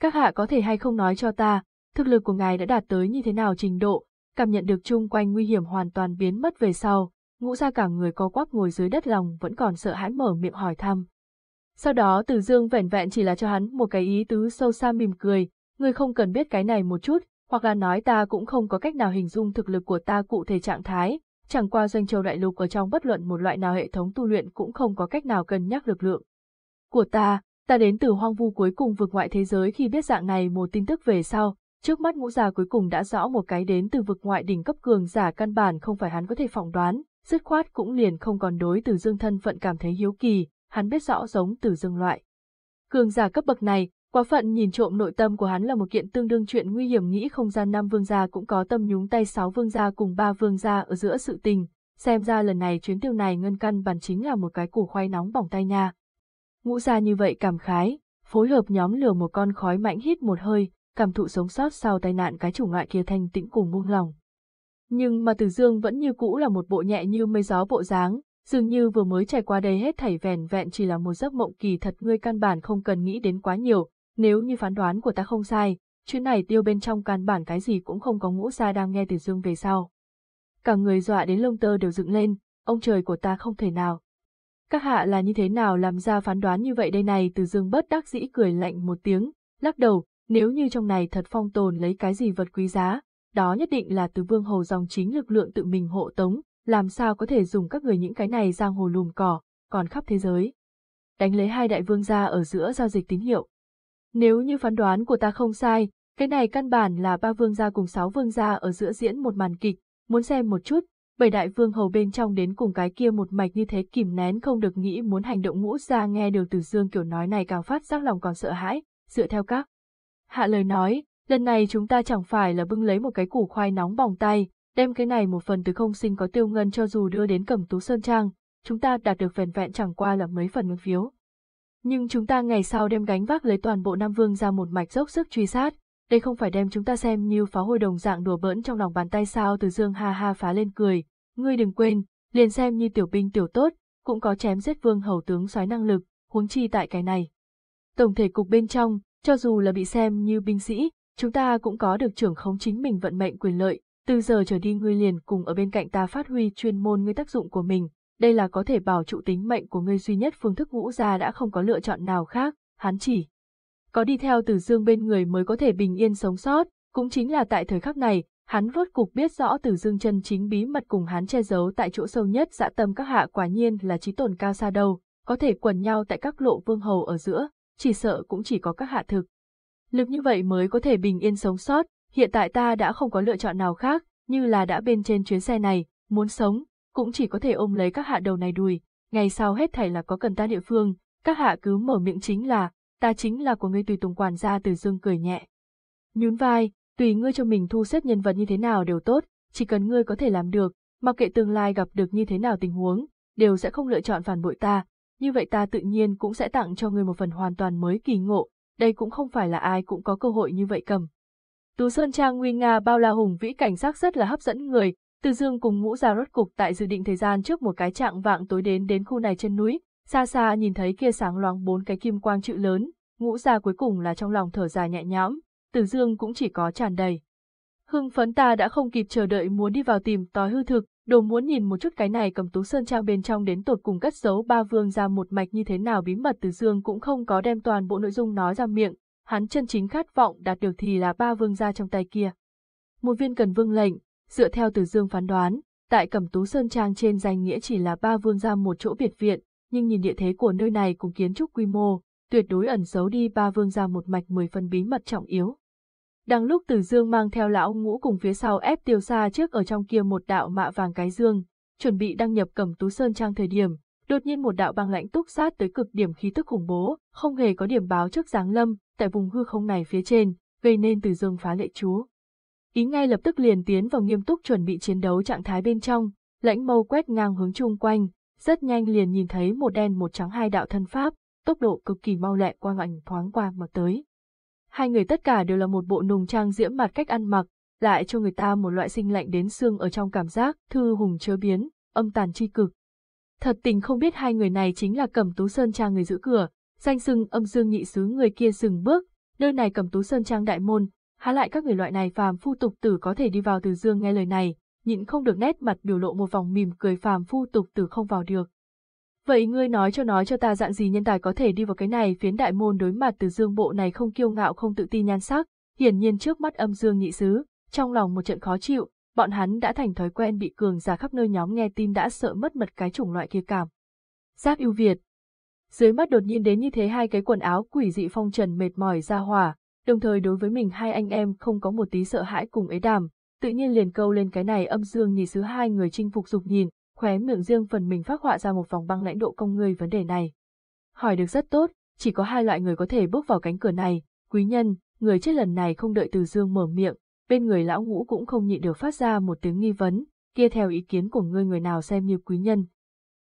Các hạ có thể hay không nói cho ta, thực lực của ngài đã đạt tới như thế nào trình độ, cảm nhận được chung quanh nguy hiểm hoàn toàn biến mất về sau, ngũ ra cả người co quắp ngồi dưới đất lòng vẫn còn sợ hãi mở miệng hỏi thăm. Sau đó từ Dương vẻn vẹn chỉ là cho hắn một cái ý tứ sâu xa mỉm cười, ngươi không cần biết cái này một chút, hoặc là nói ta cũng không có cách nào hình dung thực lực của ta cụ thể trạng thái, chẳng qua doanh châu đại lục ở trong bất luận một loại nào hệ thống tu luyện cũng không có cách nào cân nhắc lực lượng. Của ta, ta đến từ hoang vu cuối cùng vực ngoại thế giới khi biết dạng này một tin tức về sau, trước mắt ngũ già cuối cùng đã rõ một cái đến từ vực ngoại đỉnh cấp cường giả căn bản không phải hắn có thể phỏng đoán, dứt khoát cũng liền không còn đối từ dương thân phận cảm thấy hiếu kỳ, hắn biết rõ giống từ dương loại. Cường giả cấp bậc này, quá phận nhìn trộm nội tâm của hắn là một kiện tương đương chuyện nguy hiểm nghĩ không gian năm vương gia cũng có tâm nhúng tay sáu vương gia cùng ba vương gia ở giữa sự tình, xem ra lần này chuyến tiêu này ngân căn bản chính là một cái củ khoai nóng bỏng tay nha. Ngũ gia như vậy cảm khái, phối hợp nhóm lửa một con khói mạnh hít một hơi, cảm thụ sống sót sau tai nạn cái chủ ngoại kia thanh tĩnh cùng buông lòng. Nhưng mà Từ Dương vẫn như cũ là một bộ nhẹ như mây gió bộ dáng, dường như vừa mới trải qua đây hết thảy vẻn vẹn chỉ là một giấc mộng kỳ thật ngươi căn bản không cần nghĩ đến quá nhiều, nếu như phán đoán của ta không sai, chuyện này tiêu bên trong căn bản cái gì cũng không có ngũ gia đang nghe Từ Dương về sau. Cả người dọa đến lông tơ đều dựng lên, ông trời của ta không thể nào. Các hạ là như thế nào làm ra phán đoán như vậy đây này Từ Dương bất đắc dĩ cười lạnh một tiếng, lắc đầu, nếu như trong này thật phong tồn lấy cái gì vật quý giá, đó nhất định là từ vương hồ dòng chính lực lượng tự mình hộ tống, làm sao có thể dùng các người những cái này giang hồ lùm cỏ, còn khắp thế giới. Đánh lấy hai đại vương gia ở giữa giao dịch tín hiệu. Nếu như phán đoán của ta không sai, cái này căn bản là ba vương gia cùng sáu vương gia ở giữa diễn một màn kịch, muốn xem một chút, bảy đại vương hầu bên trong đến cùng cái kia một mạch như thế kìm nén không được nghĩ muốn hành động ngũ ra nghe được từ dương kiểu nói này càng phát giác lòng còn sợ hãi, dựa theo các. Hạ lời nói, lần này chúng ta chẳng phải là bưng lấy một cái củ khoai nóng bỏng tay, đem cái này một phần từ không sinh có tiêu ngân cho dù đưa đến cẩm tú sơn trang, chúng ta đạt được vẹn vẹn chẳng qua là mấy phần ngân phiếu. Nhưng chúng ta ngày sau đem gánh vác lấy toàn bộ Nam Vương ra một mạch dốc sức truy sát, đây không phải đem chúng ta xem như phá hôi đồng dạng đùa bỡn trong lòng bàn tay sao từ dương ha ha phá lên cười, ngươi đừng quên, liền xem như tiểu binh tiểu tốt, cũng có chém giết vương hầu tướng xoáy năng lực, huống chi tại cái này. Tổng thể cục bên trong, cho dù là bị xem như binh sĩ, chúng ta cũng có được trưởng khống chính mình vận mệnh quyền lợi, từ giờ trở đi ngươi liền cùng ở bên cạnh ta phát huy chuyên môn ngươi tác dụng của mình, đây là có thể bảo trụ tính mệnh của ngươi duy nhất phương thức ngũ gia đã không có lựa chọn nào khác, hắn chỉ có đi theo từ dương bên người mới có thể bình yên sống sót, cũng chính là tại thời khắc này, hắn vốt cục biết rõ từ dương chân chính bí mật cùng hắn che giấu tại chỗ sâu nhất dã tâm các hạ quả nhiên là trí tồn cao xa đâu, có thể quần nhau tại các lộ vương hầu ở giữa, chỉ sợ cũng chỉ có các hạ thực. Lực như vậy mới có thể bình yên sống sót, hiện tại ta đã không có lựa chọn nào khác, như là đã bên trên chuyến xe này, muốn sống, cũng chỉ có thể ôm lấy các hạ đầu này đùi, ngày sau hết thảy là có cần ta địa phương, các hạ cứ mở miệng chính là, ta chính là của ngươi tùy tùng quản gia từ dương cười nhẹ. Nhún vai, tùy ngươi cho mình thu xếp nhân vật như thế nào đều tốt, chỉ cần ngươi có thể làm được, mặc kệ tương lai gặp được như thế nào tình huống, đều sẽ không lựa chọn phản bội ta, như vậy ta tự nhiên cũng sẽ tặng cho ngươi một phần hoàn toàn mới kỳ ngộ, đây cũng không phải là ai cũng có cơ hội như vậy cầm. Tú Sơn Trang nguy nga bao la hùng vĩ cảnh sắc rất là hấp dẫn người, Từ Dương cùng ngũ ra rốt cục tại dự định thời gian trước một cái trạng vạng tối đến đến khu này chân núi, xa xa nhìn thấy kia sáng loáng bốn cái kim quang chữ lớn, ngũ ra cuối cùng là trong lòng thở dài nhẹ nhõm, Từ Dương cũng chỉ có tràn đầy. Hưng phấn ta đã không kịp chờ đợi muốn đi vào tìm tòi hư thực, đồ muốn nhìn một chút cái này cầm tú sơn trang bên trong đến tột cùng cất giấu ba vương ra một mạch như thế nào bí mật. Từ dương cũng không có đem toàn bộ nội dung nói ra miệng, hắn chân chính khát vọng đạt được thì là ba vương gia trong tay kia. Một viên cần vương lệnh, dựa theo từ dương phán đoán, tại cẩm tú sơn trang trên danh nghĩa chỉ là ba vương gia một chỗ biệt viện, nhưng nhìn địa thế của nơi này cùng kiến trúc quy mô, tuyệt đối ẩn giấu đi ba vương gia một mạch mười phần bí mật trọng yếu. Đang lúc Từ Dương mang theo lão ngũ cùng phía sau ép tiêu xa trước ở trong kia một đạo mạ vàng cái dương, chuẩn bị đăng nhập cẩm tú sơn trang thời điểm, đột nhiên một đạo băng lãnh túc sát tới cực điểm khí tức khủng bố, không hề có điểm báo trước giáng lâm, tại vùng hư không này phía trên, gây nên Từ Dương phá lệ chú. Ý ngay lập tức liền tiến vào nghiêm túc chuẩn bị chiến đấu trạng thái bên trong, lãnh mâu quét ngang hướng chung quanh, rất nhanh liền nhìn thấy một đen một trắng hai đạo thân pháp, tốc độ cực kỳ mau lẹ quang ảnh thoáng qua mà tới. Hai người tất cả đều là một bộ nùng trang diễm mặt cách ăn mặc, lại cho người ta một loại sinh lạnh đến xương ở trong cảm giác, thư hùng chớ biến, âm tàn chi cực. Thật tình không biết hai người này chính là cẩm tú sơn trang người giữ cửa, danh sưng âm dương nhị sứ người kia dừng bước, nơi này cẩm tú sơn trang đại môn, há lại các người loại này phàm phu tục tử có thể đi vào từ dương nghe lời này, nhịn không được nét mặt biểu lộ một vòng mỉm cười phàm phu tục tử không vào được. Vậy ngươi nói cho nói cho ta dạng gì nhân tài có thể đi vào cái này phiến đại môn đối mặt từ dương bộ này không kiêu ngạo không tự ti nhan sắc, hiển nhiên trước mắt âm dương nhị sứ, trong lòng một trận khó chịu, bọn hắn đã thành thói quen bị cường giả khắp nơi nhóm nghe tin đã sợ mất mật cái chủng loại kia cảm. Giáp ưu việt. Dưới mắt đột nhiên đến như thế hai cái quần áo quỷ dị phong trần mệt mỏi ra hỏa, đồng thời đối với mình hai anh em không có một tí sợ hãi cùng ấy đàm, tự nhiên liền câu lên cái này âm dương nhị sứ hai người chinh phục dục nhìn, khóe miệng riêng phần mình phát họa ra một vòng băng lãnh độ công người vấn đề này. Hỏi được rất tốt, chỉ có hai loại người có thể bước vào cánh cửa này, quý nhân, người chết lần này không đợi từ dương mở miệng, bên người lão ngũ cũng không nhịn được phát ra một tiếng nghi vấn, kia theo ý kiến của ngươi người nào xem như quý nhân.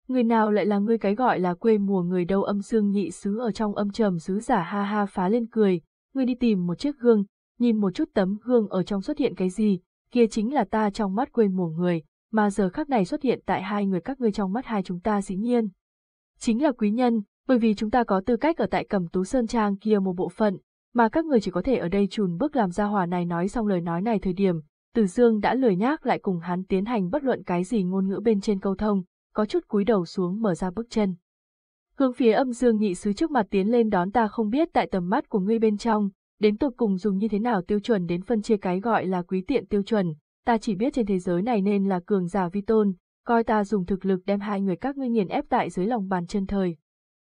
Người nào lại là ngươi cái gọi là quê mùa người đâu âm xương nhị sứ ở trong âm trầm sứ giả ha ha phá lên cười, ngươi đi tìm một chiếc gương, nhìn một chút tấm gương ở trong xuất hiện cái gì, kia chính là ta trong mắt quê mùa người, mà giờ khắc này xuất hiện tại hai người các ngươi trong mắt hai chúng ta dĩ nhiên. Chính là quý nhân, bởi vì chúng ta có tư cách ở tại cẩm tú sơn trang kia một bộ phận, mà các người chỉ có thể ở đây chùn bước làm ra hòa này nói xong lời nói này thời điểm, Từ Dương đã lười nhác lại cùng hắn tiến hành bất luận cái gì ngôn ngữ bên trên câu thông, có chút cúi đầu xuống mở ra bước chân. Hướng phía âm dương nhị sứ trước mặt tiến lên đón ta không biết tại tầm mắt của ngươi bên trong, đến tột cùng dùng như thế nào tiêu chuẩn đến phân chia cái gọi là quý tiện tiêu chuẩn, ta chỉ biết trên thế giới này nên là cường giả vi tôn, coi ta dùng thực lực đem hai người các ngươi nghiền ép tại dưới lòng bàn chân thời.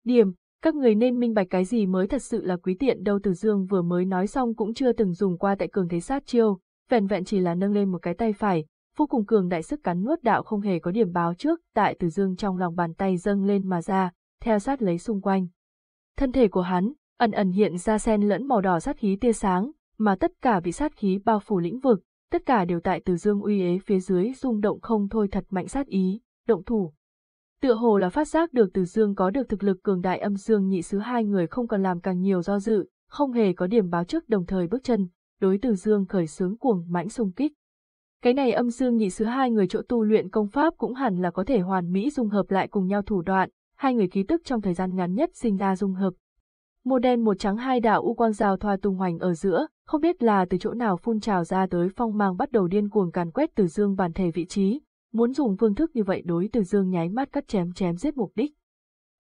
Điểm, các người nên minh bạch cái gì mới thật sự là quý tiện đâu Từ Dương vừa mới nói xong cũng chưa từng dùng qua tại cường thế sát chiêu, vẹn vẹn chỉ là nâng lên một cái tay phải, vô cùng cường đại sức cắn nuốt đạo không hề có điểm báo trước, tại Từ Dương trong lòng bàn tay dâng lên mà ra, theo sát lấy xung quanh. Thân thể của hắn, ẩn ẩn hiện ra sen lẫn màu đỏ sát khí tia sáng, mà tất cả bị sát khí bao phủ lĩnh vực, tất cả đều tại từ dương uy ế phía dưới rung động không thôi thật mạnh sát ý, động thủ. Tựa hồ là phát giác được từ dương có được thực lực cường đại âm dương nhị sứ hai người không còn làm càng nhiều do dự, không hề có điểm báo trước đồng thời bước chân, đối từ dương khởi sướng cuồng mãnh xung kích. Cái này âm dương nhị sứ hai người chỗ tu luyện công pháp cũng hẳn là có thể hoàn mỹ dung hợp lại cùng nhau thủ đoạn, hai người ký tức trong thời gian ngắn nhất sinh ra dung hợp, một đen một trắng hai đạo u quang rào thoa tung hoành ở giữa, không biết là từ chỗ nào phun trào ra tới phong mang bắt đầu điên cuồng càn quét từ dương bản thể vị trí, muốn dùng phương thức như vậy đối từ dương nháy mắt cắt chém chém giết mục đích.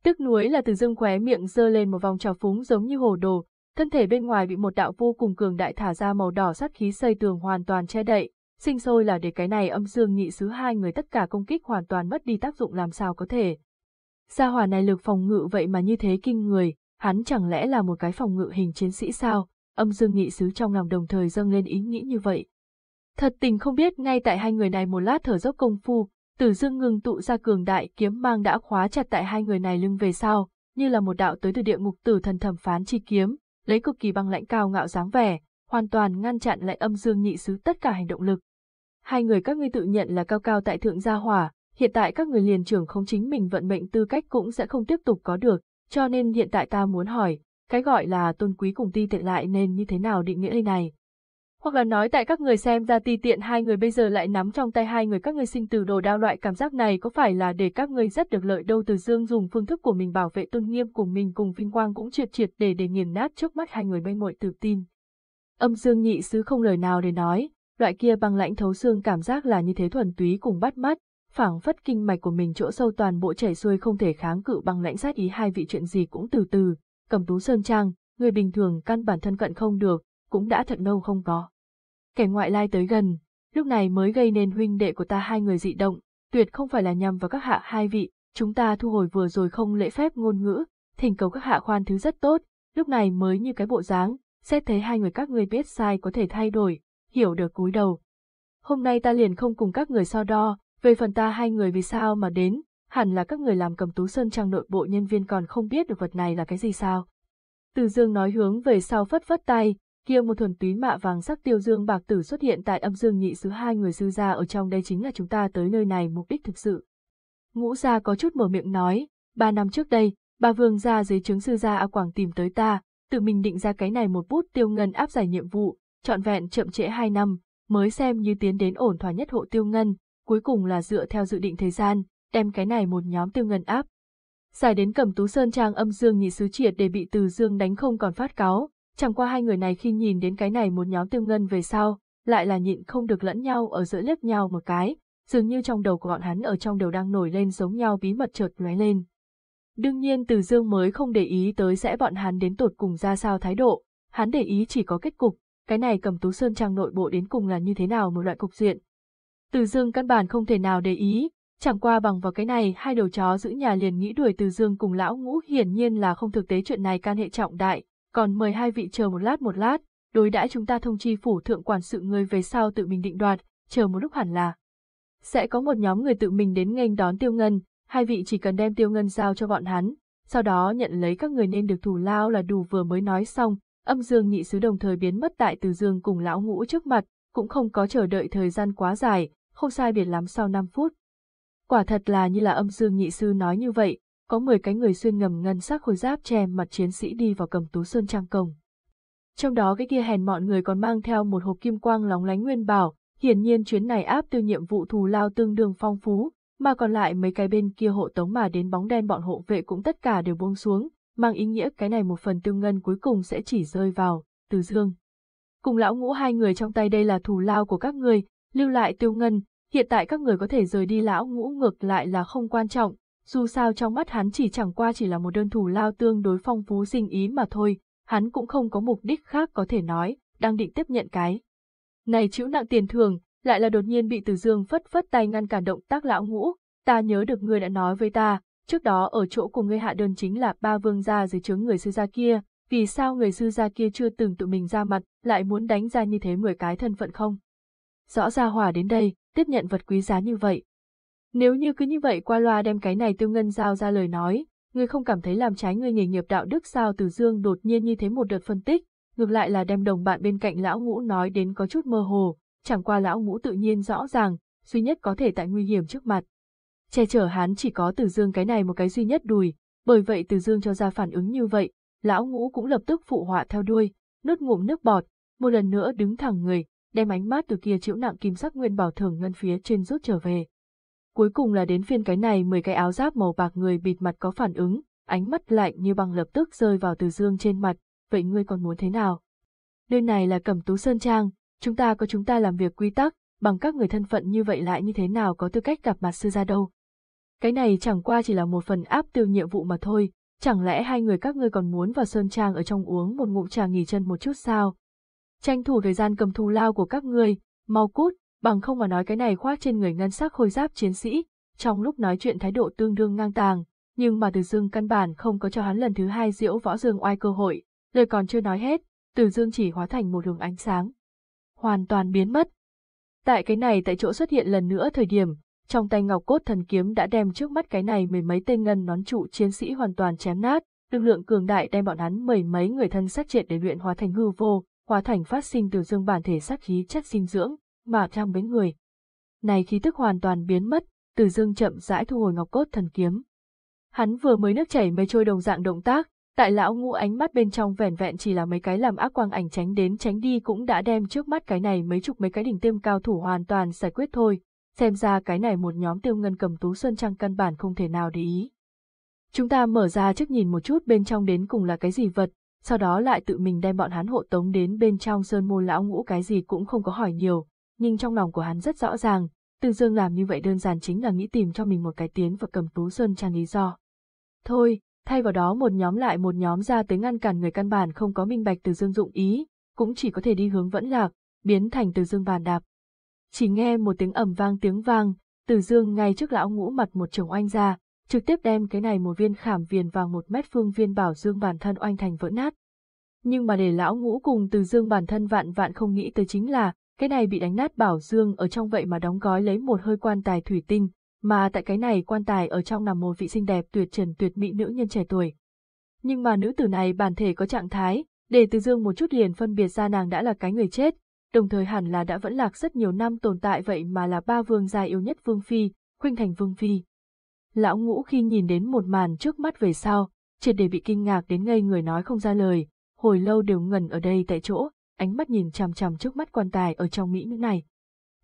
Tức nuối là từ dương khóe miệng dơ lên một vòng trào phúng giống như hồ đồ, thân thể bên ngoài bị một đạo vô cùng cường đại thả ra màu đỏ sát khí xây tường hoàn toàn che đậy, sinh sôi là để cái này âm dương nhị sứ hai người tất cả công kích hoàn toàn mất đi tác dụng làm sao có thể. Gia hỏa này lực phòng ngự vậy mà như thế kinh người, hắn chẳng lẽ là một cái phòng ngự hình chiến sĩ sao, âm dương nhị sứ trong lòng đồng thời dâng lên ý nghĩ như vậy. Thật tình không biết ngay tại hai người này một lát thở dốc công phu, tử dương ngừng tụ ra cường đại kiếm mang đã khóa chặt tại hai người này lưng về sau, như là một đạo tới từ địa ngục tử thần thẩm phán chi kiếm, lấy cực kỳ băng lãnh cao ngạo dáng vẻ, hoàn toàn ngăn chặn lại âm dương nhị sứ tất cả hành động lực. hai người các ngươi tự nhận là cao cao tại thượng gia hỏa, hiện tại các người liền trưởng không chính mình vận mệnh tư cách cũng sẽ không tiếp tục có được, cho nên hiện tại ta muốn hỏi, cái gọi là tôn quý cùng ti tiện lại nên như thế nào định nghĩa đây này. Hoặc là nói tại các người xem ra ti tiện hai người bây giờ lại nắm trong tay hai người các người sinh từ đồ đao loại cảm giác này có phải là để các người rất được lợi đâu từ dương dùng phương thức của mình bảo vệ tôn nghiêm của mình cùng vinh quang cũng triệt triệt để để nghiền nát trước mắt hai người mây mội tự tin. Âm dương nhị sứ không lời nào để nói, loại kia băng lãnh thấu xương cảm giác là như thế thuần túy cùng bắt mắt, phảng phất kinh mạch của mình chỗ sâu toàn bộ chảy xuôi không thể kháng cự băng lãnh sát ý hai vị chuyện gì cũng từ từ, cầm tú sơn trang, người bình thường căn bản thân cận không được, cũng đã thật lâu không có. Kẻ ngoại lai tới gần, lúc này mới gây nên huynh đệ của ta hai người dị động, tuyệt không phải là nhằm vào các hạ hai vị, chúng ta thu hồi vừa rồi không lễ phép ngôn ngữ, thỉnh cầu các hạ khoan thứ rất tốt, lúc này mới như cái bộ dáng, xét thấy hai người các ngươi biết sai có thể thay đổi, hiểu được cúi đầu. Hôm nay ta liền không cùng các người so đo, về phần ta hai người vì sao mà đến, hẳn là các người làm cầm tú sơn trang nội bộ nhân viên còn không biết được vật này là cái gì sao. Từ dương nói hướng về sau phất phất tay, kia một thuần túy mạ vàng sắc tiêu dương bạc tử xuất hiện tại âm dương nhị sứ hai người sư gia ở trong đây chính là chúng ta tới nơi này mục đích thực sự. Ngũ gia có chút mở miệng nói, ba năm trước đây, ba vương gia dưới chứng sư gia A Quảng tìm tới ta, tự mình định ra cái này một bút tiêu ngân áp giải nhiệm vụ, trọn vẹn chậm trễ hai năm, mới xem như tiến đến ổn thỏa nhất hộ tiêu ngân, cuối cùng là dựa theo dự định thời gian, đem cái này một nhóm tiêu ngân áp. Giải đến cầm tú sơn trang âm dương nhị sứ triệt để bị từ dương đánh không còn phát cáo, chẳng qua hai người này khi nhìn đến cái này một nhóm tiêu ngân về sau, lại là nhịn không được lẫn nhau ở giữa liếc nhau một cái, dường như trong đầu của bọn hắn ở trong đầu đang nổi lên giống nhau bí mật chợt lóe lên. Đương nhiên Từ Dương mới không để ý tới sẽ bọn hắn đến tột cùng ra sao thái độ, hắn để ý chỉ có kết cục, cái này cầm tú sơn trang nội bộ đến cùng là như thế nào một loại cục diện. Từ Dương căn bản không thể nào để ý, chẳng qua bằng vào cái này hai đầu chó giữ nhà liền nghĩ đuổi Từ Dương cùng lão ngũ hiển nhiên là không thực tế chuyện này can hệ trọng đại, còn mời hai vị chờ một lát một lát, đối đãi chúng ta thông chi phủ thượng quản sự người về sau tự mình định đoạt, chờ một lúc hẳn là. Sẽ có một nhóm người tự mình đến nghênh đón tiêu ngân, hai vị chỉ cần đem tiêu ngân giao cho bọn hắn, sau đó nhận lấy các người nên được thủ lao là đủ vừa mới nói xong, âm dương nhị sứ đồng thời biến mất tại từ dương cùng lão ngũ trước mặt, cũng không có chờ đợi thời gian quá dài, không sai biệt lắm sau 5 phút. Quả thật là như là âm dương nhị sư nói như vậy, có 10 cái người xuyên ngầm ngân sắc khôi giáp che mặt chiến sĩ đi vào cầm tú sơn trang cổng. Trong đó cái kia hèn mọn người còn mang theo một hộp kim quang lóng lánh nguyên bảo, hiển nhiên chuyến này áp tiêu nhiệm vụ thù lao tương đương phong phú, mà còn lại mấy cái bên kia hộ tống mà đến bóng đen bọn hộ vệ cũng tất cả đều buông xuống, mang ý nghĩa cái này một phần tiêu ngân cuối cùng sẽ chỉ rơi vào, từ dương. Cùng lão ngũ hai người trong tay đây là thù lao của các người, lưu lại tiêu ngân, hiện tại các người có thể rời đi lão ngũ ngược lại là không quan trọng, dù sao trong mắt hắn chỉ chẳng qua chỉ là một đơn thủ lao tương đối phong phú sinh ý mà thôi, hắn cũng không có mục đích khác có thể nói, đang định tiếp nhận cái. Này chịu nặng tiền thường, lại là đột nhiên bị Từ Dương phất phất tay ngăn cản động tác lão ngũ, ta nhớ được ngươi đã nói với ta, trước đó ở chỗ của ngươi hạ đơn chính là ba vương gia dưới chướng người sư gia kia, vì sao người sư gia kia chưa từng tự mình ra mặt, lại muốn đánh ra như thế mười cái thân phận không? Rõ ra hòa đến đây, tiếp nhận vật quý giá như vậy. Nếu như cứ như vậy qua loa đem cái này tiêu ngân giao ra lời nói, ngươi không cảm thấy làm trái ngươi nghề nghiệp đạo đức sao từ dương đột nhiên như thế một đợt phân tích, ngược lại là đem đồng bạn bên cạnh lão ngũ nói đến có chút mơ hồ, chẳng qua lão ngũ tự nhiên rõ ràng, duy nhất có thể tại nguy hiểm trước mặt. Che chở hắn chỉ có từ dương cái này một cái duy nhất đùi, bởi vậy từ dương cho ra phản ứng như vậy, lão ngũ cũng lập tức phụ họa theo đuôi, nuốt ngụm nước bọt, một lần nữa đứng thẳng người, đem ánh mắt từ kia chịu nặng kim sắc nguyên bảo thường ngân phía trên rút trở về. Cuối cùng là đến phiên cái này mười cái áo giáp màu bạc người bịt mặt có phản ứng, ánh mắt lạnh như băng lập tức rơi vào từ dương trên mặt, vậy ngươi còn muốn thế nào? Nơi này là cẩm tú sơn trang, chúng ta có chúng ta làm việc quy tắc, bằng các người thân phận như vậy lại như thế nào có tư cách gặp mặt sư gia đâu. Cái này chẳng qua chỉ là một phần áp tiêu nhiệm vụ mà thôi, chẳng lẽ hai người các ngươi còn muốn vào sơn trang ở trong uống một ngụm trà nghỉ chân một chút sao? Tranh thủ thời gian cầm thù lao của các ngươi, mau cút, bằng không mà nói cái này khoác trên người ngân sắc khôi giáp chiến sĩ, trong lúc nói chuyện thái độ tương đương ngang tàng, nhưng mà Từ Dương căn bản không có cho hắn lần thứ hai diễu võ dương oai cơ hội, lời còn chưa nói hết, Từ Dương chỉ hóa thành một đường ánh sáng. Hoàn toàn biến mất. Tại cái này tại chỗ xuất hiện lần nữa thời điểm, trong tay ngọc cốt thần kiếm đã đem trước mắt cái này mười mấy tên ngân nón trụ chiến sĩ hoàn toàn chém nát, lực lượng cường đại đem bọn hắn mười mấy người thân sát triệt để luyện hóa thành hư vô, hóa thành phát sinh từ dương bản thể sát khí chất dinh dưỡng, mà trang mấy người, này khí tức hoàn toàn biến mất, Từ Dương chậm rãi thu hồi ngọc cốt thần kiếm. Hắn vừa mới nước chảy mây trôi đồng dạng động tác, tại lão ngũ ánh mắt bên trong vẻn vẹn chỉ là mấy cái làm ác quang ảnh tránh đến tránh đi cũng đã đem trước mắt cái này mấy chục mấy cái đỉnh tiêm cao thủ hoàn toàn giải quyết thôi, xem ra cái này một nhóm tiêu ngân cầm tú xuân trang căn bản không thể nào để ý. Chúng ta mở ra trước nhìn một chút bên trong đến cùng là cái gì vật, sau đó lại tự mình đem bọn hắn hộ tống đến bên trong sơn môn lão ngũ cái gì cũng không có hỏi nhiều, nhưng trong lòng của hắn rất rõ ràng, Từ Dương làm như vậy đơn giản chính là nghĩ tìm cho mình một cái tiến và cầm tú sơn trang lý do. Thôi, thay vào đó một nhóm lại một nhóm ra tới ngăn cản người căn bản không có minh bạch Từ Dương dụng ý, cũng chỉ có thể đi hướng vẫn lạc, biến thành Từ Dương bàn đạp. Chỉ nghe một tiếng ầm vang tiếng vang, Từ Dương ngay trước lão ngũ mặt một trường oanh ra, trực tiếp đem cái này một viên khảm viền vàng một mét phương viên bảo dương bản thân oanh thành vỡ nát. Nhưng mà để lão ngũ cùng từ dương bản thân vạn vạn không nghĩ tới chính là, cái này bị đánh nát bảo dương ở trong vậy mà đóng gói lấy một hơi quan tài thủy tinh, mà tại cái này quan tài ở trong nằm một vị xinh đẹp tuyệt trần tuyệt mỹ nữ nhân trẻ tuổi. Nhưng mà nữ tử này bản thể có trạng thái, để từ dương một chút liền phân biệt ra nàng đã là cái người chết, đồng thời hẳn là đã vẫn lạc rất nhiều năm tồn tại vậy mà là ba vương gia yêu nhất vương phi, khuynh thành vương phi. Lão ngũ khi nhìn đến một màn trước mắt về sau, triệt để bị kinh ngạc đến ngây người nói không ra lời, hồi lâu đều ngẩn ở đây tại chỗ, ánh mắt nhìn chằm chằm trước mắt quan tài ở trong mỹ nữ này.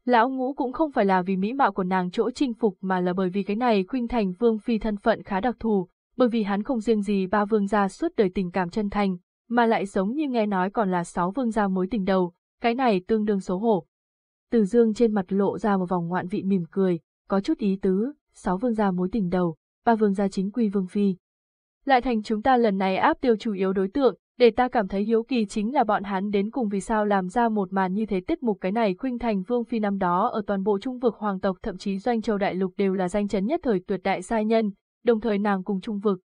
Lão ngũ cũng không phải là vì mỹ mạo của nàng chỗ chinh phục mà là bởi vì cái này khuynh thành vương phi thân phận khá đặc thù, bởi vì hắn không riêng gì ba vương gia suốt đời tình cảm chân thành, mà lại giống như nghe nói còn là sáu vương gia mối tình đầu, cái này tương đương xấu hổ. Từ dương trên mặt lộ ra một vòng ngoạn vị mỉm cười, có chút ý tứ, sáu vương gia mối tình đầu, ba vương gia chính quy vương phi. Lại thành chúng ta lần này áp tiêu chủ yếu đối tượng, để ta cảm thấy hiếu kỳ chính là bọn hắn đến cùng vì sao làm ra một màn như thế tiết mục cái này khuynh thành vương phi năm đó ở toàn bộ trung vực hoàng tộc thậm chí doanh châu đại lục đều là danh chấn nhất thời tuyệt đại sai nhân, đồng thời nàng cùng trung vực.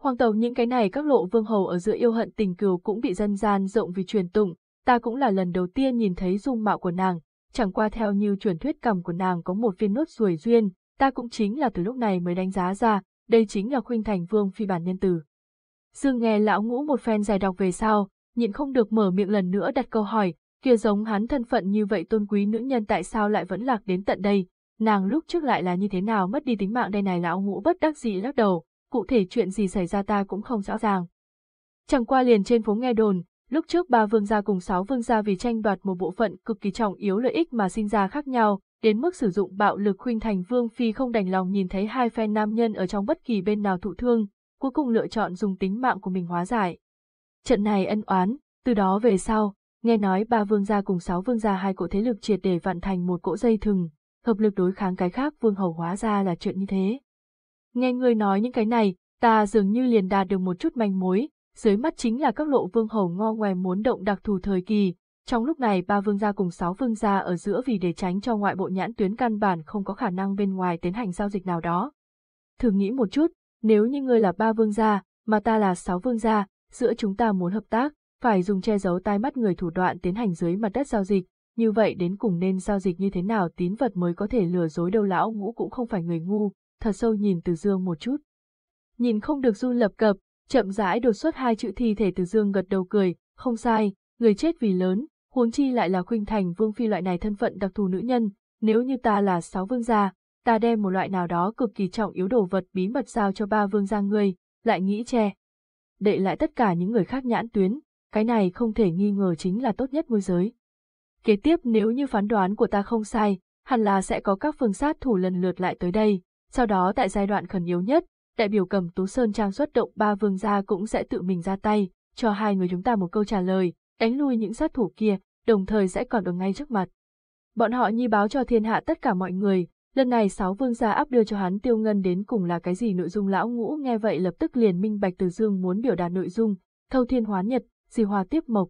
Hoàng tộc những cái này các lộ vương hầu ở giữa yêu hận tình cừu cũng bị dân gian rộng vì truyền tụng, ta cũng là lần đầu tiên nhìn thấy dung mạo của nàng, chẳng qua theo như truyền thuyết cầm của nàng có một viên nốt ruồi duyên, ta cũng chính là từ lúc này mới đánh giá ra, đây chính là khuynh thành vương phi bản nhân tử. Dương nghe lão ngũ một phen giải đọc về sau, nhịn không được mở miệng lần nữa đặt câu hỏi, kia giống hắn thân phận như vậy tôn quý nữ nhân tại sao lại vẫn lạc đến tận đây, nàng lúc trước lại là như thế nào mất đi tính mạng đây này lão ngũ bất đắc dĩ lắc đầu, cụ thể chuyện gì xảy ra ta cũng không rõ ràng. Chẳng qua liền trên phố nghe đồn, lúc trước ba vương gia cùng sáu vương gia vì tranh đoạt một bộ phận cực kỳ trọng yếu lợi ích mà sinh ra khác nhau, đến mức sử dụng bạo lực khuynh thành vương phi không đành lòng nhìn thấy hai phe nam nhân ở trong bất kỳ bên nào thụ thương, cuối cùng lựa chọn dùng tính mạng của mình hóa giải. Trận này ân oán, từ đó về sau, nghe nói ba vương gia cùng sáu vương gia hai cỗ thế lực triệt để vặn thành một cỗ dây thừng, hợp lực đối kháng cái khác vương hầu hóa ra là chuyện như thế. Nghe ngươi nói những cái này, ta dường như liền đạt được một chút manh mối, dưới mắt chính là các lộ vương hầu ngo ngoài muốn động đặc thù thời kỳ, trong lúc này ba vương gia cùng sáu vương gia ở giữa vì để tránh cho ngoại bộ nhãn tuyến căn bản không có khả năng bên ngoài tiến hành giao dịch nào đó. Thử nghĩ một chút, nếu như ngươi là ba vương gia, mà ta là sáu vương gia, giữa chúng ta muốn hợp tác, phải dùng che giấu tai mắt người thủ đoạn tiến hành dưới mặt đất giao dịch, như vậy đến cùng nên giao dịch như thế nào tín vật mới có thể lừa dối đâu lão ngũ cũng không phải người ngu, thật sâu nhìn từ dương một chút. Nhìn không được run lập cập, chậm rãi đột xuất hai chữ thi thể từ dương gật đầu cười, không sai, người chết vì lớn, huống chi lại là khuynh thành vương phi loại này thân phận đặc thù nữ nhân, nếu như ta là sáu vương gia, ta đem một loại nào đó cực kỳ trọng yếu đồ vật bí mật giao cho ba vương gia ngươi, lại nghĩ che. Đệ lại tất cả những người khác nhãn tuyến, cái này không thể nghi ngờ chính là tốt nhất môi giới. Kế tiếp nếu như phán đoán của ta không sai, hẳn là sẽ có các phương sát thủ lần lượt lại tới đây, sau đó tại giai đoạn khẩn yếu nhất, đại biểu cầm Tú Sơn Trang xuất động ba vương gia cũng sẽ tự mình ra tay, cho hai người chúng ta một câu trả lời, đánh lui những sát thủ kia, đồng thời sẽ còn ở ngay trước mặt. Bọn họ nhi báo cho thiên hạ tất cả mọi người, lần này sáu vương gia áp đưa cho hắn tiêu ngân đến cùng là cái gì nội dung lão ngũ nghe vậy lập tức liền minh bạch từ dương muốn biểu đạt nội dung, thâu thiên hoán nhật, di hòa tiếp mộc.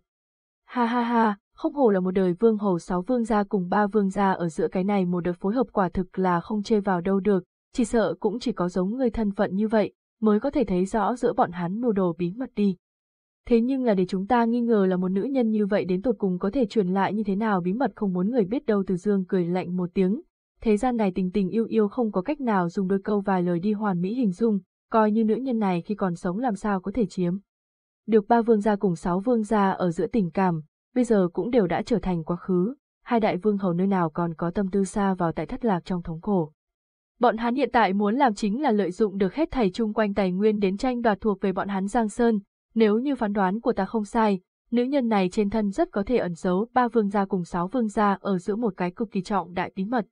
Ha ha ha, không hồ là một đời vương hầu sáu vương gia cùng ba vương gia ở giữa cái này một đợt phối hợp quả thực là không chê vào đâu được, chỉ sợ cũng chỉ có giống người thân phận như vậy, mới có thể thấy rõ giữa bọn hắn mưu đồ bí mật đi. Thế nhưng là để chúng ta nghi ngờ là một nữ nhân như vậy đến tột cùng có thể truyền lại như thế nào bí mật không muốn người biết đâu từ dương cười lạnh một tiếng. Thế gian này tình tình yêu yêu không có cách nào dùng đôi câu vài lời đi hoàn mỹ hình dung, coi như nữ nhân này khi còn sống làm sao có thể chiếm. Được ba vương gia cùng sáu vương gia ở giữa tình cảm, bây giờ cũng đều đã trở thành quá khứ, hai đại vương hầu nơi nào còn có tâm tư xa vào tại thất lạc trong thống khổ. Bọn hắn hiện tại muốn làm chính là lợi dụng được hết thầy chung quanh tài nguyên đến tranh đoạt thuộc về bọn hắn Giang Sơn, nếu như phán đoán của ta không sai, nữ nhân này trên thân rất có thể ẩn giấu ba vương gia cùng sáu vương gia ở giữa một cái cực kỳ trọng đại bí mật.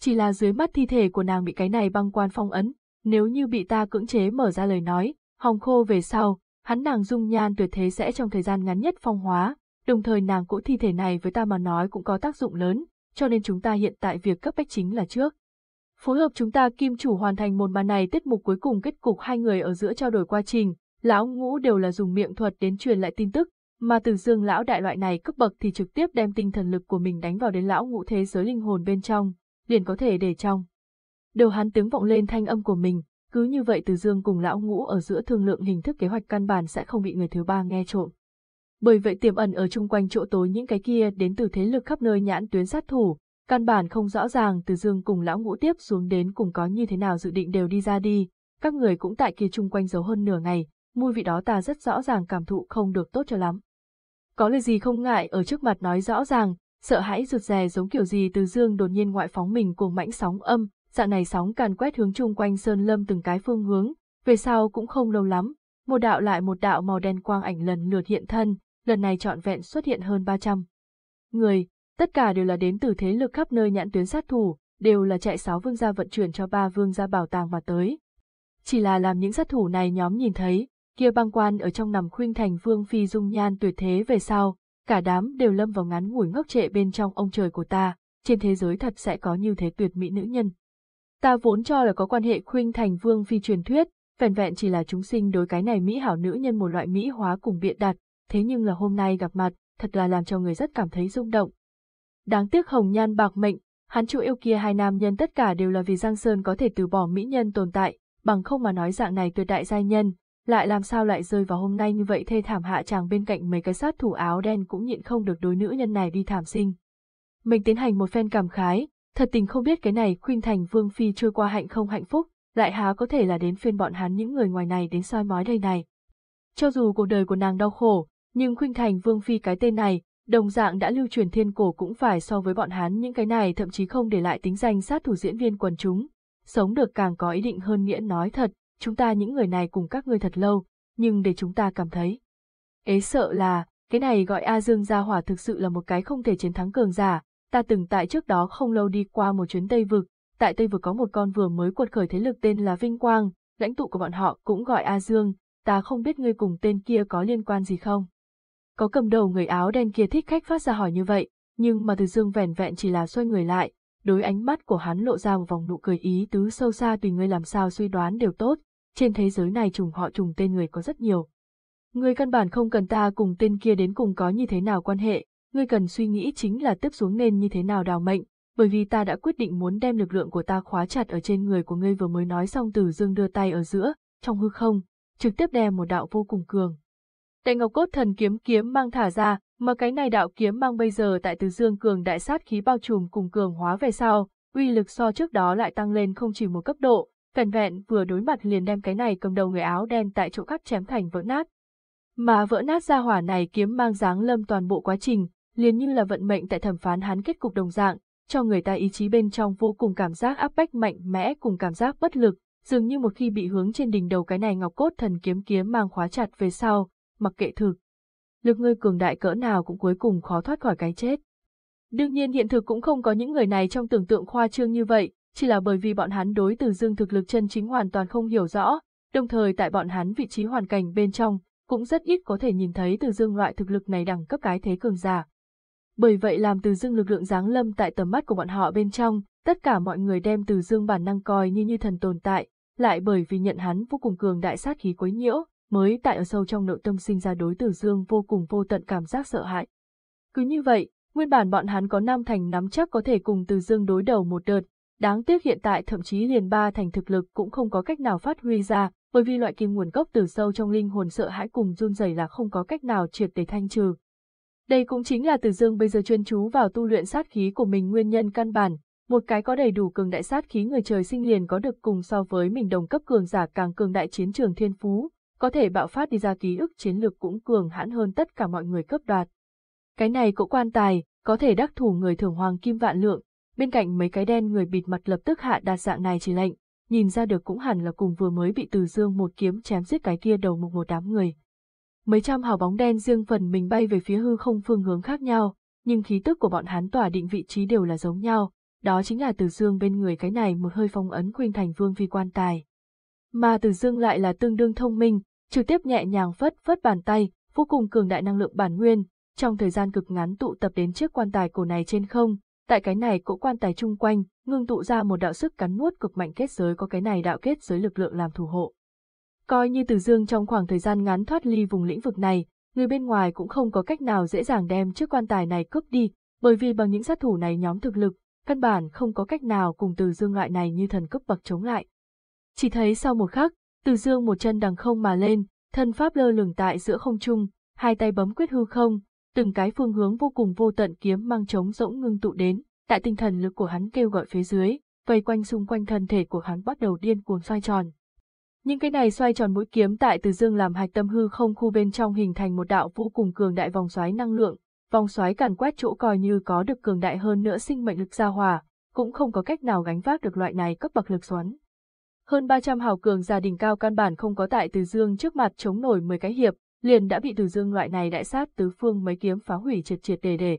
Chỉ là dưới mắt thi thể của nàng bị cái này băng quan phong ấn, nếu như bị ta cưỡng chế mở ra lời nói, hòng khô về sau, hắn nàng dung nhan tuyệt thế sẽ trong thời gian ngắn nhất phong hóa, đồng thời nàng cỗ thi thể này với ta mà nói cũng có tác dụng lớn, cho nên chúng ta hiện tại việc cấp bách chính là trước. Phối hợp chúng ta kim chủ hoàn thành một màn này tiết mục cuối cùng kết cục hai người ở giữa trao đổi quá trình, lão ngũ đều là dùng miệng thuật đến truyền lại tin tức, mà từ dương lão đại loại này cấp bậc thì trực tiếp đem tinh thần lực của mình đánh vào đến lão ngũ thế giới linh hồn bên trong, liền có thể để trong. Đầu hắn tiếng vọng lên thanh âm của mình, cứ như vậy từ dương cùng lão ngũ ở giữa thương lượng hình thức kế hoạch căn bản sẽ không bị người thứ ba nghe trộm. Bởi vậy tiềm ẩn ở chung quanh chỗ tối những cái kia đến từ thế lực khắp nơi nhãn tuyến sát thủ, căn bản không rõ ràng từ dương cùng lão ngũ tiếp xuống đến cùng có như thế nào dự định đều đi ra đi, các người cũng tại kia chung quanh giấu hơn nửa ngày, mùi vị đó ta rất rõ ràng cảm thụ không được tốt cho lắm. Có lời gì không ngại ở trước mặt nói rõ ràng, sợ hãi rụt rè giống kiểu gì từ dương đột nhiên ngoại phóng mình cuồng mãnh sóng âm, dạng này sóng càn quét hướng chung quanh sơn lâm từng cái phương hướng, về sau cũng không lâu lắm, một đạo lại một đạo màu đen quang ảnh lần lượt hiện thân, lần này trọn vẹn xuất hiện hơn 300. Người, tất cả đều là đến từ thế lực khắp nơi nhãn tuyến sát thủ, đều là chạy sáu vương gia vận chuyển cho ba vương gia bảo tàng mà tới. Chỉ là làm những sát thủ này nhóm nhìn thấy, kia băng quan ở trong nằm khuynh thành vương phi dung nhan tuyệt thế về sau, cả đám đều lâm vào ngắn ngủi ngốc trệ bên trong ông trời của ta, trên thế giới thật sẽ có như thế tuyệt mỹ nữ nhân. Ta vốn cho là có quan hệ khuynh thành vương phi truyền thuyết, vẹn vẹn chỉ là chúng sinh đối cái này mỹ hảo nữ nhân một loại mỹ hóa cùng biện đặt, thế nhưng là hôm nay gặp mặt, thật là làm cho người rất cảm thấy rung động. Đáng tiếc hồng nhan bạc mệnh, hắn chủ yêu kia hai nam nhân tất cả đều là vì Giang Sơn có thể từ bỏ mỹ nhân tồn tại, bằng không mà nói dạng này tuyệt đại giai nhân, lại làm sao lại rơi vào hôm nay như vậy thê thảm hạ chàng bên cạnh mấy cái sát thủ áo đen cũng nhịn không được đối nữ nhân này đi thảm sinh. Mình tiến hành một phen cảm khái, thật tình không biết cái này khuyên thành vương phi trôi qua hạnh không hạnh phúc, lại há có thể là đến phiên bọn hắn những người ngoài này đến soi mói đây này. Cho dù cuộc đời của nàng đau khổ, nhưng khuyên thành vương phi cái tên này, đồng dạng đã lưu truyền thiên cổ cũng phải so với bọn hắn những cái này thậm chí không để lại tính danh sát thủ diễn viên quần chúng. Sống được càng có ý định hơn nghĩa nói thật, chúng ta những người này cùng các ngươi thật lâu, nhưng để chúng ta cảm thấy. Ế sợ là, cái này gọi A Dương Gia Hỏa thực sự là một cái không thể chiến thắng cường giả, ta từng tại trước đó không lâu đi qua một chuyến Tây Vực, tại Tây Vực có một con vừa mới quật khởi thế lực tên là Vinh Quang, lãnh tụ của bọn họ cũng gọi A Dương, ta không biết ngươi cùng tên kia có liên quan gì không. Có cầm đầu người áo đen kia thích khách phát ra hỏi như vậy, nhưng mà từ Dương vẻn vẹn chỉ là xoay người lại, đối ánh mắt của hắn lộ ra một vòng nụ cười ý tứ sâu xa tùy ngươi làm sao suy đoán đều tốt, trên thế giới này trùng họ trùng tên người có rất nhiều. Ngươi căn bản không cần ta cùng tên kia đến cùng có như thế nào quan hệ, ngươi cần suy nghĩ chính là tiếp xuống nên như thế nào đào mệnh, bởi vì ta đã quyết định muốn đem lực lượng của ta khóa chặt ở trên người của ngươi vừa mới nói xong từ dương đưa tay ở giữa, trong hư không, trực tiếp đem một đạo vô cùng cường. Đại ngọc cốt thần kiếm kiếm mang thả ra, mà cái này đạo kiếm mang bây giờ tại từ dương cường đại sát khí bao trùm cùng cường hóa về sau, uy lực so trước đó lại tăng lên không chỉ một cấp độ, vẹn vẹn vừa đối mặt liền đem cái này cầm đầu người áo đen tại chỗ cắt chém thành vỡ nát. Mà vỡ nát ra hỏa này kiếm mang dáng lâm toàn bộ quá trình, liền như là vận mệnh tại thẩm phán hắn kết cục đồng dạng, cho người ta ý chí bên trong vô cùng cảm giác áp bách mạnh mẽ cùng cảm giác bất lực, dường như một khi bị hướng trên đỉnh đầu cái này ngọc cốt thần kiếm kiếm mang khóa chặt về sau, mặc kệ thực. Lực ngươi cường đại cỡ nào cũng cuối cùng khó thoát khỏi cái chết. Đương nhiên hiện thực cũng không có những người này trong tưởng tượng khoa trương như vậy, chỉ là bởi vì bọn hắn đối từ dương thực lực chân chính hoàn toàn không hiểu rõ, đồng thời tại bọn hắn vị trí hoàn cảnh bên trong, cũng rất ít có thể nhìn thấy từ dương loại thực lực này đẳng cấp cái thế cường giả. Bởi vậy làm từ dương lực lượng giáng lâm tại tầm mắt của bọn họ bên trong, tất cả mọi người đem từ dương bản năng coi như như thần tồn tại, lại bởi vì nhận hắn vô cùng cường đại sát khí quấy nhiễu, mới tại ở sâu trong nội tâm sinh ra đối từ dương vô cùng vô tận cảm giác sợ hãi. Cứ như vậy, nguyên bản bọn hắn có nam thành nắm chắc có thể cùng từ dương đối đầu một đợt, đáng tiếc hiện tại thậm chí liền ba thành thực lực cũng không có cách nào phát huy ra, bởi vì loại kim nguồn gốc từ sâu trong linh hồn sợ hãi cùng run rẩy là không có cách nào triệt để thanh trừ. Đây cũng chính là Từ Dương bây giờ chuyên chú vào tu luyện sát khí của mình nguyên nhân căn bản, một cái có đầy đủ cường đại sát khí người trời sinh liền có được cùng so với mình đồng cấp cường giả càng cường đại chiến trường thiên phú, có thể bạo phát đi ra ký ức chiến lược cũng cường hãn hơn tất cả mọi người cấp đoạt. Cái này cũng quan tài, có thể đắc thủ người thưởng hoàng kim vạn lượng, bên cạnh mấy cái đen người bịt mặt lập tức hạ đạt dạng này chỉ lệnh, nhìn ra được cũng hẳn là cùng vừa mới bị Từ Dương một kiếm chém giết cái kia đầu mục một đám người. Mấy trăm hào bóng đen riêng phần mình bay về phía hư không phương hướng khác nhau, nhưng khí tức của bọn hắn tỏa định vị trí đều là giống nhau, đó chính là Từ Dương bên người cái này một hơi phong ấn khuynh thành vương vi quan tài. Mà Từ Dương lại là tương đương thông minh, trực tiếp nhẹ nhàng phất phất bàn tay, vô cùng cường đại năng lượng bản nguyên, trong thời gian cực ngắn tụ tập đến chiếc quan tài cổ này trên không, tại cái này cỗ quan tài chung quanh, ngưng tụ ra một đạo sức cắn nuốt cực mạnh kết giới có cái này đạo kết giới lực lượng làm thủ hộ. Coi như Từ Dương trong khoảng thời gian ngắn thoát ly vùng lĩnh vực này, người bên ngoài cũng không có cách nào dễ dàng đem chiếc quan tài này cướp đi, bởi vì bằng những sát thủ này nhóm thực lực, căn bản không có cách nào cùng Từ Dương loại này như thần cấp bậc chống lại. Chỉ thấy sau một khắc, Từ Dương một chân đằng không mà lên, thân pháp lơ lửng tại giữa không trung, hai tay bấm quyết hư không, từng cái phương hướng vô cùng vô tận kiếm mang trống rỗng ngưng tụ đến, tại tinh thần lực của hắn kêu gọi phía dưới, vây quanh xung quanh thân thể của hắn bắt đầu điên cuồng xoay tròn. Những cái này xoay tròn mũi kiếm tại từ dương làm hạch tâm hư không khu bên trong hình thành một đạo vô cùng cường đại vòng xoáy năng lượng, vòng xoáy càn quét chỗ coi như có được cường đại hơn nữa sinh mệnh lực gia hòa, cũng không có cách nào gánh vác được loại này cấp bậc lực xoắn. Hơn 300 hào cường gia đình cao căn bản không có tại Từ Dương trước mặt chống nổi 10 cái hiệp, liền đã bị Từ Dương loại này đại sát tứ phương mấy kiếm phá hủy triệt triệt đề đề.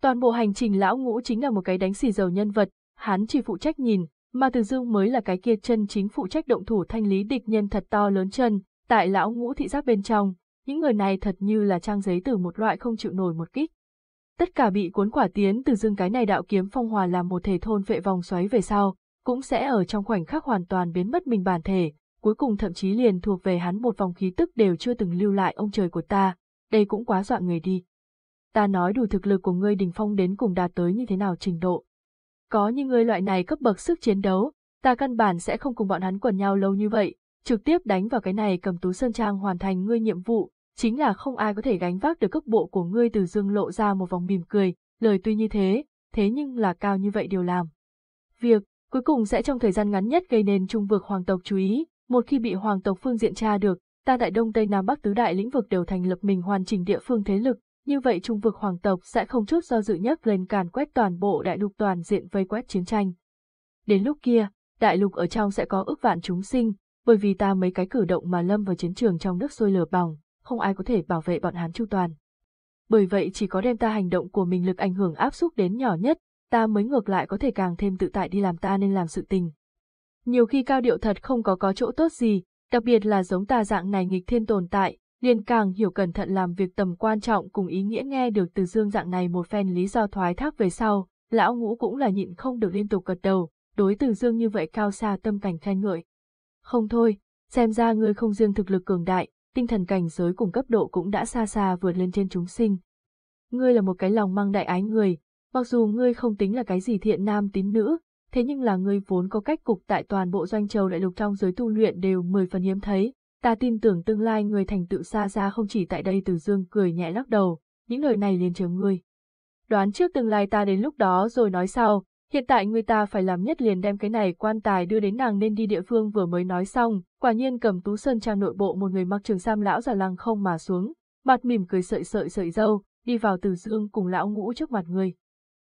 Toàn bộ hành trình lão ngũ chính là một cái đánh xì dầu nhân vật, hắn chỉ phụ trách nhìn, mà Từ Dương mới là cái kia chân chính phụ trách động thủ thanh lý địch nhân thật to lớn chân, tại lão ngũ thị giác bên trong, những người này thật như là trang giấy từ một loại không chịu nổi một kích. Tất cả bị cuốn quả tiến từ dương cái này đạo kiếm phong hòa làm một thể thôn vệ vòng xoáy về sau, cũng sẽ ở trong khoảnh khắc hoàn toàn biến mất mình bản thể, cuối cùng thậm chí liền thuộc về hắn một vòng khí tức đều chưa từng lưu lại ông trời của ta, đây cũng quá dọa người đi. Ta nói đủ thực lực của ngươi đỉnh phong đến cùng đạt tới như thế nào trình độ. Có như ngươi loại này cấp bậc sức chiến đấu, ta căn bản sẽ không cùng bọn hắn quần nhau lâu như vậy, trực tiếp đánh vào cái này cầm tú sơn trang hoàn thành ngươi nhiệm vụ, chính là không ai có thể gánh vác được cấp bộ của ngươi từ dương lộ ra một vòng mỉm cười, lời tuy như thế, thế nhưng là cao như vậy điều làm. Việc, cuối cùng sẽ trong thời gian ngắn nhất gây nên trung vực hoàng tộc chú ý, một khi bị hoàng tộc phương diện tra được, ta tại Đông Tây Nam Bắc tứ đại lĩnh vực đều thành lập mình hoàn chỉnh địa phương thế lực, như vậy trung vực hoàng tộc sẽ không chút do dự nhất lên càn quét toàn bộ đại lục toàn diện vây quét chiến tranh. Đến lúc kia, đại lục ở trong sẽ có ước vạn chúng sinh, bởi vì ta mấy cái cử động mà lâm vào chiến trường trong nước sôi lửa bỏng, không ai có thể bảo vệ bọn hắn chu toàn. Bởi vậy chỉ có đem ta hành động của mình lực ảnh hưởng áp xúc đến nhỏ nhất, ta mới ngược lại có thể càng thêm tự tại đi làm ta nên làm sự tình. Nhiều khi cao điệu thật không có có chỗ tốt gì, đặc biệt là giống ta dạng này nghịch thiên tồn tại, liền càng hiểu cẩn thận làm việc tầm quan trọng cùng ý nghĩa nghe được từ dương dạng này một phen lý do thoái thác về sau, lão ngũ cũng là nhịn không được liên tục gật đầu, đối từ dương như vậy cao xa tâm cảnh khen ngợi. Không thôi, xem ra ngươi không riêng thực lực cường đại, tinh thần cảnh giới cùng cấp độ cũng đã xa xa vượt lên trên chúng sinh. Ngươi là một cái lòng mang đại ái người, mặc dù ngươi không tính là cái gì thiện nam tín nữ, thế nhưng là ngươi vốn có cách cục tại toàn bộ doanh châu đại lục trong giới tu luyện đều mười phần hiếm thấy. Ta tin tưởng tương lai người thành tựu xa xa không chỉ tại đây từ dương cười nhẹ lắc đầu, những lời này liền chờ ngươi. Đoán trước tương lai ta đến lúc đó rồi nói sau, hiện tại người ta phải làm nhất liền đem cái này quan tài đưa đến nàng nên đi địa phương vừa mới nói xong, quả nhiên cầm tú sơn trang nội bộ một người mặc trường sam lão già lăng không mà xuống, mặt mỉm cười sợi sợi sợi dâu, đi vào từ dương cùng lão ngũ trước mặt người.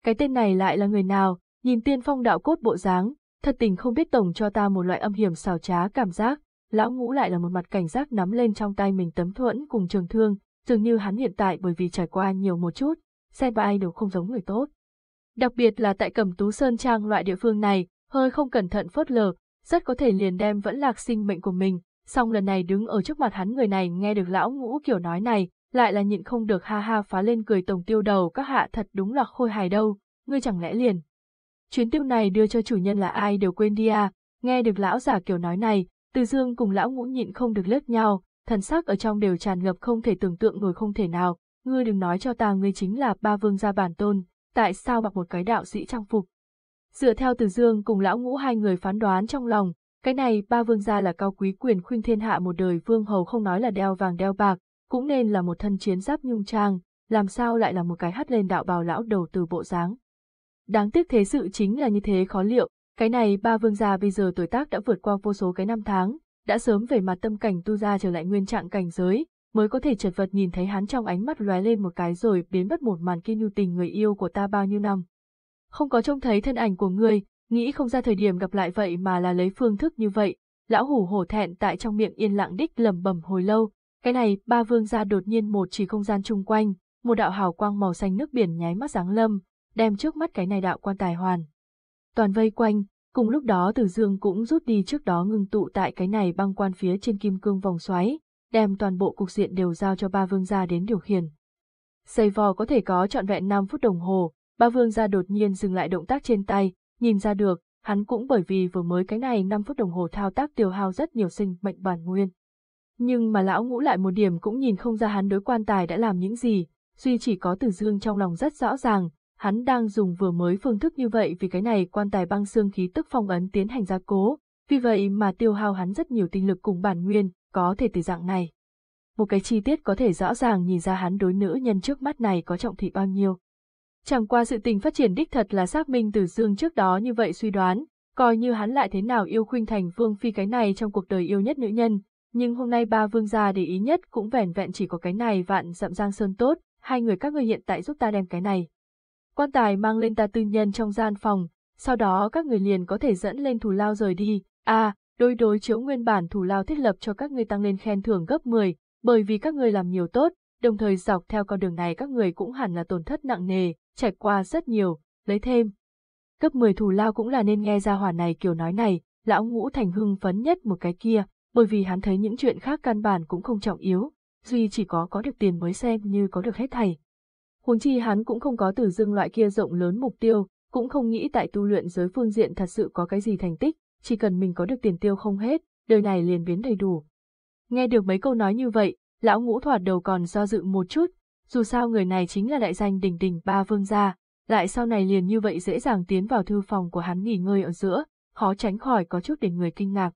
Cái tên này lại là người nào, nhìn tiên phong đạo cốt bộ dáng, thật tình không biết tổng cho ta một loại âm hiểm xào trá cảm giác, lão ngũ lại là một mặt cảnh giác nắm lên trong tay mình tấm thuẫn cùng trường thương, dường như hắn hiện tại bởi vì trải qua nhiều một chút, xem ai đều không giống người tốt. Đặc biệt là tại Cẩm Tú Sơn Trang loại địa phương này, hơi không cẩn thận phớt lờ, rất có thể liền đem vẫn lạc sinh mệnh của mình, song lần này đứng ở trước mặt hắn người này nghe được lão ngũ kiểu nói này, lại là nhịn không được ha ha phá lên cười tổng tiêu đầu các hạ thật đúng là khôi hài đâu, ngươi chẳng lẽ liền. Chuyến tiêu này đưa cho chủ nhân là ai đều quên đi à, nghe được lão giả kiểu nói này, từ dương cùng lão ngũ nhịn không được lướt nhau, thần sắc ở trong đều tràn ngập không thể tưởng tượng nổi không thể nào, ngươi đừng nói cho ta ngươi chính là ba vương gia bản tôn, tại sao mặc một cái đạo sĩ trang phục. Dựa theo từ dương cùng lão ngũ hai người phán đoán trong lòng, cái này ba vương gia là cao quý quyền khuynh thiên hạ một đời vương hầu không nói là đeo vàng đeo bạc, cũng nên là một thân chiến giáp nhung trang, làm sao lại là một cái hắt lên đạo bào lão đầu từ bộ dáng. Đáng tiếc thế sự chính là như thế khó liệu, cái này ba vương gia bây giờ tuổi tác đã vượt qua vô số cái năm tháng, đã sớm về mặt tâm cảnh tu ra trở lại nguyên trạng cảnh giới, mới có thể chật vật nhìn thấy hắn trong ánh mắt lóe lên một cái rồi biến mất một màn kia nhu tình người yêu của ta bao nhiêu năm. Không có trông thấy thân ảnh của ngươi, nghĩ không ra thời điểm gặp lại vậy mà là lấy phương thức như vậy, lão hủ hổ thẹn tại trong miệng yên lặng đích lầm bầm hồi lâu, cái này ba vương gia đột nhiên một chỉ không gian chung quanh, một đạo hào quang màu xanh nước biển nháy mắt giáng lâm, đem trước mắt cái này đạo quan tài hoàn. Toàn vây quanh, cùng lúc đó Từ Dương cũng rút đi trước đó ngưng tụ tại cái này băng quan phía trên kim cương vòng xoáy, đem toàn bộ cục diện đều giao cho ba vương gia đến điều khiển. Xây vò có thể có trọn vẹn 5 phút đồng hồ, ba vương gia đột nhiên dừng lại động tác trên tay, nhìn ra được, hắn cũng bởi vì vừa mới cái này 5 phút đồng hồ thao tác tiêu hao rất nhiều sinh mệnh bản nguyên. Nhưng mà lão ngũ lại một điểm cũng nhìn không ra hắn đối quan tài đã làm những gì, duy chỉ có Từ Dương trong lòng rất rõ ràng, hắn đang dùng vừa mới phương thức như vậy vì cái này quan tài băng xương khí tức phong ấn tiến hành gia cố, vì vậy mà tiêu hao hắn rất nhiều tinh lực cùng bản nguyên, có thể từ dạng này. Một cái chi tiết có thể rõ ràng nhìn ra hắn đối nữ nhân trước mắt này có trọng thị bao nhiêu. Chẳng qua sự tình phát triển đích thật là xác minh từ dương trước đó như vậy suy đoán, coi như hắn lại thế nào yêu khuynh thành vương phi cái này trong cuộc đời yêu nhất nữ nhân, nhưng hôm nay ba vương gia để ý nhất cũng vẻn vẹn chỉ có cái này vạn dặm giang sơn tốt, hai người các người hiện tại giúp ta đem cái này. Quan tài mang lên ta tư nhân trong gian phòng, sau đó các người liền có thể dẫn lên thù lao rời đi, à, đối đối chiếu nguyên bản thù lao thiết lập cho các người tăng lên khen thưởng gấp 10, bởi vì các người làm nhiều tốt, đồng thời dọc theo con đường này các người cũng hẳn là tổn thất nặng nề, trải qua rất nhiều, lấy thêm. Cấp 10 thù lao cũng là nên nghe ra hỏa này kiểu nói này, lão ngũ thành hưng phấn nhất một cái kia, bởi vì hắn thấy những chuyện khác căn bản cũng không trọng yếu, duy chỉ có có được tiền mới xem như có được hết thảy. Huống chi hắn cũng không có từ dương loại kia rộng lớn mục tiêu, cũng không nghĩ tại tu luyện giới phương diện thật sự có cái gì thành tích, chỉ cần mình có được tiền tiêu không hết, đời này liền biến đầy đủ. Nghe được mấy câu nói như vậy, lão ngũ thoạt đầu còn do dự một chút, dù sao người này chính là đại danh đỉnh đỉnh ba vương gia, lại sau này liền như vậy dễ dàng tiến vào thư phòng của hắn nghỉ ngơi ở giữa, khó tránh khỏi có chút để người kinh ngạc.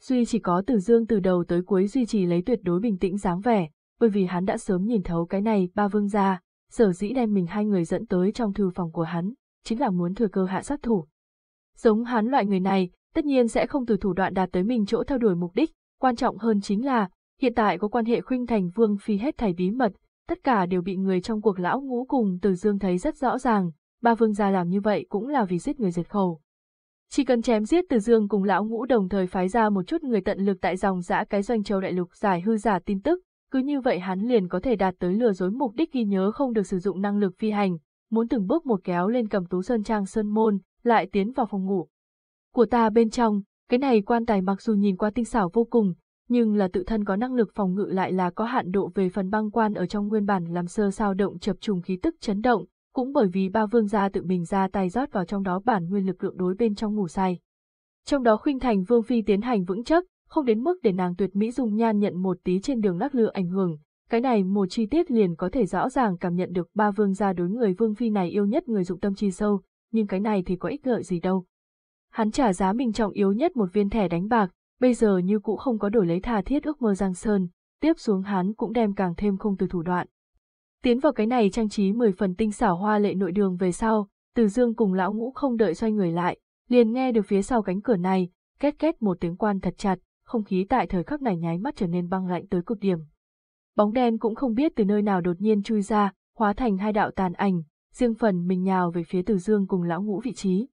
Duy chỉ có từ dương từ đầu tới cuối duy trì lấy tuyệt đối bình tĩnh dáng vẻ, bởi vì hắn đã sớm nhìn thấu cái này ba vương gia, sở dĩ đem mình hai người dẫn tới trong thư phòng của hắn, chính là muốn thừa cơ hạ sát thủ. Giống hắn loại người này, tất nhiên sẽ không từ thủ đoạn đạt tới mình chỗ theo đuổi mục đích, quan trọng hơn chính là, hiện tại có quan hệ khuynh thành vương phi hết thảy bí mật, tất cả đều bị người trong cuộc lão ngũ cùng từ dương thấy rất rõ ràng, ba vương gia làm như vậy cũng là vì giết người diệt khẩu. Chỉ cần chém giết từ dương cùng lão ngũ đồng thời phái ra một chút người tận lực tại dòng dã cái doanh châu đại lục giải hư giả tin tức, cứ như vậy hắn liền có thể đạt tới lừa dối mục đích ghi nhớ không được sử dụng năng lực phi hành, muốn từng bước một kéo lên cầm tú sơn trang sơn môn, lại tiến vào phòng ngủ. Của ta bên trong, cái này quan tài mặc dù nhìn qua tinh xảo vô cùng, nhưng là tự thân có năng lực phòng ngự lại là có hạn độ về phần băng quan ở trong nguyên bản làm sơ sao động chập trùng khí tức chấn động, cũng bởi vì ba vương gia tự mình ra tay rót vào trong đó bản nguyên lực lượng đối bên trong ngủ say. Trong đó khuynh thành vương phi tiến hành vững chắc, không đến mức để nàng tuyệt mỹ dung nhan nhận một tí trên đường lắc lư ảnh hưởng, cái này một chi tiết liền có thể rõ ràng cảm nhận được ba vương gia đối người vương phi này yêu nhất người dụng tâm chi sâu, nhưng cái này thì có ích lợi gì đâu. Hắn trả giá mình trọng yếu nhất một viên thẻ đánh bạc, bây giờ như cũ không có đổi lấy tha thiết ước mơ Giang Sơn, tiếp xuống hắn cũng đem càng thêm không từ thủ đoạn. Tiến vào cái này trang trí mười phần tinh xảo hoa lệ nội đường về sau, Từ Dương cùng lão ngũ không đợi xoay người lại, liền nghe được phía sau cánh cửa này, két két một tiếng quan thật chặt, không khí tại thời khắc này nháy mắt trở nên băng lạnh tới cực điểm. Bóng đen cũng không biết từ nơi nào đột nhiên chui ra, hóa thành hai đạo tàn ảnh, riêng phần mình nhào về phía Từ Dương cùng lão ngũ vị trí.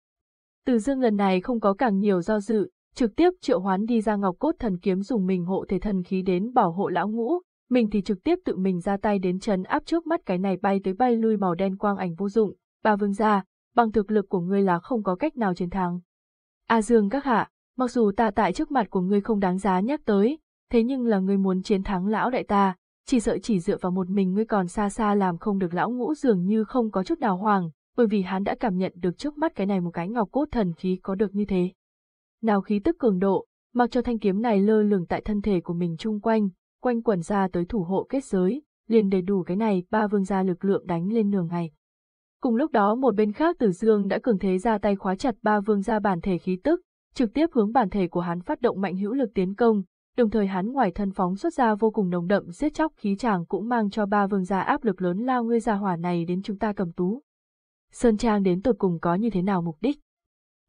Từ Dương lần này không có càng nhiều do dự, trực tiếp triệu hoán đi ra ngọc cốt thần kiếm dùng mình hộ thể thần khí đến bảo hộ lão ngũ, mình thì trực tiếp tự mình ra tay đến chấn áp trước mắt cái này bay tới bay lui màu đen quang ảnh vô dụng, ba vương gia, bằng thực lực của ngươi là không có cách nào chiến thắng. A Dương các hạ, mặc dù ta tại trước mặt của ngươi không đáng giá nhắc tới, thế nhưng là ngươi muốn chiến thắng lão đại ta, chỉ sợ chỉ dựa vào một mình ngươi còn xa xa làm không được lão ngũ dường như không có chút nào hoàng, bởi vì hắn đã cảm nhận được trước mắt cái này một cái ngọc cốt thần khí có được như thế. Nào khí tức cường độ, mặc cho thanh kiếm này lơ lửng tại thân thể của mình chung quanh, quanh quẩn ra tới thủ hộ kết giới, liền đầy đủ cái này ba vương gia lực lượng đánh lên nửa ngày. Cùng lúc đó một bên khác Tử Dương đã cường thế ra tay khóa chặt ba vương gia bản thể khí tức, trực tiếp hướng bản thể của hắn phát động mạnh hữu lực tiến công, đồng thời hắn ngoài thân phóng xuất ra vô cùng nồng đậm giết chóc khí chàng cũng mang cho ba vương gia áp lực lớn lao ngươi gia hỏa này đến chúng ta cầm tú. Sơn Trang đến tột cùng có như thế nào mục đích?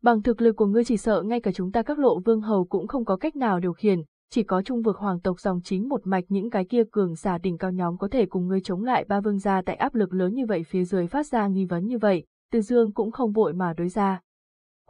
Bằng thực lực của ngươi chỉ sợ ngay cả chúng ta các lộ vương hầu cũng không có cách nào điều khiển, chỉ có trung vực hoàng tộc dòng chính một mạch những cái kia cường giả đỉnh cao nhóm có thể cùng ngươi chống lại ba vương gia tại áp lực lớn như vậy phía dưới phát ra nghi vấn như vậy, Từ Dương cũng không vội mà đối ra.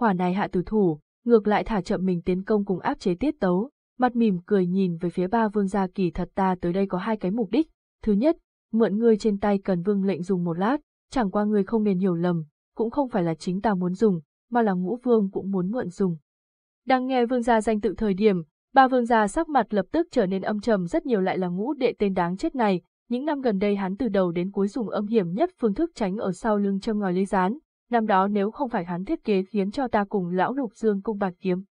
Hỏa này hạ tử thủ, ngược lại thả chậm mình tiến công cùng áp chế tiết tấu, mặt mỉm cười nhìn về phía ba vương gia kỳ thật ta tới đây có hai cái mục đích. Thứ nhất, mượn ngươi trên tay cần vương lệnh dùng một lát, chẳng qua ngươi không nên hiểu lầm, cũng không phải là chính ta muốn dùng, mà là ngũ vương cũng muốn mượn dùng. Đang nghe vương gia danh tự thời điểm, ba vương gia sắc mặt lập tức trở nên âm trầm rất nhiều lại là ngũ đệ tên đáng chết này, những năm gần đây hắn từ đầu đến cuối dùng âm hiểm nhất phương thức tránh ở sau lưng châm ngòi lấy rán, năm đó nếu không phải hắn thiết kế khiến cho ta cùng lão lục dương cung bạc kiếm.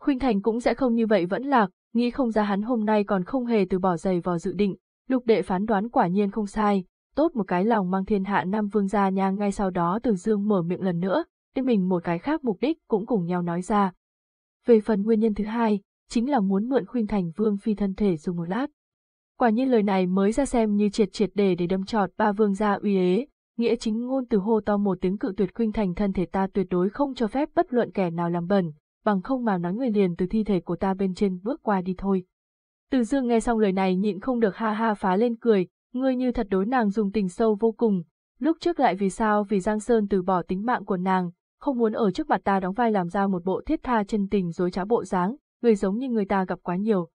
Khuynh Thành cũng sẽ không như vậy vẫn lạc, nghĩ không ra hắn hôm nay còn không hề từ bỏ giày vào dự định, lục đệ phán đoán quả nhiên không sai, tốt một cái lòng mang thiên hạ năm vương gia nha ngay sau đó từ dương mở miệng lần nữa, đến mình một cái khác mục đích cũng cùng nhau nói ra. Về phần nguyên nhân thứ hai, chính là muốn mượn khuynh thành vương phi thân thể dùng một lát. Quả nhiên lời này mới ra xem như triệt triệt để để đâm trọt ba vương gia uy ế, nghĩa chính ngôn từ hô to một tiếng cự tuyệt khuynh thành thân thể ta tuyệt đối không cho phép bất luận kẻ nào làm bẩn, bằng không mà nói người liền từ thi thể của ta bên trên bước qua đi thôi. Từ dương nghe xong lời này nhịn không được ha ha phá lên cười, ngươi như thật đối nàng dùng tình sâu vô cùng, lúc trước lại vì sao vì Giang Sơn từ bỏ tính mạng của nàng, không muốn ở trước mặt ta đóng vai làm ra một bộ thiết tha chân tình dối trá bộ dáng, người giống như người ta gặp quá nhiều.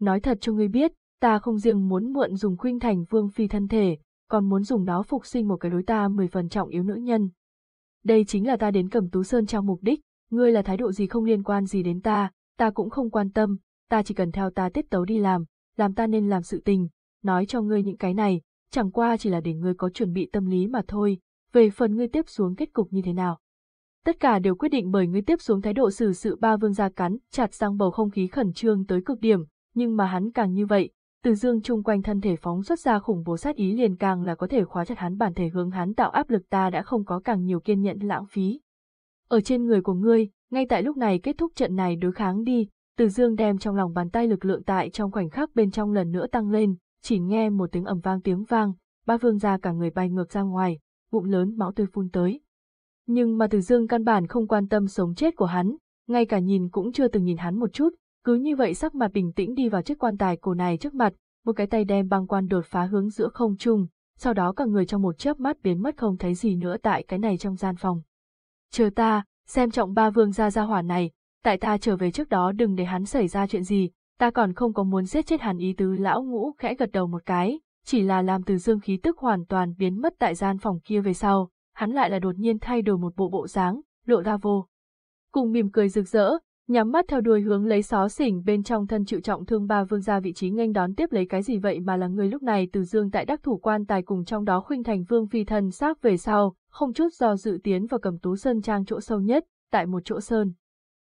Nói thật cho ngươi biết, ta không riêng muốn mượn dùng khuynh thành vương phi thân thể, còn muốn dùng nó phục sinh một cái đối ta mười phần trọng yếu nữ nhân. Đây chính là ta đến cầm tú sơn trong mục đích, ngươi là thái độ gì không liên quan gì đến ta, ta cũng không quan tâm, ta chỉ cần theo ta tiết tấu đi làm, làm ta nên làm sự tình, nói cho ngươi những cái này, chẳng qua chỉ là để ngươi có chuẩn bị tâm lý mà thôi, về phần ngươi tiếp xuống kết cục như thế nào. Tất cả đều quyết định bởi ngươi tiếp xuống thái độ xử sự ba vương gia cắn, chặt sang bầu không khí khẩn trương tới cực điểm, nhưng mà hắn càng như vậy, từ dương chung quanh thân thể phóng xuất ra khủng bố sát ý liền càng là có thể khóa chặt hắn bản thể hướng hắn tạo áp lực ta đã không có càng nhiều kiên nhẫn lãng phí. Ở trên người của ngươi, ngay tại lúc này kết thúc trận này đối kháng đi, từ dương đem trong lòng bàn tay lực lượng tại trong khoảnh khắc bên trong lần nữa tăng lên, chỉ nghe một tiếng ầm vang tiếng vang, ba vương ra cả người bay ngược ra ngoài, bụng lớn máu tươi phun tới. Nhưng mà Từ Dương căn bản không quan tâm sống chết của hắn, ngay cả nhìn cũng chưa từng nhìn hắn một chút, cứ như vậy sắc mặt bình tĩnh đi vào chiếc quan tài cổ này trước mặt, một cái tay đem băng quan đột phá hướng giữa không trung, sau đó cả người trong một chớp mắt biến mất không thấy gì nữa tại cái này trong gian phòng. Chờ ta, xem trọng ba vương gia gia hỏa này, tại ta trở về trước đó đừng để hắn xảy ra chuyện gì, ta còn không có muốn giết chết hắn ý tứ lão ngũ khẽ gật đầu một cái, chỉ là làm từ dương khí tức hoàn toàn biến mất tại gian phòng kia về sau, hắn lại là đột nhiên thay đổi một bộ bộ dáng, lộ ra vô. Cùng mỉm cười rực rỡ, nhắm mắt theo đuôi hướng lấy xó xỉnh bên trong thân chịu trọng thương ba vương ra vị trí nghênh đón tiếp lấy cái gì vậy mà là người lúc này từ dương tại đắc thủ quan tài cùng trong đó khuynh thành vương phi thân xác về sau, không chút do dự tiến vào cầm tú sơn trang chỗ sâu nhất, tại một chỗ sơn.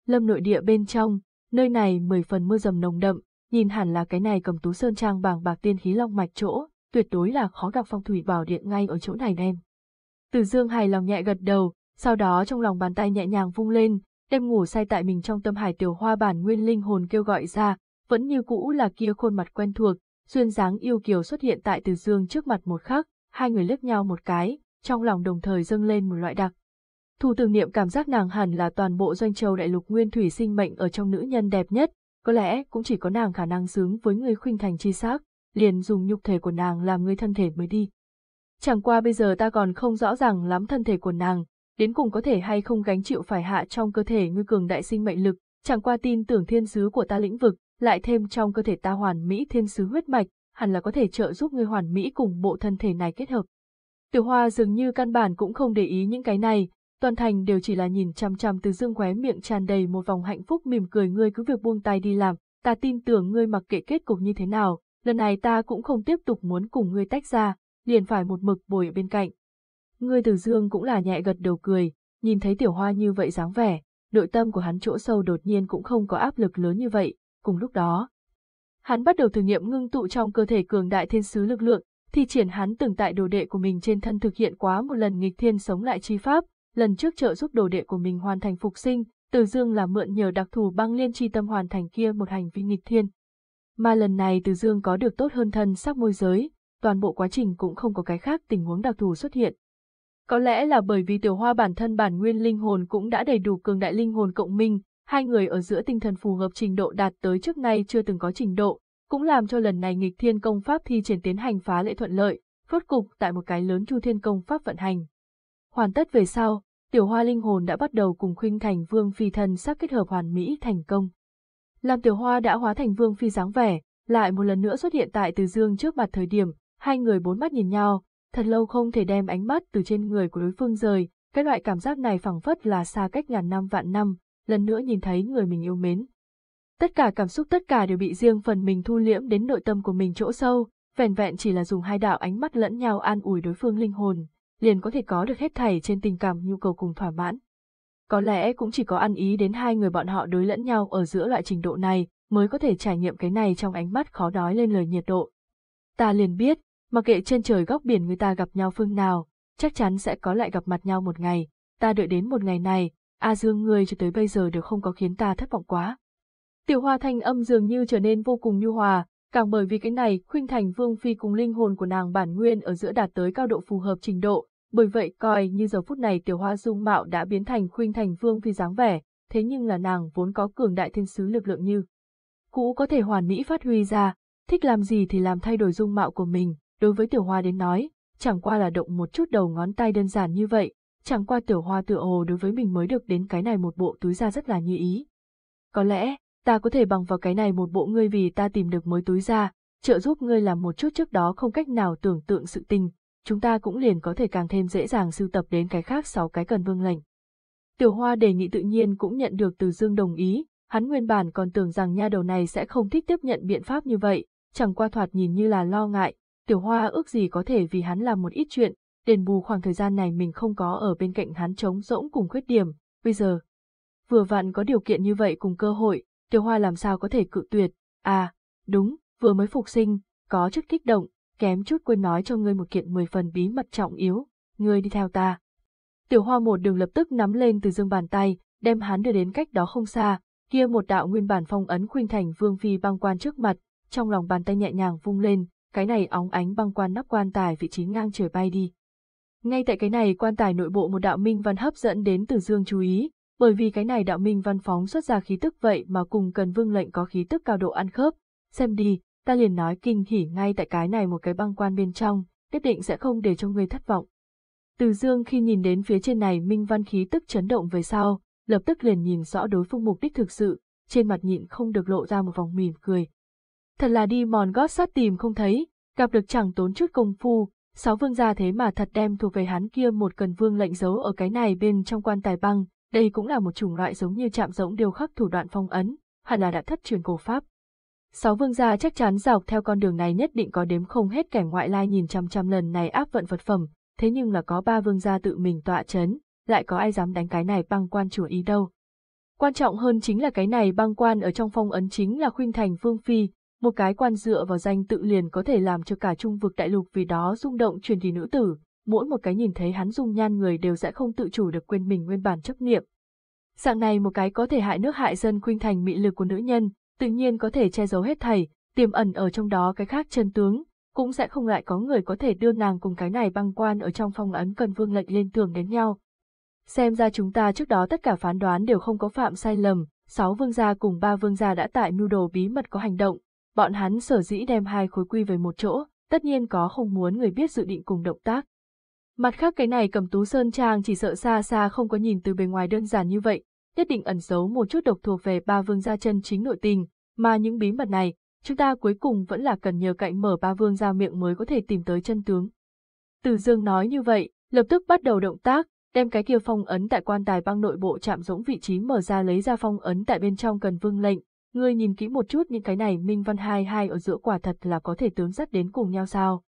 Lâm nội địa bên trong, nơi này mười phần mưa dầm nồng đậm, nhìn hẳn là cái này cầm tú sơn trang bảng bạc tiên khí long mạch chỗ, tuyệt đối là khó gặp phong thủy bảo điện ngay ở chỗ này đem. Từ dương hài lòng nhẹ gật đầu, sau đó trong lòng bàn tay nhẹ nhàng vung lên, đem ngủ say tại mình trong tâm hải tiểu hoa bản nguyên linh hồn kêu gọi ra, vẫn như cũ là kia khuôn mặt quen thuộc, duyên dáng yêu kiều xuất hiện tại từ dương trước mặt một khắc, hai người liếc nhau một cái, trong lòng đồng thời dâng lên một loại đặc. thu tưởng niệm cảm giác nàng hẳn là toàn bộ doanh châu đại lục nguyên thủy sinh mệnh ở trong nữ nhân đẹp nhất, có lẽ cũng chỉ có nàng khả năng xứng với người khuynh thành chi xác, liền dùng nhục thể của nàng làm người thân thể mới đi. Chẳng qua bây giờ ta còn không rõ ràng lắm thân thể của nàng, đến cùng có thể hay không gánh chịu phải hạ trong cơ thể ngư cường đại sinh mệnh lực, chẳng qua tin tưởng thiên sứ của ta lĩnh vực, lại thêm trong cơ thể ta hoàn mỹ thiên sứ huyết mạch, hẳn là có thể trợ giúp ngươi hoàn mỹ cùng bộ thân thể này kết hợp. Tiểu Hoa dường như căn bản cũng không để ý những cái này, toàn thành đều chỉ là nhìn chăm chăm từ dương khóe miệng tràn đầy một vòng hạnh phúc mỉm cười ngươi cứ việc buông tay đi làm, ta tin tưởng ngươi mặc kệ kết cục như thế nào, lần này ta cũng không tiếp tục muốn cùng ngươi tách ra, liền phải một mực bồi ở bên cạnh. Ngươi từ dương cũng là nhẹ gật đầu cười, nhìn thấy tiểu hoa như vậy dáng vẻ, nội tâm của hắn chỗ sâu đột nhiên cũng không có áp lực lớn như vậy, cùng lúc đó. Hắn bắt đầu thử nghiệm ngưng tụ trong cơ thể cường đại thiên sứ lực lượng, thì triển hắn từng tại đồ đệ của mình trên thân thực hiện quá một lần nghịch thiên sống lại chi pháp, lần trước trợ giúp đồ đệ của mình hoàn thành phục sinh, từ dương là mượn nhờ đặc thù băng liên chi tâm hoàn thành kia một hành vi nghịch thiên. Mà lần này từ dương có được tốt hơn thân sắc môi giới, toàn bộ quá trình cũng không có cái khác tình huống đặc thù xuất hiện. Có lẽ là bởi vì tiểu hoa bản thân bản nguyên linh hồn cũng đã đầy đủ cường đại linh hồn cộng minh, hai người ở giữa tinh thần phù hợp trình độ đạt tới trước nay chưa từng có trình độ, cũng làm cho lần này nghịch thiên công pháp thi triển tiến hành phá lệ thuận lợi, phốt cục tại một cái lớn chu thiên công pháp vận hành. Hoàn tất về sau, tiểu hoa linh hồn đã bắt đầu cùng khuynh thành vương phi thân sắc kết hợp hoàn mỹ thành công. Làm tiểu hoa đã hóa thành vương phi dáng vẻ, lại một lần nữa xuất hiện tại từ dương trước mặt thời điểm, hai người bốn mắt nhìn nhau, thật lâu không thể đem ánh mắt từ trên người của đối phương rời, cái loại cảm giác này phẳng phất là xa cách ngàn năm vạn năm, lần nữa nhìn thấy người mình yêu mến. Tất cả cảm xúc tất cả đều bị riêng phần mình thu liễm đến nội tâm của mình chỗ sâu, vẻn vẹn chỉ là dùng hai đạo ánh mắt lẫn nhau an ủi đối phương linh hồn, liền có thể có được hết thảy trên tình cảm nhu cầu cùng thỏa mãn. Có lẽ cũng chỉ có ăn ý đến hai người bọn họ đối lẫn nhau ở giữa loại trình độ này, mới có thể trải nghiệm cái này trong ánh mắt khó đói lên lời nhiệt độ. Ta liền biết, mặc kệ trên trời góc biển người ta gặp nhau phương nào, chắc chắn sẽ có lại gặp mặt nhau một ngày, ta đợi đến một ngày này, A Dương ngươi cho tới bây giờ đều không có khiến ta thất vọng quá. Tiểu hoa thanh âm dường như trở nên vô cùng nhu hòa, càng bởi vì cái này khuynh thành vương phi cùng linh hồn của nàng bản nguyên ở giữa đạt tới cao độ phù hợp trình độ, bởi vậy coi như giờ phút này tiểu hoa dung mạo đã biến thành khuynh thành vương phi dáng vẻ, thế nhưng là nàng vốn có cường đại thiên sứ lực lượng như. Cũ có thể hoàn mỹ phát huy ra, thích làm gì thì làm thay đổi dung mạo của mình, đối với tiểu hoa đến nói, chẳng qua là động một chút đầu ngón tay đơn giản như vậy, chẳng qua tiểu hoa tựa hồ đối với mình mới được đến cái này một bộ túi da rất là như ý. Có lẽ, ta có thể bằng vào cái này một bộ ngươi vì ta tìm được mới túi da, trợ giúp ngươi làm một chút trước đó không cách nào tưởng tượng sự tình, chúng ta cũng liền có thể càng thêm dễ dàng sưu tập đến cái khác sáu cái cần vương lệnh. Tiểu Hoa đề nghị tự nhiên cũng nhận được từ Dương đồng ý, hắn nguyên bản còn tưởng rằng nha đầu này sẽ không thích tiếp nhận biện pháp như vậy, chẳng qua thoạt nhìn như là lo ngại, Tiểu Hoa ước gì có thể vì hắn làm một ít chuyện, đền bù khoảng thời gian này mình không có ở bên cạnh hắn trống rỗng cùng khuyết điểm, bây giờ. Vừa vặn có điều kiện như vậy cùng cơ hội, Tiểu Hoa làm sao có thể cự tuyệt, à, đúng, vừa mới phục sinh, có chút kích động, kém chút quên nói cho ngươi một kiện mười phần bí mật trọng yếu, ngươi đi theo ta. Tiểu Hoa một đường lập tức nắm lên từ dương bàn tay, đem hắn đưa đến cách đó không xa, kia một đạo nguyên bản phong ấn khuynh thành vương phi băng quan trước mặt, trong lòng bàn tay nhẹ nhàng vung lên, cái này óng ánh băng quan nắp quan tài vị trí ngang trời bay đi. Ngay tại cái này quan tài nội bộ một đạo minh văn hấp dẫn đến từ dương chú ý, bởi vì cái này đạo minh văn phóng xuất ra khí tức vậy mà cùng cần vương lệnh có khí tức cao độ ăn khớp, xem đi, ta liền nói kinh hỉ ngay tại cái này một cái băng quan bên trong, nhất định sẽ không để cho ngươi thất vọng. Từ dương khi nhìn đến phía trên này minh văn khí tức chấn động về sau, lập tức liền nhìn rõ đối phương mục đích thực sự, trên mặt nhịn không được lộ ra một vòng mỉm cười. Thật là đi mòn gót sát tìm không thấy, gặp được chẳng tốn chút công phu, sáu vương gia thế mà thật đem thuộc về hắn kia một cần vương lệnh giấu ở cái này bên trong quan tài băng, đây cũng là một chủng loại giống như chạm giống điều khắc thủ đoạn phong ấn, hẳn là đã thất truyền cổ pháp. Sáu vương gia chắc chắn dọc theo con đường này nhất định có đếm không hết kẻ ngoại lai nhìn chăm chăm lần này áp vận vật phẩm, thế nhưng là có ba vương gia tự mình tọa chấn, lại có ai dám đánh cái này băng quan chủ ý đâu. Quan trọng hơn chính là cái này băng quan ở trong phong ấn chính là khuynh thành vương phi, một cái quan dựa vào danh tự liền có thể làm cho cả trung vực đại lục vì đó rung động truyền kỳ nữ tử, mỗi một cái nhìn thấy hắn dung nhan người đều sẽ không tự chủ được quên mình nguyên bản chấp niệm. Dạng này một cái có thể hại nước hại dân khuynh thành mị lực của nữ nhân, tự nhiên có thể che giấu hết thảy, tiềm ẩn ở trong đó cái khác chân tướng, cũng sẽ không lại có người có thể đưa nàng cùng cái này băng quan ở trong phong ấn cần vương lệnh lên tường đến nhau. Xem ra chúng ta trước đó tất cả phán đoán đều không có phạm sai lầm, sáu vương gia cùng ba vương gia đã tại mưu đồ bí mật có hành động, bọn hắn sở dĩ đem hai khối quy về một chỗ, tất nhiên có không muốn người biết dự định cùng động tác. Mặt khác cái này cầm tú sơn trang chỉ sợ xa xa không có nhìn từ bề ngoài đơn giản như vậy, nhất định ẩn giấu một chút độc thuộc về ba vương gia chân chính nội tình, mà những bí mật này, chúng ta cuối cùng vẫn là cần nhờ cạnh mở ba vương gia miệng mới có thể tìm tới chân tướng. Từ dương nói như vậy, lập tức bắt đầu động tác, đem cái kia phong ấn tại quan tài băng nội bộ chạm rỗng vị trí mở ra lấy ra phong ấn tại bên trong cần vương lệnh, Ngươi nhìn kỹ một chút những cái này minh văn hai hai ở giữa quả thật là có thể tướng dắt đến cùng nhau sao.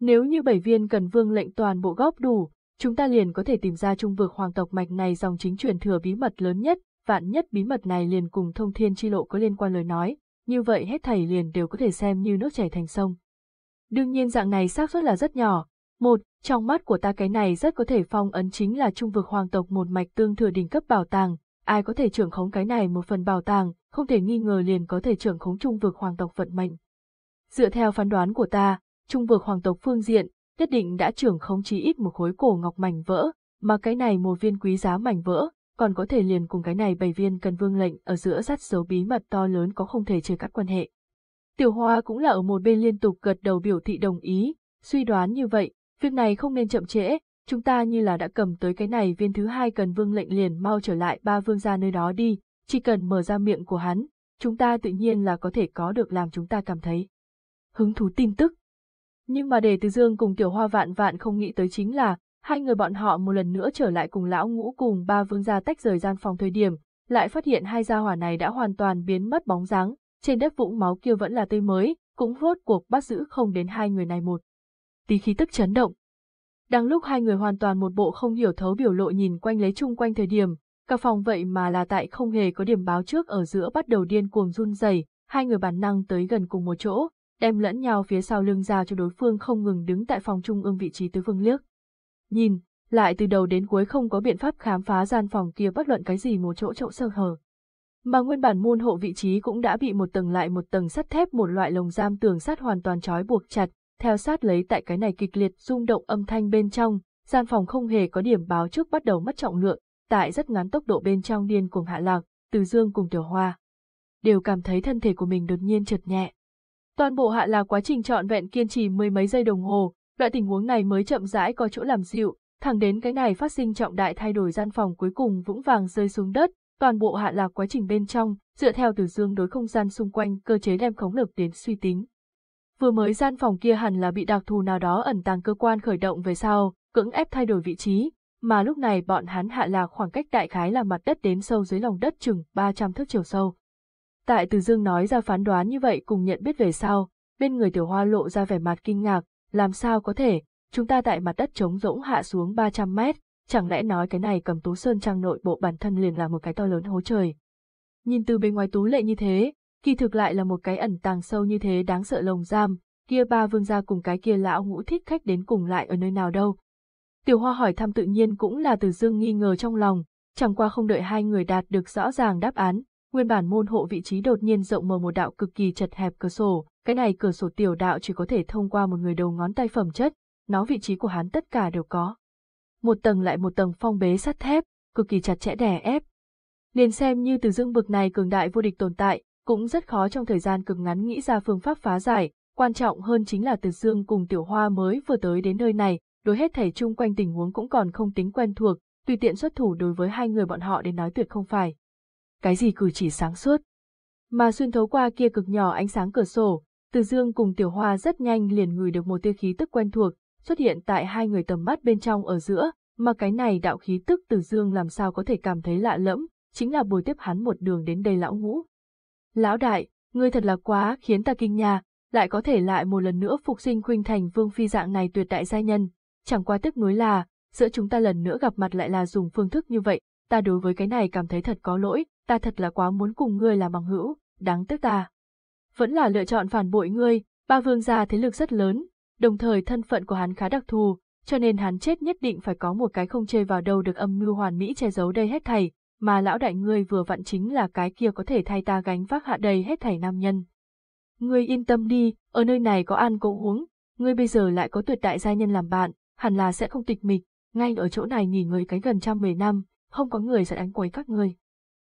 Nếu như bảy viên cần vương lệnh toàn bộ góp đủ, chúng ta liền có thể tìm ra trung vực hoàng tộc mạch này dòng chính truyền thừa bí mật lớn nhất, vạn nhất bí mật này liền cùng thông thiên chi lộ có liên quan lời nói, như vậy hết thảy liền đều có thể xem như nước chảy thành sông. Đương nhiên dạng này xác suất là rất nhỏ. Một, trong mắt của ta cái này rất có thể phong ấn chính là trung vực hoàng tộc một mạch tương thừa đỉnh cấp bảo tàng, ai có thể trưởng khống cái này một phần bảo tàng, không thể nghi ngờ liền có thể trưởng khống trung vực hoàng tộc vận mệnh. Dựa theo phán đoán của ta, trung vực hoàng tộc phương diện, nhất định đã trưởng khống chí ít một khối cổ ngọc mảnh vỡ, mà cái này một viên quý giá mảnh vỡ, còn có thể liền cùng cái này bảy viên cần vương lệnh ở giữa sát dấu bí mật to lớn có không thể chia cắt quan hệ. Tiểu Hoa cũng là ở một bên liên tục gật đầu biểu thị đồng ý, suy đoán như vậy, việc này không nên chậm trễ, chúng ta như là đã cầm tới cái này viên thứ hai cần vương lệnh liền mau trở lại ba vương gia nơi đó đi, chỉ cần mở ra miệng của hắn, chúng ta tự nhiên là có thể có được làm chúng ta cảm thấy hứng thú tin tức. Nhưng mà để Từ Dương cùng Tiểu Hoa vạn vạn không nghĩ tới chính là, hai người bọn họ một lần nữa trở lại cùng lão ngũ cùng ba vương gia tách rời gian phòng thời điểm, lại phát hiện hai gia hỏa này đã hoàn toàn biến mất bóng dáng, trên đất vũng máu kia vẫn là tươi mới, cũng vốt cuộc bắt giữ không đến hai người này một. Tí khí tức chấn động. Đang lúc hai người hoàn toàn một bộ không hiểu thấu biểu lộ nhìn quanh lấy chung quanh thời điểm, cả phòng vậy mà là tại không hề có điểm báo trước ở giữa bắt đầu điên cuồng run rẩy, hai người bản năng tới gần cùng một chỗ, đem lẫn nhau phía sau lưng ra cho đối phương không ngừng đứng tại phòng trung ương vị trí tứ phương liếc. Nhìn, lại từ đầu đến cuối không có biện pháp khám phá gian phòng kia bất luận cái gì một chỗ chỗ sơ hở. Mà nguyên bản môn hộ vị trí cũng đã bị một tầng lại một tầng sắt thép một loại lồng giam tường sắt hoàn toàn trói buộc chặt, theo sát lấy tại cái này kịch liệt rung động âm thanh bên trong, gian phòng không hề có điểm báo trước bắt đầu mất trọng lượng, tại rất ngắn tốc độ bên trong điên cuồng hạ lạc, từ dương cùng tiểu hoa. Đều cảm thấy thân thể của mình đột nhiên chợt nhẹ. Toàn bộ hạ lạc quá trình trọn vẹn kiên trì mười mấy giây đồng hồ, loại tình huống này mới chậm rãi có chỗ làm dịu, thẳng đến cái này phát sinh trọng đại thay đổi gian phòng cuối cùng vững vàng rơi xuống đất, toàn bộ hạ lạc quá trình bên trong, dựa theo từ dương đối không gian xung quanh cơ chế đem khống lực đến suy tính. Vừa mới gian phòng kia hẳn là bị đặc thù nào đó ẩn tàng cơ quan khởi động về sau, cưỡng ép thay đổi vị trí, mà lúc này bọn hắn hạ lạc khoảng cách đại khái là mặt đất đến sâu dưới lòng đất chừng 300 thước chiều sâu. Tại Từ Dương nói ra phán đoán như vậy cùng nhận biết về sau, bên người tiểu hoa lộ ra vẻ mặt kinh ngạc, làm sao có thể, chúng ta tại mặt đất trống rỗng hạ xuống 300 mét, chẳng lẽ nói cái này cầm tú sơn trang nội bộ bản thân liền là một cái to lớn hố trời. Nhìn từ bên ngoài tú lệ như thế, kỳ thực lại là một cái ẩn tàng sâu như thế đáng sợ lồng giam, kia ba vương gia cùng cái kia lão ngũ thích khách đến cùng lại ở nơi nào đâu. Tiểu hoa hỏi thăm tự nhiên cũng là từ dương nghi ngờ trong lòng, chẳng qua không đợi hai người đạt được rõ ràng đáp án, nguyên bản môn hộ vị trí đột nhiên rộng mở một đạo cực kỳ chật hẹp cửa sổ, cái này cửa sổ tiểu đạo chỉ có thể thông qua một người đầu ngón tay phẩm chất, nó vị trí của hắn tất cả đều có. Một tầng lại một tầng phong bế sắt thép, cực kỳ chặt chẽ đè ép. Liền xem như từ dương bực này cường đại vô địch tồn tại, cũng rất khó trong thời gian cực ngắn nghĩ ra phương pháp phá giải, quan trọng hơn chính là từ dương cùng tiểu hoa mới vừa tới đến nơi này, đối hết thảy chung quanh tình huống cũng còn không tính quen thuộc, tùy tiện xuất thủ đối với hai người bọn họ đến nói tuyệt không phải. Cái gì cử chỉ sáng suốt. Mà xuyên thấu qua kia cực nhỏ ánh sáng cửa sổ, từ dương cùng tiểu hoa rất nhanh liền ngửi được một tia khí tức quen thuộc, xuất hiện tại hai người tầm mắt bên trong ở giữa, mà cái này đạo khí tức từ dương làm sao có thể cảm thấy lạ lẫm, chính là bồi tiếp hắn một đường đến đây lão ngũ. Lão đại, ngươi thật là quá khiến ta kinh nha, lại có thể lại một lần nữa phục sinh khuynh thành vương phi dạng này tuyệt đại gia nhân, chẳng qua tức nuối là, giữa chúng ta lần nữa gặp mặt lại là dùng phương thức như vậy, ta đối với cái này cảm thấy thật có lỗi, ta thật là quá muốn cùng ngươi làm bằng hữu, đáng tiếc ta. Vẫn là lựa chọn phản bội ngươi, ba vương gia thế lực rất lớn, đồng thời thân phận của hắn khá đặc thù, cho nên hắn chết nhất định phải có một cái không chê vào đâu được âm mưu hoàn mỹ che giấu đây hết thảy, mà lão đại ngươi vừa vặn chính là cái kia có thể thay ta gánh vác hạ đầy hết thảy nam nhân. Ngươi yên tâm đi, ở nơi này có ăn có uống, ngươi bây giờ lại có tuyệt đại gia nhân làm bạn, hẳn là sẽ không tịch mịch, ngay ở chỗ này nghỉ ngơi cái gần trăm mười năm, không có người sẽ đánh quấy các ngươi.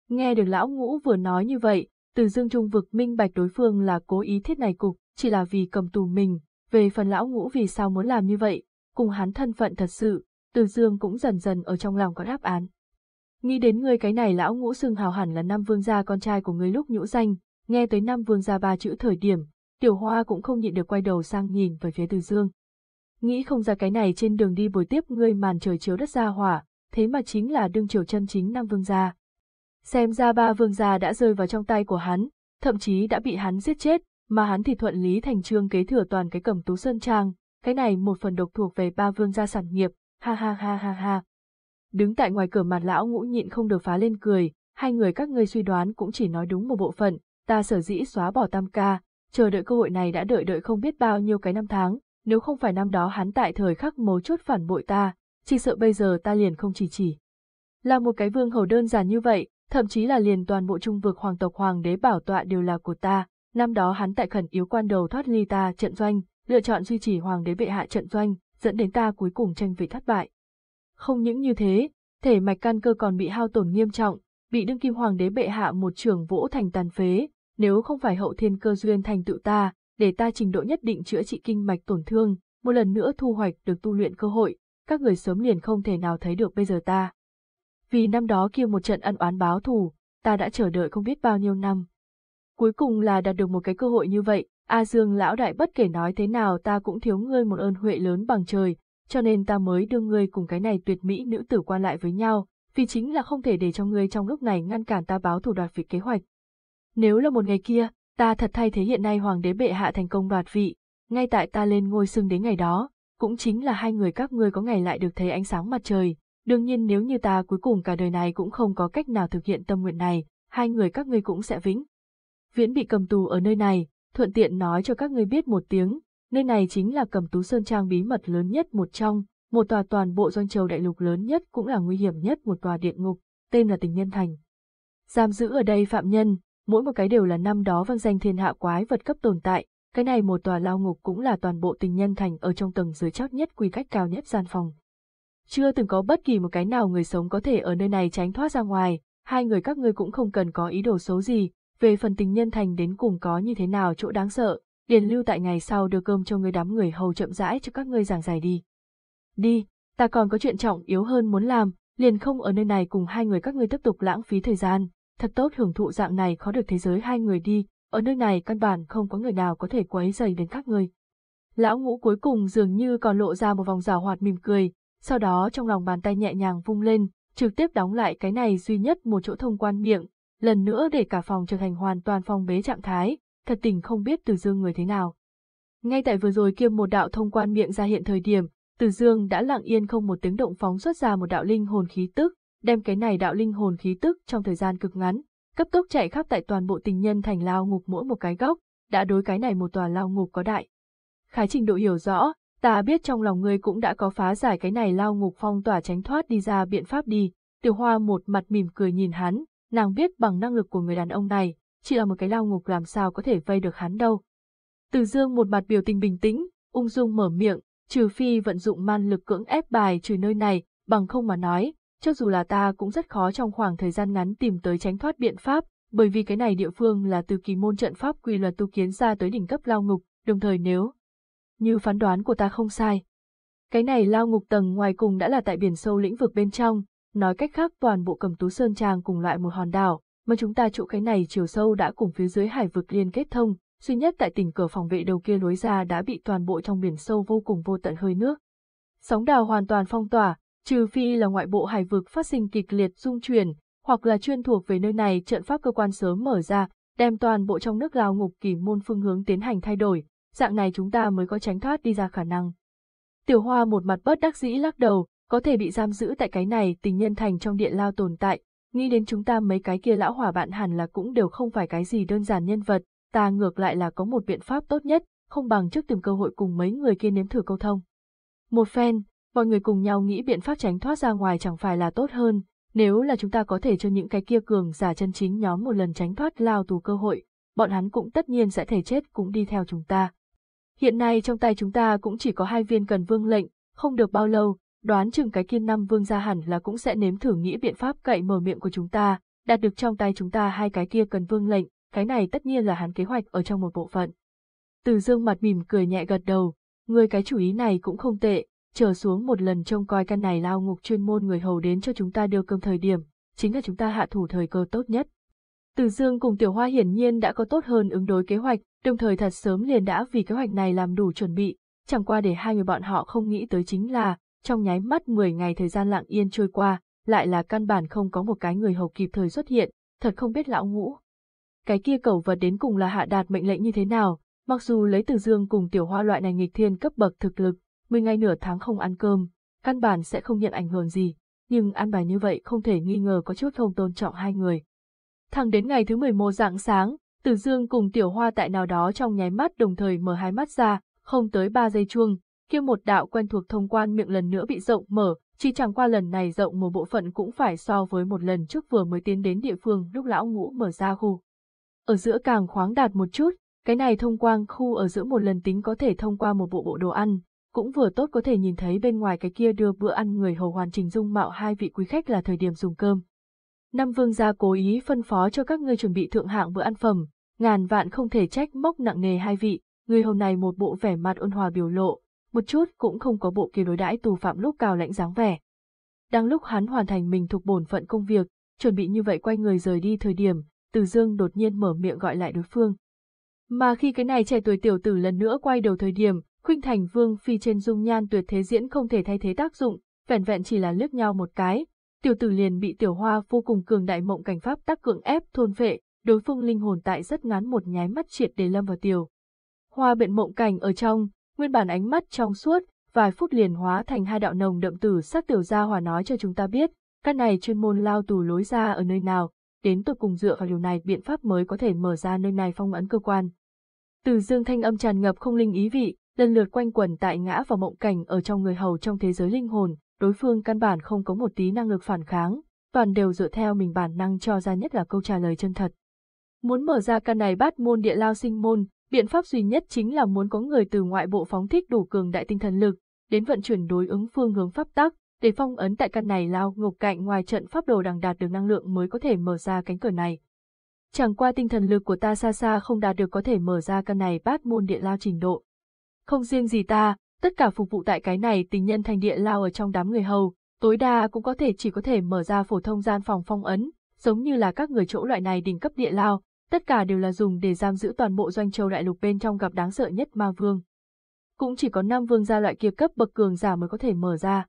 Nghe được lão ngũ vừa nói như vậy, từ dương trung vực minh bạch đối phương là cố ý thiết này cục, chỉ là vì cầm tù mình, về phần lão ngũ vì sao muốn làm như vậy, cùng hắn thân phận thật sự, từ dương cũng dần dần ở trong lòng có đáp án. Nghĩ đến ngươi cái này lão ngũ xưng hào hẳn là năm vương gia con trai của ngươi lúc nhũ danh, nghe tới năm vương gia ba chữ thời điểm, tiểu hoa cũng không nhịn được quay đầu sang nhìn về phía từ dương. Nghĩ không ra cái này trên đường đi bồi tiếp ngươi màn trời chiếu đất ra hỏa, thế mà chính là đương triều chân chính năm vương gia. Xem ra ba vương gia đã rơi vào trong tay của hắn, thậm chí đã bị hắn giết chết, mà hắn thì thuận lý thành trương kế thừa toàn cái cẩm tú sơn trang, cái này một phần độc thuộc về ba vương gia sản nghiệp, ha ha ha ha ha. Đứng tại ngoài cửa mặt lão ngũ nhịn không được phá lên cười, hai người các ngươi suy đoán cũng chỉ nói đúng một bộ phận, ta sở dĩ xóa bỏ tam ca, chờ đợi cơ hội này đã đợi đợi không biết bao nhiêu cái năm tháng, nếu không phải năm đó hắn tại thời khắc mấu chốt phản bội ta, chỉ sợ bây giờ ta liền không chỉ chỉ. Là một cái vương hầu đơn giản như vậy, thậm chí là liền toàn bộ trung vực hoàng tộc hoàng đế bảo tọa đều là của ta, năm đó hắn tại khẩn yếu quan đầu thoát ly ta trận doanh, lựa chọn duy trì hoàng đế bệ hạ trận doanh, dẫn đến ta cuối cùng tranh vị thất bại. Không những như thế, thể mạch căn cơ còn bị hao tổn nghiêm trọng, bị đương kim hoàng đế bệ hạ một trường vỗ thành tàn phế, nếu không phải hậu thiên cơ duyên thành tựu ta, để ta trình độ nhất định chữa trị kinh mạch tổn thương, một lần nữa thu hoạch được tu luyện cơ hội, các người sớm liền không thể nào thấy được bây giờ ta. Vì năm đó kia một trận ân oán báo thù, ta đã chờ đợi không biết bao nhiêu năm. Cuối cùng là đạt được một cái cơ hội như vậy, A Dương lão đại bất kể nói thế nào ta cũng thiếu ngươi một ơn huệ lớn bằng trời, cho nên ta mới đưa ngươi cùng cái này tuyệt mỹ nữ tử qua lại với nhau, vì chính là không thể để cho ngươi trong lúc này ngăn cản ta báo thù đoạt vị kế hoạch. Nếu là một ngày kia, ta thật thay thế hiện nay hoàng đế bệ hạ thành công đoạt vị, ngay tại ta lên ngôi xưng đến ngày đó, cũng chính là hai người các ngươi có ngày lại được thấy ánh sáng mặt trời, đương nhiên nếu như ta cuối cùng cả đời này cũng không có cách nào thực hiện tâm nguyện này, hai người các ngươi cũng sẽ vĩnh. Viễn bị cầm tù ở nơi này, thuận tiện nói cho các ngươi biết một tiếng, nơi này chính là cầm tú sơn trang bí mật lớn nhất một trong, một tòa toàn bộ doanh châu đại lục lớn nhất cũng là nguy hiểm nhất một tòa địa ngục, tên là tình nhân thành. Giam giữ ở đây phạm nhân, mỗi một cái đều là năm đó vang danh thiên hạ quái vật cấp tồn tại, cái này một tòa lao ngục cũng là toàn bộ tình nhân thành ở trong tầng dưới chót nhất quy cách cao nhất gian phòng. Chưa từng có bất kỳ một cái nào người sống có thể ở nơi này tránh thoát ra ngoài, hai người các ngươi cũng không cần có ý đồ xấu gì, về phần tình nhân thành đến cùng có như thế nào chỗ đáng sợ, điền lưu tại ngày sau đưa cơm cho người đám người hầu chậm rãi cho các ngươi giảng giải đi. Đi, ta còn có chuyện trọng yếu hơn muốn làm, liền không ở nơi này cùng hai người các ngươi tiếp tục lãng phí thời gian, thật tốt hưởng thụ dạng này khó được thế giới hai người đi, ở nơi này căn bản không có người nào có thể quấy rầy đến các người Lão ngũ cuối cùng dường như còn lộ ra một vòng rào hoạt mỉm cười, sau đó trong lòng bàn tay nhẹ nhàng vung lên, trực tiếp đóng lại cái này duy nhất một chỗ thông quan miệng, lần nữa để cả phòng trở thành hoàn toàn phong bế trạng thái, thật tình không biết Từ Dương người thế nào. Ngay tại vừa rồi kiêm một đạo thông quan miệng ra hiện thời điểm, Từ Dương đã lặng yên không một tiếng động phóng xuất ra một đạo linh hồn khí tức, đem cái này đạo linh hồn khí tức trong thời gian cực ngắn, cấp tốc chạy khắp tại toàn bộ tình nhân thành lao ngục mỗi một cái góc, đã đối cái này một tòa lao ngục có đại. Khái trình độ hiểu rõ, ta biết trong lòng ngươi cũng đã có phá giải cái này lao ngục phong tỏa tránh thoát đi ra biện pháp đi, tiểu hoa một mặt mỉm cười nhìn hắn, nàng biết bằng năng lực của người đàn ông này, chỉ là một cái lao ngục làm sao có thể vây được hắn đâu. Từ dương một mặt biểu tình bình tĩnh, ung dung mở miệng, trừ phi vận dụng man lực cưỡng ép bài trừ nơi này, bằng không mà nói, cho dù là ta cũng rất khó trong khoảng thời gian ngắn tìm tới tránh thoát biện pháp, bởi vì cái này địa phương là từ kỳ môn trận pháp quy luật tu kiến ra tới đỉnh cấp lao ngục, đồng thời nếu như phán đoán của ta không sai. Cái này lao ngục tầng ngoài cùng đã là tại biển sâu lĩnh vực bên trong, nói cách khác toàn bộ cầm tú sơn trang cùng loại một hòn đảo, mà chúng ta trụ cái này chiều sâu đã cùng phía dưới hải vực liên kết thông, duy nhất tại tỉnh cửa phòng vệ đầu kia lối ra đã bị toàn bộ trong biển sâu vô cùng vô tận hơi nước. Sóng đào hoàn toàn phong tỏa, trừ phi là ngoại bộ hải vực phát sinh kịch liệt dung chuyển, hoặc là chuyên thuộc về nơi này trận pháp cơ quan sớm mở ra, đem toàn bộ trong nước lao ngục kỳ môn phương hướng tiến hành thay đổi, dạng này chúng ta mới có tránh thoát đi ra khả năng. Tiểu Hoa một mặt bất đắc dĩ lắc đầu, có thể bị giam giữ tại cái này tình nhân thành trong điện lao tồn tại, nghĩ đến chúng ta mấy cái kia lão hỏa bạn hẳn là cũng đều không phải cái gì đơn giản nhân vật, ta ngược lại là có một biện pháp tốt nhất, không bằng trước tìm cơ hội cùng mấy người kia nếm thử câu thông. Một phen, mọi người cùng nhau nghĩ biện pháp tránh thoát ra ngoài chẳng phải là tốt hơn, nếu là chúng ta có thể cho những cái kia cường giả chân chính nhóm một lần tránh thoát lao tù cơ hội, bọn hắn cũng tất nhiên sẽ thể chết cũng đi theo chúng ta. Hiện nay trong tay chúng ta cũng chỉ có hai viên cần vương lệnh, không được bao lâu, đoán chừng cái kiên năm vương gia hẳn là cũng sẽ nếm thử nghĩ biện pháp cậy mở miệng của chúng ta, đạt được trong tay chúng ta hai cái kia cần vương lệnh, cái này tất nhiên là hắn kế hoạch ở trong một bộ phận. Từ dương mặt mỉm cười nhẹ gật đầu, người cái chủ ý này cũng không tệ, chờ xuống một lần trông coi căn này lao ngục chuyên môn người hầu đến cho chúng ta đưa cơm thời điểm, chính là chúng ta hạ thủ thời cơ tốt nhất. Từ Dương cùng Tiểu Hoa hiển nhiên đã có tốt hơn ứng đối kế hoạch, đồng thời thật sớm liền đã vì kế hoạch này làm đủ chuẩn bị, chẳng qua để hai người bọn họ không nghĩ tới chính là, trong nháy mắt 10 ngày thời gian lặng yên trôi qua, lại là căn bản không có một cái người hầu kịp thời xuất hiện, thật không biết lão ngũ. Cái kia cầu vật đến cùng là hạ đạt mệnh lệnh như thế nào, mặc dù lấy từ dương cùng tiểu hoa loại này nghịch thiên cấp bậc thực lực, 10 ngày nửa tháng không ăn cơm, căn bản sẽ không nhận ảnh hưởng gì, nhưng ăn bài như vậy không thể nghi ngờ có chút không tôn trọng hai người. Thẳng đến ngày thứ 11 dạng sáng, Từ Dương cùng Tiểu Hoa tại nào đó trong nháy mắt đồng thời mở hai mắt ra, không tới 3 giây chuông, kia một đạo quen thuộc thông quan miệng lần nữa bị rộng mở, chỉ chẳng qua lần này rộng một bộ phận cũng phải so với một lần trước vừa mới tiến đến địa phương lúc lão ngũ mở ra khu. Ở giữa càng khoáng đạt một chút, cái này thông quang khu ở giữa một lần tính có thể thông qua một bộ bộ đồ ăn, cũng vừa tốt có thể nhìn thấy bên ngoài cái kia đưa bữa ăn người hầu hoàn chỉnh dung mạo hai vị quý khách là thời điểm dùng cơm. Năm vương gia cố ý phân phó cho các ngươi chuẩn bị thượng hạng bữa ăn phẩm, ngàn vạn không thể trách móc nặng nề hai vị, người hầu này một bộ vẻ mặt ôn hòa biểu lộ, một chút cũng không có bộ kia đối đãi tù phạm lúc cao lãnh dáng vẻ. Đang lúc hắn hoàn thành mình thuộc bổn phận công việc, chuẩn bị như vậy quay người rời đi thời điểm, Từ Dương đột nhiên mở miệng gọi lại đối phương. Mà khi cái này trẻ tuổi tiểu tử lần nữa quay đầu thời điểm, Khuynh Thành Vương phi trên dung nhan tuyệt thế diễn không thể thay thế tác dụng, vẻn vẹn chỉ là liếc nhau một cái, tiểu tử liền bị tiểu hoa vô cùng cường đại mộng cảnh pháp tác cưỡng ép thôn phệ, đối phương linh hồn tại rất ngắn một nháy mắt triệt để lâm vào tiểu. Hoa biện mộng cảnh ở trong, nguyên bản ánh mắt trong suốt, vài phút liền hóa thành hai đạo nồng đậm tử sắc tiểu gia hòa nói cho chúng ta biết, các này chuyên môn lao tù lối ra ở nơi nào, đến tôi cùng dựa vào điều này biện pháp mới có thể mở ra nơi này phong ấn cơ quan. Từ dương thanh âm tràn ngập không linh ý vị, lần lượt quanh quẩn tại ngã và mộng cảnh ở trong người hầu trong thế giới linh hồn, đối phương căn bản không có một tí năng lực phản kháng, toàn đều dựa theo mình bản năng cho ra nhất là câu trả lời chân thật. Muốn mở ra căn này bát môn địa lao sinh môn, biện pháp duy nhất chính là muốn có người từ ngoại bộ phóng thích đủ cường đại tinh thần lực, đến vận chuyển đối ứng phương hướng pháp tắc, để phong ấn tại căn này lao ngục cạnh ngoài trận pháp đồ đằng đạt được năng lượng mới có thể mở ra cánh cửa này. Chẳng qua tinh thần lực của ta xa xa không đạt được có thể mở ra căn này bát môn địa lao trình độ. Không riêng gì ta, tất cả phục vụ tại cái này tình nhân thành địa lao ở trong đám người hầu, tối đa cũng có thể chỉ có thể mở ra phổ thông gian phòng phong ấn, giống như là các người chỗ loại này đỉnh cấp địa lao, tất cả đều là dùng để giam giữ toàn bộ doanh châu đại lục bên trong gặp đáng sợ nhất ma vương. Cũng chỉ có năm vương gia loại kia cấp bậc cường giả mới có thể mở ra.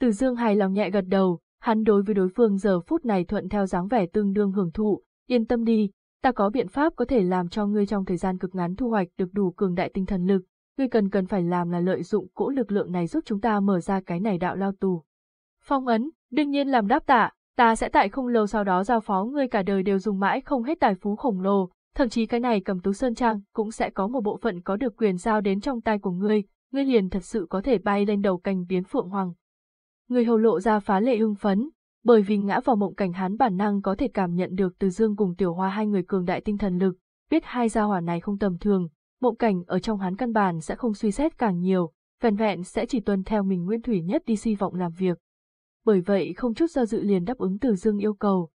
Từ dương hài lòng nhẹ gật đầu, hắn đối với đối phương giờ phút này thuận theo dáng vẻ tương đương hưởng thụ, yên tâm đi, ta có biện pháp có thể làm cho ngươi trong thời gian cực ngắn thu hoạch được đủ cường đại tinh thần lực, ngươi cần cần phải làm là lợi dụng cỗ lực lượng này giúp chúng ta mở ra cái này đạo lao tù. Phong ấn, đương nhiên làm đáp tạ, ta sẽ tại không lâu sau đó giao phó ngươi cả đời đều dùng mãi không hết tài phú khổng lồ, thậm chí cái này cầm tú sơn trang cũng sẽ có một bộ phận có được quyền giao đến trong tay của ngươi, ngươi liền thật sự có thể bay lên đầu cành biến phượng hoàng. Người hầu lộ ra phá lệ hưng phấn, bởi vì ngã vào mộng cảnh hắn bản năng có thể cảm nhận được từ dương cùng tiểu hoa hai người cường đại tinh thần lực, biết hai gia hỏa này không tầm thường, mộng cảnh ở trong hắn căn bản sẽ không suy xét càng nhiều, vẹn vẹn sẽ chỉ tuân theo mình nguyên thủy nhất đi si vọng làm việc. Bởi vậy không chút do dự liền đáp ứng Từ Dương yêu cầu.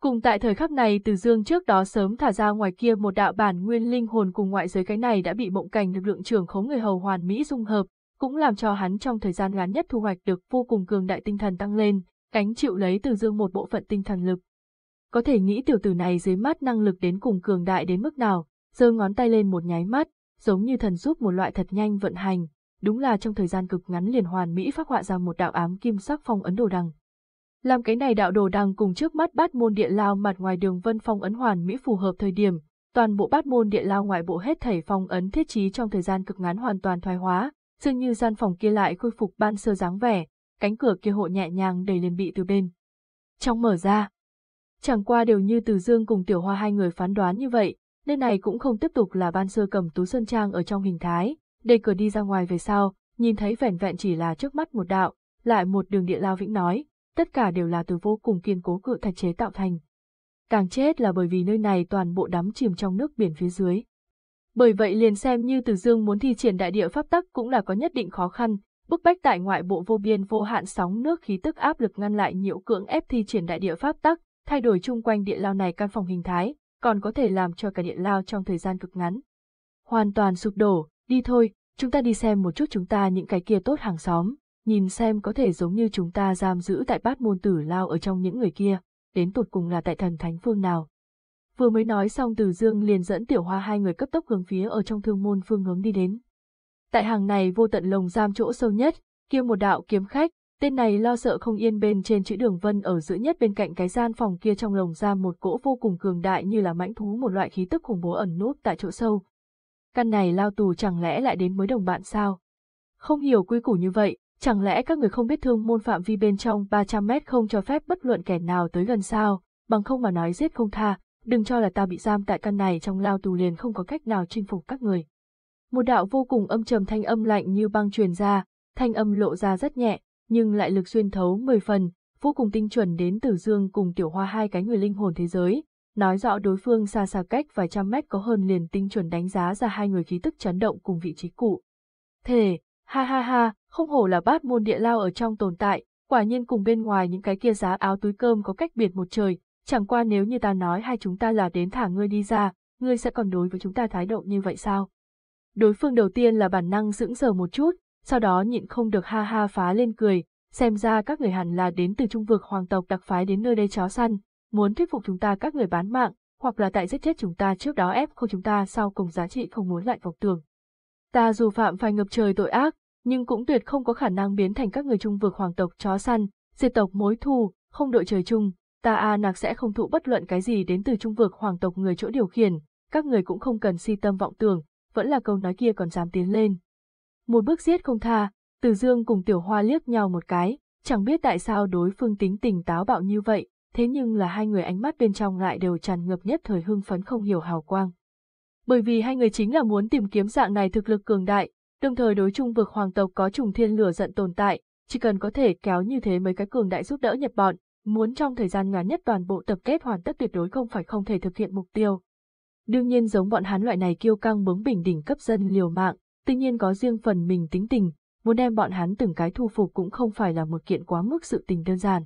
Cùng tại thời khắc này Từ Dương trước đó sớm thả ra ngoài kia một đạo bản nguyên linh hồn cùng ngoại giới cái này đã bị mộng cảnh lực lượng trưởng khống người hầu hoàn mỹ dung hợp, cũng làm cho hắn trong thời gian ngắn nhất thu hoạch được vô cùng cường đại tinh thần tăng lên, cánh chịu lấy Từ Dương một bộ phận tinh thần lực. Có thể nghĩ tiểu tử này dưới mắt năng lực đến cùng cường đại đến mức nào, giơ ngón tay lên một nháy mắt, giống như thần giúp một loại thật nhanh vận hành, đúng là trong thời gian cực ngắn liền hoàn mỹ phát họa ra một đạo ám kim sắc phong ấn đồ đằng. Làm cái này đạo đồ đằng cùng trước mắt bát môn địa lao mặt ngoài đường vân phong ấn hoàn mỹ phù hợp thời điểm, toàn bộ bát môn địa lao ngoại bộ hết thảy phong ấn thiết trí trong thời gian cực ngắn hoàn toàn thoái hóa, dường như gian phòng kia lại khôi phục ban sơ dáng vẻ, cánh cửa kia hộ nhẹ nhàng đầy liền bị từ bên. Trong mở ra, chẳng qua đều như từ dương cùng tiểu hoa hai người phán đoán như vậy, Nơi này cũng không tiếp tục là ban sơ cầm tú sơn trang ở trong hình thái, để cửa đi ra ngoài về sau, nhìn thấy vẻn vẹn chỉ là trước mắt một đạo, lại một đường địa lao vĩnh nói, tất cả đều là từ vô cùng kiên cố cự thạch chế tạo thành. Càng chết là bởi vì nơi này toàn bộ đắm chìm trong nước biển phía dưới. Bởi vậy liền xem như Từ Dương muốn thi triển đại địa pháp tắc cũng là có nhất định khó khăn, bức bách tại ngoại bộ vô biên vô hạn sóng nước khí tức áp lực ngăn lại nhiễu cưỡng ép thi triển đại địa pháp tắc, thay đổi chung quanh địa lao này căn phòng hình thái, còn có thể làm cho cả điện lao trong thời gian cực ngắn. Hoàn toàn sụp đổ, đi thôi, chúng ta đi xem một chút chúng ta những cái kia tốt hàng xóm, nhìn xem có thể giống như chúng ta giam giữ tại bát môn tử lao ở trong những người kia, đến tụt cùng là tại thần thánh phương nào. Vừa mới nói xong từ dương liền dẫn tiểu hoa hai người cấp tốc hướng phía ở trong thương môn phương hướng đi đến. Tại hàng này vô tận lồng giam chỗ sâu nhất, kia một đạo kiếm khách, Tên này lo sợ không yên bên trên chữ đường vân ở giữa nhất bên cạnh cái gian phòng kia trong lồng giam một cỗ vô cùng cường đại như là mãnh thú một loại khí tức khủng bố ẩn nút tại chỗ sâu. Căn này lao tù chẳng lẽ lại đến mới đồng bạn sao? Không hiểu quy củ như vậy, chẳng lẽ các người không biết thương môn phạm vi bên trong 300 mét không cho phép bất luận kẻ nào tới gần sao, bằng không mà nói giết không tha, đừng cho là ta bị giam tại căn này trong lao tù liền không có cách nào chinh phục các người. Một đạo vô cùng âm trầm thanh âm lạnh như băng truyền ra, thanh âm lộ ra rất nhẹ, nhưng lại lực xuyên thấu 10 phần, vô cùng tinh chuẩn đến từ dương cùng tiểu hoa hai cái người linh hồn thế giới, nói rõ đối phương xa xa cách vài trăm mét có hơn liền tinh chuẩn đánh giá ra hai người khí tức chấn động cùng vị trí cụ. Thể, Ha ha ha, không hổ là bát môn địa lao ở trong tồn tại, quả nhiên cùng bên ngoài những cái kia giá áo túi cơm có cách biệt một trời, chẳng qua nếu như ta nói hai chúng ta là đến thả ngươi đi ra, ngươi sẽ còn đối với chúng ta thái độ như vậy sao? Đối phương đầu tiên là bản năng sững sờ một chút, sau đó nhịn không được ha ha phá lên cười, xem ra các người hẳn là đến từ trung vực hoàng tộc đặc phái đến nơi đây chó săn, muốn thuyết phục chúng ta các người bán mạng, hoặc là tại giết chết chúng ta trước đó ép không chúng ta sau cùng giá trị không muốn lại vọng tường. Ta dù phạm phải ngập trời tội ác, nhưng cũng tuyệt không có khả năng biến thành các người trung vực hoàng tộc chó săn, diệt tộc mối thù, không đội trời chung, ta A Nạc sẽ không thụ bất luận cái gì đến từ trung vực hoàng tộc người chỗ điều khiển, các người cũng không cần si tâm vọng tưởng, vẫn là câu nói kia còn dám tiến lên. Một bước giết không tha, Từ Dương cùng Tiểu Hoa liếc nhau một cái, chẳng biết tại sao đối phương tính tình táo bạo như vậy, thế nhưng là hai người ánh mắt bên trong lại đều tràn ngập nhất thời hưng phấn không hiểu hào quang. Bởi vì hai người chính là muốn tìm kiếm dạng này thực lực cường đại, đồng thời đối chung vực hoàng tộc có trùng thiên lửa giận tồn tại, chỉ cần có thể kéo như thế mấy cái cường đại giúp đỡ Nhật bọn, muốn trong thời gian ngắn nhất toàn bộ tập kết hoàn tất tuyệt đối không phải không thể thực hiện mục tiêu. Đương nhiên giống bọn hắn loại này kiêu căng bướng bỉnh đỉnh cấp dân liều mạng, tuy nhiên có riêng phần mình tính tình, muốn đem bọn hắn từng cái thu phục cũng không phải là một kiện quá mức sự tình đơn giản.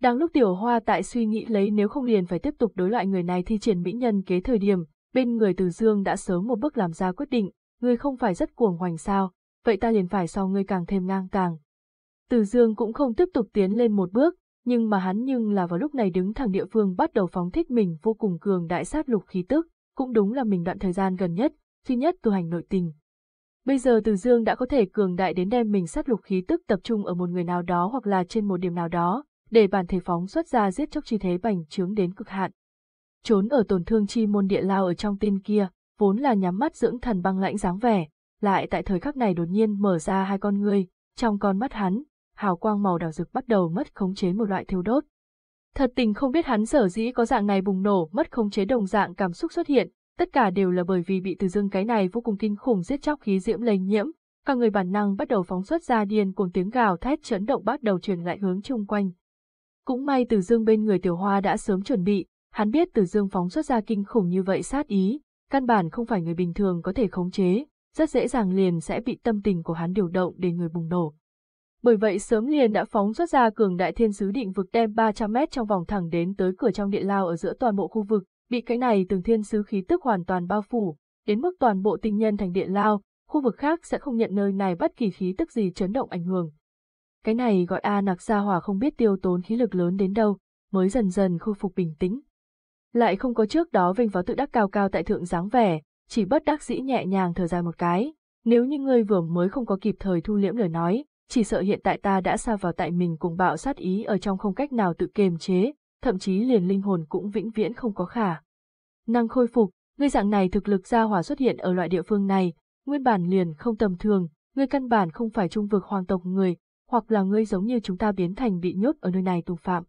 Đang lúc tiểu hoa tại suy nghĩ lấy nếu không liền phải tiếp tục đối loại người này thi triển mỹ nhân kế thời điểm, bên người từ dương đã sớm một bước làm ra quyết định, ngươi không phải rất cuồng hoành sao, vậy ta liền phải so ngươi càng thêm ngang càng Từ dương cũng không tiếp tục tiến lên một bước, nhưng mà hắn nhưng là vào lúc này đứng thẳng địa phương bắt đầu phóng thích mình vô cùng cường đại sát lục khí tức, cũng đúng là mình đoạn thời gian gần nhất, duy nhất tu hành nội tình. Bây giờ Từ Dương đã có thể cường đại đến đem mình sát lục khí tức tập trung ở một người nào đó hoặc là trên một điểm nào đó, để bản thể phóng xuất ra giết chóc chi thế bành trướng đến cực hạn. Trốn ở tổn thương chi môn địa lao ở trong tên kia, vốn là nhắm mắt dưỡng thần băng lãnh dáng vẻ, lại tại thời khắc này đột nhiên mở ra hai con ngươi, trong con mắt hắn, hào quang màu đỏ rực bắt đầu mất khống chế một loại thiêu đốt. Thật tình không biết hắn sở dĩ có dạng này bùng nổ, mất khống chế đồng dạng cảm xúc xuất hiện, tất cả đều là bởi vì bị từ dương cái này vô cùng kinh khủng giết chóc khí diễm lây nhiễm, cả người bản năng bắt đầu phóng xuất ra điên cùng tiếng gào thét chấn động bắt đầu truyền lại hướng chung quanh. Cũng may từ dương bên người tiểu hoa đã sớm chuẩn bị, hắn biết từ dương phóng xuất ra kinh khủng như vậy sát ý, căn bản không phải người bình thường có thể khống chế, rất dễ dàng liền sẽ bị tâm tình của hắn điều động để người bùng nổ. Bởi vậy sớm liền đã phóng xuất ra cường đại thiên sứ định vực đem 300 mét trong vòng thẳng đến tới cửa trong địa lao ở giữa toàn bộ khu vực, bị cái này từng thiên sứ khí tức hoàn toàn bao phủ, đến mức toàn bộ tinh nhân thành địa lao, khu vực khác sẽ không nhận nơi này bất kỳ khí tức gì chấn động ảnh hưởng. Cái này gọi A nặc sa hỏa không biết tiêu tốn khí lực lớn đến đâu, mới dần dần khôi phục bình tĩnh. Lại không có trước đó vinh vào tự đắc cao cao tại thượng dáng vẻ, chỉ bất đắc dĩ nhẹ nhàng thở dài một cái, nếu như ngươi vừa mới không có kịp thời thu liễm lời nói, chỉ sợ hiện tại ta đã xa vào tại mình cùng bạo sát ý ở trong không cách nào tự kiềm chế, thậm chí liền linh hồn cũng vĩnh viễn không có khả. Năng khôi phục, ngươi dạng này thực lực gia hỏa xuất hiện ở loại địa phương này, nguyên bản liền không tầm thường, ngươi căn bản không phải trung vực hoàng tộc người, hoặc là ngươi giống như chúng ta biến thành bị nhốt ở nơi này tù phạm.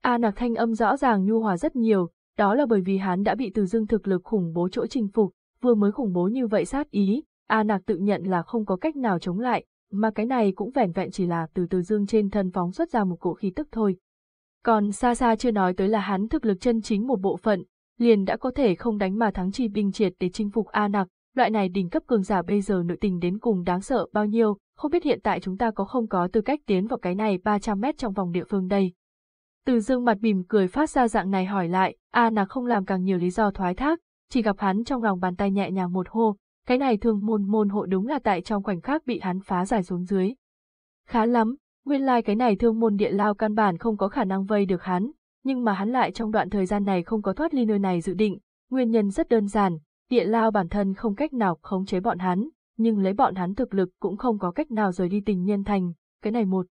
A nạc thanh âm rõ ràng nhu hòa rất nhiều, đó là bởi vì hắn đã bị từ dương thực lực khủng bố chỗ chinh phục, vừa mới khủng bố như vậy sát ý, A nạc tự nhận là không có cách nào chống lại, mà cái này cũng vẻn vẹn chỉ là từ từ dương trên thân phóng xuất ra một cỗ khí tức thôi. Còn xa xa chưa nói tới là hắn thực lực chân chính một bộ phận, liền đã có thể không đánh mà thắng chi binh triệt để chinh phục A nặc, loại này đỉnh cấp cường giả bây giờ nội tình đến cùng đáng sợ bao nhiêu, không biết hiện tại chúng ta có không có tư cách tiến vào cái này 300 mét trong vòng địa phương đây. Từ dương mặt mỉm cười phát ra dạng này hỏi lại, A nặc không làm càng nhiều lý do thoái thác, chỉ gặp hắn trong lòng bàn tay nhẹ nhàng một hô, cái này thường môn môn hộ đúng là tại trong khoảnh khắc bị hắn phá giải xuống dưới. Khá lắm, nguyên lai like cái này thương môn địa lao căn bản không có khả năng vây được hắn, nhưng mà hắn lại trong đoạn thời gian này không có thoát ly nơi này dự định, nguyên nhân rất đơn giản, địa lao bản thân không cách nào khống chế bọn hắn, nhưng lấy bọn hắn thực lực cũng không có cách nào rời đi tình nhân thành, cái này một.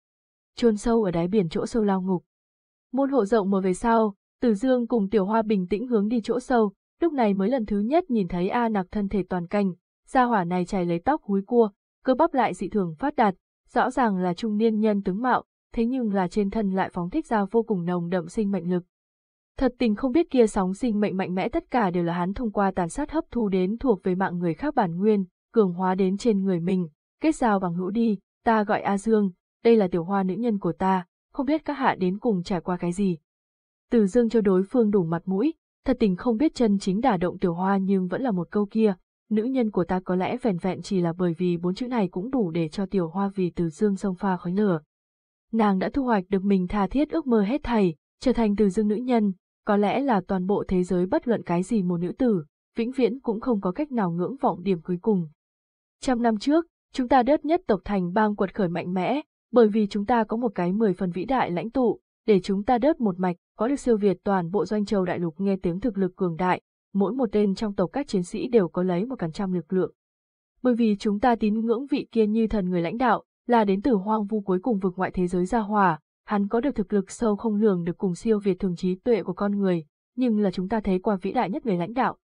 chôn sâu ở đáy biển chỗ sâu lao ngục. Môn hộ rộng mở về sau, Từ Dương cùng Tiểu Hoa bình tĩnh hướng đi chỗ sâu, lúc này mới lần thứ nhất nhìn thấy A Nặc thân thể toàn cành, gia hỏa này chảy lấy tóc húi cua, cơ bắp lại dị thường phát đạt, rõ ràng là trung niên nhân tướng mạo, thế nhưng là trên thân lại phóng thích ra vô cùng nồng đậm sinh mệnh lực. Thật tình không biết kia sóng sinh mệnh mạnh mẽ tất cả đều là hắn thông qua tàn sát hấp thu đến thuộc về mạng người khác bản nguyên, cường hóa đến trên người mình, kết giao bằng hữu đi, ta gọi A Dương, đây là tiểu hoa nữ nhân của ta, không biết các hạ đến cùng trải qua cái gì. Từ Dương cho đối phương đủ mặt mũi, thật tình không biết chân chính đả động tiểu hoa nhưng vẫn là một câu kia, nữ nhân của ta có lẽ vẻn vẹn chỉ là bởi vì bốn chữ này cũng đủ để cho tiểu hoa vì từ dương sông pha khói lửa. Nàng đã thu hoạch được mình tha thiết ước mơ hết thầy, trở thành từ dương nữ nhân, có lẽ là toàn bộ thế giới bất luận cái gì một nữ tử, vĩnh viễn cũng không có cách nào ngưỡng vọng điểm cuối cùng. Trăm năm trước, chúng ta đất nhất tộc thành bang quật khởi mạnh mẽ, bởi vì chúng ta có một cái mười phần vĩ đại lãnh tụ, để chúng ta đớt một mạch, có được siêu việt toàn bộ doanh châu đại lục nghe tiếng thực lực cường đại, mỗi một tên trong tộc các chiến sĩ đều có lấy một cản trăm lực lượng. Bởi vì chúng ta tín ngưỡng vị kia như thần người lãnh đạo, là đến từ hoang vu cuối cùng vực ngoại thế giới gia hòa, hắn có được thực lực sâu không lường được cùng siêu việt thường trí tuệ của con người, nhưng là chúng ta thấy qua vĩ đại nhất người lãnh đạo.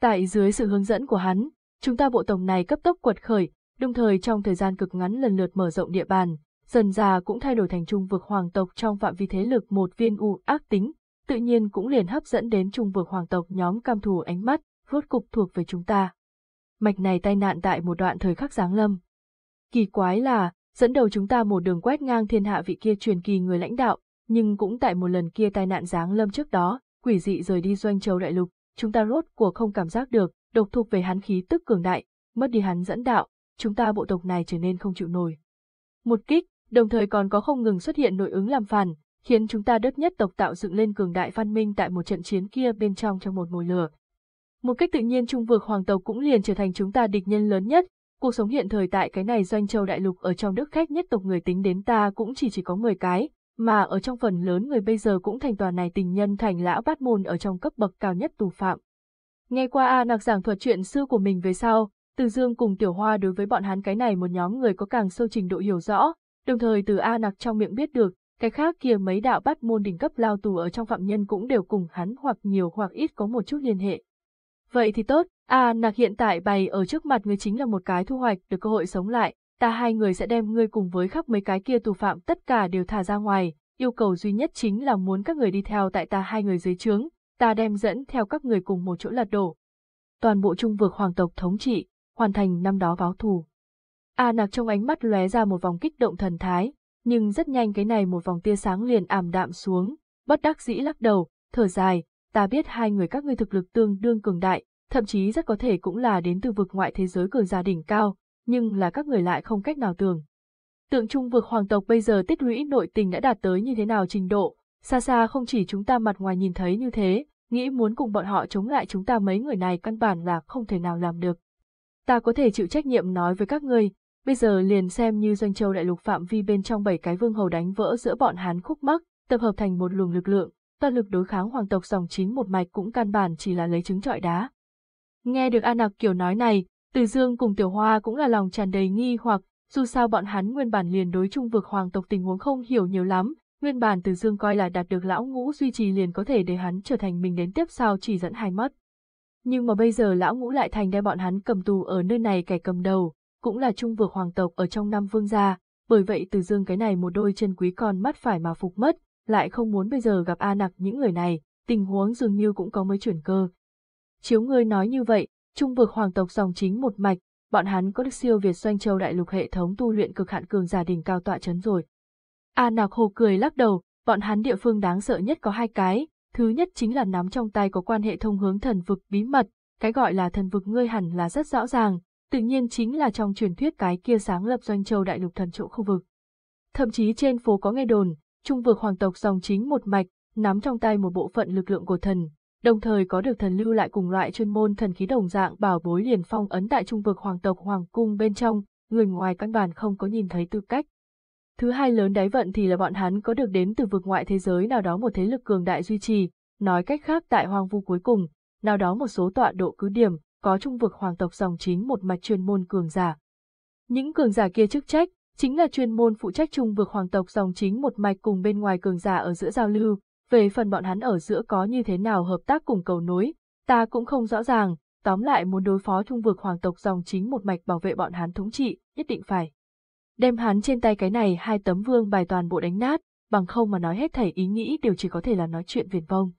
Tại dưới sự hướng dẫn của hắn, chúng ta bộ tổng này cấp tốc quật khởi, đồng thời trong thời gian cực ngắn lần lượt mở rộng địa bàn, dần già cũng thay đổi thành trung vực hoàng tộc trong phạm vi thế lực một viên u ác tính, tự nhiên cũng liền hấp dẫn đến trung vực hoàng tộc nhóm cam thù ánh mắt, rốt cục thuộc về chúng ta. Mạch này tai nạn tại một đoạn thời khắc giáng lâm. Kỳ quái là, dẫn đầu chúng ta một đường quét ngang thiên hạ vị kia truyền kỳ người lãnh đạo, nhưng cũng tại một lần kia tai nạn giáng lâm trước đó, quỷ dị rời đi doanh châu đại lục, chúng ta rốt cuộc không cảm giác được, độc thuộc về hắn khí tức cường đại, mất đi hắn dẫn đạo, chúng ta bộ tộc này trở nên không chịu nổi. Một kích, đồng thời còn có không ngừng xuất hiện nội ứng làm phản, khiến chúng ta đất nhất tộc tạo dựng lên cường đại văn minh tại một trận chiến kia bên trong trong một mùi lửa. Một cách tự nhiên trung vực hoàng tộc cũng liền trở thành chúng ta địch nhân lớn nhất, cuộc sống hiện thời tại cái này doanh châu đại lục ở trong đức khách nhất tộc người tính đến ta cũng chỉ chỉ có 10 cái, mà ở trong phần lớn người bây giờ cũng thành toàn này tình nhân thành lão bát môn ở trong cấp bậc cao nhất tù phạm. Nghe qua A nặc giảng thuật chuyện xưa của mình về sau, Từ Dương cùng Tiểu Hoa đối với bọn hắn cái này một nhóm người có càng sâu trình độ hiểu rõ, đồng thời từ A nặc trong miệng biết được, cái khác kia mấy đạo bát môn đỉnh cấp lao tù ở trong phạm nhân cũng đều cùng hắn hoặc nhiều hoặc ít có một chút liên hệ. Vậy thì tốt, A nặc hiện tại bày ở trước mặt người chính là một cái thu hoạch được cơ hội sống lại, ta hai người sẽ đem ngươi cùng với khắp mấy cái kia tù phạm tất cả đều thả ra ngoài, yêu cầu duy nhất chính là muốn các người đi theo tại ta hai người dưới trướng, ta đem dẫn theo các người cùng một chỗ lật đổ. Toàn bộ trung vực hoàng tộc thống trị, hoàn thành năm đó báo thù. A nặc trong ánh mắt lóe ra một vòng kích động thần thái, nhưng rất nhanh cái này một vòng tia sáng liền ảm đạm xuống, bất đắc dĩ lắc đầu, thở dài, ta biết hai người các ngươi thực lực tương đương cường đại, thậm chí rất có thể cũng là đến từ vực ngoại thế giới cường gia đỉnh cao, nhưng là các người lại không cách nào tưởng. Tượng trung vực hoàng tộc bây giờ tích lũy nội tình đã đạt tới như thế nào trình độ, xa xa không chỉ chúng ta mặt ngoài nhìn thấy như thế, nghĩ muốn cùng bọn họ chống lại chúng ta mấy người này căn bản là không thể nào làm được. Ta có thể chịu trách nhiệm nói với các ngươi, bây giờ liền xem như doanh châu đại lục phạm vi bên trong bảy cái vương hầu đánh vỡ giữa bọn hắn khúc mắc, tập hợp thành một luồng lực lượng, toàn lực đối kháng hoàng tộc dòng chính một mạch cũng căn bản chỉ là lấy trứng trọi đá. Nghe được An Nặc kiểu nói này, Từ Dương cùng Tiểu Hoa cũng là lòng tràn đầy nghi hoặc, dù sao bọn hắn nguyên bản liền đối chung vực hoàng tộc tình huống không hiểu nhiều lắm, nguyên bản Từ Dương coi là đạt được lão ngũ duy trì liền có thể để hắn trở thành mình đến tiếp sau chỉ dẫn hai mất. Nhưng mà bây giờ lão ngũ lại thành đem bọn hắn cầm tù ở nơi này kẻ cầm đầu, cũng là trung vực hoàng tộc ở trong năm vương gia, bởi vậy Từ Dương cái này một đôi chân quý con mắt phải mà phục mất, lại không muốn bây giờ gặp A Nặc những người này, tình huống dường như cũng có mới chuyển cơ. Chiếu ngươi nói như vậy, trung vực hoàng tộc dòng chính một mạch, bọn hắn có được siêu việt xoanh châu đại lục hệ thống tu luyện cực hạn cường giả đỉnh cao tọa chấn rồi. A Nạc Hồ cười lắc đầu, bọn hắn địa phương đáng sợ nhất có hai cái, thứ nhất chính là nắm trong tay có quan hệ thông hướng thần vực bí mật, cái gọi là thần vực ngươi hẳn là rất rõ ràng, tự nhiên chính là trong truyền thuyết cái kia sáng lập doanh châu đại lục thần chỗ khu vực. Thậm chí trên phố có nghe đồn, trung vực hoàng tộc dòng chính một mạch, nắm trong tay một bộ phận lực lượng của thần, đồng thời có được thần lưu lại cùng loại chuyên môn thần khí đồng dạng bảo bối liền phong ấn tại trung vực hoàng tộc hoàng cung bên trong, người ngoài căn bản không có nhìn thấy tư cách. Thứ hai lớn đáy vận thì là bọn hắn có được đến từ vực ngoại thế giới nào đó một thế lực cường đại duy trì, nói cách khác tại hoang vu cuối cùng, nào đó một số tọa độ cứ điểm, có trung vực hoàng tộc dòng chính một mạch chuyên môn cường giả. Những cường giả kia chức trách, chính là chuyên môn phụ trách trung vực hoàng tộc dòng chính một mạch cùng bên ngoài cường giả ở giữa giao lưu, về phần bọn hắn ở giữa có như thế nào hợp tác cùng cầu nối, ta cũng không rõ ràng, tóm lại muốn đối phó trung vực hoàng tộc dòng chính một mạch bảo vệ bọn hắn thống trị, nhất định phải. Đem hắn trên tay cái này hai tấm vương bài toàn bộ đánh nát, bằng không mà nói hết thảy ý nghĩ đều chỉ có thể là nói chuyện viển vông.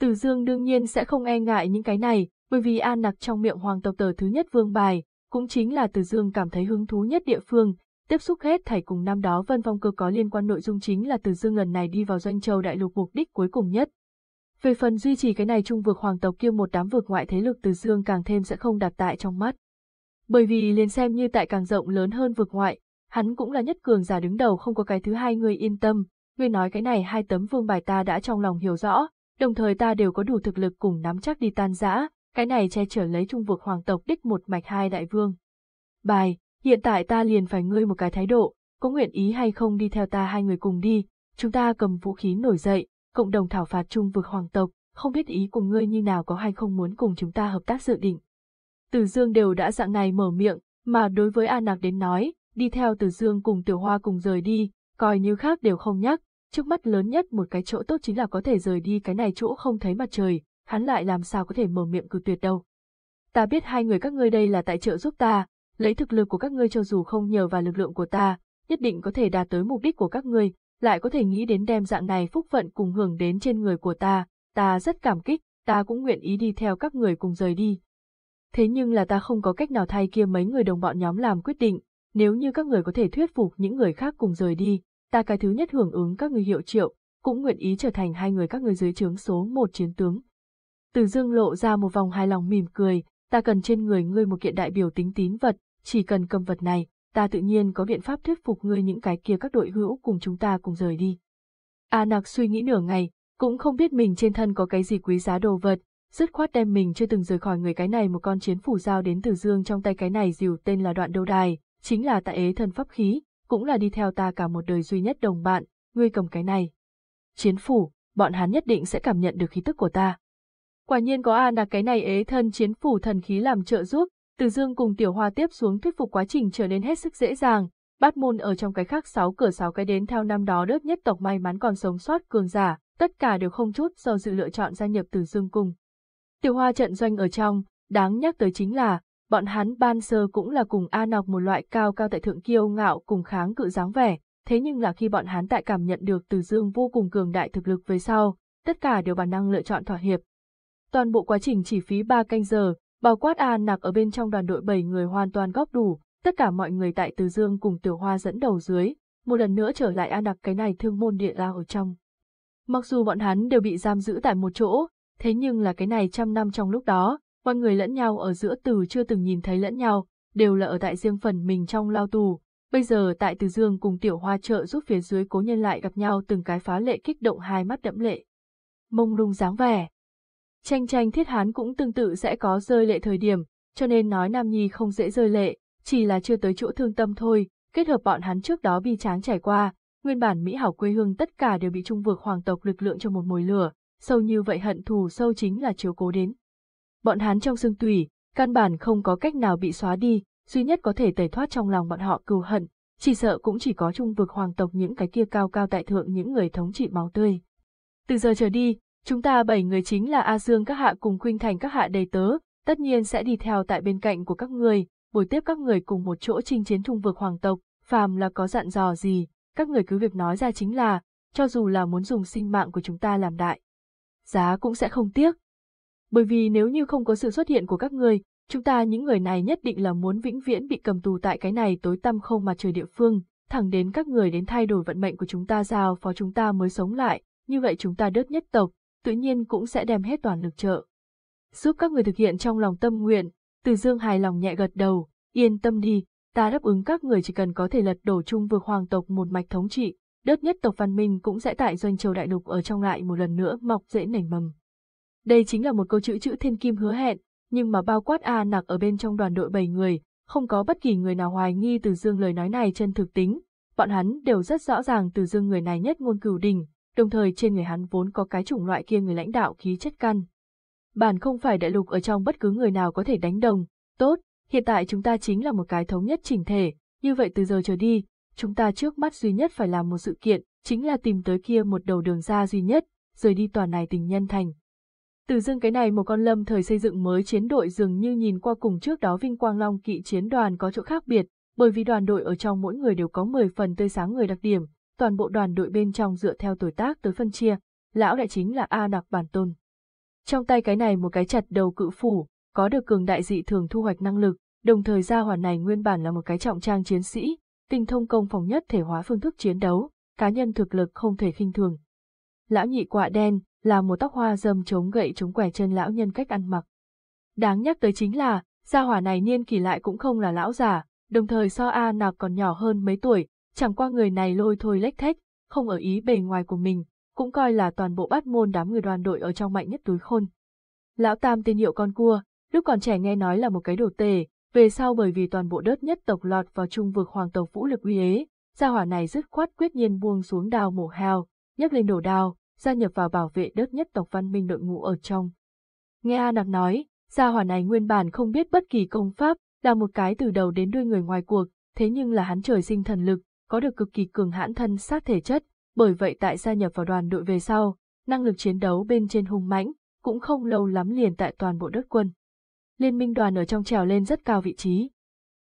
Từ Dương đương nhiên sẽ không e ngại những cái này, bởi vì an nặc trong miệng hoàng tộc tờ thứ nhất vương bài, cũng chính là Từ Dương cảm thấy hứng thú nhất địa phương, tiếp xúc hết thảy cùng năm đó Vân Phong Cơ có liên quan nội dung chính là Từ Dương lần này đi vào doanh châu đại lục mục đích cuối cùng nhất. Về phần duy trì cái này trung vực hoàng tộc kia một đám vực ngoại thế lực từ dương càng thêm sẽ không đặt tại trong mắt. Bởi vì liền xem như tại càng rộng lớn hơn vực ngoại, hắn cũng là nhất cường giả đứng đầu không có cái thứ hai người yên tâm, người nói cái này hai tấm vương bài ta đã trong lòng hiểu rõ, đồng thời ta đều có đủ thực lực cùng nắm chắc đi tan giã, cái này che chở lấy trung vực hoàng tộc đích một mạch hai đại vương. Bài, hiện tại ta liền phải ngươi một cái thái độ, có nguyện ý hay không đi theo ta hai người cùng đi, chúng ta cầm vũ khí nổi dậy, cộng đồng thảo phạt trung vực hoàng tộc, không biết ý của ngươi như nào có hay không muốn cùng chúng ta hợp tác dự định. Từ Dương đều đã dạng này mở miệng, mà đối với A Nạc đến nói, đi theo Từ Dương cùng Tiểu Hoa cùng rời đi, coi như khác đều không nhắc, trước mắt lớn nhất một cái chỗ tốt chính là có thể rời đi cái này chỗ không thấy mặt trời, hắn lại làm sao có thể mở miệng cự tuyệt đâu. Ta biết hai người các ngươi đây là tại trợ giúp ta, lấy thực lực của các ngươi cho dù không nhờ vào lực lượng của ta, nhất định có thể đạt tới mục đích của các ngươi, lại có thể nghĩ đến đem dạng này phúc phận cùng hưởng đến trên người của ta, ta rất cảm kích, ta cũng nguyện ý đi theo các người cùng rời đi. Thế nhưng là ta không có cách nào thay kia mấy người đồng bọn nhóm làm quyết định, nếu như các người có thể thuyết phục những người khác cùng rời đi, ta cái thứ nhất hưởng ứng các người hiệu triệu, cũng nguyện ý trở thành hai người các người dưới trướng số một chiến tướng. Từ dương lộ ra một vòng hài lòng mỉm cười, ta cần trên người ngươi một kiện đại biểu tính tín vật, chỉ cần cầm vật này, ta tự nhiên có biện pháp thuyết phục ngươi những cái kia các đội hữu cùng chúng ta cùng rời đi. A nặc suy nghĩ nửa ngày, cũng không biết mình trên thân có cái gì quý giá đồ vật, dứt khoát đem mình chưa từng rời khỏi người cái này một con chiến phủ giao đến từ dương trong tay cái này dìu tên là đoạn đầu đài, chính là tại ế thần pháp khí, cũng là đi theo ta cả một đời duy nhất đồng bạn, ngươi cầm cái này. Chiến phủ, bọn hắn nhất định sẽ cảm nhận được khí tức của ta. Quả nhiên có A nặc cái này ế thân chiến phủ thần khí làm trợ giúp, từ dương cùng tiểu hoa tiếp xuống thuyết phục quá trình trở nên hết sức dễ dàng, bát môn ở trong cái khác sáu cửa sáu cái đến theo năm đó đớp nhất tộc may mắn còn sống sót cường giả, tất cả đều không chút do dự lựa chọn gia nhập từ dương cung. Tiểu hoa trận doanh ở trong, đáng nhắc tới chính là, bọn hắn ban sơ cũng là cùng A Nọc một loại cao cao tại thượng kiêu ngạo cùng kháng cự dáng vẻ, thế nhưng là khi bọn hắn tại cảm nhận được từ dương vô cùng cường đại thực lực về sau, tất cả đều bản năng lựa chọn thỏa hiệp. Toàn bộ quá trình chỉ phí 3 canh giờ, bao quát A Nặc ở bên trong đoàn đội 7 người hoàn toàn góp đủ, tất cả mọi người tại Từ Dương cùng Tiểu Hoa dẫn đầu dưới, một lần nữa trở lại A Nặc cái này thương môn địa lao ở trong. Mặc dù bọn hắn đều bị giam giữ tại một chỗ, thế nhưng là cái này trăm năm trong lúc đó, mọi người lẫn nhau ở giữa từ chưa từng nhìn thấy lẫn nhau, đều là ở tại riêng phần mình trong lao tù. Bây giờ tại Từ Dương cùng Tiểu Hoa trợ giúp phía dưới cố nhân lại gặp nhau từng cái phá lệ kích động hai mắt đẫm lệ. Mông lung dáng vẻ. Tranh tranh thiết hán cũng tương tự sẽ có rơi lệ thời điểm, cho nên nói Nam Nhi không dễ rơi lệ, chỉ là chưa tới chỗ thương tâm thôi, kết hợp bọn hắn trước đó bi tráng trải qua, nguyên bản Mỹ hảo quê hương tất cả đều bị trung vực hoàng tộc lực lượng cho một mồi lửa, sâu như vậy hận thù sâu chính là chiếu cố đến. Bọn hắn trong xương tủy, căn bản không có cách nào bị xóa đi, duy nhất có thể tẩy thoát trong lòng bọn họ cừu hận, chỉ sợ cũng chỉ có trung vực hoàng tộc những cái kia cao cao tại thượng những người thống trị máu tươi. Từ giờ trở đi, chúng ta bảy người chính là A Dương các hạ cùng Khuynh Thành các hạ đầy tớ, tất nhiên sẽ đi theo tại bên cạnh của các người, buổi tiếp các người cùng một chỗ chinh chiến thung vực hoàng tộc, phàm là có dặn dò gì, các người cứ việc nói ra chính là, cho dù là muốn dùng sinh mạng của chúng ta làm đại. Giá cũng sẽ không tiếc. Bởi vì nếu như không có sự xuất hiện của các người, chúng ta những người này nhất định là muốn vĩnh viễn bị cầm tù tại cái này tối tăm không mặt trời địa phương, thẳng đến các người đến thay đổi vận mệnh của chúng ta giao phó chúng ta mới sống lại, như vậy chúng ta đớt nhất tộc, tự nhiên cũng sẽ đem hết toàn lực trợ. Giúp các người thực hiện trong lòng tâm nguyện, từ dương hài lòng nhẹ gật đầu, yên tâm đi, ta đáp ứng các người chỉ cần có thể lật đổ chung vực hoàng tộc một mạch thống trị, đất nhất tộc văn minh cũng sẽ tại doanh châu đại lục ở trong lại một lần nữa mọc dễ nảy mầm. Đây chính là một câu chữ chữ thiên kim hứa hẹn, nhưng mà bao quát A nặc ở bên trong đoàn đội 7 người, không có bất kỳ người nào hoài nghi từ dương lời nói này chân thực tính, bọn hắn đều rất rõ ràng từ dương người này nhất ngôn cửu đình, đồng thời trên người hắn vốn có cái chủng loại kia người lãnh đạo khí chất căn. Bản không phải đại lục ở trong bất cứ người nào có thể đánh đồng, tốt, hiện tại chúng ta chính là một cái thống nhất chỉnh thể, như vậy từ giờ trở đi, chúng ta trước mắt duy nhất phải làm một sự kiện, chính là tìm tới kia một đầu đường ra duy nhất, rời đi toàn này tình nhân thành. Từ dưng cái này một con lâm thời xây dựng mới chiến đội dường như nhìn qua cùng trước đó Vinh Quang Long kỵ chiến đoàn có chỗ khác biệt, bởi vì đoàn đội ở trong mỗi người đều có 10 phần tươi sáng người đặc điểm, toàn bộ đoàn đội bên trong dựa theo tuổi tác tới phân chia, lão đại chính là A Nặc Bản Tôn. Trong tay cái này một cái chặt đầu cự phủ, có được cường đại dị thường thu hoạch năng lực, đồng thời gia hỏa này nguyên bản là một cái trọng trang chiến sĩ, tinh thông công phòng nhất thể hóa phương thức chiến đấu, cá nhân thực lực không thể khinh thường. lão nhị quạ đen, là một tóc hoa dâm chống gậy chống quẻ chân lão nhân cách ăn mặc. Đáng nhắc tới chính là, gia hỏa này niên kỳ lại cũng không là lão già, đồng thời so A nạc còn nhỏ hơn mấy tuổi, chẳng qua người này lôi thôi lách thách, không ở ý bề ngoài của mình, cũng coi là toàn bộ bát môn đám người đoàn đội ở trong mạnh nhất túi khôn. Lão Tam tên hiệu con cua, lúc còn trẻ nghe nói là một cái đồ tề, về sau bởi vì toàn bộ đất nhất tộc lọt vào trung vực hoàng tộc vũ lực uy ế, gia hỏa này dứt khoát quyết nhiên buông xuống đào mổ heo, nhấc lên đổ đào, gia nhập vào bảo vệ đất nhất tộc văn minh đội ngũ ở trong. Nghe A Nặc nói, gia hỏa này nguyên bản không biết bất kỳ công pháp, là một cái từ đầu đến đuôi người ngoài cuộc, thế nhưng là hắn trời sinh thần lực, có được cực kỳ cường hãn thân sát thể chất, bởi vậy tại gia nhập vào đoàn đội về sau, năng lực chiến đấu bên trên hung mãnh, cũng không lâu lắm liền tại toàn bộ đất quân. Liên minh đoàn ở trong trèo lên rất cao vị trí.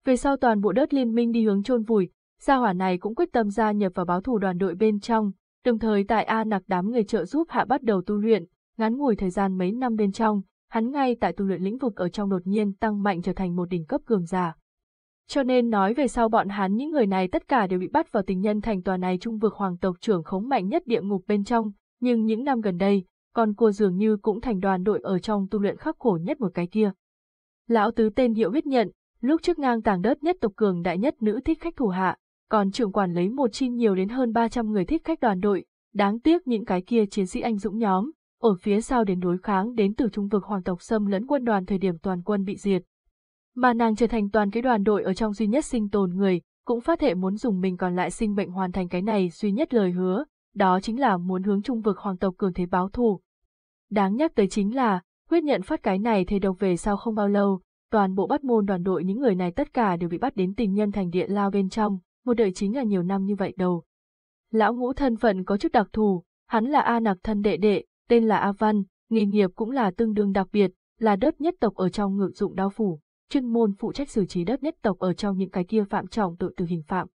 Về sau toàn bộ đất liên minh đi hướng chôn vùi, gia hỏa này cũng quyết tâm gia nhập vào báo thủ đoàn đội bên trong, đồng thời tại A nặc đám người trợ giúp hạ bắt đầu tu luyện, ngắn ngủi thời gian mấy năm bên trong, hắn ngay tại tu luyện lĩnh vực ở trong đột nhiên tăng mạnh trở thành một đỉnh cấp cường giả. Cho nên nói về sau bọn hắn những người này tất cả đều bị bắt vào tình nhân thành tòa này trung vực hoàng tộc trưởng khống mạnh nhất địa ngục bên trong, nhưng những năm gần đây, con cua dường như cũng thành đoàn đội ở trong tu luyện khắc khổ nhất một cái kia. Lão tứ tên hiệu huyết nhận, lúc trước ngang tàng đất nhất tộc cường đại nhất nữ thích khách thủ hạ, còn trưởng quản lấy một chi nhiều đến hơn 300 người thích khách đoàn đội, đáng tiếc những cái kia chiến sĩ anh dũng nhóm, ở phía sau đến đối kháng đến từ trung vực hoàng tộc xâm lẫn quân đoàn thời điểm toàn quân bị diệt. Mà nàng trở thành toàn cái đoàn đội ở trong duy nhất sinh tồn người, cũng phát hệ muốn dùng mình còn lại sinh bệnh hoàn thành cái này duy nhất lời hứa, đó chính là muốn hướng trung vực hoàng tộc cường thế báo thù. Đáng nhắc tới chính là, huyết nhận phát cái này thề độc về sau không bao lâu, toàn bộ bắt môn đoàn đội những người này tất cả đều bị bắt đến tình nhân thành điện lao bên trong, một đời chính là nhiều năm như vậy đâu. Lão ngũ thân phận có chút đặc thù, hắn là A nặc thân đệ đệ, tên là A Văn, nghề nghiệp cũng là tương đương đặc biệt, là đất nhất tộc ở trong ngự dụng đao phủ, chuyên môn phụ trách xử trí đất nhất tộc ở trong những cái kia phạm trọng tội tử hình phạm.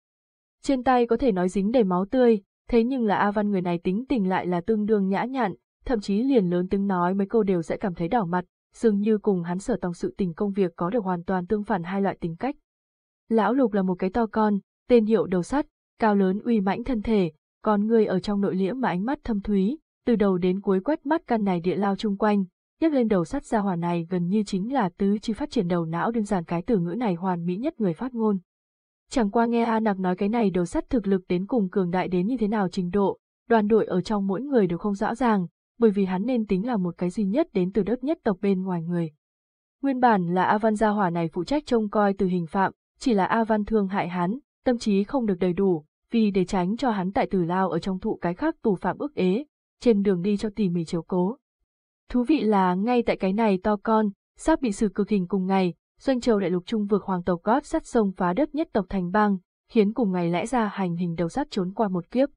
Trên tay có thể nói dính đầy máu tươi, thế nhưng là A Văn người này tính tình lại là tương đương nhã nhặn, thậm chí liền lớn tiếng nói mấy câu đều sẽ cảm thấy đỏ mặt, dường như cùng hắn sở tòng sự tình công việc có được hoàn toàn tương phản hai loại tính cách. Lão Lục là một cái to con, tên hiệu đầu sắt, cao lớn uy mãnh thân thể, còn người ở trong nội liễm mà ánh mắt thâm thúy, từ đầu đến cuối quét mắt căn này địa lao chung quanh, nhắc lên đầu sắt gia hỏa này gần như chính là tứ chi phát triển đầu não đơn giản cái từ ngữ này hoàn mỹ nhất người phát ngôn. Chẳng qua nghe A Nặc nói cái này đầu sắt thực lực đến cùng cường đại đến như thế nào trình độ, đoàn đội ở trong mỗi người đều không rõ ràng, bởi vì hắn nên tính là một cái duy nhất đến từ đất nhất tộc bên ngoài người. Nguyên bản là A Văn gia hỏa này phụ trách trông coi từ hình phạm, chỉ là A Văn thương hại hắn, tâm trí không được đầy đủ, vì để tránh cho hắn tại tử lao ở trong thụ cái khác tù phạm ức ế, trên đường đi cho tỉ mỉ chiếu cố. Thú vị là ngay tại cái này to con, sắp bị xử cực hình cùng ngày, doanh châu đại lục trung vượt hoàng tộc gót sắt sông phá đất nhất tộc thành bang, khiến cùng ngày lẽ ra hành hình đầu sắt trốn qua một kiếp.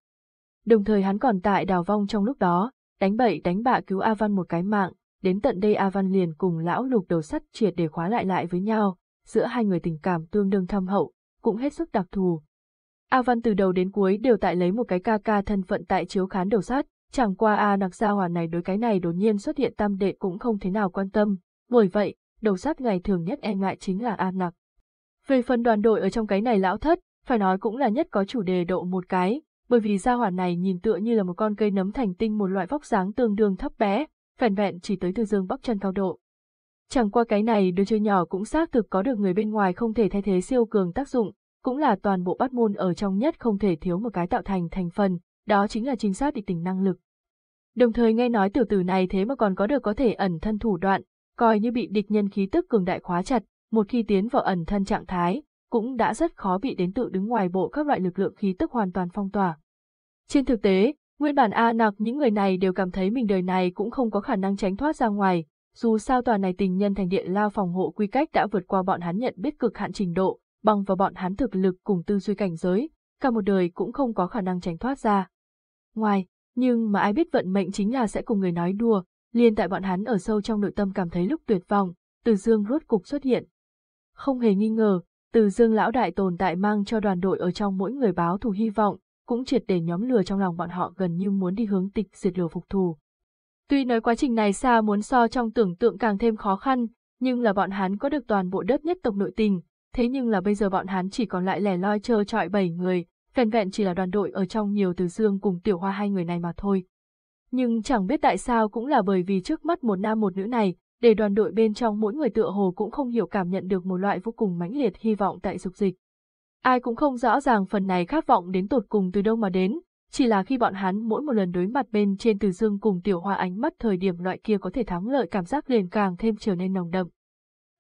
Đồng thời hắn còn tại đào vong trong lúc đó, đánh bậy đánh bạ cứu A Văn một cái mạng, đến tận đây A Văn liền cùng lão lục đầu sắt triệt để khóa lại lại với nhau, giữa hai người tình cảm tương đương thâm hậu, cũng hết sức đặc thù. A Văn từ đầu đến cuối đều tại lấy một cái ca ca thân phận tại chiếu khán đầu sắt, chẳng qua A nặc gia hỏa này đối cái này đột nhiên xuất hiện tam đệ cũng không thế nào quan tâm, bởi vậy, đầu sát ngày thường nhất e ngại chính là A nặc. Về phần đoàn đội ở trong cái này lão thất, phải nói cũng là nhất có chủ đề độ một cái, bởi vì gia hỏa này nhìn tựa như là một con cây nấm thành tinh một loại vóc dáng tương đương thấp bé, phèn vẹn chỉ tới từ dương bắc chân cao độ. Chẳng qua cái này đứa chơi nhỏ cũng xác thực có được người bên ngoài không thể thay thế siêu cường tác dụng, cũng là toàn bộ bắt môn ở trong nhất không thể thiếu một cái tạo thành thành phần, đó chính là trinh sát định tình năng lực. Đồng thời nghe nói tiểu tử này thế mà còn có được có thể ẩn thân thủ đoạn, coi như bị địch nhân khí tức cường đại khóa chặt, một khi tiến vào ẩn thân trạng thái, cũng đã rất khó bị đến tự đứng ngoài bộ các loại lực lượng khí tức hoàn toàn phong tỏa. Trên thực tế, nguyên bản A nặc những người này đều cảm thấy mình đời này cũng không có khả năng tránh thoát ra ngoài, dù sao tòa này tình nhân thành điện lao phòng hộ quy cách đã vượt qua bọn hắn nhận biết cực hạn trình độ, bằng vào bọn hắn thực lực cùng tư duy cảnh giới, cả một đời cũng không có khả năng tránh thoát ra. Ngoài, nhưng mà ai biết vận mệnh chính là sẽ cùng người nói đùa, liền tại bọn hắn ở sâu trong nội tâm cảm thấy lúc tuyệt vọng, Từ Dương rốt cục xuất hiện. Không hề nghi ngờ, Từ Dương lão đại tồn tại mang cho đoàn đội ở trong mỗi người báo thù hy vọng, cũng triệt để nhóm lửa trong lòng bọn họ gần như muốn đi hướng tịch diệt lửa phục thù. Tuy nói quá trình này xa muốn so trong tưởng tượng càng thêm khó khăn, nhưng là bọn hắn có được toàn bộ đất nhất tộc nội tình, thế nhưng là bây giờ bọn hắn chỉ còn lại lẻ loi trơ trọi bảy người, vẹn vẹn chỉ là đoàn đội ở trong nhiều từ dương cùng tiểu hoa hai người này mà thôi. Nhưng chẳng biết tại sao cũng là bởi vì trước mắt một nam một nữ này, để đoàn đội bên trong mỗi người tựa hồ cũng không hiểu cảm nhận được một loại vô cùng mãnh liệt hy vọng tại dục dịch. Ai cũng không rõ ràng phần này khát vọng đến tột cùng từ đâu mà đến, chỉ là khi bọn hắn mỗi một lần đối mặt bên trên từ dương cùng tiểu hoa ánh mắt thời điểm loại kia có thể thắng lợi cảm giác liền càng thêm trở nên nồng đậm.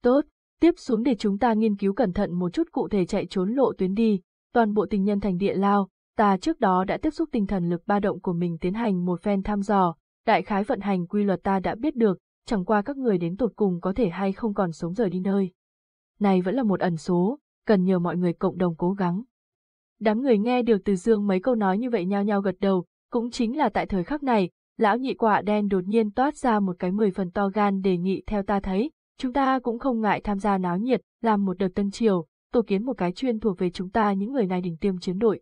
Tốt, tiếp xuống để chúng ta nghiên cứu cẩn thận một chút cụ thể chạy trốn lộ tuyến đi, toàn bộ tình nhân thành địa lao, ta trước đó đã tiếp xúc tinh thần lực ba động của mình tiến hành một phen thăm dò, đại khái vận hành quy luật ta đã biết được, chẳng qua các người đến tột cùng có thể hay không còn sống rời đi nơi. Này vẫn là một ẩn số, cần nhờ mọi người cộng đồng cố gắng. Đám người nghe được từ dương mấy câu nói như vậy nhao nhao gật đầu, cũng chính là tại thời khắc này, lão nhị quả đen đột nhiên toát ra một cái mười phần to gan đề nghị theo ta thấy, chúng ta cũng không ngại tham gia náo nhiệt, làm một đợt tân triều, tổ kiến một cái chuyên thuộc về chúng ta những người này đỉnh tiêm chiến đội,